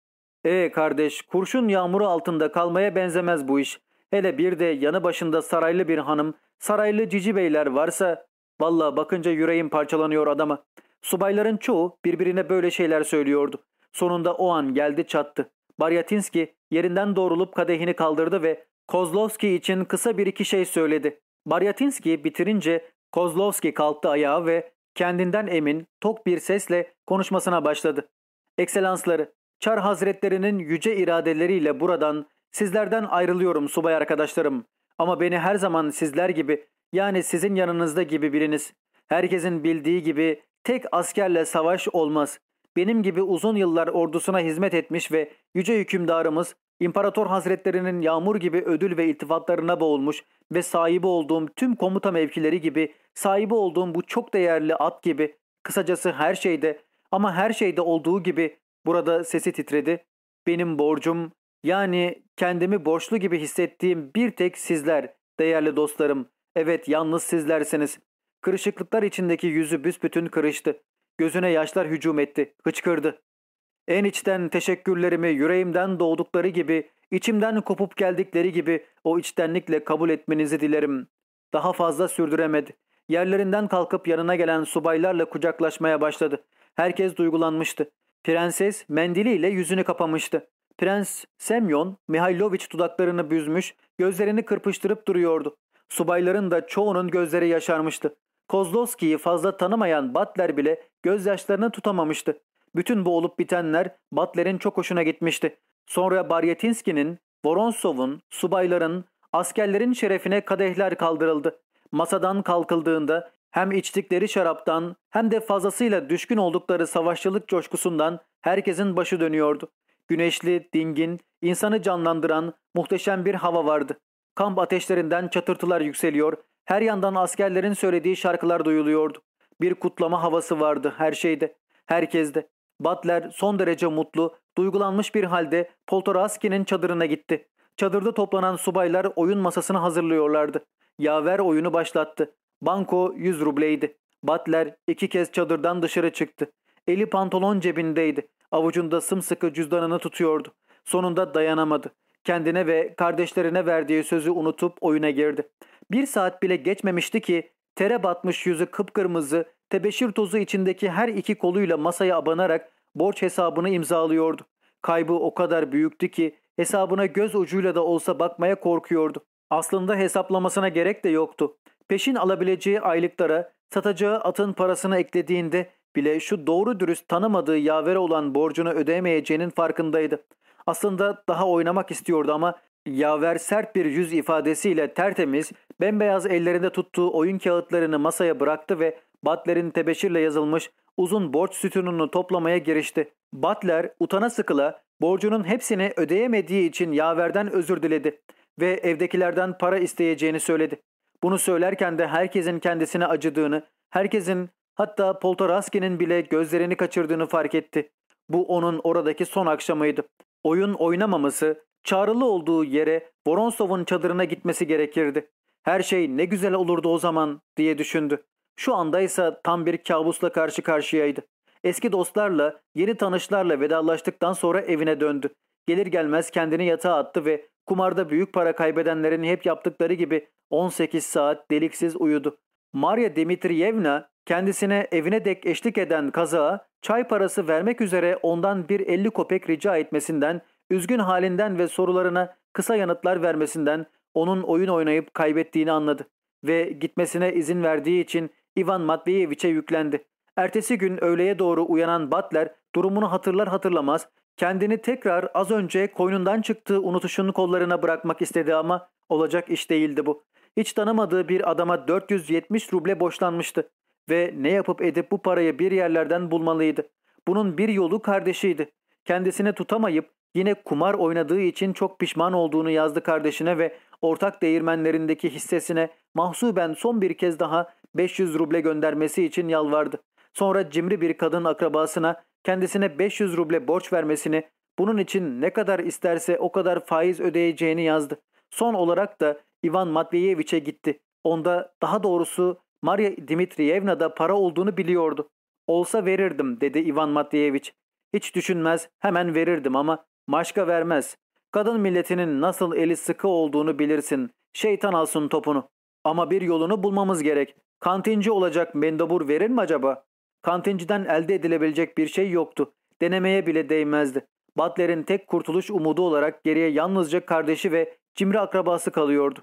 A: ''Ee kardeş, kurşun yağmuru altında kalmaya benzemez bu iş. Hele bir de yanı başında saraylı bir hanım, saraylı cici beyler varsa... Valla bakınca yüreğim parçalanıyor adama. Subayların çoğu birbirine böyle şeyler söylüyordu. Sonunda o an geldi çattı. Baryatinski yerinden doğrulup kadehini kaldırdı ve Kozlovski için kısa bir iki şey söyledi. Baryatinski bitirince Kozlovski kalktı ayağa ve kendinden emin, tok bir sesle konuşmasına başladı. Ekselansları, Çar Hazretlerinin yüce iradeleriyle buradan sizlerden ayrılıyorum subay arkadaşlarım. Ama beni her zaman sizler gibi yani sizin yanınızda gibi biliniz. Herkesin bildiği gibi tek askerle savaş olmaz. benim gibi uzun yıllar ordusuna hizmet etmiş ve yüce hükümdarımız İmparator Hazretlerinin yağmur gibi ödül ve iltifatlarına boğulmuş ve sahibi olduğum tüm komuta mevkileri gibi, sahibi olduğum bu çok değerli at gibi, kısacası her şeyde ama her şeyde olduğu gibi burada sesi titredi. Benim borcum yani kendimi borçlu gibi hissettiğim bir tek sizler değerli dostlarım. Evet yalnız sizlersiniz. Kırışıklıklar içindeki yüzü büsbütün kırıştı. Gözüne yaşlar hücum etti, hıçkırdı. En içten teşekkürlerimi yüreğimden doğdukları gibi, içimden kopup geldikleri gibi o içtenlikle kabul etmenizi dilerim. Daha fazla sürdüremedi. Yerlerinden kalkıp yanına gelen subaylarla kucaklaşmaya başladı. Herkes duygulanmıştı. Prenses mendiliyle yüzünü kapamıştı. Prens Semyon, Mihailoviç dudaklarını büzmüş, gözlerini kırpıştırıp duruyordu. Subayların da çoğunun gözleri yaşarmıştı. Kozlovski'yi fazla tanımayan Butler bile gözyaşlarını tutamamıştı. Bütün bu olup bitenler Butler'in çok hoşuna gitmişti. Sonra Baryatinski'nin, Voronsov'un, subayların, askerlerin şerefine kadehler kaldırıldı. Masadan kalkıldığında hem içtikleri şaraptan hem de fazlasıyla düşkün oldukları savaşçılık coşkusundan herkesin başı dönüyordu. Güneşli, dingin, insanı canlandıran muhteşem bir hava vardı. Kamp ateşlerinden çatırtılar yükseliyor, her yandan askerlerin söylediği şarkılar duyuluyordu. Bir kutlama havası vardı her şeyde, herkeste. Butler son derece mutlu, duygulanmış bir halde Poltoraski'nin çadırına gitti. Çadırda toplanan subaylar oyun masasını hazırlıyorlardı. Yaver oyunu başlattı. Banko 100 rubleydi. Butler iki kez çadırdan dışarı çıktı. Eli pantolon cebindeydi. Avucunda sımsıkı cüzdanını tutuyordu. Sonunda dayanamadı. Kendine ve kardeşlerine verdiği sözü unutup oyuna girdi. Bir saat bile geçmemişti ki tere batmış yüzü kıpkırmızı, tebeşir tozu içindeki her iki koluyla masaya abanarak borç hesabını imzalıyordu. Kaybı o kadar büyüktü ki hesabına göz ucuyla da olsa bakmaya korkuyordu. Aslında hesaplamasına gerek de yoktu. Peşin alabileceği aylıklara satacağı atın parasını eklediğinde bile şu doğru dürüst tanımadığı yavere olan borcunu ödeyemeyeceğinin farkındaydı. Aslında daha oynamak istiyordu ama yaver sert bir yüz ifadesiyle tertemiz, bembeyaz ellerinde tuttuğu oyun kağıtlarını masaya bıraktı ve Butler'in tebeşirle yazılmış uzun borç sütununu toplamaya girişti. Butler utana sıkıla borcunun hepsini ödeyemediği için yaverden özür diledi ve evdekilerden para isteyeceğini söyledi. Bunu söylerken de herkesin kendisine acıdığını, herkesin hatta Poltoraski'nin bile gözlerini kaçırdığını fark etti. Bu onun oradaki son akşamıydı. Oyun oynamaması, çağrılı olduğu yere Voronsov'un çadırına gitmesi gerekirdi. Her şey ne güzel olurdu o zaman diye düşündü. Şu anda ise tam bir kabusla karşı karşıyaydı. Eski dostlarla, yeni tanışlarla vedalaştıktan sonra evine döndü. Gelir gelmez kendini yatağa attı ve kumarda büyük para kaybedenlerin hep yaptıkları gibi 18 saat deliksiz uyudu. Maria Dimitriyevna kendisine evine dek eşlik eden kazağa çay parası vermek üzere ondan bir 50 kopek rica etmesinden, üzgün halinden ve sorularına kısa yanıtlar vermesinden onun oyun oynayıp kaybettiğini anladı ve gitmesine izin verdiği için Ivan Matveyeviç'e yüklendi. Ertesi gün öğleye doğru uyanan Butler durumunu hatırlar hatırlamaz kendini tekrar az önce koynundan çıktığı unutuşun kollarına bırakmak istedi ama olacak iş değildi bu. Hiç tanımadığı bir adama 470 ruble borçlanmıştı ve ne yapıp edip bu parayı bir yerlerden bulmalıydı. Bunun bir yolu kardeşiydi. Kendisini tutamayıp yine kumar oynadığı için çok pişman olduğunu yazdı kardeşine ve ortak değirmenlerindeki hissesine mahsuben son bir kez daha 500 ruble göndermesi için yalvardı. Sonra cimri bir kadın akrabasına kendisine 500 ruble borç vermesini, bunun için ne kadar isterse o kadar faiz ödeyeceğini yazdı. Son olarak da Ivan Matveyeviç'e gitti. Onda daha doğrusu Maria Dimitriyevna'da para olduğunu biliyordu. Olsa verirdim dedi Ivan Matveyeviç. Hiç düşünmez hemen verirdim ama maşka vermez. Kadın milletinin nasıl eli sıkı olduğunu bilirsin. Şeytan alsın topunu. Ama bir yolunu bulmamız gerek. Kantinci olacak mendobur verir mi acaba? Kantinciden elde edilebilecek bir şey yoktu. Denemeye bile değmezdi. Butler'in tek kurtuluş umudu olarak geriye yalnızca kardeşi ve cimri akrabası kalıyordu.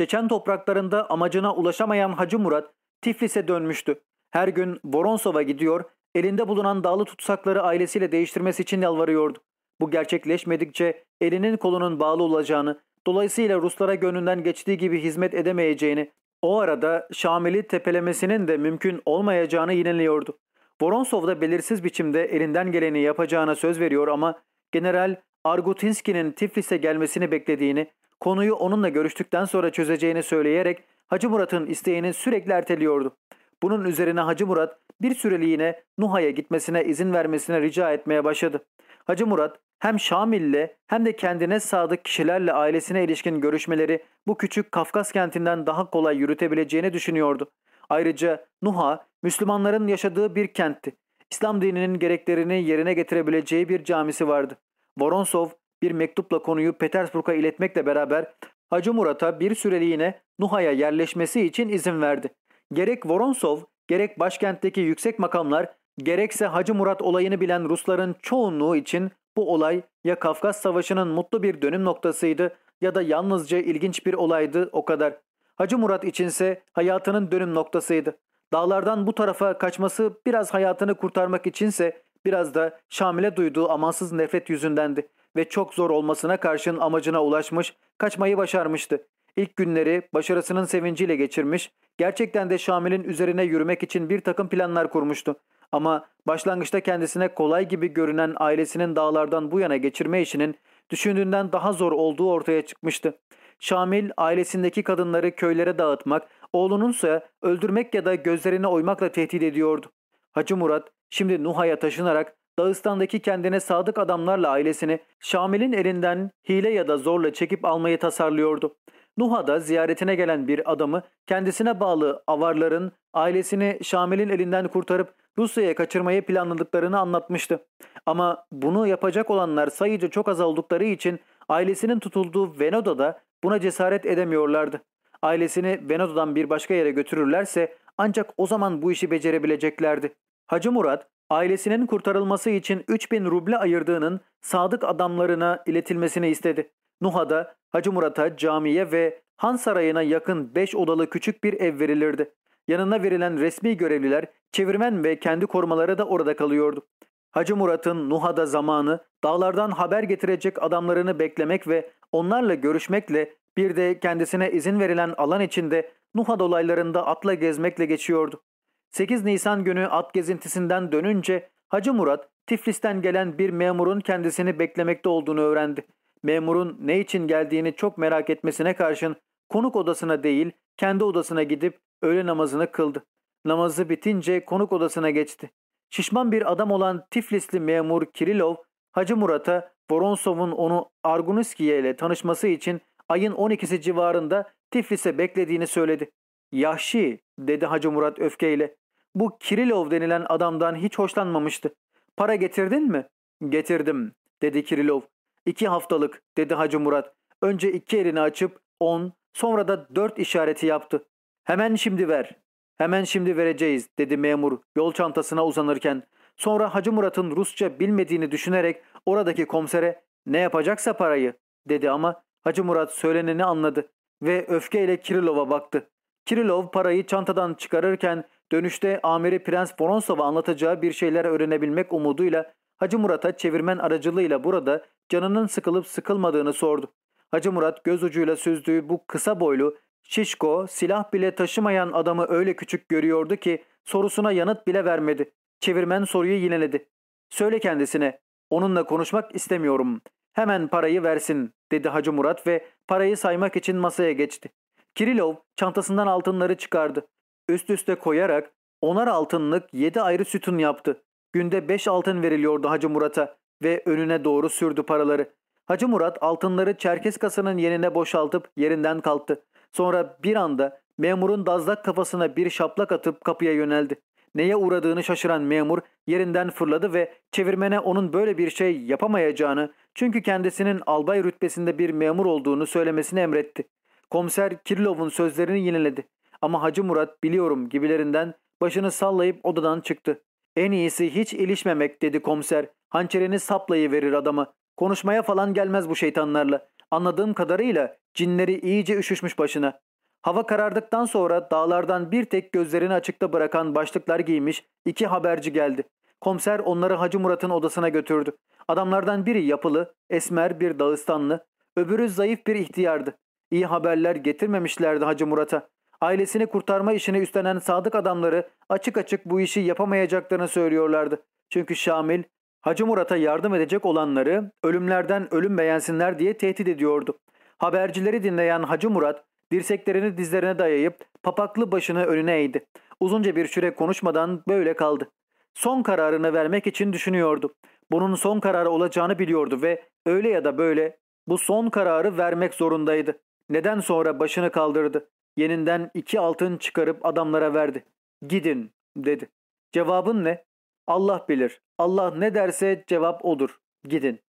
A: Çeçen topraklarında amacına ulaşamayan Hacı Murat Tiflis'e dönmüştü. Her gün Voronsov'a gidiyor, elinde bulunan dağlı tutsakları ailesiyle değiştirmesi için yalvarıyordu. Bu gerçekleşmedikçe elinin kolunun bağlı olacağını, dolayısıyla Ruslara gönlünden geçtiği gibi hizmet edemeyeceğini, o arada Şamil'i tepelemesinin de mümkün olmayacağını yineliyordu. Voronsov da belirsiz biçimde elinden geleni yapacağına söz veriyor ama General Argutinski'nin Tiflis'e gelmesini beklediğini, konuyu onunla görüştükten sonra çözeceğini söyleyerek Hacı Murat'ın isteğini sürekli erteliyordu. Bunun üzerine Hacı Murat bir süreliğine Nuha'ya gitmesine izin vermesine rica etmeye başladı. Hacı Murat hem Şamil'le hem de kendine sadık kişilerle ailesine ilişkin görüşmeleri bu küçük Kafkas kentinden daha kolay yürütebileceğini düşünüyordu. Ayrıca Nuha, Müslümanların yaşadığı bir kentti. İslam dininin gereklerini yerine getirebileceği bir camisi vardı. Voronsov bir mektupla konuyu Petersburg'a iletmekle beraber Hacı Murat'a bir süreliğine Nuha'ya yerleşmesi için izin verdi. Gerek Voronsov, gerek başkentteki yüksek makamlar, gerekse Hacı Murat olayını bilen Rusların çoğunluğu için bu olay ya Kafkas Savaşı'nın mutlu bir dönüm noktasıydı ya da yalnızca ilginç bir olaydı o kadar. Hacı Murat içinse hayatının dönüm noktasıydı. Dağlardan bu tarafa kaçması biraz hayatını kurtarmak içinse biraz da Şamil'e duyduğu amansız nefret yüzündendi ve çok zor olmasına karşın amacına ulaşmış, kaçmayı başarmıştı. İlk günleri başarısının sevinciyle geçirmiş, gerçekten de Şamil'in üzerine yürümek için bir takım planlar kurmuştu. Ama başlangıçta kendisine kolay gibi görünen ailesinin dağlardan bu yana geçirme işinin düşündüğünden daha zor olduğu ortaya çıkmıştı. Şamil ailesindeki kadınları köylere dağıtmak, oğlununsa öldürmek ya da gözlerine oymakla tehdit ediyordu. Hacı Murat şimdi Nuha'ya taşınarak Dağıstan'daki kendine sadık adamlarla ailesini Şamil'in elinden hile ya da zorla çekip almayı tasarlıyordu. Nuha'da ziyaretine gelen bir adamı kendisine bağlı avarların ailesini Şamil'in elinden kurtarıp Rusya'ya kaçırmayı planladıklarını anlatmıştı. Ama bunu yapacak olanlar sayıca çok az oldukları için ailesinin tutulduğu Venoda'da buna cesaret edemiyorlardı. Ailesini Venoda'dan bir başka yere götürürlerse ancak o zaman bu işi becerebileceklerdi. Hacı Murat ailesinin kurtarılması için 3000 ruble ayırdığının sadık adamlarına iletilmesini istedi. Nuha'da Hacı Murat'a camiye ve Han Sarayı'na yakın 5 odalı küçük bir ev verilirdi. Yanına verilen resmi görevliler, çevirmen ve kendi korumaları da orada kalıyordu. Hacı Murat'ın Nuha'da zamanı dağlardan haber getirecek adamlarını beklemek ve onlarla görüşmekle bir de kendisine izin verilen alan içinde Nuha dolaylarında atla gezmekle geçiyordu. 8 Nisan günü at gezintisinden dönünce Hacı Murat Tiflis'ten gelen bir memurun kendisini beklemekte olduğunu öğrendi. Memurun ne için geldiğini çok merak etmesine karşın konuk odasına değil kendi odasına gidip öğle namazını kıldı. Namazı bitince konuk odasına geçti. Şişman bir adam olan Tiflisli memur Kirilov, Hacı Murat'a Voronsov'un onu Arguniskiye ile tanışması için ayın 12'si civarında Tiflis'e beklediğini söyledi. Yahşi dedi Hacı Murat öfkeyle. Bu Kirilov denilen adamdan hiç hoşlanmamıştı. Para getirdin mi? Getirdim dedi Kirilov. İki haftalık dedi Hacı Murat. Önce iki elini açıp on sonra da dört işareti yaptı. Hemen şimdi ver. Hemen şimdi vereceğiz dedi memur yol çantasına uzanırken. Sonra Hacı Murat'ın Rusça bilmediğini düşünerek oradaki komisere ne yapacaksa parayı dedi ama Hacı Murat söyleneni anladı ve öfkeyle Kirilov'a baktı. Kirilov parayı çantadan çıkarırken dönüşte amiri Prens Voronsov'a anlatacağı bir şeyler öğrenebilmek umuduyla Hacı Murat'a çevirmen aracılığıyla burada canının sıkılıp sıkılmadığını sordu. Hacı Murat göz ucuyla süzdüğü bu kısa boylu, şişko, silah bile taşımayan adamı öyle küçük görüyordu ki sorusuna yanıt bile vermedi. Çevirmen soruyu yineledi. Söyle kendisine, onunla konuşmak istemiyorum. Hemen parayı versin dedi Hacı Murat ve parayı saymak için masaya geçti. Kirilov çantasından altınları çıkardı. Üst üste koyarak onar altınlık yedi ayrı sütun yaptı. Günde beş altın veriliyordu Hacı Murat'a ve önüne doğru sürdü paraları. Hacı Murat altınları Çerkes kasının yerine boşaltıp yerinden kalktı. Sonra bir anda memurun dazlak kafasına bir şaplak atıp kapıya yöneldi. Neye uğradığını şaşıran memur yerinden fırladı ve çevirmene onun böyle bir şey yapamayacağını çünkü kendisinin albay rütbesinde bir memur olduğunu söylemesini emretti. Komiser Kirilov'un sözlerini yineledi. Ama Hacı Murat biliyorum gibilerinden başını sallayıp odadan çıktı. En iyisi hiç ilişmemek dedi komiser. Hançerini saplayıverir adama. Konuşmaya falan gelmez bu şeytanlarla. Anladığım kadarıyla cinleri iyice üşüşmüş başına. Hava karardıktan sonra dağlardan bir tek gözlerini açıkta bırakan başlıklar giymiş iki haberci geldi. Komiser onları Hacı Murat'ın odasına götürdü. Adamlardan biri yapılı, esmer bir Dağıstanlı, öbürü zayıf bir ihtiyardı. İyi haberler getirmemişlerdi Hacı Murat'a. Ailesini kurtarma işini üstlenen sadık adamları açık açık bu işi yapamayacaklarını söylüyorlardı. Çünkü Şamil Hacı Murat'a yardım edecek olanları ölümlerden ölüm beğensinler diye tehdit ediyordu. Habercileri dinleyen Hacı Murat dirseklerini dizlerine dayayıp papaklı başını önüne eğdi. Uzunca bir süre konuşmadan böyle kaldı. Son kararını vermek için düşünüyordu. Bunun son kararı olacağını biliyordu ve öyle ya da böyle bu son kararı vermek zorundaydı. Neden sonra başını kaldırdı. Yeninden iki altın çıkarıp adamlara verdi. Gidin dedi. Cevabın ne? Allah bilir. Allah ne derse cevap odur. Gidin.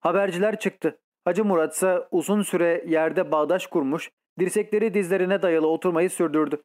A: Haberciler çıktı. Hacı Murat ise uzun süre yerde bağdaş kurmuş, dirsekleri dizlerine dayalı oturmayı sürdürdü.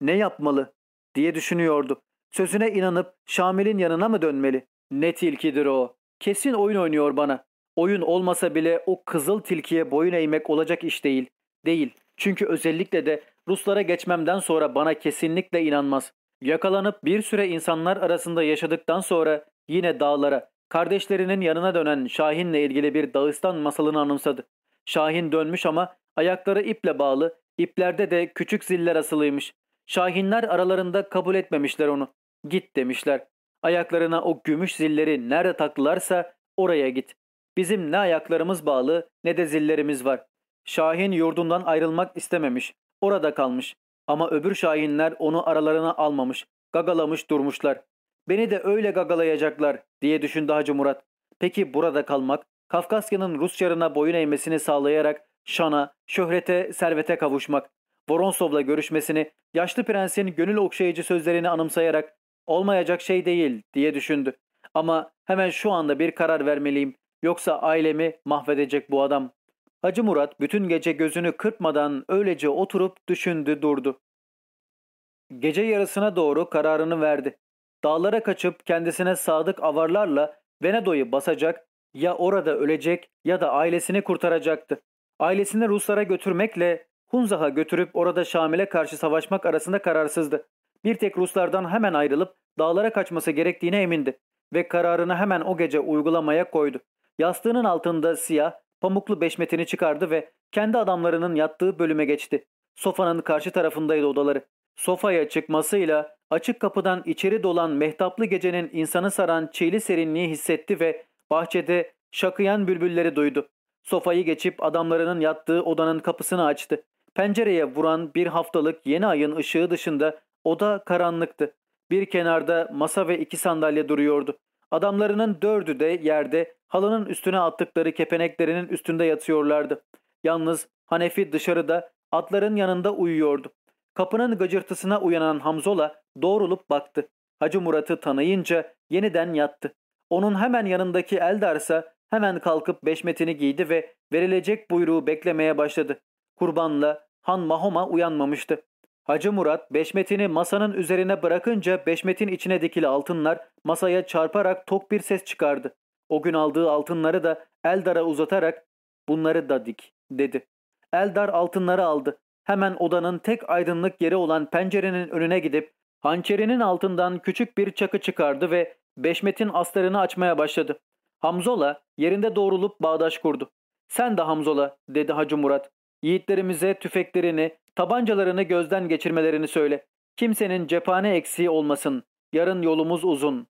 A: Ne yapmalı diye düşünüyordu. Sözüne inanıp Şamil'in yanına mı dönmeli? Ne tilkidir o. Kesin oyun oynuyor bana. Oyun olmasa bile o kızıl tilkiye boyun eğmek olacak iş değil. Değil. Çünkü özellikle de Ruslara geçmemden sonra bana kesinlikle inanmaz. Yakalanıp bir süre insanlar arasında yaşadıktan sonra yine dağlara, kardeşlerinin yanına dönen Şahin'le ilgili bir Dağıstan masalını anımsadı. Şahin dönmüş ama ayakları iple bağlı, iplerde de küçük ziller asılıymış. Şahinler aralarında kabul etmemişler onu. Git demişler. Ayaklarına o gümüş zilleri nerede taktılarsa oraya git. Bizim ne ayaklarımız bağlı ne de zillerimiz var. Şahin yurdundan ayrılmak istememiş. Orada kalmış. Ama öbür şahinler onu aralarına almamış. Gagalamış durmuşlar. Beni de öyle gagalayacaklar diye düşündü Hacı Murat. Peki burada kalmak, Kafkasya'nın Rus yarına boyun eğmesini sağlayarak şana, şöhrete, servete kavuşmak, Voronsov'la görüşmesini, yaşlı prensin gönül okşayıcı sözlerini anımsayarak olmayacak şey değil diye düşündü. Ama hemen şu anda bir karar vermeliyim. Yoksa ailemi mahvedecek bu adam. Hacı Murat bütün gece gözünü kırpmadan öylece oturup düşündü durdu. Gece yarısına doğru kararını verdi. Dağlara kaçıp kendisine sadık avarlarla Venedo'yu basacak, ya orada ölecek ya da ailesini kurtaracaktı. Ailesini Ruslara götürmekle Hunzah'a götürüp orada Şamil'e karşı savaşmak arasında kararsızdı. Bir tek Ruslardan hemen ayrılıp dağlara kaçması gerektiğine emindi ve kararını hemen o gece uygulamaya koydu. Yastığının altında siyah, pamuklu beşmetini çıkardı ve kendi adamlarının yattığı bölüme geçti. Sofanın karşı tarafındaydı odaları. Sofaya çıkmasıyla açık kapıdan içeri dolan mehtaplı gecenin insanı saran çiğli serinliği hissetti ve bahçede şakıyan bülbülleri duydu. Sofayı geçip adamlarının yattığı odanın kapısını açtı. Pencereye vuran bir haftalık yeni ayın ışığı dışında oda karanlıktı. Bir kenarda masa ve iki sandalye duruyordu. Adamlarının dördü de yerde halının üstüne attıkları kepeneklerinin üstünde yatıyorlardı. Yalnız Hanefi dışarıda atların yanında uyuyordu. Kapının gıcırtısına uyanan Hamzola doğrulup baktı. Hacı Murat'ı tanıyınca yeniden yattı. Onun hemen yanındaki Eldar ise hemen kalkıp beşmetini giydi ve verilecek buyruğu beklemeye başladı. Kurbanla Han Mahoma uyanmamıştı. Hacı Murat Beşmet'ini masanın üzerine bırakınca Beşmet'in içine dikili altınlar masaya çarparak tok bir ses çıkardı. O gün aldığı altınları da Eldar'a uzatarak bunları da dik dedi. Eldar altınları aldı. Hemen odanın tek aydınlık yeri olan pencerenin önüne gidip hançerinin altından küçük bir çakı çıkardı ve Beşmet'in astarını açmaya başladı. Hamzola yerinde doğrulup bağdaş kurdu. Sen de Hamzola dedi Hacı Murat. Yiğitlerimize tüfeklerini, tabancalarını gözden geçirmelerini söyle. Kimsenin cephane eksiği olmasın. Yarın yolumuz uzun.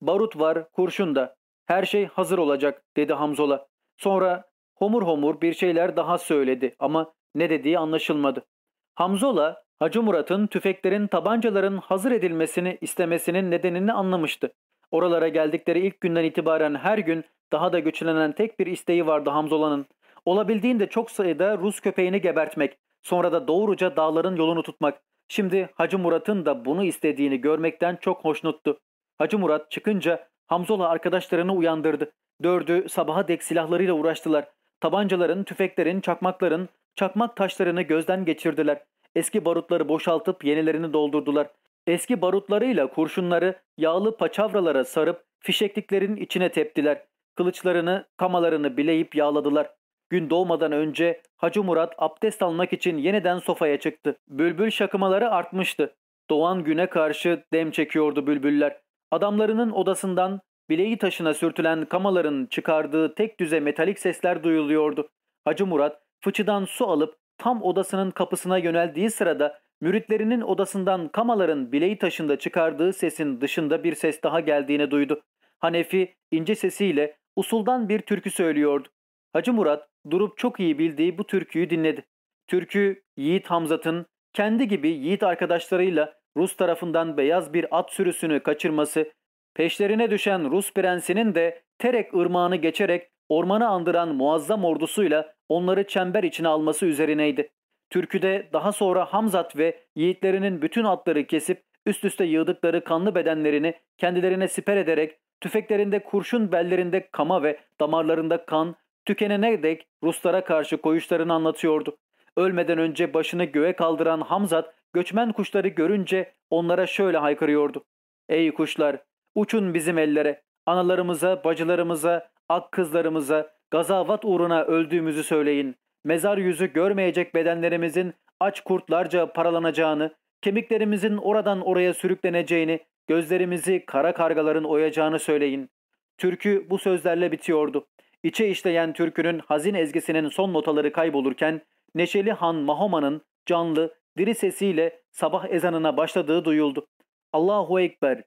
A: Barut var, kurşun da. Her şey hazır olacak dedi Hamzola. Sonra homur homur bir şeyler daha söyledi ama ne dediği anlaşılmadı. Hamzola, Hacı Murat'ın tüfeklerin tabancaların hazır edilmesini istemesinin nedenini anlamıştı. Oralara geldikleri ilk günden itibaren her gün daha da güçlenen tek bir isteği vardı Hamzola'nın. Olabildiğinde çok sayıda Rus köpeğini gebertmek, sonra da doğruca dağların yolunu tutmak. Şimdi Hacı Murat'ın da bunu istediğini görmekten çok hoşnuttu. Hacı Murat çıkınca Hamzola arkadaşlarını uyandırdı. Dördü sabaha dek silahlarıyla uğraştılar. Tabancaların, tüfeklerin, çakmakların, çakmak taşlarını gözden geçirdiler. Eski barutları boşaltıp yenilerini doldurdular. Eski barutlarıyla kurşunları yağlı paçavralara sarıp fişekliklerin içine teptiler. Kılıçlarını, kamalarını bileyip yağladılar. Gün doğmadan önce Hacı Murat abdest almak için yeniden sofaya çıktı. Bülbül şakımaları artmıştı. Doğan güne karşı dem çekiyordu bülbüller. Adamlarının odasından bileği taşına sürtülen kamaların çıkardığı tek düze metalik sesler duyuluyordu. Hacı Murat fıçıdan su alıp tam odasının kapısına yöneldiği sırada Müritlerinin odasından kamaların bileği taşında çıkardığı sesin dışında bir ses daha geldiğini duydu. Hanefi ince sesiyle usuldan bir türkü söylüyordu. Hacı Murat durup çok iyi bildiği bu türküyü dinledi. Türkü Yiğit Hamzat'ın kendi gibi Yiğit arkadaşlarıyla Rus tarafından beyaz bir at sürüsünü kaçırması, peşlerine düşen Rus prensinin de Terek ırmağını geçerek ormanı andıran muazzam ordusuyla onları çember içine alması üzerineydi. Türküde daha sonra Hamzat ve yiğitlerinin bütün atları kesip üst üste yığdıkları kanlı bedenlerini kendilerine siper ederek tüfeklerinde kurşun bellerinde kama ve damarlarında kan tükenene dek Ruslara karşı koyuşlarını anlatıyordu. Ölmeden önce başını göğe kaldıran Hamzat göçmen kuşları görünce onlara şöyle haykırıyordu. Ey kuşlar uçun bizim ellere analarımıza bacılarımıza ak kızlarımıza gazavat uğruna öldüğümüzü söyleyin mezar yüzü görmeyecek bedenlerimizin aç kurtlarca paralanacağını, kemiklerimizin oradan oraya sürükleneceğini, gözlerimizi kara kargaların oyacağını söyleyin. Türkü bu sözlerle bitiyordu. İçe işleyen türkünün hazin ezgisinin son notaları kaybolurken, Neşeli Han Mahoma'nın canlı, diri sesiyle sabah ezanına başladığı duyuldu. Allahu Ekber.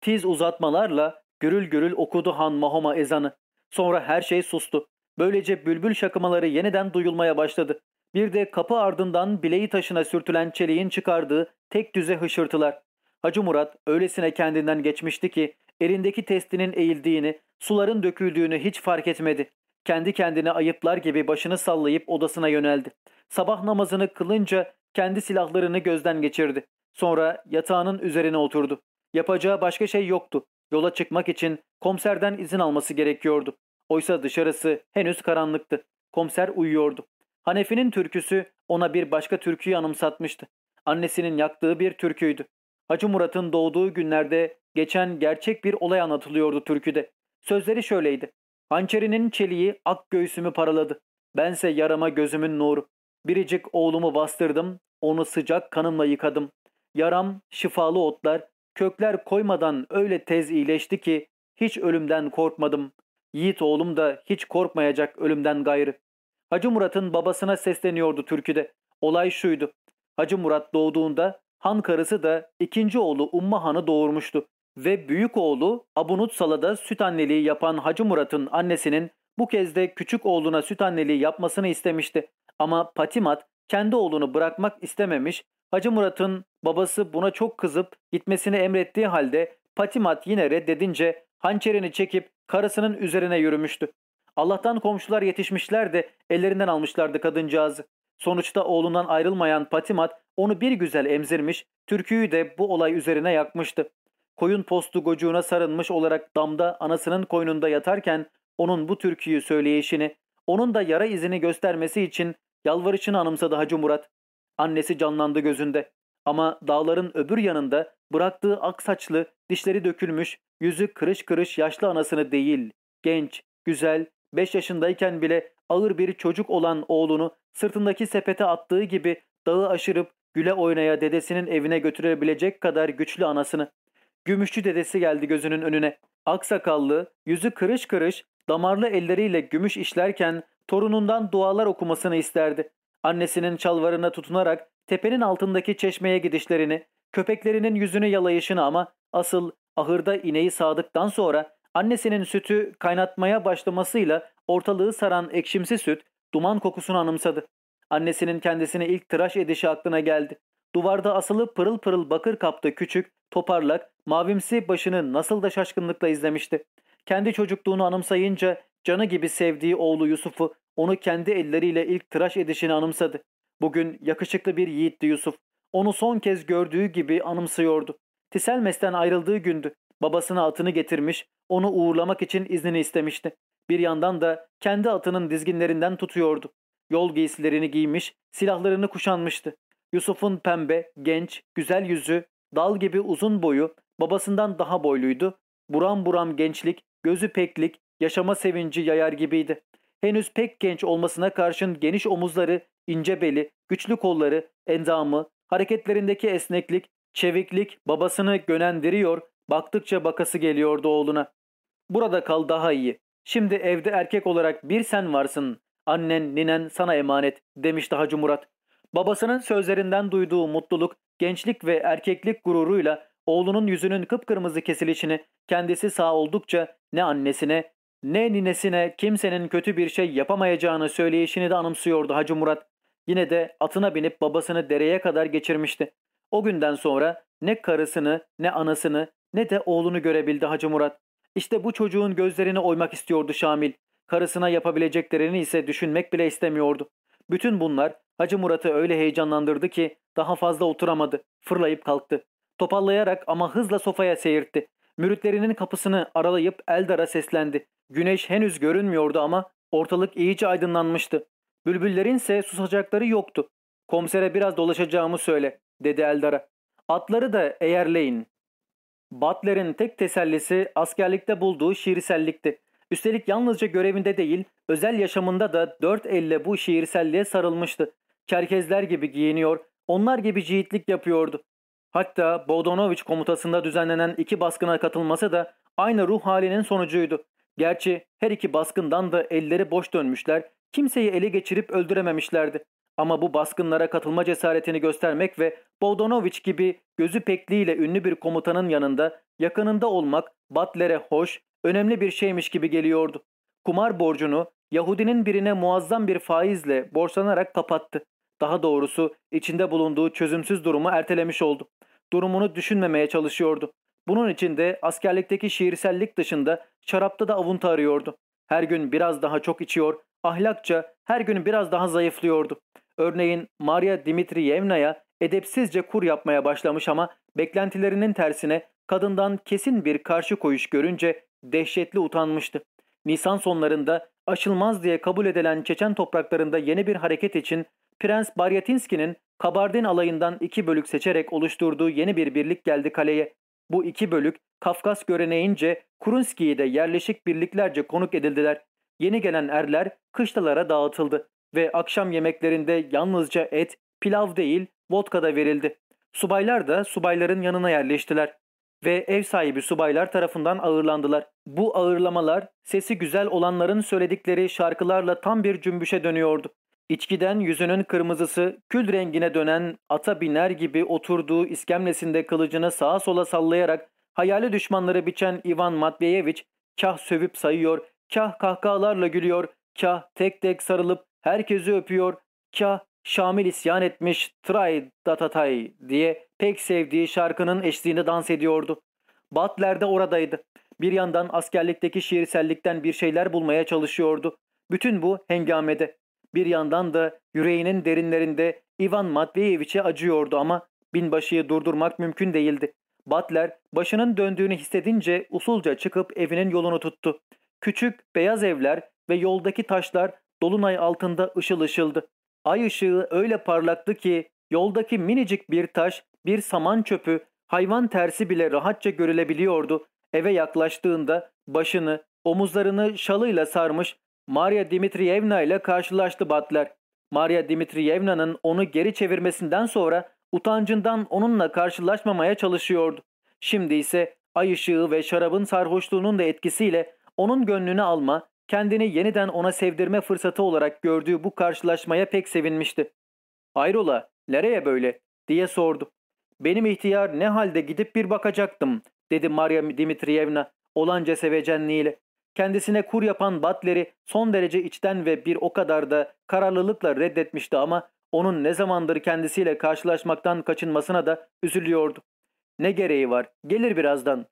A: Tiz uzatmalarla gürül gürül okudu Han Mahoma ezanı. Sonra her şey sustu. Böylece bülbül şakımaları yeniden duyulmaya başladı. Bir de kapı ardından bileği taşına sürtülen çeliğin çıkardığı tek düze hışırtılar. Hacı Murat öylesine kendinden geçmişti ki elindeki testinin eğildiğini, suların döküldüğünü hiç fark etmedi. Kendi kendine ayıplar gibi başını sallayıp odasına yöneldi. Sabah namazını kılınca kendi silahlarını gözden geçirdi. Sonra yatağının üzerine oturdu. Yapacağı başka şey yoktu. Yola çıkmak için komiserden izin alması gerekiyordu. Oysa dışarısı henüz karanlıktı. Komiser uyuyordu. Hanefi'nin türküsü ona bir başka türküyü anımsatmıştı. Annesinin yaktığı bir türküydü. Hacı Murat'ın doğduğu günlerde geçen gerçek bir olay anlatılıyordu türküde. Sözleri şöyleydi. Hançerinin çeliği ak göğsümü paraladı. Bense yarama gözümün nuru. Biricik oğlumu bastırdım, onu sıcak kanımla yıkadım. Yaram şifalı otlar, kökler koymadan öyle tez iyileşti ki hiç ölümden korkmadım. Yiğit oğlum da hiç korkmayacak ölümden gayrı. Hacı Murat'ın babasına sesleniyordu türküde. Olay şuydu. Hacı Murat doğduğunda han karısı da ikinci oğlu Umma Han'ı doğurmuştu. Ve büyük oğlu Abunut Sala'da süt anneliği yapan Hacı Murat'ın annesinin bu kez de küçük oğluna süt anneliği yapmasını istemişti. Ama Patimat kendi oğlunu bırakmak istememiş. Hacı Murat'ın babası buna çok kızıp gitmesini emrettiği halde Patimat yine reddedince hançerini çekip karısının üzerine yürümüştü. Allah'tan komşular yetişmişler de ellerinden almışlardı kadıncağızı. Sonuçta oğlundan ayrılmayan Patimat onu bir güzel emzirmiş, türküyü de bu olay üzerine yakmıştı. Koyun postu gocuğuna sarılmış olarak damda anasının koynunda yatarken onun bu türküyü söyleyişini, onun da yara izini göstermesi için yalvarışını anımsadı Hacı Murat. Annesi canlandı gözünde. Ama dağların öbür yanında bıraktığı ak saçlı, dişleri dökülmüş, yüzü kırış kırış yaşlı anasını değil, genç, güzel, 5 yaşındayken bile ağır bir çocuk olan oğlunu sırtındaki sepete attığı gibi dağı aşırıp güle oynaya dedesinin evine götürebilecek kadar güçlü anasını. Gümüşçü dedesi geldi gözünün önüne. Aksakallı, yüzü kırış kırış, damarlı elleriyle gümüş işlerken torunundan dualar okumasını isterdi. Annesinin çalvarına tutunarak tepenin altındaki çeşmeye gidişlerini, köpeklerinin yüzünü yalayışını ama asıl ahırda ineği sağdıktan sonra annesinin sütü kaynatmaya başlamasıyla ortalığı saran ekşimsi süt duman kokusunu anımsadı. Annesinin kendisini ilk tıraş edişi aklına geldi. Duvarda asılı pırıl pırıl bakır kapta küçük, toparlak, mavimsi başını nasıl da şaşkınlıkla izlemişti. Kendi çocukluğunu anımsayınca canı gibi sevdiği oğlu Yusuf'u onu kendi elleriyle ilk tıraş edişini anımsadı. Bugün yakışıklı bir yiğitti Yusuf. Onu son kez gördüğü gibi anımsıyordu. Tiselmes'ten ayrıldığı gündü. Babasına atını getirmiş, onu uğurlamak için iznini istemişti. Bir yandan da kendi atının dizginlerinden tutuyordu. Yol giysilerini giymiş, silahlarını kuşanmıştı. Yusuf'un pembe, genç, güzel yüzü, dal gibi uzun boyu, babasından daha boyluydu. Buram buram gençlik, gözü peklik, yaşama sevinci yayar gibiydi. Henüz pek genç olmasına karşın geniş omuzları, ince beli, güçlü kolları, endamı, hareketlerindeki esneklik, çeviklik babasını gönendiriyor, baktıkça bakası geliyordu oğluna. Burada kal daha iyi. Şimdi evde erkek olarak bir sen varsın. Annen, ninen sana emanet demişti Hacı Murat. Babasının sözlerinden duyduğu mutluluk, gençlik ve erkeklik gururuyla oğlunun yüzünün kıpkırmızı kesilişini kendisi sağ oldukça ne annesine ne ninesine kimsenin kötü bir şey yapamayacağını söyleyişini de anımsıyordu Hacı Murat. Yine de atına binip babasını dereye kadar geçirmişti. O günden sonra ne karısını ne anasını ne de oğlunu görebildi Hacı Murat. İşte bu çocuğun gözlerini oymak istiyordu Şamil. Karısına yapabileceklerini ise düşünmek bile istemiyordu. Bütün bunlar Hacı Murat'ı öyle heyecanlandırdı ki daha fazla oturamadı. Fırlayıp kalktı. Topallayarak ama hızla sofaya seyirtti. Müritlerinin kapısını aralayıp Eldar'a seslendi. Güneş henüz görünmüyordu ama ortalık iyice aydınlanmıştı. Bülbüllerin ise susacakları yoktu. Komisere biraz dolaşacağımı söyle, dedi Eldar'a. Atları da eğerleyin. Butler'in tek tesellisi askerlikte bulduğu şiirsellikti. Üstelik yalnızca görevinde değil, özel yaşamında da dört elle bu şiirselliğe sarılmıştı. Çerkezler gibi giyiniyor, onlar gibi ciğitlik yapıyordu. Hatta Bodonoviç komutasında düzenlenen iki baskına katılması da aynı ruh halinin sonucuydu. Gerçi her iki baskından da elleri boş dönmüşler, kimseyi ele geçirip öldürememişlerdi. Ama bu baskınlara katılma cesaretini göstermek ve Bodonoviç gibi gözü pekliğiyle ünlü bir komutanın yanında yakınında olmak Butler'e hoş, önemli bir şeymiş gibi geliyordu. Kumar borcunu Yahudinin birine muazzam bir faizle borçlanarak kapattı. Daha doğrusu içinde bulunduğu çözümsüz durumu ertelemiş oldu. Durumunu düşünmemeye çalışıyordu. Bunun için de askerlikteki şiirsellik dışında şarapta da avuntu arıyordu. Her gün biraz daha çok içiyor, ahlakça her gün biraz daha zayıflıyordu. Örneğin Maria Dimitriyevna'ya edepsizce kur yapmaya başlamış ama beklentilerinin tersine kadından kesin bir karşı koyuş görünce dehşetli utanmıştı. Nisan sonlarında aşılmaz diye kabul edilen Çeçen topraklarında yeni bir hareket için Prens Baryatinski'nin Kabardin alayından iki bölük seçerek oluşturduğu yeni bir birlik geldi kaleye. Bu iki bölük Kafkas göreneğince Kurunski'yi de yerleşik birliklerce konuk edildiler. Yeni gelen erler kışlalara dağıtıldı ve akşam yemeklerinde yalnızca et, pilav değil vodka da verildi. Subaylar da subayların yanına yerleştiler ve ev sahibi subaylar tarafından ağırlandılar. Bu ağırlamalar sesi güzel olanların söyledikleri şarkılarla tam bir cümbüşe dönüyordu. İçkiden yüzünün kırmızısı kül rengine dönen ata biner gibi oturduğu iskemlesinde kılıcını sağa sola sallayarak hayali düşmanları biçen Ivan Matveyeviç kah sövüp sayıyor, kah kahkahalarla gülüyor, kah tek tek sarılıp herkesi öpüyor, kah Şamil isyan etmiş Tray Datatay diye pek sevdiği şarkının eşliğinde dans ediyordu. Butler de oradaydı. Bir yandan askerlikteki şiirsellikten bir şeyler bulmaya çalışıyordu. Bütün bu hengamede. Bir yandan da yüreğinin derinlerinde Ivan Matveyeviç'e acıyordu ama binbaşıyı durdurmak mümkün değildi. Butler başının döndüğünü hissedince usulca çıkıp evinin yolunu tuttu. Küçük beyaz evler ve yoldaki taşlar dolunay altında ışıl ışıldı. Ay ışığı öyle parlaktı ki yoldaki minicik bir taş, bir saman çöpü, hayvan tersi bile rahatça görülebiliyordu. Eve yaklaştığında başını, omuzlarını şalıyla sarmış Maria Dimitriyevna ile karşılaştı Butler. Maria Dimitriyevna'nın onu geri çevirmesinden sonra utancından onunla karşılaşmamaya çalışıyordu. Şimdi ise ay ışığı ve şarabın sarhoşluğunun da etkisiyle onun gönlünü alma, kendini yeniden ona sevdirme fırsatı olarak gördüğü bu karşılaşmaya pek sevinmişti. ''Hayrola, nereye böyle?'' diye sordu. ''Benim ihtiyar ne halde gidip bir bakacaktım.'' dedi Maria Dimitriyevna olanca sevecenliğiyle. Kendisine kur yapan Butler'i son derece içten ve bir o kadar da kararlılıkla reddetmişti ama onun ne zamandır kendisiyle karşılaşmaktan kaçınmasına da üzülüyordu. Ne gereği var? Gelir birazdan.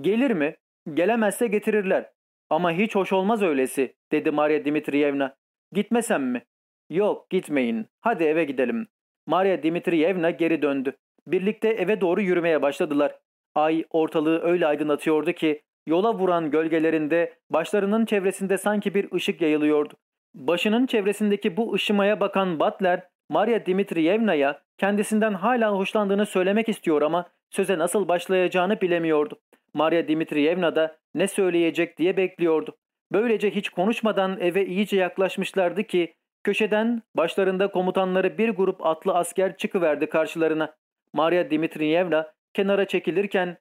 A: Gelir mi? Gelemezse getirirler. Ama hiç hoş olmaz öylesi, dedi Maria Dimitriyevna. Gitmesem mi? Yok, gitmeyin. Hadi eve gidelim. Maria Dimitriyevna geri döndü. Birlikte eve doğru yürümeye başladılar. Ay ortalığı öyle aydınlatıyordu ki yola vuran gölgelerinde başlarının çevresinde sanki bir ışık yayılıyordu. Başının çevresindeki bu ışımaya bakan Butler, Maria Dimitriyevna'ya kendisinden hala hoşlandığını söylemek istiyor ama söze nasıl başlayacağını bilemiyordu. Maria Dimitriyevna da ne söyleyecek diye bekliyordu. Böylece hiç konuşmadan eve iyice yaklaşmışlardı ki köşeden başlarında komutanları bir grup atlı asker çıkıverdi karşılarına. Maria Dimitriyevna kenara çekilirken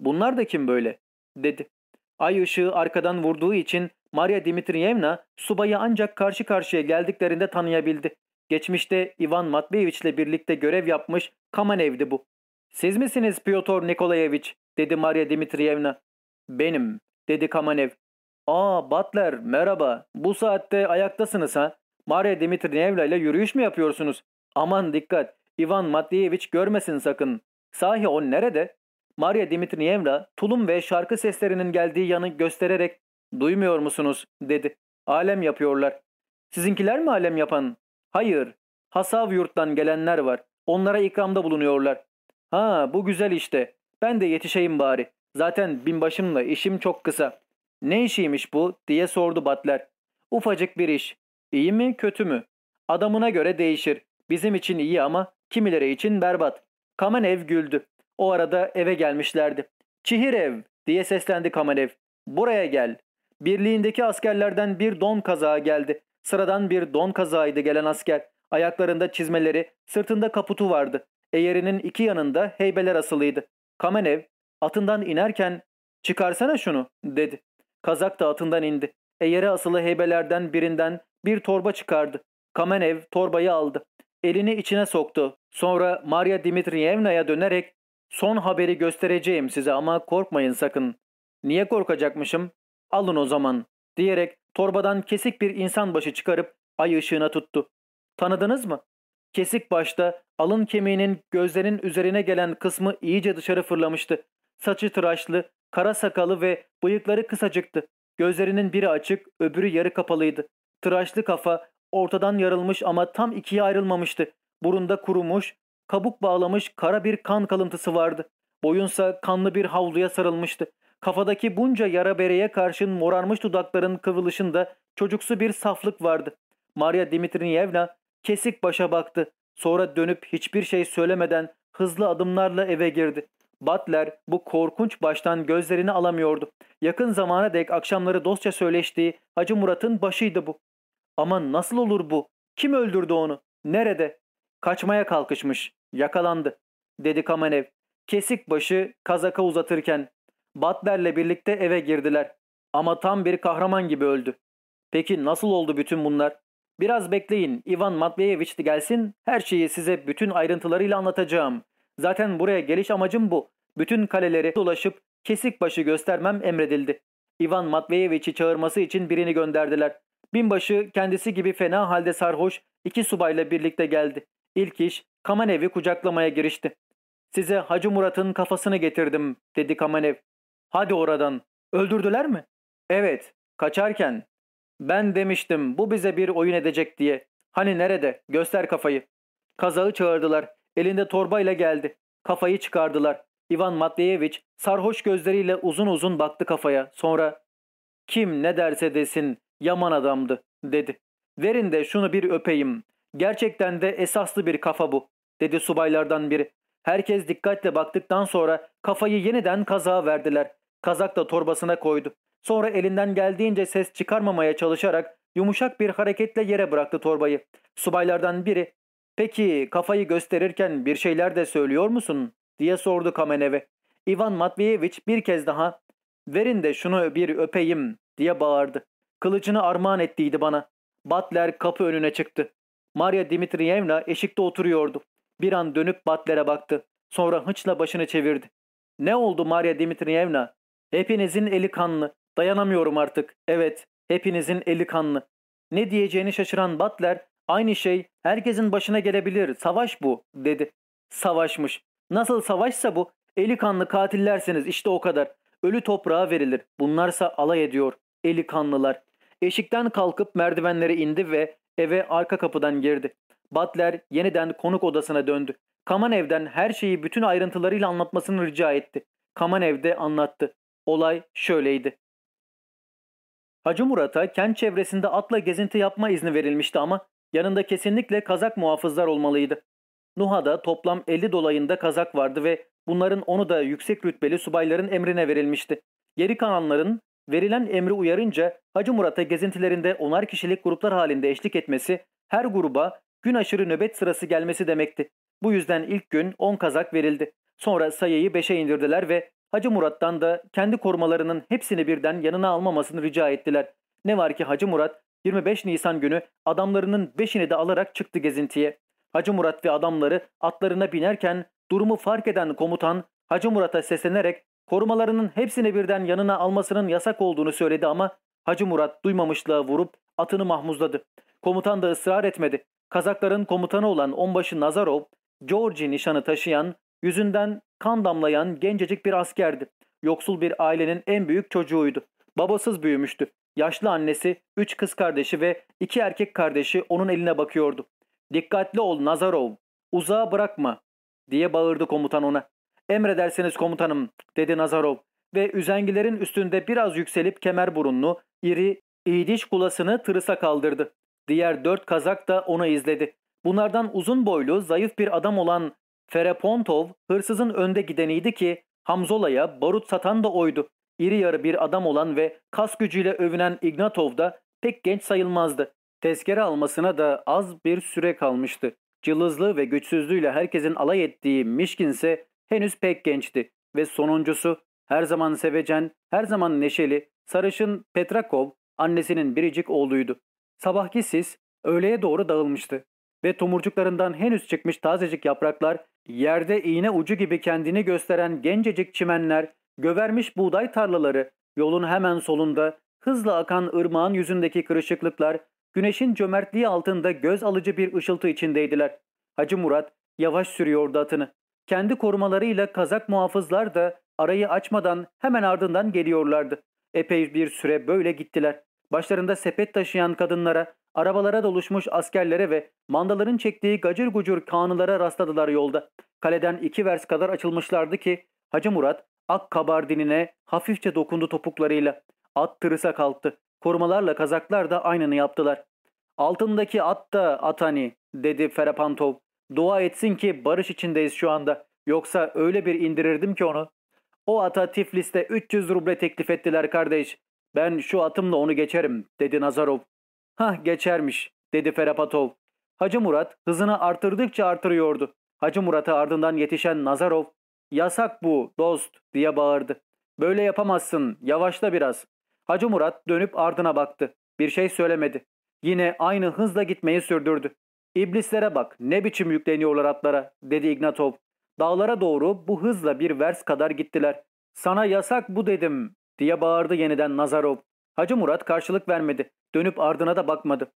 A: ''Bunlar da kim böyle?'' Dedi. Ay ışığı arkadan vurduğu için Maria Dimitriyevna subayı ancak karşı karşıya geldiklerinde tanıyabildi. Geçmişte Ivan Matveyeviç'le birlikte görev yapmış Kamanev'di bu. Siz misiniz Pyotr Nikolayeviç? dedi Maria Dimitriyevna. Benim, dedi Kamanev. Aa Butler merhaba. Bu saatte ayaktasınız ha? Maria Dimitriyevna ile yürüyüş mü yapıyorsunuz? Aman dikkat. Ivan Matveyeviç görmesin sakın. Sahi o nerede? Maria Dimitriyevna tulum ve şarkı seslerinin geldiği yanı göstererek duymuyor musunuz dedi. Alem yapıyorlar. Sizinkiler mi alem yapan? Hayır. Hasav yurttan gelenler var. Onlara ikramda bulunuyorlar. Ha bu güzel işte. Ben de yetişeyim bari. Zaten binbaşımla işim çok kısa. Ne işiymiş bu diye sordu Batler. Ufacık bir iş. İyi mi kötü mü? Adamına göre değişir. Bizim için iyi ama kimileri için berbat. Kamenev güldü. O arada eve gelmişlerdi. Çihirev diye seslendi Kamenev. Buraya gel. Birliğindeki askerlerden bir don kazağı geldi. Sıradan bir don kazağıydı gelen asker. Ayaklarında çizmeleri, sırtında kaputu vardı. Eğerinin iki yanında heybeler asılıydı. Kamenev atından inerken çıkarsana şunu dedi. Kazak da atından indi. Eğere asılı heybelerden birinden bir torba çıkardı. Kamenev torbayı aldı. Elini içine soktu. Sonra Maria Dimitriyevna'ya dönerek son haberi göstereceğim size ama korkmayın sakın. Niye korkacakmışım? Alın o zaman diyerek torbadan kesik bir insan başı çıkarıp ay ışığına tuttu. Tanıdınız mı? Kesik başta alın kemiğinin gözlerin üzerine gelen kısmı iyice dışarı fırlamıştı. Saçı tıraşlı, kara sakalı ve bıyıkları kısacıktı. Gözlerinin biri açık, öbürü yarı kapalıydı. Tıraşlı kafa ortadan yarılmış ama tam ikiye ayrılmamıştı. Burunda kurumuş, kabuk bağlamış kara bir kan kalıntısı vardı. Boyunsa kanlı bir havluya sarılmıştı. Kafadaki bunca yara bereye karşın morarmış dudakların kıvrılışında çocuksu bir saflık vardı. Maria Dimitriyevna kesik başa baktı. Sonra dönüp hiçbir şey söylemeden hızlı adımlarla eve girdi. Butler bu korkunç baştan gözlerini alamıyordu. Yakın zamana dek akşamları dostça söyleştiği Hacı Murat'ın başıydı bu. Ama nasıl olur bu? Kim öldürdü onu? Nerede? Kaçmaya kalkışmış. Yakalandı. Dedi Kamenev. Kesik başı kazaka uzatırken. Butler'le birlikte eve girdiler. Ama tam bir kahraman gibi öldü. Peki nasıl oldu bütün bunlar? Biraz bekleyin. Ivan Matveyeviç de gelsin. Her şeyi size bütün ayrıntılarıyla anlatacağım. Zaten buraya geliş amacım bu. Bütün kaleleri dolaşıp kesik başı göstermem emredildi. Ivan Matveyeviç'i çağırması için birini gönderdiler. Binbaşı kendisi gibi fena halde sarhoş iki subayla birlikte geldi. İlk iş Kamanev'i kucaklamaya girişti. Size Hacı Murat'ın kafasını getirdim dedi Kamanev. Hadi oradan. Öldürdüler mi? Evet. Kaçarken. Ben demiştim bu bize bir oyun edecek diye. Hani nerede? Göster kafayı. Kazağı çağırdılar. Elinde torbayla geldi. Kafayı çıkardılar. Ivan Matveyeviç sarhoş gözleriyle uzun uzun baktı kafaya. Sonra kim ne derse desin yaman adamdı dedi. Verin de şunu bir öpeyim. Gerçekten de esaslı bir kafa bu dedi subaylardan biri. Herkes dikkatle baktıktan sonra kafayı yeniden kazağa verdiler. Kazak da torbasına koydu. Sonra elinden geldiğince ses çıkarmamaya çalışarak yumuşak bir hareketle yere bıraktı torbayı. Subaylardan biri ''Peki kafayı gösterirken bir şeyler de söylüyor musun?'' diye sordu Kamenev'e. Ivan Matveyeviç bir kez daha ''Verin de şunu bir öpeyim'' diye bağırdı. Kılıcını armağan ettiydi bana. Butler kapı önüne çıktı. Maria Dimitriyevna eşikte oturuyordu. Bir an dönüp Butler'e baktı. Sonra hıçla başını çevirdi. Ne oldu Maria Dimitriyevna? Hepinizin eli kanlı. Dayanamıyorum artık. Evet, hepinizin eli kanlı. Ne diyeceğini şaşıran Butler, aynı şey herkesin başına gelebilir. Savaş bu, dedi. Savaşmış. Nasıl savaşsa bu, eli kanlı katillersiniz işte o kadar. Ölü toprağa verilir. Bunlarsa alay ediyor. Eli kanlılar. Eşikten kalkıp merdivenlere indi ve eve arka kapıdan girdi. Butler yeniden konuk odasına döndü. Kaman evden her şeyi bütün ayrıntılarıyla anlatmasını rica etti. Kaman evde anlattı. Olay şöyleydi. Hacı Murat'a kent çevresinde atla gezinti yapma izni verilmişti ama yanında kesinlikle kazak muhafızlar olmalıydı. Nuha'da toplam 50 dolayında kazak vardı ve bunların onu da yüksek rütbeli subayların emrine verilmişti. Geri kalanların verilen emri uyarınca Hacı Murat'a gezintilerinde onar kişilik gruplar halinde eşlik etmesi her gruba gün aşırı nöbet sırası gelmesi demekti. Bu yüzden ilk gün 10 kazak verildi. Sonra sayıyı 5'e indirdiler ve Hacı Murat'tan da kendi korumalarının hepsini birden yanına almamasını rica ettiler. Ne var ki Hacı Murat 25 Nisan günü adamlarının beşini de alarak çıktı gezintiye. Hacı Murat ve adamları atlarına binerken durumu fark eden komutan Hacı Murat'a seslenerek korumalarının hepsini birden yanına almasının yasak olduğunu söyledi ama Hacı Murat duymamışlığa vurup atını mahmuzladı. Komutan da ısrar etmedi. Kazakların komutanı olan onbaşı Nazarov, Georgi nişanı taşıyan, yüzünden kan damlayan gencecik bir askerdi. Yoksul bir ailenin en büyük çocuğuydu. Babasız büyümüştü. Yaşlı annesi, üç kız kardeşi ve iki erkek kardeşi onun eline bakıyordu. Dikkatli ol Nazarov, uzağa bırakma diye bağırdı komutan ona. Emredersiniz komutanım dedi Nazarov ve üzengilerin üstünde biraz yükselip kemer burunlu, iri, iğdiş kulasını tırısa kaldırdı. Diğer dört kazak da onu izledi. Bunlardan uzun boylu, zayıf bir adam olan Ferepontov hırsızın önde gideniydi ki Hamzola'ya barut satan da oydu. İri yarı bir adam olan ve kas gücüyle övünen Ignatov da pek genç sayılmazdı. Tezkere almasına da az bir süre kalmıştı. Cılızlığı ve güçsüzlüğüyle herkesin alay ettiği Mişkin ise henüz pek gençti ve sonuncusu her zaman sevecen, her zaman neşeli, sarışın Petrakov annesinin biricik oğluydu. Sabahki sis öğleye doğru dağılmıştı ve tomurcuklarından henüz çıkmış tazecik yapraklar, yerde iğne ucu gibi kendini gösteren gencecik çimenler, gövermiş buğday tarlaları, yolun hemen solunda hızla akan ırmağın yüzündeki kırışıklıklar, güneşin cömertliği altında göz alıcı bir ışıltı içindeydiler. Hacı Murat yavaş sürüyordu atını. Kendi korumalarıyla kazak muhafızlar da arayı açmadan hemen ardından geliyorlardı. Epey bir süre böyle gittiler. Başlarında sepet taşıyan kadınlara, arabalara doluşmuş askerlere ve mandaların çektiği gacır gucur kanılara rastladılar yolda. Kaleden iki vers kadar açılmışlardı ki Hacı Murat ak kabardinine hafifçe dokundu topuklarıyla. At tırısa kalktı. Korumalarla kazaklar da aynını yaptılar. Altındaki at da atani dedi Ferapantov. Dua etsin ki barış içindeyiz şu anda. Yoksa öyle bir indirirdim ki onu. O ata Tiflis'te 300 ruble teklif ettiler kardeş. Ben şu atımla onu geçerim dedi Nazarov. Hah geçermiş dedi Ferapatov. Hacı Murat hızını artırdıkça artırıyordu. Hacı Murat'a ardından yetişen Nazarov yasak bu dost diye bağırdı. Böyle yapamazsın yavaşla biraz. Hacı Murat dönüp ardına baktı. Bir şey söylemedi. Yine aynı hızla gitmeyi sürdürdü. İblislere bak ne biçim yükleniyorlar atlara dedi Ignatov. Dağlara doğru bu hızla bir vers kadar gittiler. Sana yasak bu dedim diye bağırdı yeniden Nazarov. Hacı Murat karşılık vermedi. Dönüp ardına da bakmadı.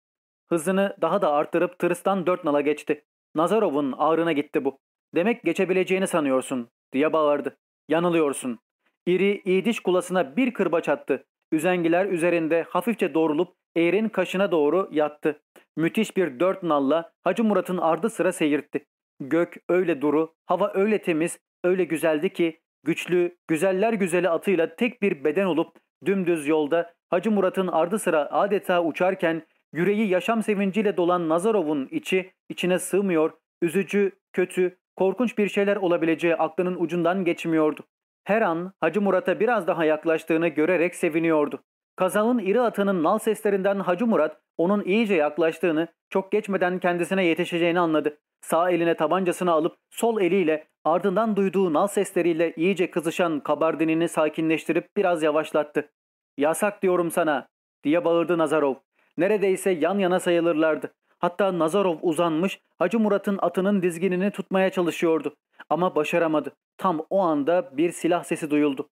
A: Hızını daha da arttırıp tırıstan dört nala geçti. Nazarov'un ağrına gitti bu. Demek geçebileceğini sanıyorsun diye bağırdı. Yanılıyorsun. İri iğdiş kulasına bir kırbaç attı. Üzengiler üzerinde hafifçe doğrulup eğrin kaşına doğru yattı. Müthiş bir dört nalla Hacı Murat'ın ardı sıra seyirtti. Gök öyle duru, hava öyle temiz, öyle güzeldi ki güçlü, güzeller güzeli atıyla tek bir beden olup dümdüz yolda Hacı Murat'ın ardı sıra adeta uçarken yüreği yaşam sevinciyle dolan Nazarov'un içi içine sığmıyor, üzücü, kötü, korkunç bir şeyler olabileceği aklının ucundan geçmiyordu. Her an Hacı Murat'a biraz daha yaklaştığını görerek seviniyordu. Kazağın iri atının nal seslerinden Hacı Murat onun iyice yaklaştığını, çok geçmeden kendisine yetişeceğini anladı. Sağ eline tabancasını alıp sol eliyle ardından duyduğu nal sesleriyle iyice kızışan kabardinini sakinleştirip biraz yavaşlattı. Yasak diyorum sana diye bağırdı Nazarov. Neredeyse yan yana sayılırlardı. Hatta Nazarov uzanmış Hacı Murat'ın atının dizginini tutmaya çalışıyordu. Ama başaramadı. Tam o anda bir silah sesi duyuldu.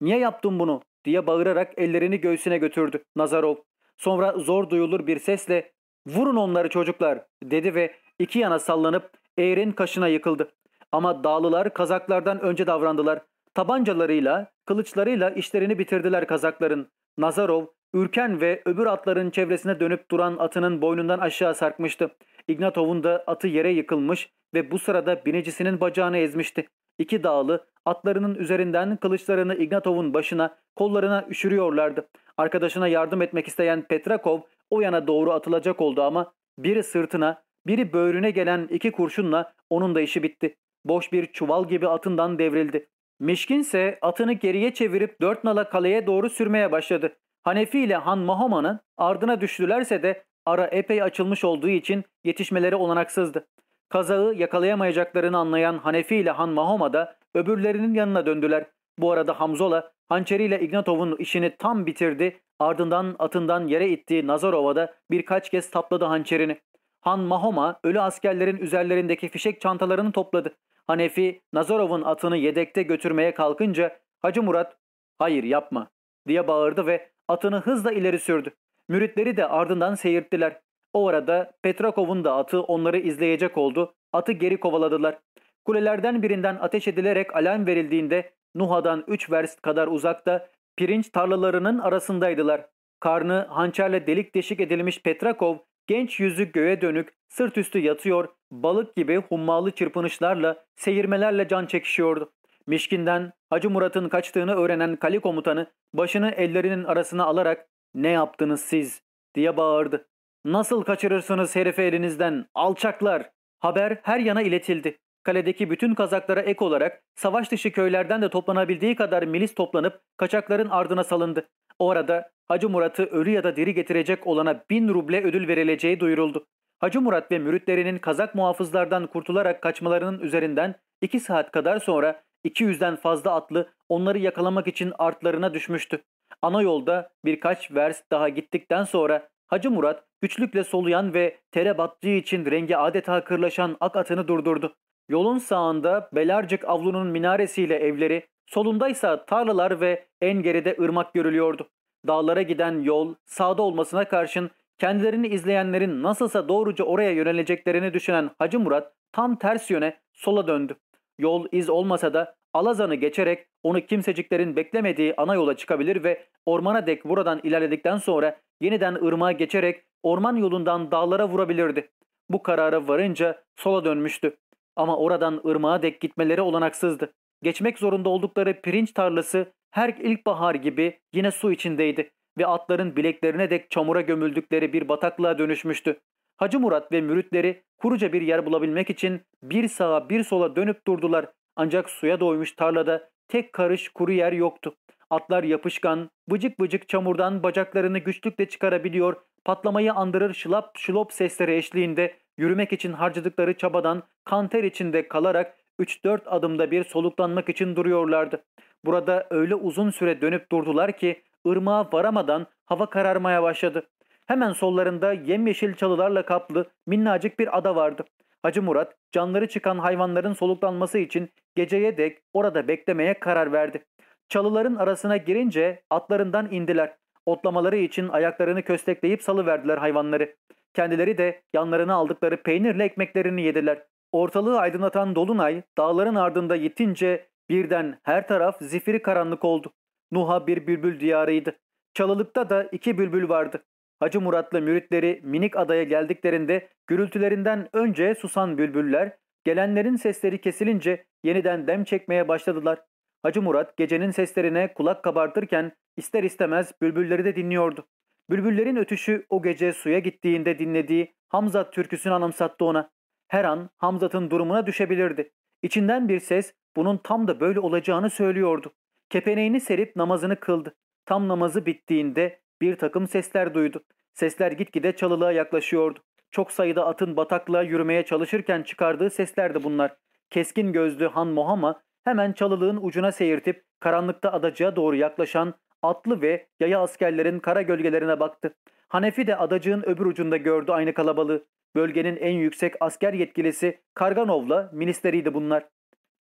A: Niye yaptın bunu diye bağırarak ellerini göğsüne götürdü Nazarov. Sonra zor duyulur bir sesle vurun onları çocuklar dedi ve iki yana sallanıp eğrin kaşına yıkıldı. Ama dağlılar kazaklardan önce davrandılar. Tabancalarıyla, kılıçlarıyla işlerini bitirdiler kazakların. Nazarov, ürken ve öbür atların çevresine dönüp duran atının boynundan aşağı sarkmıştı. Ignatov'un da atı yere yıkılmış ve bu sırada binicisinin bacağını ezmişti. İki dağlı atlarının üzerinden kılıçlarını Ignatov'un başına, kollarına üşürüyorlardı. Arkadaşına yardım etmek isteyen Petrakov o yana doğru atılacak oldu ama biri sırtına, biri böğrüne gelen iki kurşunla onun da işi bitti. Boş bir çuval gibi atından devrildi. Mişkin ise atını geriye çevirip dört nala kaleye doğru sürmeye başladı. Hanefi ile Han Mahoma'nın ardına düştülerse de ara epey açılmış olduğu için yetişmeleri olanaksızdı. Kazağı yakalayamayacaklarını anlayan Hanefi ile Han Mahoma da öbürlerinin yanına döndüler. Bu arada Hamzola hançeriyle Ignatov'un işini tam bitirdi. Ardından atından yere ittiği Nazarov'a da birkaç kez tapladı hançerini. Han Mahoma ölü askerlerin üzerlerindeki fişek çantalarını topladı. Hanefi Nazarov'un atını yedekte götürmeye kalkınca Hacı Murat hayır yapma diye bağırdı ve atını hızla ileri sürdü. Müritleri de ardından seyirttiler. O arada Petrakov'un da atı onları izleyecek oldu. Atı geri kovaladılar. Kulelerden birinden ateş edilerek alarm verildiğinde Nuha'dan 3 verst kadar uzakta pirinç tarlalarının arasındaydılar. Karnı hançerle delik deşik edilmiş Petrakov genç yüzü göğe dönük sırt üstü yatıyor balık gibi hummalı çırpınışlarla seyirmelerle can çekişiyordu. Mişkin'den Hacı Murat'ın kaçtığını öğrenen kale komutanı başını ellerinin arasına alarak ne yaptınız siz diye bağırdı. Nasıl kaçırırsınız herifi elinizden alçaklar. Haber her yana iletildi. Kaledeki bütün kazaklara ek olarak savaş dışı köylerden de toplanabildiği kadar milis toplanıp kaçakların ardına salındı. O arada Hacı Murat'ı ölü ya da diri getirecek olana bin ruble ödül verileceği duyuruldu. Hacı Murat ve müritlerinin kazak muhafızlardan kurtularak kaçmalarının üzerinden iki saat kadar sonra 200'den fazla atlı onları yakalamak için artlarına düşmüştü. Ana yolda birkaç vers daha gittikten sonra Hacı Murat güçlükle soluyan ve tere battığı için rengi adeta kırlaşan ak atını durdurdu. Yolun sağında Belarcık avlunun minaresiyle evleri, solundaysa tarlalar ve en geride ırmak görülüyordu. Dağlara giden yol sağda olmasına karşın kendilerini izleyenlerin nasılsa doğruca oraya yöneleceklerini düşünen Hacı Murat tam ters yöne sola döndü. Yol iz olmasa da Alazan'ı geçerek onu kimseciklerin beklemediği ana yola çıkabilir ve ormana dek buradan ilerledikten sonra yeniden ırmağa geçerek orman yolundan dağlara vurabilirdi. Bu karara varınca sola dönmüştü. Ama oradan ırmağa dek gitmeleri olanaksızdı. Geçmek zorunda oldukları pirinç tarlası her ilkbahar gibi yine su içindeydi ve atların bileklerine dek çamura gömüldükleri bir bataklığa dönüşmüştü. Hacı Murat ve müritleri kuruca bir yer bulabilmek için bir sağa bir sola dönüp durdular. Ancak suya doymuş tarlada tek karış kuru yer yoktu. Atlar yapışkan, bıcık bıcık çamurdan bacaklarını güçlükle çıkarabiliyor, patlamayı andırır şılap şılop sesleri eşliğinde yürümek için harcadıkları çabadan kanter içinde kalarak 3-4 adımda bir soluklanmak için duruyorlardı. Burada öyle uzun süre dönüp durdular ki ırmağa varamadan hava kararmaya başladı. Hemen sollarında yemyeşil çalılarla kaplı minnacık bir ada vardı. Hacı Murat canları çıkan hayvanların soluklanması için geceye dek orada beklemeye karar verdi. Çalıların arasına girince atlarından indiler. Otlamaları için ayaklarını köstekleyip salıverdiler hayvanları. Kendileri de yanlarına aldıkları peynirle ekmeklerini yediler. Ortalığı aydınlatan dolunay dağların ardında yitince birden her taraf zifiri karanlık oldu. Nuha bir bülbül diyarıydı. Çalılıkta da iki bülbül vardı. Hacı Murat'la müritleri minik adaya geldiklerinde gürültülerinden önce susan bülbüller, gelenlerin sesleri kesilince yeniden dem çekmeye başladılar. Hacı Murat gecenin seslerine kulak kabartırken ister istemez bülbülleri de dinliyordu. Bülbüllerin ötüşü o gece suya gittiğinde dinlediği Hamzat türküsünü anımsattı ona. Her an Hamzat'ın durumuna düşebilirdi. İçinden bir ses bunun tam da böyle olacağını söylüyordu. Kepeneğini serip namazını kıldı. Tam namazı bittiğinde bir takım sesler duydu. Sesler gitgide çalılığa yaklaşıyordu. Çok sayıda atın bataklığa yürümeye çalışırken çıkardığı seslerdi bunlar. Keskin gözlü Han Mohama hemen çalılığın ucuna seyirtip karanlıkta adacığa doğru yaklaşan atlı ve yaya askerlerin kara gölgelerine baktı. Hanefi de adacığın öbür ucunda gördü aynı kalabalığı. Bölgenin en yüksek asker yetkilisi Karganov'la ministeriydi bunlar.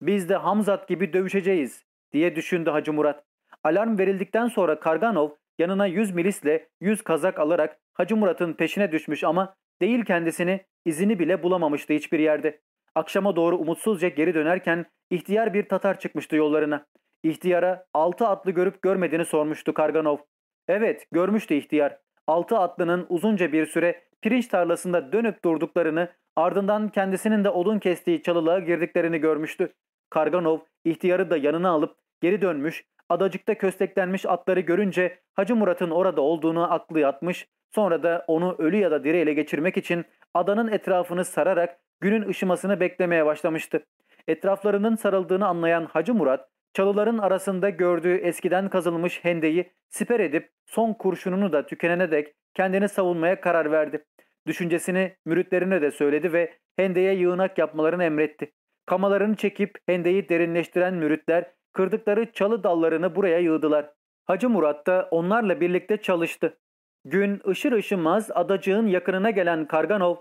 A: Biz de Hamzat gibi dövüşeceğiz diye düşündü Hacı Murat. Alarm verildikten sonra Karganov yanına 100 milisle 100 kazak alarak Hacı Murat'ın peşine düşmüş ama değil kendisini izini bile bulamamıştı hiçbir yerde. Akşama doğru umutsuzca geri dönerken ihtiyar bir Tatar çıkmıştı yollarına. İhtiyara altı atlı görüp görmediğini sormuştu Karganov. Evet görmüştü ihtiyar. Altı atlının uzunca bir süre pirinç tarlasında dönüp durduklarını ardından kendisinin de odun kestiği çalılığa girdiklerini görmüştü. Karganov ihtiyarı da yanına alıp geri dönmüş Adacıkta kösteklenmiş atları görünce Hacı Murat'ın orada olduğunu aklı yatmış, sonra da onu ölü ya da diri ele geçirmek için adanın etrafını sararak günün ışımasını beklemeye başlamıştı. Etraflarının sarıldığını anlayan Hacı Murat, çalıların arasında gördüğü eskiden kazılmış hendeyi siper edip son kurşununu da tükenene dek kendini savunmaya karar verdi. Düşüncesini müritlerine de söyledi ve hendeye yığınak yapmalarını emretti. Kamalarını çekip hendeyi derinleştiren müritler kırdıkları çalı dallarını buraya yığdılar. Hacı Murat da onlarla birlikte çalıştı. Gün ışır ışımaz adacığın yakınına gelen Karganov,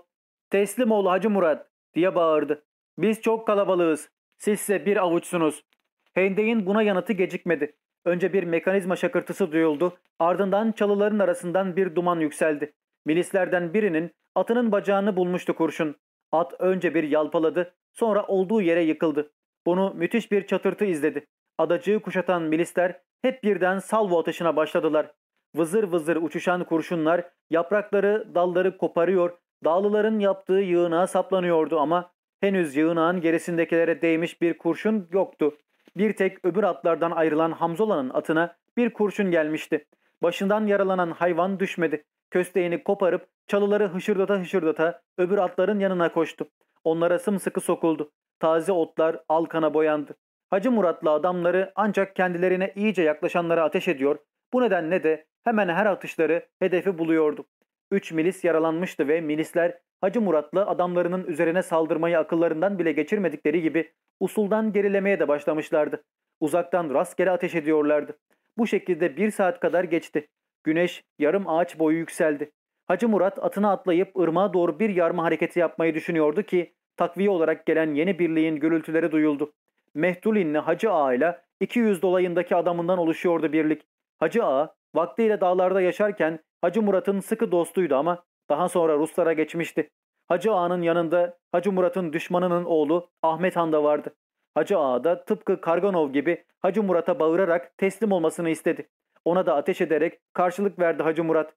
A: ''Teslim ol Hacı Murat!'' diye bağırdı. ''Biz çok kalabalığız. Sizse bir avuçsunuz.'' Hendeyin buna yanıtı gecikmedi. Önce bir mekanizma şakırtısı duyuldu, ardından çalıların arasından bir duman yükseldi. Milislerden birinin atının bacağını bulmuştu kurşun. At önce bir yalpaladı, sonra olduğu yere yıkıldı. Bunu müthiş bir çatırtı izledi. Adacığı kuşatan milisler hep birden salvo atışına başladılar. Vızır vızır uçuşan kurşunlar yaprakları, dalları koparıyor, dağlıların yaptığı yığınağa saplanıyordu ama henüz yığınağın gerisindekilere değmiş bir kurşun yoktu. Bir tek öbür atlardan ayrılan Hamzola'nın atına bir kurşun gelmişti. Başından yaralanan hayvan düşmedi. Kösteğini koparıp çalıları hışırdata hışırdata öbür atların yanına koştu. Onlara sımsıkı sokuldu. Taze otlar alkana boyandı. Hacı Murat'la adamları ancak kendilerine iyice yaklaşanlara ateş ediyor. Bu nedenle de hemen her atışları hedefi buluyordu. Üç milis yaralanmıştı ve milisler Hacı Murat'la adamlarının üzerine saldırmayı akıllarından bile geçirmedikleri gibi usuldan gerilemeye de başlamışlardı. Uzaktan rastgele ateş ediyorlardı. Bu şekilde bir saat kadar geçti. Güneş yarım ağaç boyu yükseldi. Hacı Murat atına atlayıp ırmağa doğru bir yarma hareketi yapmayı düşünüyordu ki takviye olarak gelen yeni birliğin gürültüleri duyuldu. Mehdulinli Hacı Ağa ile 200 dolayındaki adamından oluşuyordu birlik. Hacı Ağa vaktiyle dağlarda yaşarken Hacı Murat'ın sıkı dostuydu ama daha sonra Ruslara geçmişti. Hacı Ağa'nın yanında Hacı Murat'ın düşmanının oğlu Ahmet Han da vardı. Hacı Ağa da tıpkı Karganov gibi Hacı Murat'a bağırarak teslim olmasını istedi. Ona da ateş ederek karşılık verdi Hacı Murat.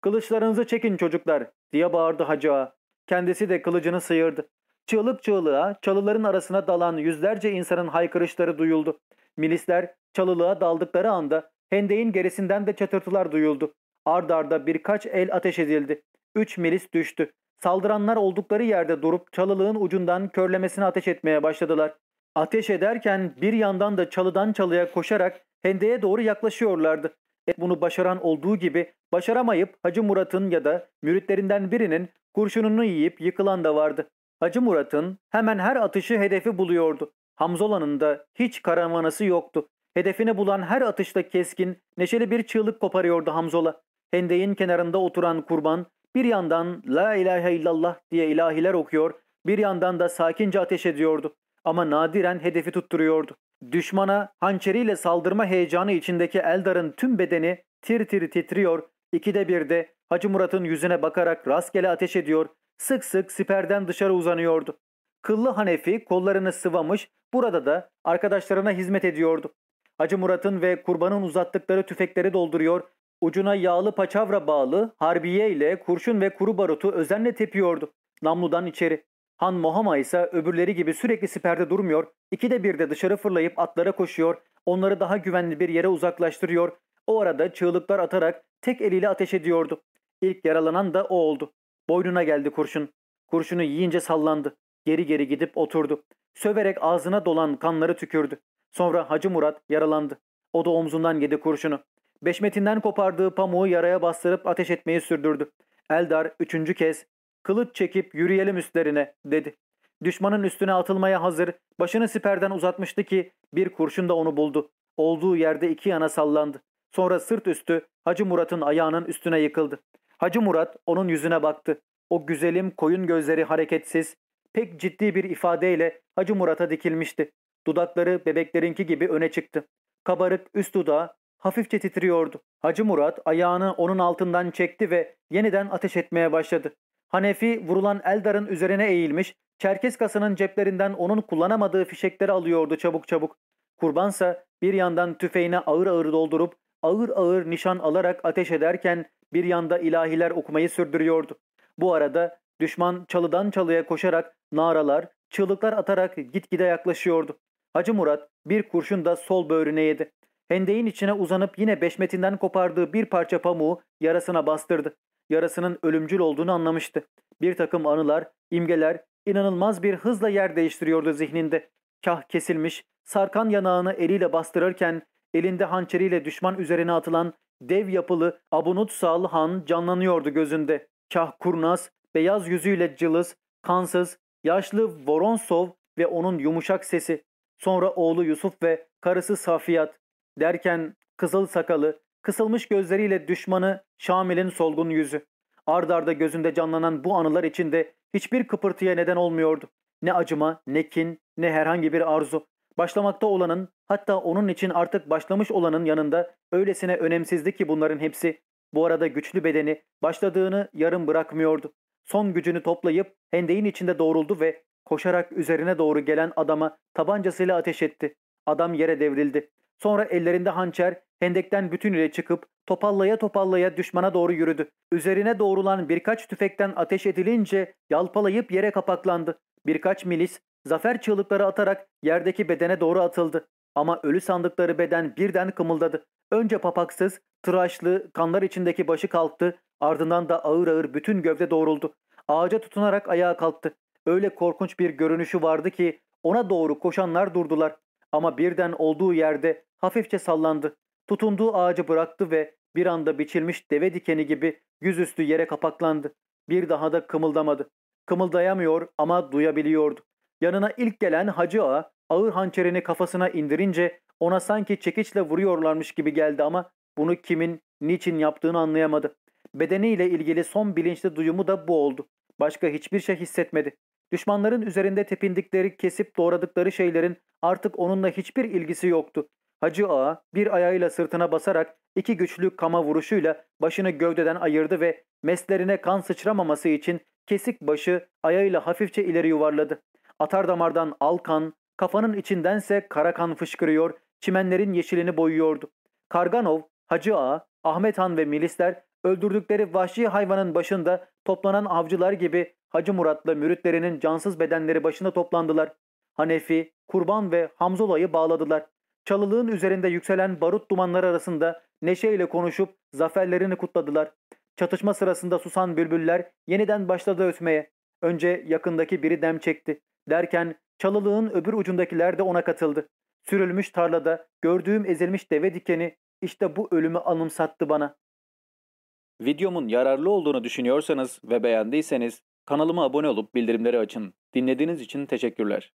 A: ''Kılıçlarınızı çekin çocuklar'' diye bağırdı Hacı Ağa. Kendisi de kılıcını sıyırdı. Çığlık çığlığa çalıların arasına dalan yüzlerce insanın haykırışları duyuldu. Milisler çalılığa daldıkları anda hendeğin gerisinden de çatırtılar duyuldu. Ard arda birkaç el ateş edildi. Üç milis düştü. Saldıranlar oldukları yerde durup çalılığın ucundan körlemesine ateş etmeye başladılar. Ateş ederken bir yandan da çalıdan çalıya koşarak hendeğe doğru yaklaşıyorlardı. E bunu başaran olduğu gibi başaramayıp Hacı Murat'ın ya da müritlerinden birinin kurşununu yiyip yıkılan da vardı. Hacı Murat'ın hemen her atışı hedefi buluyordu. Hamzola'nın da hiç karamanası yoktu. Hedefini bulan her atışta keskin, neşeli bir çığlık koparıyordu Hamzola. Hendeğin kenarında oturan kurban bir yandan La ilahe illallah diye ilahiler okuyor, bir yandan da sakince ateş ediyordu. Ama nadiren hedefi tutturuyordu. Düşmana hançeriyle saldırma heyecanı içindeki Eldar'ın tüm bedeni tir tir titriyor, ikide bir de Hacı Murat'ın yüzüne bakarak rastgele ateş ediyor, sık sık siperden dışarı uzanıyordu. Kıllı Hanefi kollarını sıvamış, burada da arkadaşlarına hizmet ediyordu. Hacı Murat'ın ve kurbanın uzattıkları tüfekleri dolduruyor, ucuna yağlı paçavra bağlı harbiye ile kurşun ve kuru barutu özenle tepiyordu. Namludan içeri. Han Mohama ise öbürleri gibi sürekli siperde durmuyor, ikide bir de dışarı fırlayıp atlara koşuyor, onları daha güvenli bir yere uzaklaştırıyor, o arada çığlıklar atarak tek eliyle ateş ediyordu. İlk yaralanan da o oldu. Boynuna geldi kurşun. Kurşunu yiyince sallandı. Geri geri gidip oturdu. Söverek ağzına dolan kanları tükürdü. Sonra Hacı Murat yaralandı. O da omzundan yedi kurşunu. Beşmetinden kopardığı pamuğu yaraya bastırıp ateş etmeyi sürdürdü. Eldar üçüncü kez kılıç çekip yürüyelim üstlerine dedi. Düşmanın üstüne atılmaya hazır başını siperden uzatmıştı ki bir kurşun da onu buldu. Olduğu yerde iki yana sallandı. Sonra sırt üstü Hacı Murat'ın ayağının üstüne yıkıldı. Hacı Murat onun yüzüne baktı. O güzelim koyun gözleri hareketsiz, pek ciddi bir ifadeyle Hacı Murat'a dikilmişti. Dudakları bebeklerinki gibi öne çıktı. Kabarık üst dudağı hafifçe titriyordu. Hacı Murat ayağını onun altından çekti ve yeniden ateş etmeye başladı. Hanefi vurulan Eldar'ın üzerine eğilmiş, Çerkes kasının ceplerinden onun kullanamadığı fişekleri alıyordu çabuk çabuk. Kurbansa bir yandan tüfeğine ağır ağır doldurup ağır ağır nişan alarak ateş ederken bir yanda ilahiler okumayı sürdürüyordu. Bu arada düşman çalıdan çalıya koşarak naralar, çığlıklar atarak gitgide yaklaşıyordu. Hacı Murat bir kurşun da sol böğrüne yedi. Hendeğin içine uzanıp yine beşmetinden kopardığı bir parça pamuğu yarasına bastırdı. Yarasının ölümcül olduğunu anlamıştı. Bir takım anılar, imgeler inanılmaz bir hızla yer değiştiriyordu zihninde. Kah kesilmiş, sarkan yanağını eliyle bastırırken elinde hançeriyle düşman üzerine atılan dev yapılı Abunutsal Han canlanıyordu gözünde. Kah kurnaz, beyaz yüzüyle cılız, kansız, yaşlı Voronsov ve onun yumuşak sesi. Sonra oğlu Yusuf ve karısı Safiyat. Derken kızıl sakalı, kısılmış gözleriyle düşmanı Şamil'in solgun yüzü. Ard arda gözünde canlanan bu anılar içinde hiçbir kıpırtıya neden olmuyordu. Ne acıma, ne kin, ne herhangi bir arzu. Başlamakta olanın, hatta onun için artık başlamış olanın yanında öylesine önemsizdi ki bunların hepsi. Bu arada güçlü bedeni başladığını yarım bırakmıyordu. Son gücünü toplayıp hendeğin içinde doğruldu ve koşarak üzerine doğru gelen adama tabancasıyla ateş etti. Adam yere devrildi. Sonra ellerinde hançer hendekten bütünüyle çıkıp topallaya topallaya düşmana doğru yürüdü. Üzerine doğrulan birkaç tüfekten ateş edilince yalpalayıp yere kapaklandı. Birkaç milis zafer çığlıkları atarak yerdeki bedene doğru atıldı. Ama ölü sandıkları beden birden kımıldadı. Önce papaksız, tıraşlı, kanlar içindeki başı kalktı, ardından da ağır ağır bütün gövde doğruldu. Ağaca tutunarak ayağa kalktı. Öyle korkunç bir görünüşü vardı ki ona doğru koşanlar durdular. Ama birden olduğu yerde hafifçe sallandı. Tutunduğu ağacı bıraktı ve bir anda biçilmiş deve dikeni gibi yüzüstü yere kapaklandı. Bir daha da kımıldamadı. Kımıldayamıyor ama duyabiliyordu. Yanına ilk gelen Hacı Ağa ağır hançerini kafasına indirince ona sanki çekiçle vuruyorlarmış gibi geldi ama bunu kimin, niçin yaptığını anlayamadı. Bedeniyle ilgili son bilinçli duyumu da bu oldu. Başka hiçbir şey hissetmedi. Düşmanların üzerinde tepindikleri, kesip doğradıkları şeylerin artık onunla hiçbir ilgisi yoktu. Hacı Ağa bir ayağıyla sırtına basarak iki güçlü kama vuruşuyla başını gövdeden ayırdı ve meslerine kan sıçramaması için kesik başı ayağıyla hafifçe ileri yuvarladı. Atar damardan al kan, kafanın içindense kara kan fışkırıyor, çimenlerin yeşilini boyuyordu. Karganov, Hacı Ağa, Ahmet Han ve milisler öldürdükleri vahşi hayvanın başında toplanan avcılar gibi Hacı Murat'la müritlerinin cansız bedenleri başına toplandılar. Hanefi, Kurban ve Hamzola'yı bağladılar. Çalılığın üzerinde yükselen barut dumanları arasında neşeyle konuşup zaferlerini kutladılar. Çatışma sırasında susan bülbüller yeniden başladı ötmeye. Önce yakındaki biri dem çekti. Derken çalılığın öbür ucundakiler de ona katıldı. Sürülmüş tarlada gördüğüm ezilmiş deve dikeni işte bu ölümü anımsattı bana. Videomun yararlı olduğunu düşünüyorsanız ve beğendiyseniz kanalıma abone olup bildirimleri açın. Dinlediğiniz için teşekkürler.